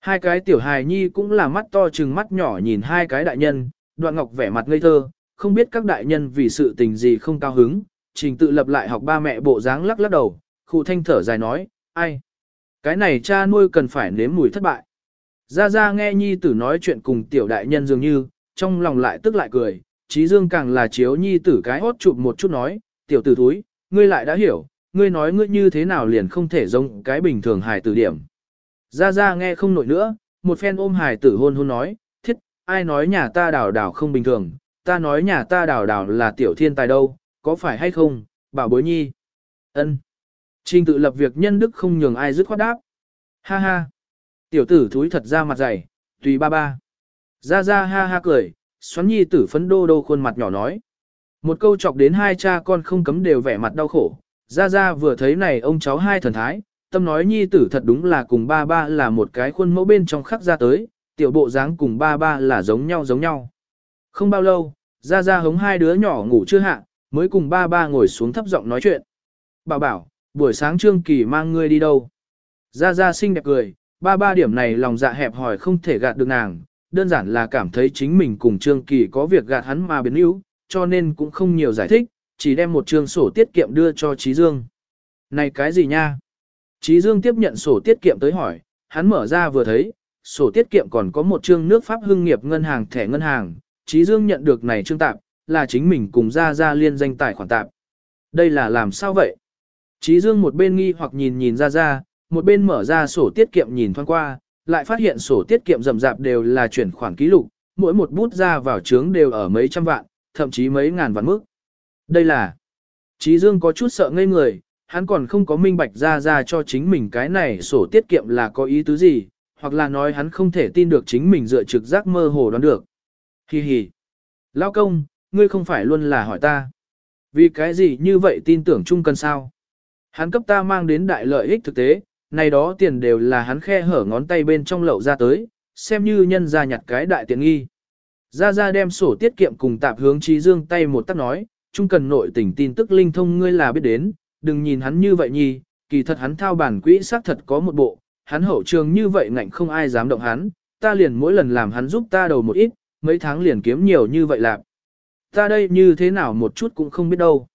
Speaker 1: Hai cái tiểu hài nhi cũng là mắt to chừng mắt nhỏ nhìn hai cái đại nhân, đoạn ngọc vẻ mặt ngây thơ, không biết các đại nhân vì sự tình gì không cao hứng, trình tự lập lại học ba mẹ bộ dáng lắc lắc đầu, khu thanh thở dài nói, ai? Cái này cha nuôi cần phải nếm mùi thất bại. Ra ra nghe nhi tử nói chuyện cùng tiểu đại nhân dường như, trong lòng lại tức lại cười, trí dương càng là chiếu nhi tử cái hốt chụp một chút nói, tiểu tử thúi, ngươi lại đã hiểu, ngươi nói ngươi như thế nào liền không thể giống cái bình thường hài tử điểm. Ra ra nghe không nổi nữa, một phen ôm hài tử hôn hôn nói, thiết, ai nói nhà ta đào đào không bình thường, ta nói nhà ta đào đào là tiểu thiên tài đâu, có phải hay không, bảo bối nhi. ân Trình tự lập việc nhân đức không nhường ai dứt khoát đáp. Ha ha. Tiểu tử thúi thật ra mặt dày, tùy ba ba. Ra ra ha ha cười, xoắn nhi tử phấn đô đô khuôn mặt nhỏ nói. Một câu chọc đến hai cha con không cấm đều vẻ mặt đau khổ. Ra ra vừa thấy này ông cháu hai thần thái, tâm nói nhi tử thật đúng là cùng ba ba là một cái khuôn mẫu bên trong khắc ra tới, tiểu bộ dáng cùng ba ba là giống nhau giống nhau. Không bao lâu, ra ra hống hai đứa nhỏ ngủ chưa hạ, mới cùng ba ba ngồi xuống thấp giọng nói chuyện. Bảo bảo, buổi sáng Trương Kỳ mang ngươi đi đâu? Ra ra xinh đẹp cười, ba ba điểm này lòng dạ hẹp hỏi không thể gạt được nàng, đơn giản là cảm thấy chính mình cùng Trương Kỳ có việc gạt hắn mà biến yếu, cho nên cũng không nhiều giải thích, chỉ đem một trường sổ tiết kiệm đưa cho Trí Dương. Này cái gì nha? Trí Dương tiếp nhận sổ tiết kiệm tới hỏi, hắn mở ra vừa thấy, sổ tiết kiệm còn có một trương nước Pháp hưng nghiệp ngân hàng thẻ ngân hàng, Trí Dương nhận được này trương tạm, là chính mình cùng ra ra liên danh tài khoản tạm. Đây là làm sao vậy? Trí Dương một bên nghi hoặc nhìn nhìn ra ra, một bên mở ra sổ tiết kiệm nhìn thoáng qua, lại phát hiện sổ tiết kiệm rầm rạp đều là chuyển khoản ký lục, mỗi một bút ra vào trướng đều ở mấy trăm vạn, thậm chí mấy ngàn vạn mức. Đây là... Trí Dương có chút sợ ngây người, hắn còn không có minh bạch ra ra cho chính mình cái này sổ tiết kiệm là có ý tứ gì, hoặc là nói hắn không thể tin được chính mình dựa trực giác mơ hồ đoán được. Hi hi. Lao công, ngươi không phải luôn là hỏi ta. Vì cái gì như vậy tin tưởng chung cần sao? Hắn cấp ta mang đến đại lợi ích thực tế, này đó tiền đều là hắn khe hở ngón tay bên trong lậu ra tới, xem như nhân ra nhặt cái đại tiện nghi. Ra ra đem sổ tiết kiệm cùng tạp hướng trí dương tay một tắt nói, chung cần nội tình tin tức linh thông ngươi là biết đến, đừng nhìn hắn như vậy nhi, kỳ thật hắn thao bản quỹ xác thật có một bộ, hắn hậu trường như vậy ngạnh không ai dám động hắn, ta liền mỗi lần làm hắn giúp ta đầu một ít, mấy tháng liền kiếm nhiều như vậy lạc. Ta đây như thế nào một chút cũng không biết đâu.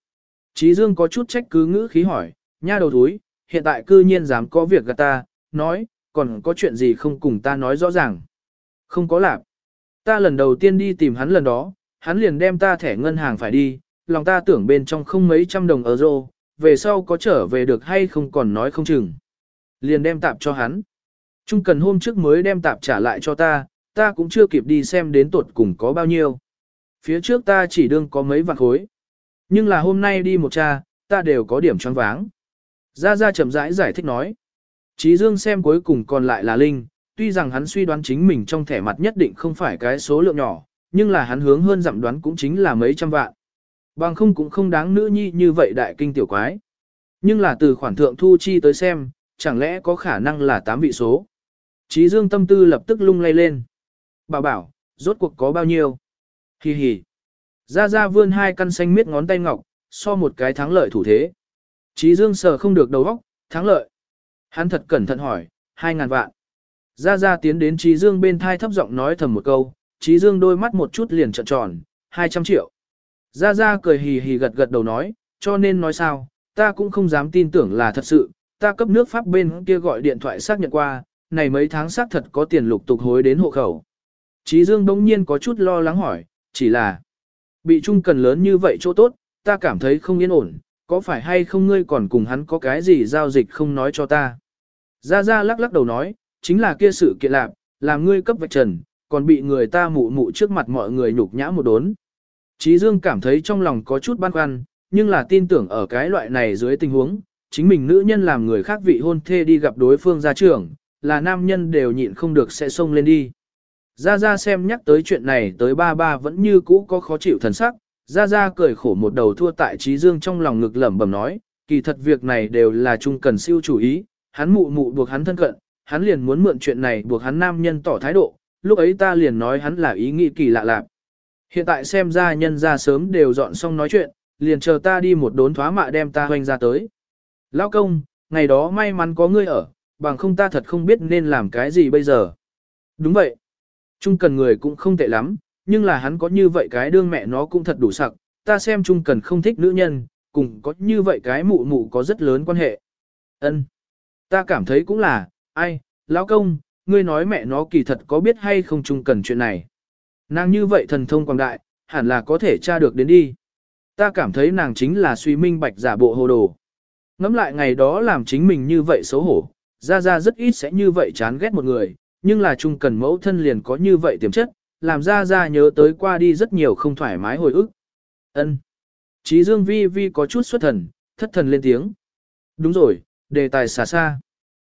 Speaker 1: Trí Dương có chút trách cứ ngữ khí hỏi, nha đầu thúi, hiện tại cư nhiên dám có việc gạt ta, nói, còn có chuyện gì không cùng ta nói rõ ràng. Không có lạc. Ta lần đầu tiên đi tìm hắn lần đó, hắn liền đem ta thẻ ngân hàng phải đi, lòng ta tưởng bên trong không mấy trăm đồng euro, về sau có trở về được hay không còn nói không chừng. Liền đem tạp cho hắn. Trung cần hôm trước mới đem tạp trả lại cho ta, ta cũng chưa kịp đi xem đến tuột cùng có bao nhiêu. Phía trước ta chỉ đương có mấy vạn khối. Nhưng là hôm nay đi một cha, ta đều có điểm choáng váng. Gia Gia chậm rãi giải thích nói. Chí Dương xem cuối cùng còn lại là Linh, tuy rằng hắn suy đoán chính mình trong thẻ mặt nhất định không phải cái số lượng nhỏ, nhưng là hắn hướng hơn dặm đoán cũng chính là mấy trăm vạn. Bằng không cũng không đáng nữ nhi như vậy đại kinh tiểu quái. Nhưng là từ khoản thượng thu chi tới xem, chẳng lẽ có khả năng là tám vị số. Chí Dương tâm tư lập tức lung lay lên. Bảo bảo, rốt cuộc có bao nhiêu? Hi hi. Ra ra vươn hai căn xanh miết ngón tay ngọc, so một cái thắng lợi thủ thế. Chí Dương sờ không được đầu óc, thắng lợi. Hắn thật cẩn thận hỏi, hai ngàn vạn. Gia Gia tiến đến Chí Dương bên thai thấp giọng nói thầm một câu, Chí Dương đôi mắt một chút liền trợn tròn, hai trăm triệu. Gia Gia cười hì hì gật gật đầu nói, cho nên nói sao, ta cũng không dám tin tưởng là thật sự, ta cấp nước Pháp bên kia gọi điện thoại xác nhận qua, này mấy tháng xác thật có tiền lục tục hối đến hộ khẩu. Chí Dương đống nhiên có chút lo lắng hỏi, chỉ là bị trung cần lớn như vậy chỗ tốt, ta cảm thấy không yên ổn, có phải hay không ngươi còn cùng hắn có cái gì giao dịch không nói cho ta. Gia Gia lắc lắc đầu nói, chính là kia sự kiện lạc, làm ngươi cấp vạch trần, còn bị người ta mụ mụ trước mặt mọi người nhục nhã một đốn. Chí Dương cảm thấy trong lòng có chút băn khoăn, nhưng là tin tưởng ở cái loại này dưới tình huống, chính mình nữ nhân làm người khác vị hôn thê đi gặp đối phương gia trưởng, là nam nhân đều nhịn không được sẽ xông lên đi. Gia Gia xem nhắc tới chuyện này tới ba ba vẫn như cũ có khó chịu thần sắc, Gia Gia cười khổ một đầu thua tại trí dương trong lòng ngực lẩm bẩm nói, kỳ thật việc này đều là chung cần siêu chủ ý, hắn mụ mụ buộc hắn thân cận, hắn liền muốn mượn chuyện này buộc hắn nam nhân tỏ thái độ, lúc ấy ta liền nói hắn là ý nghĩ kỳ lạ lạ. Hiện tại xem ra nhân ra sớm đều dọn xong nói chuyện, liền chờ ta đi một đốn thoá mạ đem ta hoành ra tới. Lão công, ngày đó may mắn có ngươi ở, bằng không ta thật không biết nên làm cái gì bây giờ. Đúng vậy. Trung cần người cũng không tệ lắm, nhưng là hắn có như vậy cái đương mẹ nó cũng thật đủ sặc, ta xem Trung cần không thích nữ nhân, cùng có như vậy cái mụ mụ có rất lớn quan hệ. Ân, Ta cảm thấy cũng là, ai, lão công, ngươi nói mẹ nó kỳ thật có biết hay không Trung cần chuyện này. Nàng như vậy thần thông quảng đại, hẳn là có thể tra được đến đi. Ta cảm thấy nàng chính là suy minh bạch giả bộ hồ đồ. Ngắm lại ngày đó làm chính mình như vậy xấu hổ, ra ra rất ít sẽ như vậy chán ghét một người, nhưng là chung cần mẫu thân liền có như vậy tiềm chất, làm ra ra nhớ tới qua đi rất nhiều không thoải mái hồi ức. Ân. Chí Dương Vi Vi có chút xuất thần, thất thần lên tiếng. Đúng rồi, đề tài xa xa.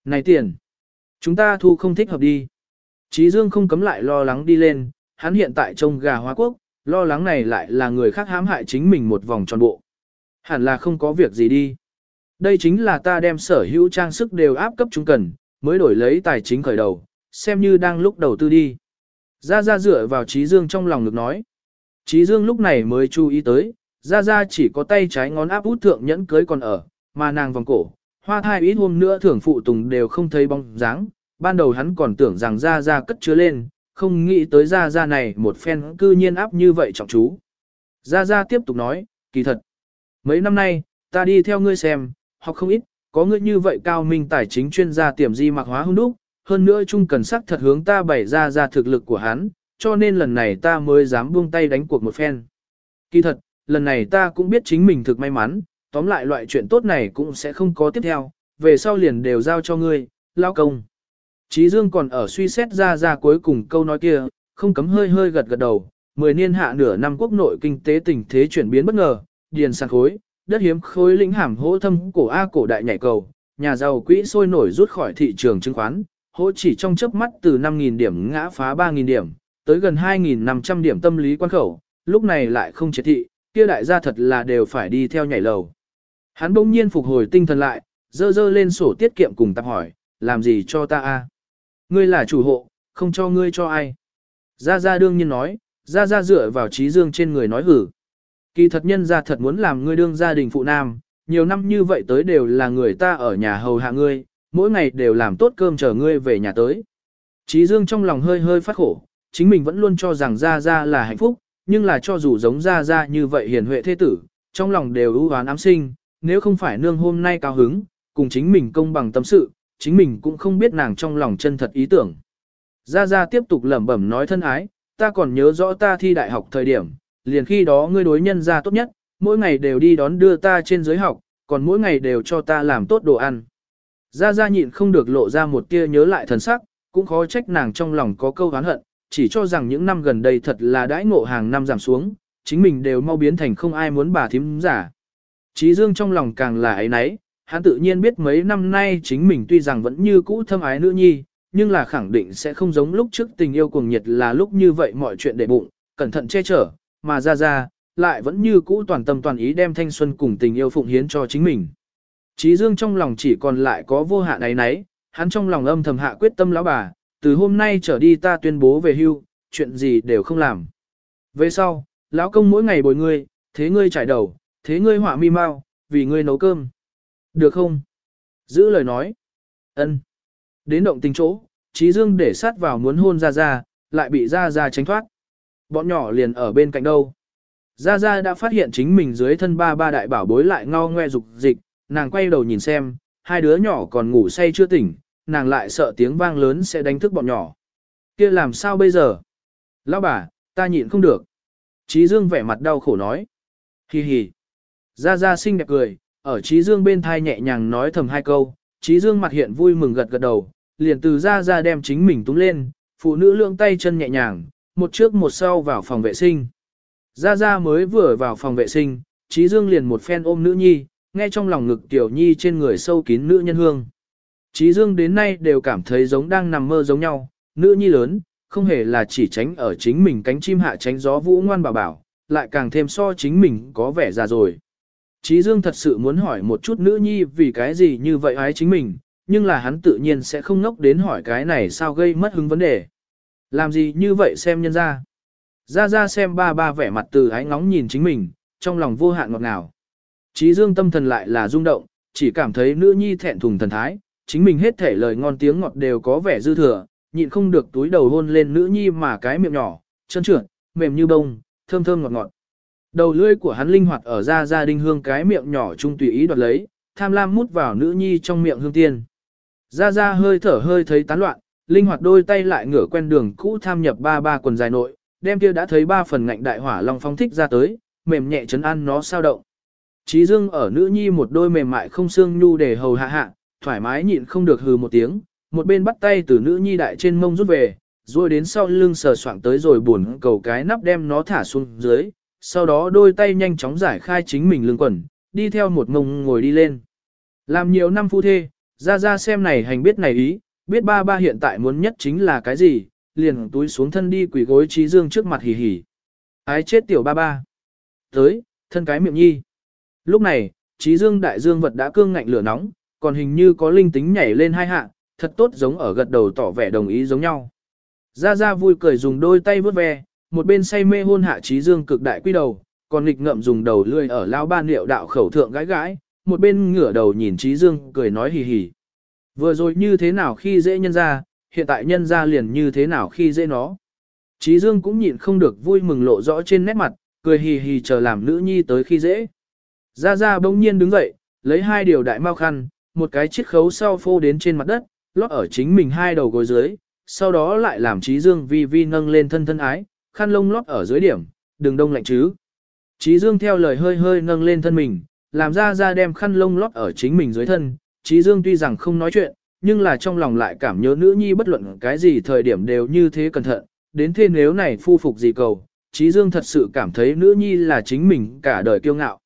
Speaker 1: Này tiền, chúng ta thu không thích hợp đi. Chí Dương không cấm lại lo lắng đi lên, hắn hiện tại trông gà hóa quốc, lo lắng này lại là người khác hãm hại chính mình một vòng tròn bộ. Hẳn là không có việc gì đi. Đây chính là ta đem sở hữu trang sức đều áp cấp chúng cần, mới đổi lấy tài chính khởi đầu, xem như đang lúc đầu tư đi. Gia Gia dựa vào Trí Dương trong lòng ngực nói. Trí Dương lúc này mới chú ý tới, Gia Gia chỉ có tay trái ngón áp út thượng nhẫn cưới còn ở, mà nàng vòng cổ, hoa thai ít hôm nữa thưởng phụ tùng đều không thấy bóng dáng. Ban đầu hắn còn tưởng rằng Gia Gia cất chứa lên, không nghĩ tới Gia Gia này một phen cư nhiên áp như vậy trọng chú. Gia Gia tiếp tục nói, kỳ thật. Mấy năm nay, ta đi theo ngươi xem, học không ít, có ngươi như vậy cao minh tài chính chuyên gia tiềm di mạc hóa hung đúc, hơn nữa chung cần sắc thật hướng ta bày ra ra thực lực của hắn, cho nên lần này ta mới dám buông tay đánh cuộc một phen. Kỳ thật, lần này ta cũng biết chính mình thực may mắn, tóm lại loại chuyện tốt này cũng sẽ không có tiếp theo, về sau liền đều giao cho ngươi, lao công. Chí Dương còn ở suy xét ra ra cuối cùng câu nói kia, không cấm hơi hơi gật gật đầu, mười niên hạ nửa năm quốc nội kinh tế tình thế chuyển biến bất ngờ, điền sàn khối, đất hiếm khối lĩnh hàm hỗ thâm cổ A cổ đại nhảy cầu, nhà giàu quỹ sôi nổi rút khỏi thị trường chứng khoán, hỗ chỉ trong chớp mắt từ 5.000 điểm ngã phá 3.000 điểm, tới gần 2.500 điểm tâm lý quan khẩu, lúc này lại không triệt thị, kia đại gia thật là đều phải đi theo nhảy lầu. Hắn bỗng nhiên phục hồi tinh thần lại, dơ dơ lên sổ tiết kiệm cùng tạp hỏi, làm gì cho ta a? Ngươi là chủ hộ, không cho ngươi cho ai. Gia Gia đương nhiên nói, Gia Gia dựa vào trí dương trên người nói hử. Kỳ thật nhân gia thật muốn làm ngươi đương gia đình phụ nam, nhiều năm như vậy tới đều là người ta ở nhà hầu hạ ngươi, mỗi ngày đều làm tốt cơm chờ ngươi về nhà tới. Trí dương trong lòng hơi hơi phát khổ, chính mình vẫn luôn cho rằng Gia Gia là hạnh phúc, nhưng là cho dù giống Gia Gia như vậy hiền huệ thế tử, trong lòng đều ưu hoán ám sinh, nếu không phải nương hôm nay cao hứng, cùng chính mình công bằng tâm sự, chính mình cũng không biết nàng trong lòng chân thật ý tưởng. Gia Gia tiếp tục lẩm bẩm nói thân ái, ta còn nhớ rõ ta thi đại học thời điểm, liền khi đó ngươi đối nhân ra tốt nhất, mỗi ngày đều đi đón đưa ta trên giới học, còn mỗi ngày đều cho ta làm tốt đồ ăn. Gia Gia nhịn không được lộ ra một tia nhớ lại thần sắc, cũng khó trách nàng trong lòng có câu oán hận, chỉ cho rằng những năm gần đây thật là đãi ngộ hàng năm giảm xuống, chính mình đều mau biến thành không ai muốn bà thím giả. Chí Dương trong lòng càng là ấy nấy, hắn tự nhiên biết mấy năm nay chính mình tuy rằng vẫn như cũ thâm ái nữ nhi, nhưng là khẳng định sẽ không giống lúc trước tình yêu cuồng nhiệt là lúc như vậy mọi chuyện để bụng, cẩn thận che chở, mà ra ra, lại vẫn như cũ toàn tâm toàn ý đem thanh xuân cùng tình yêu phụng hiến cho chính mình. Chí Dương trong lòng chỉ còn lại có vô hạn ấy nấy, hắn trong lòng âm thầm hạ quyết tâm lão bà, từ hôm nay trở đi ta tuyên bố về hưu, chuyện gì đều không làm. Về sau, lão công mỗi ngày bồi ngươi, thế ngươi trải đầu, thế ngươi họa mi mau, vì ngươi nấu cơm. Được không? Giữ lời nói. ân Đến động tình chỗ, Trí Dương để sát vào muốn hôn ra ra, lại bị ra ra tránh thoát. Bọn nhỏ liền ở bên cạnh đâu. Gia Gia đã phát hiện chính mình dưới thân ba ba đại bảo bối lại ngao ngoe dục dịch, nàng quay đầu nhìn xem, hai đứa nhỏ còn ngủ say chưa tỉnh, nàng lại sợ tiếng vang lớn sẽ đánh thức bọn nhỏ. kia làm sao bây giờ? Lão bà, ta nhịn không được. Trí Dương vẻ mặt đau khổ nói. Hi hi. Gia Gia xinh đẹp cười, ở Trí Dương bên thai nhẹ nhàng nói thầm hai câu, Trí Dương mặt hiện vui mừng gật gật đầu, liền từ Gia Gia đem chính mình túng lên, phụ nữ lượng tay chân nhẹ nhàng, một trước một sau vào phòng vệ sinh. Gia Gia mới vừa vào phòng vệ sinh, Trí Dương liền một phen ôm nữ nhi, nghe trong lòng ngực tiểu nhi trên người sâu kín nữ nhân hương. Trí Dương đến nay đều cảm thấy giống đang nằm mơ giống nhau, nữ nhi lớn, không hề là chỉ tránh ở chính mình cánh chim hạ tránh gió vũ ngoan bảo bảo, lại càng thêm so chính mình có vẻ già rồi. Trí Dương thật sự muốn hỏi một chút nữ nhi vì cái gì như vậy ái chính mình, nhưng là hắn tự nhiên sẽ không ngốc đến hỏi cái này sao gây mất hứng vấn đề. Làm gì như vậy xem nhân ra. Ra ra xem ba ba vẻ mặt từ ái ngóng nhìn chính mình, trong lòng vô hạn ngọt ngào. Trí Dương tâm thần lại là rung động, chỉ cảm thấy nữ nhi thẹn thùng thần thái, chính mình hết thể lời ngon tiếng ngọt đều có vẻ dư thừa, nhịn không được túi đầu hôn lên nữ nhi mà cái miệng nhỏ, chân trượt, mềm như bông, thơm thơm ngọt ngọt. Đầu lưỡi của hắn linh hoạt ở ra gia đình hương cái miệng nhỏ trung tùy ý đoạt lấy, tham lam mút vào nữ nhi trong miệng hương tiên. Ra ra hơi thở hơi thấy tán loạn, linh hoạt đôi tay lại ngửa quen đường cũ tham nhập ba ba quần dài nội, đem kia đã thấy ba phần ngạnh đại hỏa long phong thích ra tới, mềm nhẹ chấn ăn nó sao động. Trí dương ở nữ nhi một đôi mềm mại không xương nhu để hầu hạ hạ, thoải mái nhịn không được hừ một tiếng, một bên bắt tay từ nữ nhi đại trên mông rút về, rồi đến sau lưng sờ soạng tới rồi buồn cầu cái nắp đem nó thả xuống dưới, sau đó đôi tay nhanh chóng giải khai chính mình lưng quần, đi theo một mông ngồi đi lên. Làm nhiều năm phu thê, ra ra xem này hành biết này ý, biết ba ba hiện tại muốn nhất chính là cái gì, liền túi xuống thân đi quỷ gối trí dương trước mặt hỉ hỉ. Ái chết tiểu ba ba. Tới, thân cái miệng nhi. Lúc này, trí dương đại dương vật đã cương ngạnh lửa nóng, còn hình như có linh tính nhảy lên hai hạ, thật tốt giống ở gật đầu tỏ vẻ đồng ý giống nhau. Ra ra vui cười dùng đôi tay vớt ve, một bên say mê hôn hạ trí dương cực đại quy đầu, còn nghịch ngậm dùng đầu lươi ở lao ban liệu đạo khẩu thượng gái gái, một bên ngửa đầu nhìn trí dương cười nói hì hì. Vừa rồi như thế nào khi dễ nhân ra, hiện tại nhân ra liền như thế nào khi dễ nó. Trí dương cũng nhịn không được vui mừng lộ rõ trên nét mặt, cười hì hì chờ làm nữ nhi tới khi dễ. Ra ra bỗng nhiên đứng dậy, lấy hai điều đại mau khăn, một cái chiếc khấu sau phô đến trên mặt đất, lót ở chính mình hai đầu gối dưới, sau đó lại làm trí dương vi vi nâng lên thân thân ái, khăn lông lót ở dưới điểm, đừng đông lạnh chứ. Trí dương theo lời hơi hơi nâng lên thân mình, làm ra ra đem khăn lông lót ở chính mình dưới thân, trí dương tuy rằng không nói chuyện, nhưng là trong lòng lại cảm nhớ nữ nhi bất luận cái gì thời điểm đều như thế cẩn thận, đến thế nếu này phu phục gì cầu, trí dương thật sự cảm thấy nữ nhi là chính mình cả đời kiêu ngạo.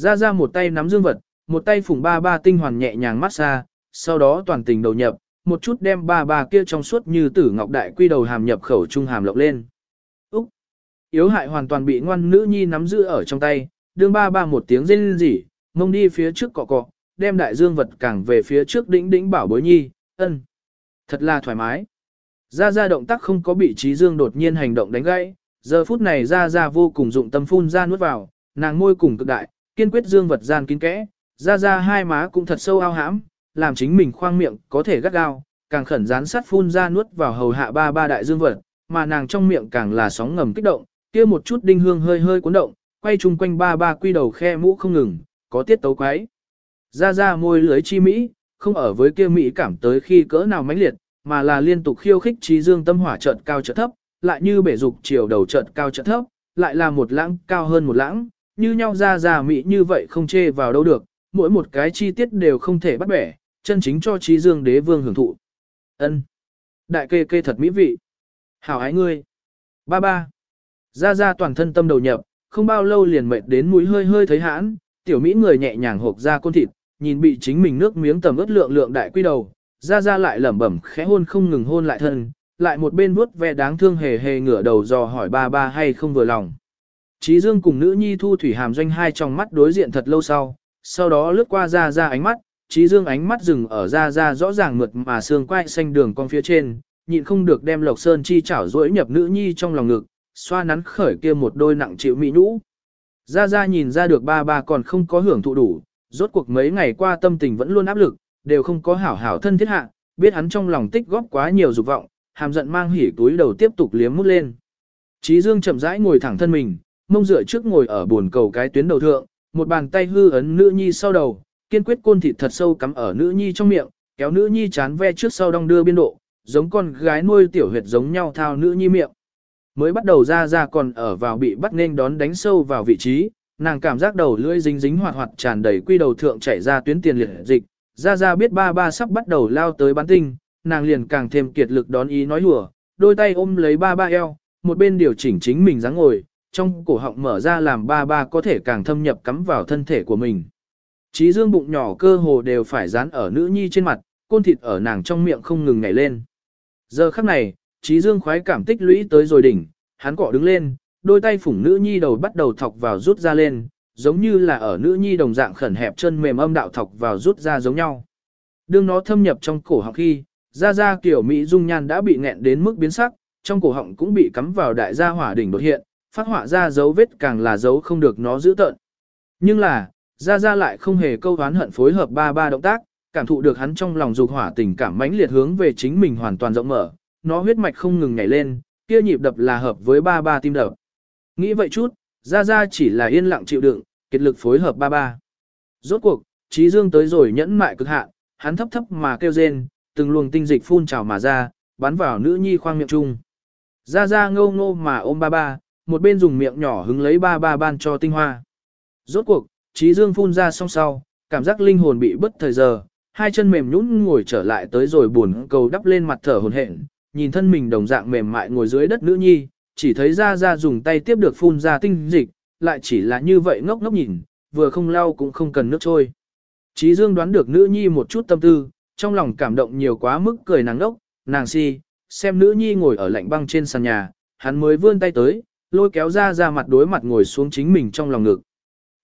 Speaker 1: Ra ra một tay nắm dương vật, một tay phùng ba ba tinh hoàn nhẹ nhàng mát xa, sau đó toàn tình đầu nhập, một chút đem ba ba kia trong suốt như tử ngọc đại quy đầu hàm nhập khẩu trung hàm lộc lên. Úc! Yếu hại hoàn toàn bị ngoan nữ nhi nắm giữ ở trong tay, đương ba ba một tiếng rên rỉ, mông đi phía trước cọ cọ, đem đại dương vật càng về phía trước đĩnh đĩnh bảo bối nhi, ân. Thật là thoải mái. Ra ra động tác không có bị trí dương đột nhiên hành động đánh gãy, giờ phút này ra ra vô cùng dụng tâm phun ra nuốt vào, nàng môi cùng cực đại, kiên quyết dương vật gian kín kẽ, ra ra hai má cũng thật sâu ao hãm, làm chính mình khoang miệng có thể gắt gao, càng khẩn rán sắt phun ra nuốt vào hầu hạ ba ba đại dương vật, mà nàng trong miệng càng là sóng ngầm kích động, kia một chút đinh hương hơi hơi cuốn động, quay chung quanh ba ba quy đầu khe mũ không ngừng, có tiết tấu quái. Ra ra môi lưới chi mỹ, không ở với kia mỹ cảm tới khi cỡ nào mãnh liệt, mà là liên tục khiêu khích trí dương tâm hỏa chợt cao chợt thấp, lại như bể dục chiều đầu chợt cao chợt thấp, lại là một lãng cao hơn một lãng, như nhau ra ra mỹ như vậy không chê vào đâu được, mỗi một cái chi tiết đều không thể bắt bẻ, chân chính cho trí dương đế vương hưởng thụ. Ân, Đại kê kê thật mỹ vị. Hảo ái ngươi. Ba ba. Ra ra toàn thân tâm đầu nhập, không bao lâu liền mệt đến mũi hơi hơi thấy hãn, tiểu mỹ người nhẹ nhàng hộp ra côn thịt, nhìn bị chính mình nước miếng tầm ướt lượng lượng đại quy đầu, ra ra lại lẩm bẩm khẽ hôn không ngừng hôn lại thân, lại một bên vuốt ve đáng thương hề hề ngửa đầu dò hỏi ba ba hay không vừa lòng. Chí Dương cùng nữ nhi thu thủy hàm doanh hai trong mắt đối diện thật lâu sau, sau đó lướt qua ra ra ánh mắt, Chí Dương ánh mắt dừng ở ra ra rõ ràng mượt mà xương quai xanh đường con phía trên, nhịn không được đem Lộc Sơn chi chảo rỗi nhập nữ nhi trong lòng ngực, xoa nắn khởi kia một đôi nặng chịu mỹ nhũ. Ra ra nhìn ra được ba ba còn không có hưởng thụ đủ, rốt cuộc mấy ngày qua tâm tình vẫn luôn áp lực, đều không có hảo hảo thân thiết hạ, biết hắn trong lòng tích góp quá nhiều dục vọng, hàm giận mang hỉ túi đầu tiếp tục liếm mút lên. Chí Dương chậm rãi ngồi thẳng thân mình, mông dựa trước ngồi ở buồn cầu cái tuyến đầu thượng, một bàn tay hư ấn nữ nhi sau đầu, kiên quyết côn thịt thật sâu cắm ở nữ nhi trong miệng, kéo nữ nhi chán ve trước sau đong đưa biên độ, giống con gái nuôi tiểu huyệt giống nhau thao nữ nhi miệng. Mới bắt đầu ra ra còn ở vào bị bắt nên đón đánh sâu vào vị trí, nàng cảm giác đầu lưỡi dính dính hoạt hoạt tràn đầy quy đầu thượng chảy ra tuyến tiền liệt dịch, ra ra biết ba ba sắp bắt đầu lao tới bán tinh, nàng liền càng thêm kiệt lực đón ý nói hùa, đôi tay ôm lấy ba ba eo, một bên điều chỉnh chính mình dáng ngồi, trong cổ họng mở ra làm ba ba có thể càng thâm nhập cắm vào thân thể của mình. Chí dương bụng nhỏ cơ hồ đều phải dán ở nữ nhi trên mặt, côn thịt ở nàng trong miệng không ngừng nhảy lên. Giờ khắc này, Chí dương khoái cảm tích lũy tới rồi đỉnh, hắn cọ đứng lên, đôi tay phủng nữ nhi đầu bắt đầu thọc vào rút ra lên, giống như là ở nữ nhi đồng dạng khẩn hẹp chân mềm âm đạo thọc vào rút ra giống nhau. Đương nó thâm nhập trong cổ họng khi, ra ra kiểu Mỹ dung nhan đã bị nghẹn đến mức biến sắc, trong cổ họng cũng bị cắm vào đại gia hỏa đỉnh đột hiện, phát họa ra dấu vết càng là dấu không được nó giữ tận. Nhưng là, Gia Gia lại không hề câu đoán hận phối hợp ba ba động tác, cảm thụ được hắn trong lòng dục hỏa tình cảm mãnh liệt hướng về chính mình hoàn toàn rộng mở, nó huyết mạch không ngừng nhảy lên, kia nhịp đập là hợp với ba ba tim đập. Nghĩ vậy chút, Gia Gia chỉ là yên lặng chịu đựng, kết lực phối hợp ba ba. Rốt cuộc, Trí Dương tới rồi nhẫn mại cực hạn, hắn thấp thấp mà kêu rên, từng luồng tinh dịch phun trào mà ra, bắn vào nữ nhi khoang miệng trung. Gia Gia ngâu ngô mà ôm ba ba, một bên dùng miệng nhỏ hứng lấy ba ba ban cho tinh hoa. Rốt cuộc, Trí Dương phun ra song sau, cảm giác linh hồn bị bất thời giờ, hai chân mềm nhũn ngồi trở lại tới rồi buồn cầu đắp lên mặt thở hồn hển, nhìn thân mình đồng dạng mềm mại ngồi dưới đất nữ nhi, chỉ thấy ra ra dùng tay tiếp được phun ra tinh dịch, lại chỉ là như vậy ngốc ngốc nhìn, vừa không lau cũng không cần nước trôi. Trí Dương đoán được nữ nhi một chút tâm tư, trong lòng cảm động nhiều quá mức cười nàng ngốc, nàng si, xem nữ nhi ngồi ở lạnh băng trên sàn nhà, hắn mới vươn tay tới, lôi kéo ra ra mặt đối mặt ngồi xuống chính mình trong lòng ngực.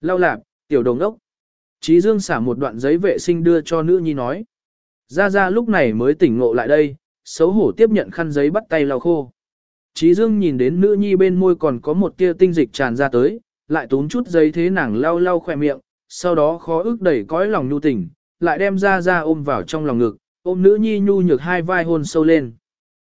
Speaker 1: lao lạp, tiểu đồng ốc. Trí Dương xả một đoạn giấy vệ sinh đưa cho nữ nhi nói. Ra ra lúc này mới tỉnh ngộ lại đây, xấu hổ tiếp nhận khăn giấy bắt tay lau khô. Trí Dương nhìn đến nữ nhi bên môi còn có một tia tinh dịch tràn ra tới, lại tốn chút giấy thế nàng lau lau khỏe miệng, sau đó khó ức đẩy cõi lòng nhu tình, lại đem ra ra ôm vào trong lòng ngực, ôm nữ nhi nhu nhược hai vai hôn sâu lên.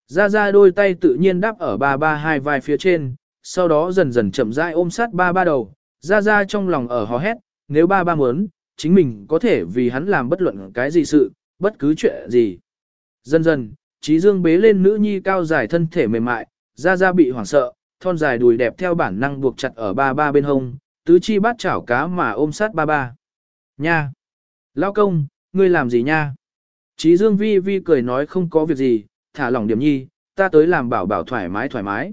Speaker 1: Ra ra đôi tay tự nhiên đáp ở ba ba hai vai phía trên, sau đó dần dần chậm rãi ôm sát ba ba đầu, ra ra trong lòng ở hò hét, nếu ba ba muốn, chính mình có thể vì hắn làm bất luận cái gì sự, bất cứ chuyện gì. Dần dần, trí dương bế lên nữ nhi cao dài thân thể mềm mại, ra ra bị hoảng sợ, thon dài đùi đẹp theo bản năng buộc chặt ở ba ba bên hông, tứ chi bắt chảo cá mà ôm sát ba ba. Nha! Lao công, ngươi làm gì nha? Trí dương vi vi cười nói không có việc gì, thả lỏng điểm nhi, ta tới làm bảo bảo thoải mái thoải mái.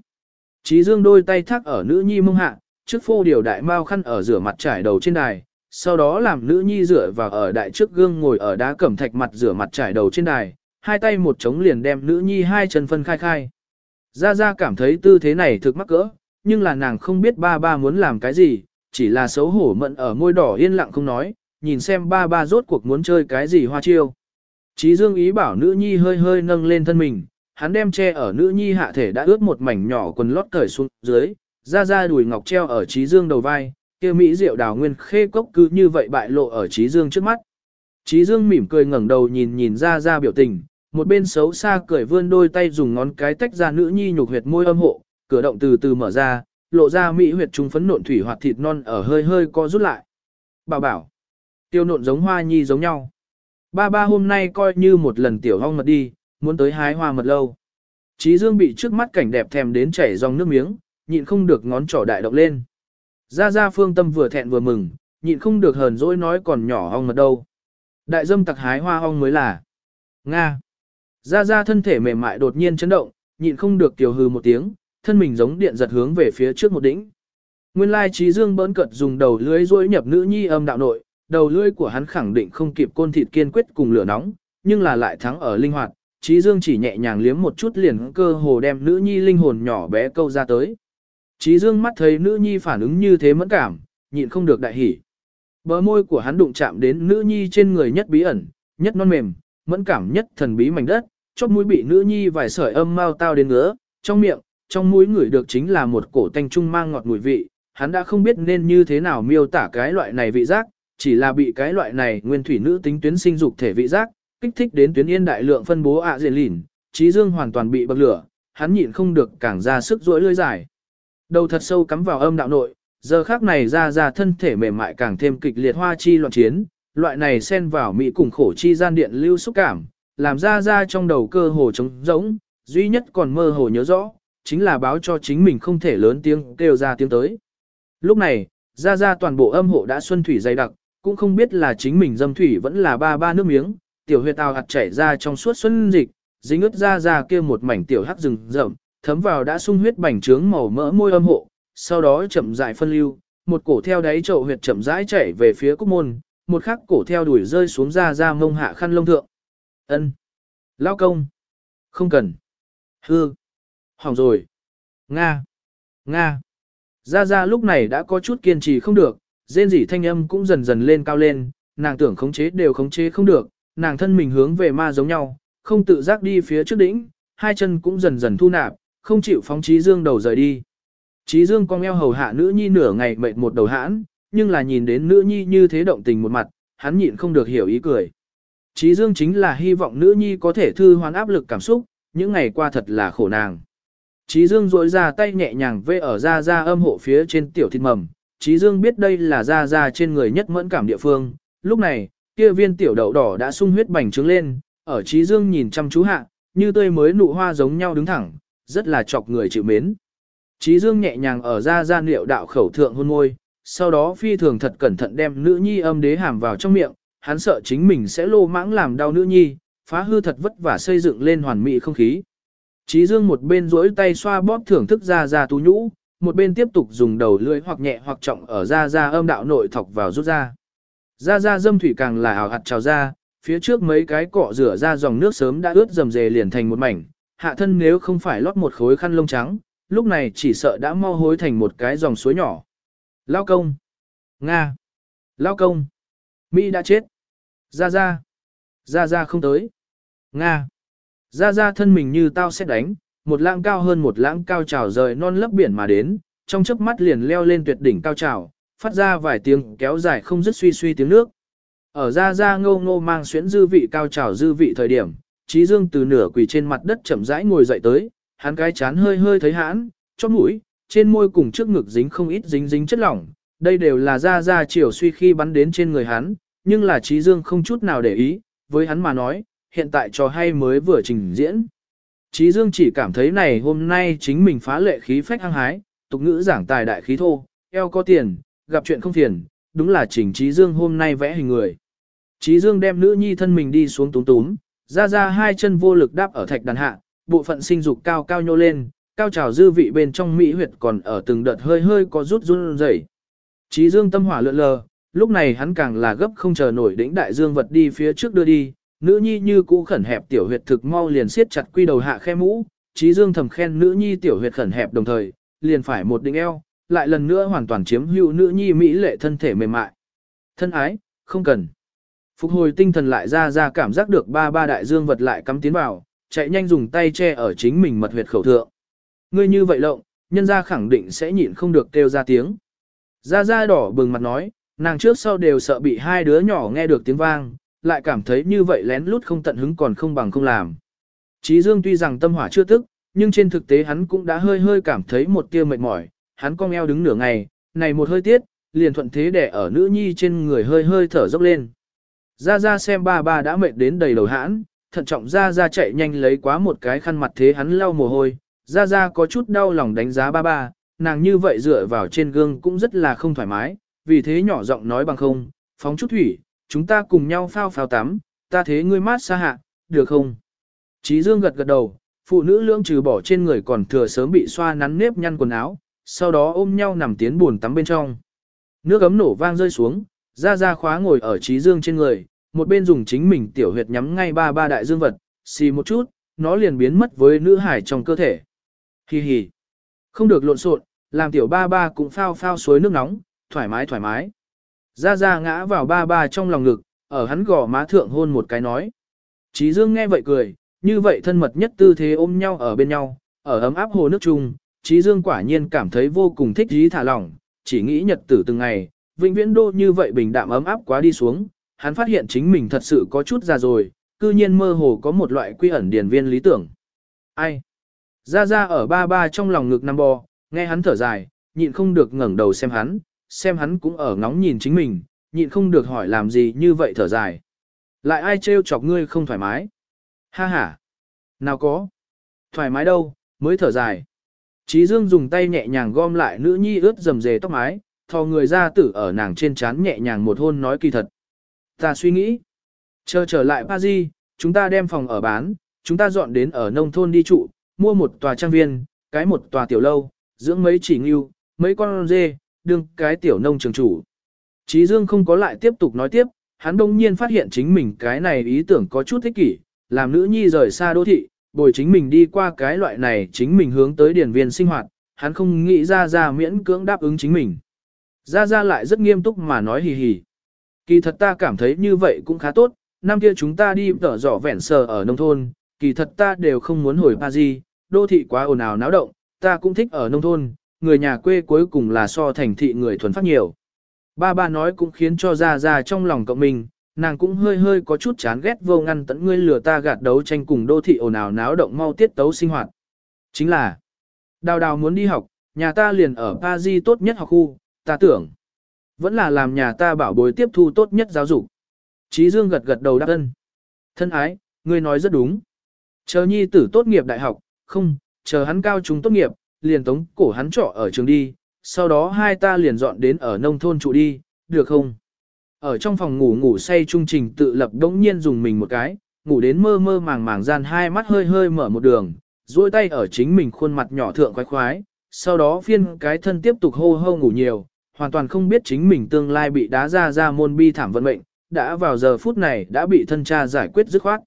Speaker 1: Trí dương đôi tay thắt ở nữ nhi mông hạ, trước phô điều đại mao khăn ở rửa mặt trải đầu trên đài, sau đó làm nữ nhi rửa vào ở đại trước gương ngồi ở đá cẩm thạch mặt rửa mặt trải đầu trên đài, hai tay một trống liền đem nữ nhi hai chân phân khai khai. Gia Gia cảm thấy tư thế này thực mắc cỡ, nhưng là nàng không biết ba ba muốn làm cái gì, chỉ là xấu hổ mận ở môi đỏ yên lặng không nói, nhìn xem ba ba rốt cuộc muốn chơi cái gì hoa chiêu. Chí Dương ý bảo nữ nhi hơi hơi nâng lên thân mình, hắn đem che ở nữ nhi hạ thể đã ướt một mảnh nhỏ quần lót cởi xuống dưới, ra ra đùi ngọc treo ở trí Dương đầu vai, kia mỹ diệu đào nguyên khê cốc cứ như vậy bại lộ ở trí Dương trước mắt. Trí Dương mỉm cười ngẩng đầu nhìn nhìn ra ra biểu tình, một bên xấu xa cười vươn đôi tay dùng ngón cái tách ra nữ nhi nhục huyệt môi âm hộ, cửa động từ từ mở ra, lộ ra mỹ huyệt trung phấn nộn thủy hoạt thịt non ở hơi hơi co rút lại. Bảo bảo, tiêu nộn giống hoa nhi giống nhau. Ba ba hôm nay coi như một lần tiểu hong mật đi, muốn tới hái hoa mật lâu. Chí Dương bị trước mắt cảnh đẹp thèm đến chảy dòng nước miếng, nhịn không được ngón trỏ đại động lên. Gia Gia phương tâm vừa thẹn vừa mừng, nhịn không được hờn dỗi nói còn nhỏ ong mật đâu. Đại dâm tặc hái hoa ong mới là. Nga. Gia Gia thân thể mềm mại đột nhiên chấn động, nhịn không được tiểu hư một tiếng, thân mình giống điện giật hướng về phía trước một đỉnh. Nguyên lai trí dương bỡn cợt dùng đầu lưỡi rối nhập nữ nhi âm đạo nội, đầu lưỡi của hắn khẳng định không kịp côn thịt kiên quyết cùng lửa nóng, nhưng là lại thắng ở linh hoạt, trí dương chỉ nhẹ nhàng liếm một chút liền cơ hồ đem nữ nhi linh hồn nhỏ bé câu ra tới. Trí dương mắt thấy nữ nhi phản ứng như thế mẫn cảm, nhịn không được đại hỉ. Bờ môi của hắn đụng chạm đến nữ nhi trên người nhất bí ẩn, nhất non mềm, mẫn cảm nhất thần bí mảnh đất, chóp mũi bị nữ nhi vài sợi âm mau tao đến ngứa, trong miệng, trong mũi ngửi được chính là một cổ tanh trung mang ngọt mùi vị, hắn đã không biết nên như thế nào miêu tả cái loại này vị giác, chỉ là bị cái loại này nguyên thủy nữ tính tuyến sinh dục thể vị giác, kích thích đến tuyến yên đại lượng phân bố ạ à diện lìn, trí dương hoàn toàn bị bậc lửa, hắn nhịn không được càng ra sức rỗi lưỡi dài. Đầu thật sâu cắm vào âm đạo nội, giờ khác này ra ra thân thể mềm mại càng thêm kịch liệt hoa chi loạn chiến, loại này xen vào mỹ cùng khổ chi gian điện lưu xúc cảm, làm ra ra trong đầu cơ hồ trống rỗng, duy nhất còn mơ hồ nhớ rõ, chính là báo cho chính mình không thể lớn tiếng kêu ra tiếng tới. Lúc này, ra ra toàn bộ âm hộ đã xuân thủy dày đặc, cũng không biết là chính mình dâm thủy vẫn là ba ba nước miếng, tiểu huyệt tào hạt chảy ra trong suốt xuân dịch, dính ướt ra ra kia một mảnh tiểu hắc rừng rậm, thấm vào đã sung huyết bành trướng màu mỡ môi âm hộ, sau đó chậm rãi phân lưu, một cổ theo đáy chậu huyệt chậm rãi chảy về phía cúc môn, một khắc cổ theo đuổi rơi xuống ra ra mông hạ khăn lông thượng. Ân, Lao công. Không cần. Hư. Hỏng rồi. Nga. Nga. Ra ra lúc này đã có chút kiên trì không được, rên rỉ thanh âm cũng dần dần lên cao lên, nàng tưởng khống chế đều khống chế không được, nàng thân mình hướng về ma giống nhau, không tự giác đi phía trước đỉnh, hai chân cũng dần dần thu nạp, không chịu phóng trí dương đầu rời đi. Trí dương cong eo hầu hạ nữ nhi nửa ngày mệt một đầu hãn, nhưng là nhìn đến nữ nhi như thế động tình một mặt, hắn nhịn không được hiểu ý cười. Trí dương chính là hy vọng nữ nhi có thể thư hoán áp lực cảm xúc, những ngày qua thật là khổ nàng. Trí dương rỗi ra tay nhẹ nhàng vê ở ra ra âm hộ phía trên tiểu thịt mầm, Trí Dương biết đây là ra ra trên người nhất mẫn cảm địa phương, lúc này, kia viên tiểu đậu đỏ đã sung huyết bành trướng lên, ở Trí Dương nhìn chăm chú hạ, như tươi mới nụ hoa giống nhau đứng thẳng, rất là chọc người chịu mến. Trí Dương nhẹ nhàng ở ra gian liệu đạo khẩu thượng hôn môi, sau đó phi thường thật cẩn thận đem nữ nhi âm đế hàm vào trong miệng, hắn sợ chính mình sẽ lô mãng làm đau nữ nhi, phá hư thật vất vả xây dựng lên hoàn mỹ không khí. Trí Dương một bên duỗi tay xoa bóp thưởng thức ra ra tú nhũ, một bên tiếp tục dùng đầu lưỡi hoặc nhẹ hoặc trọng ở ra ra âm đạo nội thọc vào rút ra. Ra ra dâm thủy càng là ảo hạt trào ra, phía trước mấy cái cọ rửa ra dòng nước sớm đã ướt dầm dề liền thành một mảnh, hạ thân nếu không phải lót một khối khăn lông trắng, lúc này chỉ sợ đã mau hối thành một cái dòng suối nhỏ. Lao công! Nga! Lao công! Mỹ đã chết! Ra ra! Ra ra không tới! Nga! Ra ra thân mình như tao sẽ đánh, một lãng cao hơn một lãng cao trào rời non lấp biển mà đến, trong chớp mắt liền leo lên tuyệt đỉnh cao trào, phát ra vài tiếng kéo dài không dứt suy suy tiếng nước. Ở ra ra ngô ngô mang xuyến dư vị cao trào dư vị thời điểm, Trí Dương từ nửa quỳ trên mặt đất chậm rãi ngồi dậy tới, hắn cái chán hơi hơi thấy hãn, chóp mũi, trên môi cùng trước ngực dính không ít dính dính chất lỏng, đây đều là ra ra chiều suy khi bắn đến trên người hắn, nhưng là Trí Dương không chút nào để ý, với hắn mà nói, hiện tại trò hay mới vừa trình diễn. Chí Dương chỉ cảm thấy này hôm nay chính mình phá lệ khí phách hăng hái, tục ngữ giảng tài đại khí thô, eo có tiền, gặp chuyện không phiền, đúng là chỉnh trí Dương hôm nay vẽ hình người. trí Dương đem nữ nhi thân mình đi xuống túm túm, ra ra hai chân vô lực đáp ở thạch đàn hạ, bộ phận sinh dục cao cao nhô lên, cao trào dư vị bên trong mỹ huyệt còn ở từng đợt hơi hơi có rút run rẩy. trí Dương tâm hỏa lượn lờ, lúc này hắn càng là gấp không chờ nổi đỉnh đại dương vật đi phía trước đưa đi, nữ nhi như cũ khẩn hẹp tiểu huyệt thực mau liền siết chặt quy đầu hạ khe mũ, trí dương thầm khen nữ nhi tiểu huyệt khẩn hẹp đồng thời, liền phải một đỉnh eo, lại lần nữa hoàn toàn chiếm hữu nữ nhi mỹ lệ thân thể mềm mại. Thân ái, không cần. Phục hồi tinh thần lại ra ra cảm giác được ba ba đại dương vật lại cắm tiến vào, chạy nhanh dùng tay che ở chính mình mật huyệt khẩu thượng. Ngươi như vậy lộng, nhân gia khẳng định sẽ nhịn không được kêu ra tiếng. Ra ra đỏ bừng mặt nói, nàng trước sau đều sợ bị hai đứa nhỏ nghe được tiếng vang, lại cảm thấy như vậy lén lút không tận hứng còn không bằng không làm. Chí Dương tuy rằng tâm hỏa chưa tức, nhưng trên thực tế hắn cũng đã hơi hơi cảm thấy một tia mệt mỏi, hắn cong eo đứng nửa ngày, này một hơi tiết, liền thuận thế đè ở nữ nhi trên người hơi hơi thở dốc lên. Ra ra xem ba ba đã mệt đến đầy đầu hãn, thận trọng ra ra chạy nhanh lấy quá một cái khăn mặt thế hắn lau mồ hôi, ra ra có chút đau lòng đánh giá ba ba, nàng như vậy dựa vào trên gương cũng rất là không thoải mái, vì thế nhỏ giọng nói bằng không, phóng chút thủy, chúng ta cùng nhau phao phao tắm, ta thế ngươi mát xa hạ, được không? Chí Dương gật gật đầu, phụ nữ lưỡng trừ bỏ trên người còn thừa sớm bị xoa nắn nếp nhăn quần áo, sau đó ôm nhau nằm tiến buồn tắm bên trong. Nước ấm nổ vang rơi xuống, ra ra khóa ngồi ở trí Dương trên người, một bên dùng chính mình tiểu huyệt nhắm ngay ba ba đại dương vật, xì một chút, nó liền biến mất với nữ hải trong cơ thể. Hi hi. Không được lộn xộn, làm tiểu ba ba cũng phao phao suối nước nóng, thoải mái thoải mái. Ra ra ngã vào ba ba trong lòng ngực, ở hắn gò má thượng hôn một cái nói. trí Dương nghe vậy cười, như vậy thân mật nhất tư thế ôm nhau ở bên nhau, ở ấm áp hồ nước chung, Trí Dương quả nhiên cảm thấy vô cùng thích ý thả lỏng, chỉ nghĩ nhật tử từng ngày, vĩnh viễn đô như vậy bình đạm ấm áp quá đi xuống, hắn phát hiện chính mình thật sự có chút già rồi, cư nhiên mơ hồ có một loại quy ẩn điển viên lý tưởng. Ai? Ra ra ở ba ba trong lòng ngực nằm bò, nghe hắn thở dài, nhịn không được ngẩng đầu xem hắn, xem hắn cũng ở ngóng nhìn chính mình, nhịn không được hỏi làm gì như vậy thở dài. Lại ai trêu chọc ngươi không thoải mái? Ha ha! Nào có? Thoải mái đâu, mới thở dài. Trí Dương dùng tay nhẹ nhàng gom lại nữ nhi ướt dầm dề tóc mái, thò người ra tử ở nàng trên trán nhẹ nhàng một hôn nói kỳ thật. Ta suy nghĩ. Chờ trở lại Paris, chúng ta đem phòng ở bán, chúng ta dọn đến ở nông thôn đi trụ, mua một tòa trang viên, cái một tòa tiểu lâu, dưỡng mấy chỉ ngưu, mấy con dê, đương cái tiểu nông trường chủ. Trí Dương không có lại tiếp tục nói tiếp, hắn đông nhiên phát hiện chính mình cái này ý tưởng có chút thích kỷ, làm nữ nhi rời xa đô thị, bồi chính mình đi qua cái loại này chính mình hướng tới điển viên sinh hoạt, hắn không nghĩ ra ra miễn cưỡng đáp ứng chính mình. Ra ra lại rất nghiêm túc mà nói hì hì. Kỳ thật ta cảm thấy như vậy cũng khá tốt, năm kia chúng ta đi tở rõ vẻn sờ ở nông thôn, kỳ thật ta đều không muốn hồi Paris, đô thị quá ồn ào náo động, ta cũng thích ở nông thôn, người nhà quê cuối cùng là so thành thị người thuần phát nhiều. Ba ba nói cũng khiến cho ra ra trong lòng cậu mình, nàng cũng hơi hơi có chút chán ghét vô ngăn tận ngươi lừa ta gạt đấu tranh cùng đô thị ồn ào náo động mau tiết tấu sinh hoạt. Chính là, đào đào muốn đi học, nhà ta liền ở Paris tốt nhất học khu, ta tưởng. Vẫn là làm nhà ta bảo bối tiếp thu tốt nhất giáo dục. Chí Dương gật gật đầu đáp ân. Thân ái, ngươi nói rất đúng. Chờ nhi tử tốt nghiệp đại học, không, chờ hắn cao trung tốt nghiệp, liền tống cổ hắn trọ ở trường đi, sau đó hai ta liền dọn đến ở nông thôn trụ đi, được không? Ở trong phòng ngủ ngủ say trung trình tự lập đống nhiên dùng mình một cái, ngủ đến mơ mơ màng màng gian hai mắt hơi hơi mở một đường, duỗi tay ở chính mình khuôn mặt nhỏ thượng khoái khoái, sau đó phiên cái thân tiếp tục hô hô ngủ nhiều, hoàn toàn không biết chính mình tương lai bị đá ra ra môn bi thảm vận mệnh, đã vào giờ phút này đã bị thân cha giải quyết dứt khoát.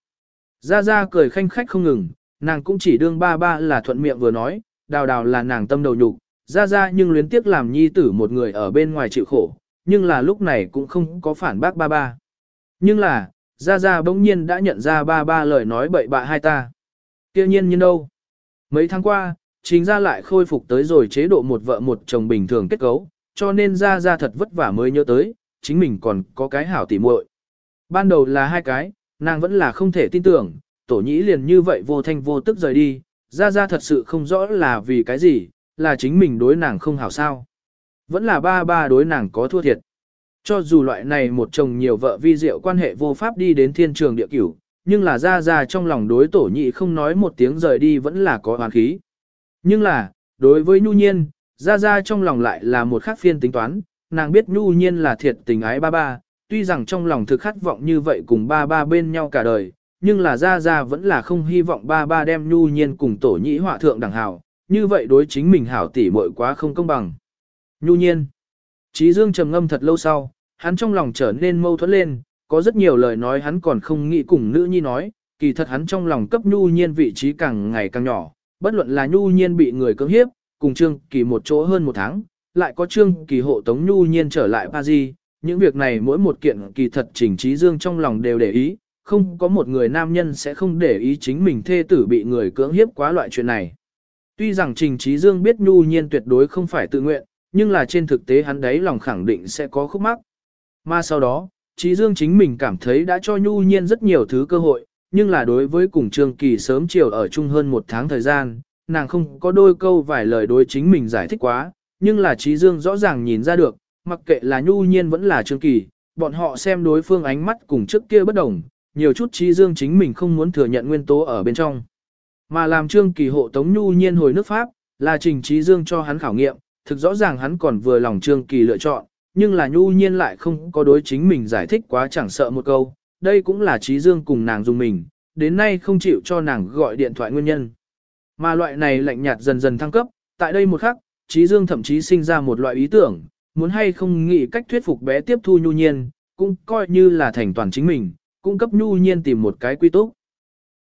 Speaker 1: Ra ra cười khanh khách không ngừng, nàng cũng chỉ đương ba ba là thuận miệng vừa nói, đào đào là nàng tâm đầu nhục, ra ra nhưng luyến tiếc làm nhi tử một người ở bên ngoài chịu khổ, nhưng là lúc này cũng không có phản bác ba ba. Nhưng là, ra ra bỗng nhiên đã nhận ra ba ba lời nói bậy bạ hai ta. Tiêu nhiên như đâu? Mấy tháng qua, chính ra lại khôi phục tới rồi chế độ một vợ một chồng bình thường kết cấu, cho nên ra ra thật vất vả mới nhớ tới, chính mình còn có cái hảo tỉ muội. Ban đầu là hai cái, nàng vẫn là không thể tin tưởng, tổ nhĩ liền như vậy vô thanh vô tức rời đi, ra ra thật sự không rõ là vì cái gì, là chính mình đối nàng không hảo sao. Vẫn là ba ba đối nàng có thua thiệt. Cho dù loại này một chồng nhiều vợ vi diệu quan hệ vô pháp đi đến thiên trường địa cửu, nhưng là ra ra trong lòng đối tổ nhị không nói một tiếng rời đi vẫn là có hoàn khí. Nhưng là, đối với nhu nhiên, ra ra trong lòng lại là một khác phiên tính toán, nàng biết nhu nhiên là thiệt tình ái ba ba, tuy rằng trong lòng thực khát vọng như vậy cùng ba ba bên nhau cả đời, nhưng là ra ra vẫn là không hy vọng ba ba đem nhu nhiên cùng tổ nhị họa thượng đẳng hảo, như vậy đối chính mình hảo tỷ muội quá không công bằng. Nhu nhiên. Chí Dương trầm ngâm thật lâu sau, hắn trong lòng trở nên mâu thuẫn lên, có rất nhiều lời nói hắn còn không nghĩ cùng nữ nhi nói, kỳ thật hắn trong lòng cấp nhu nhiên vị trí càng ngày càng nhỏ, bất luận là nhu nhiên bị người cưỡng hiếp, cùng Trương Kỳ một chỗ hơn một tháng, lại có Trương Kỳ hộ tống nhu nhiên trở lại Paris, những việc này mỗi một kiện kỳ thật Trình Trí Dương trong lòng đều để ý, không có một người nam nhân sẽ không để ý chính mình thê tử bị người cưỡng hiếp quá loại chuyện này. Tuy rằng Trình Trí Dương biết nhu nhiên tuyệt đối không phải tự nguyện, nhưng là trên thực tế hắn đấy lòng khẳng định sẽ có khúc mắc. Mà sau đó, Trí Dương chính mình cảm thấy đã cho nhu nhiên rất nhiều thứ cơ hội, nhưng là đối với cùng Trương Kỳ sớm chiều ở chung hơn một tháng thời gian, nàng không có đôi câu vài lời đối chính mình giải thích quá, nhưng là Trí Dương rõ ràng nhìn ra được, mặc kệ là nhu nhiên vẫn là Trương Kỳ, bọn họ xem đối phương ánh mắt cùng trước kia bất đồng, nhiều chút Trí Dương chính mình không muốn thừa nhận nguyên tố ở bên trong. Mà làm Trương Kỳ hộ tống nhu nhiên hồi nước Pháp, là trình Trí Dương cho hắn khảo nghiệm, thực rõ ràng hắn còn vừa lòng Trương Kỳ lựa chọn, nhưng là nhu nhiên lại không có đối chính mình giải thích quá chẳng sợ một câu, đây cũng là Trí Dương cùng nàng dùng mình, đến nay không chịu cho nàng gọi điện thoại nguyên nhân. Mà loại này lạnh nhạt dần dần thăng cấp, tại đây một khắc, Trí Dương thậm chí sinh ra một loại ý tưởng, muốn hay không nghĩ cách thuyết phục bé tiếp thu nhu nhiên, cũng coi như là thành toàn chính mình, cung cấp nhu nhiên tìm một cái quy túc.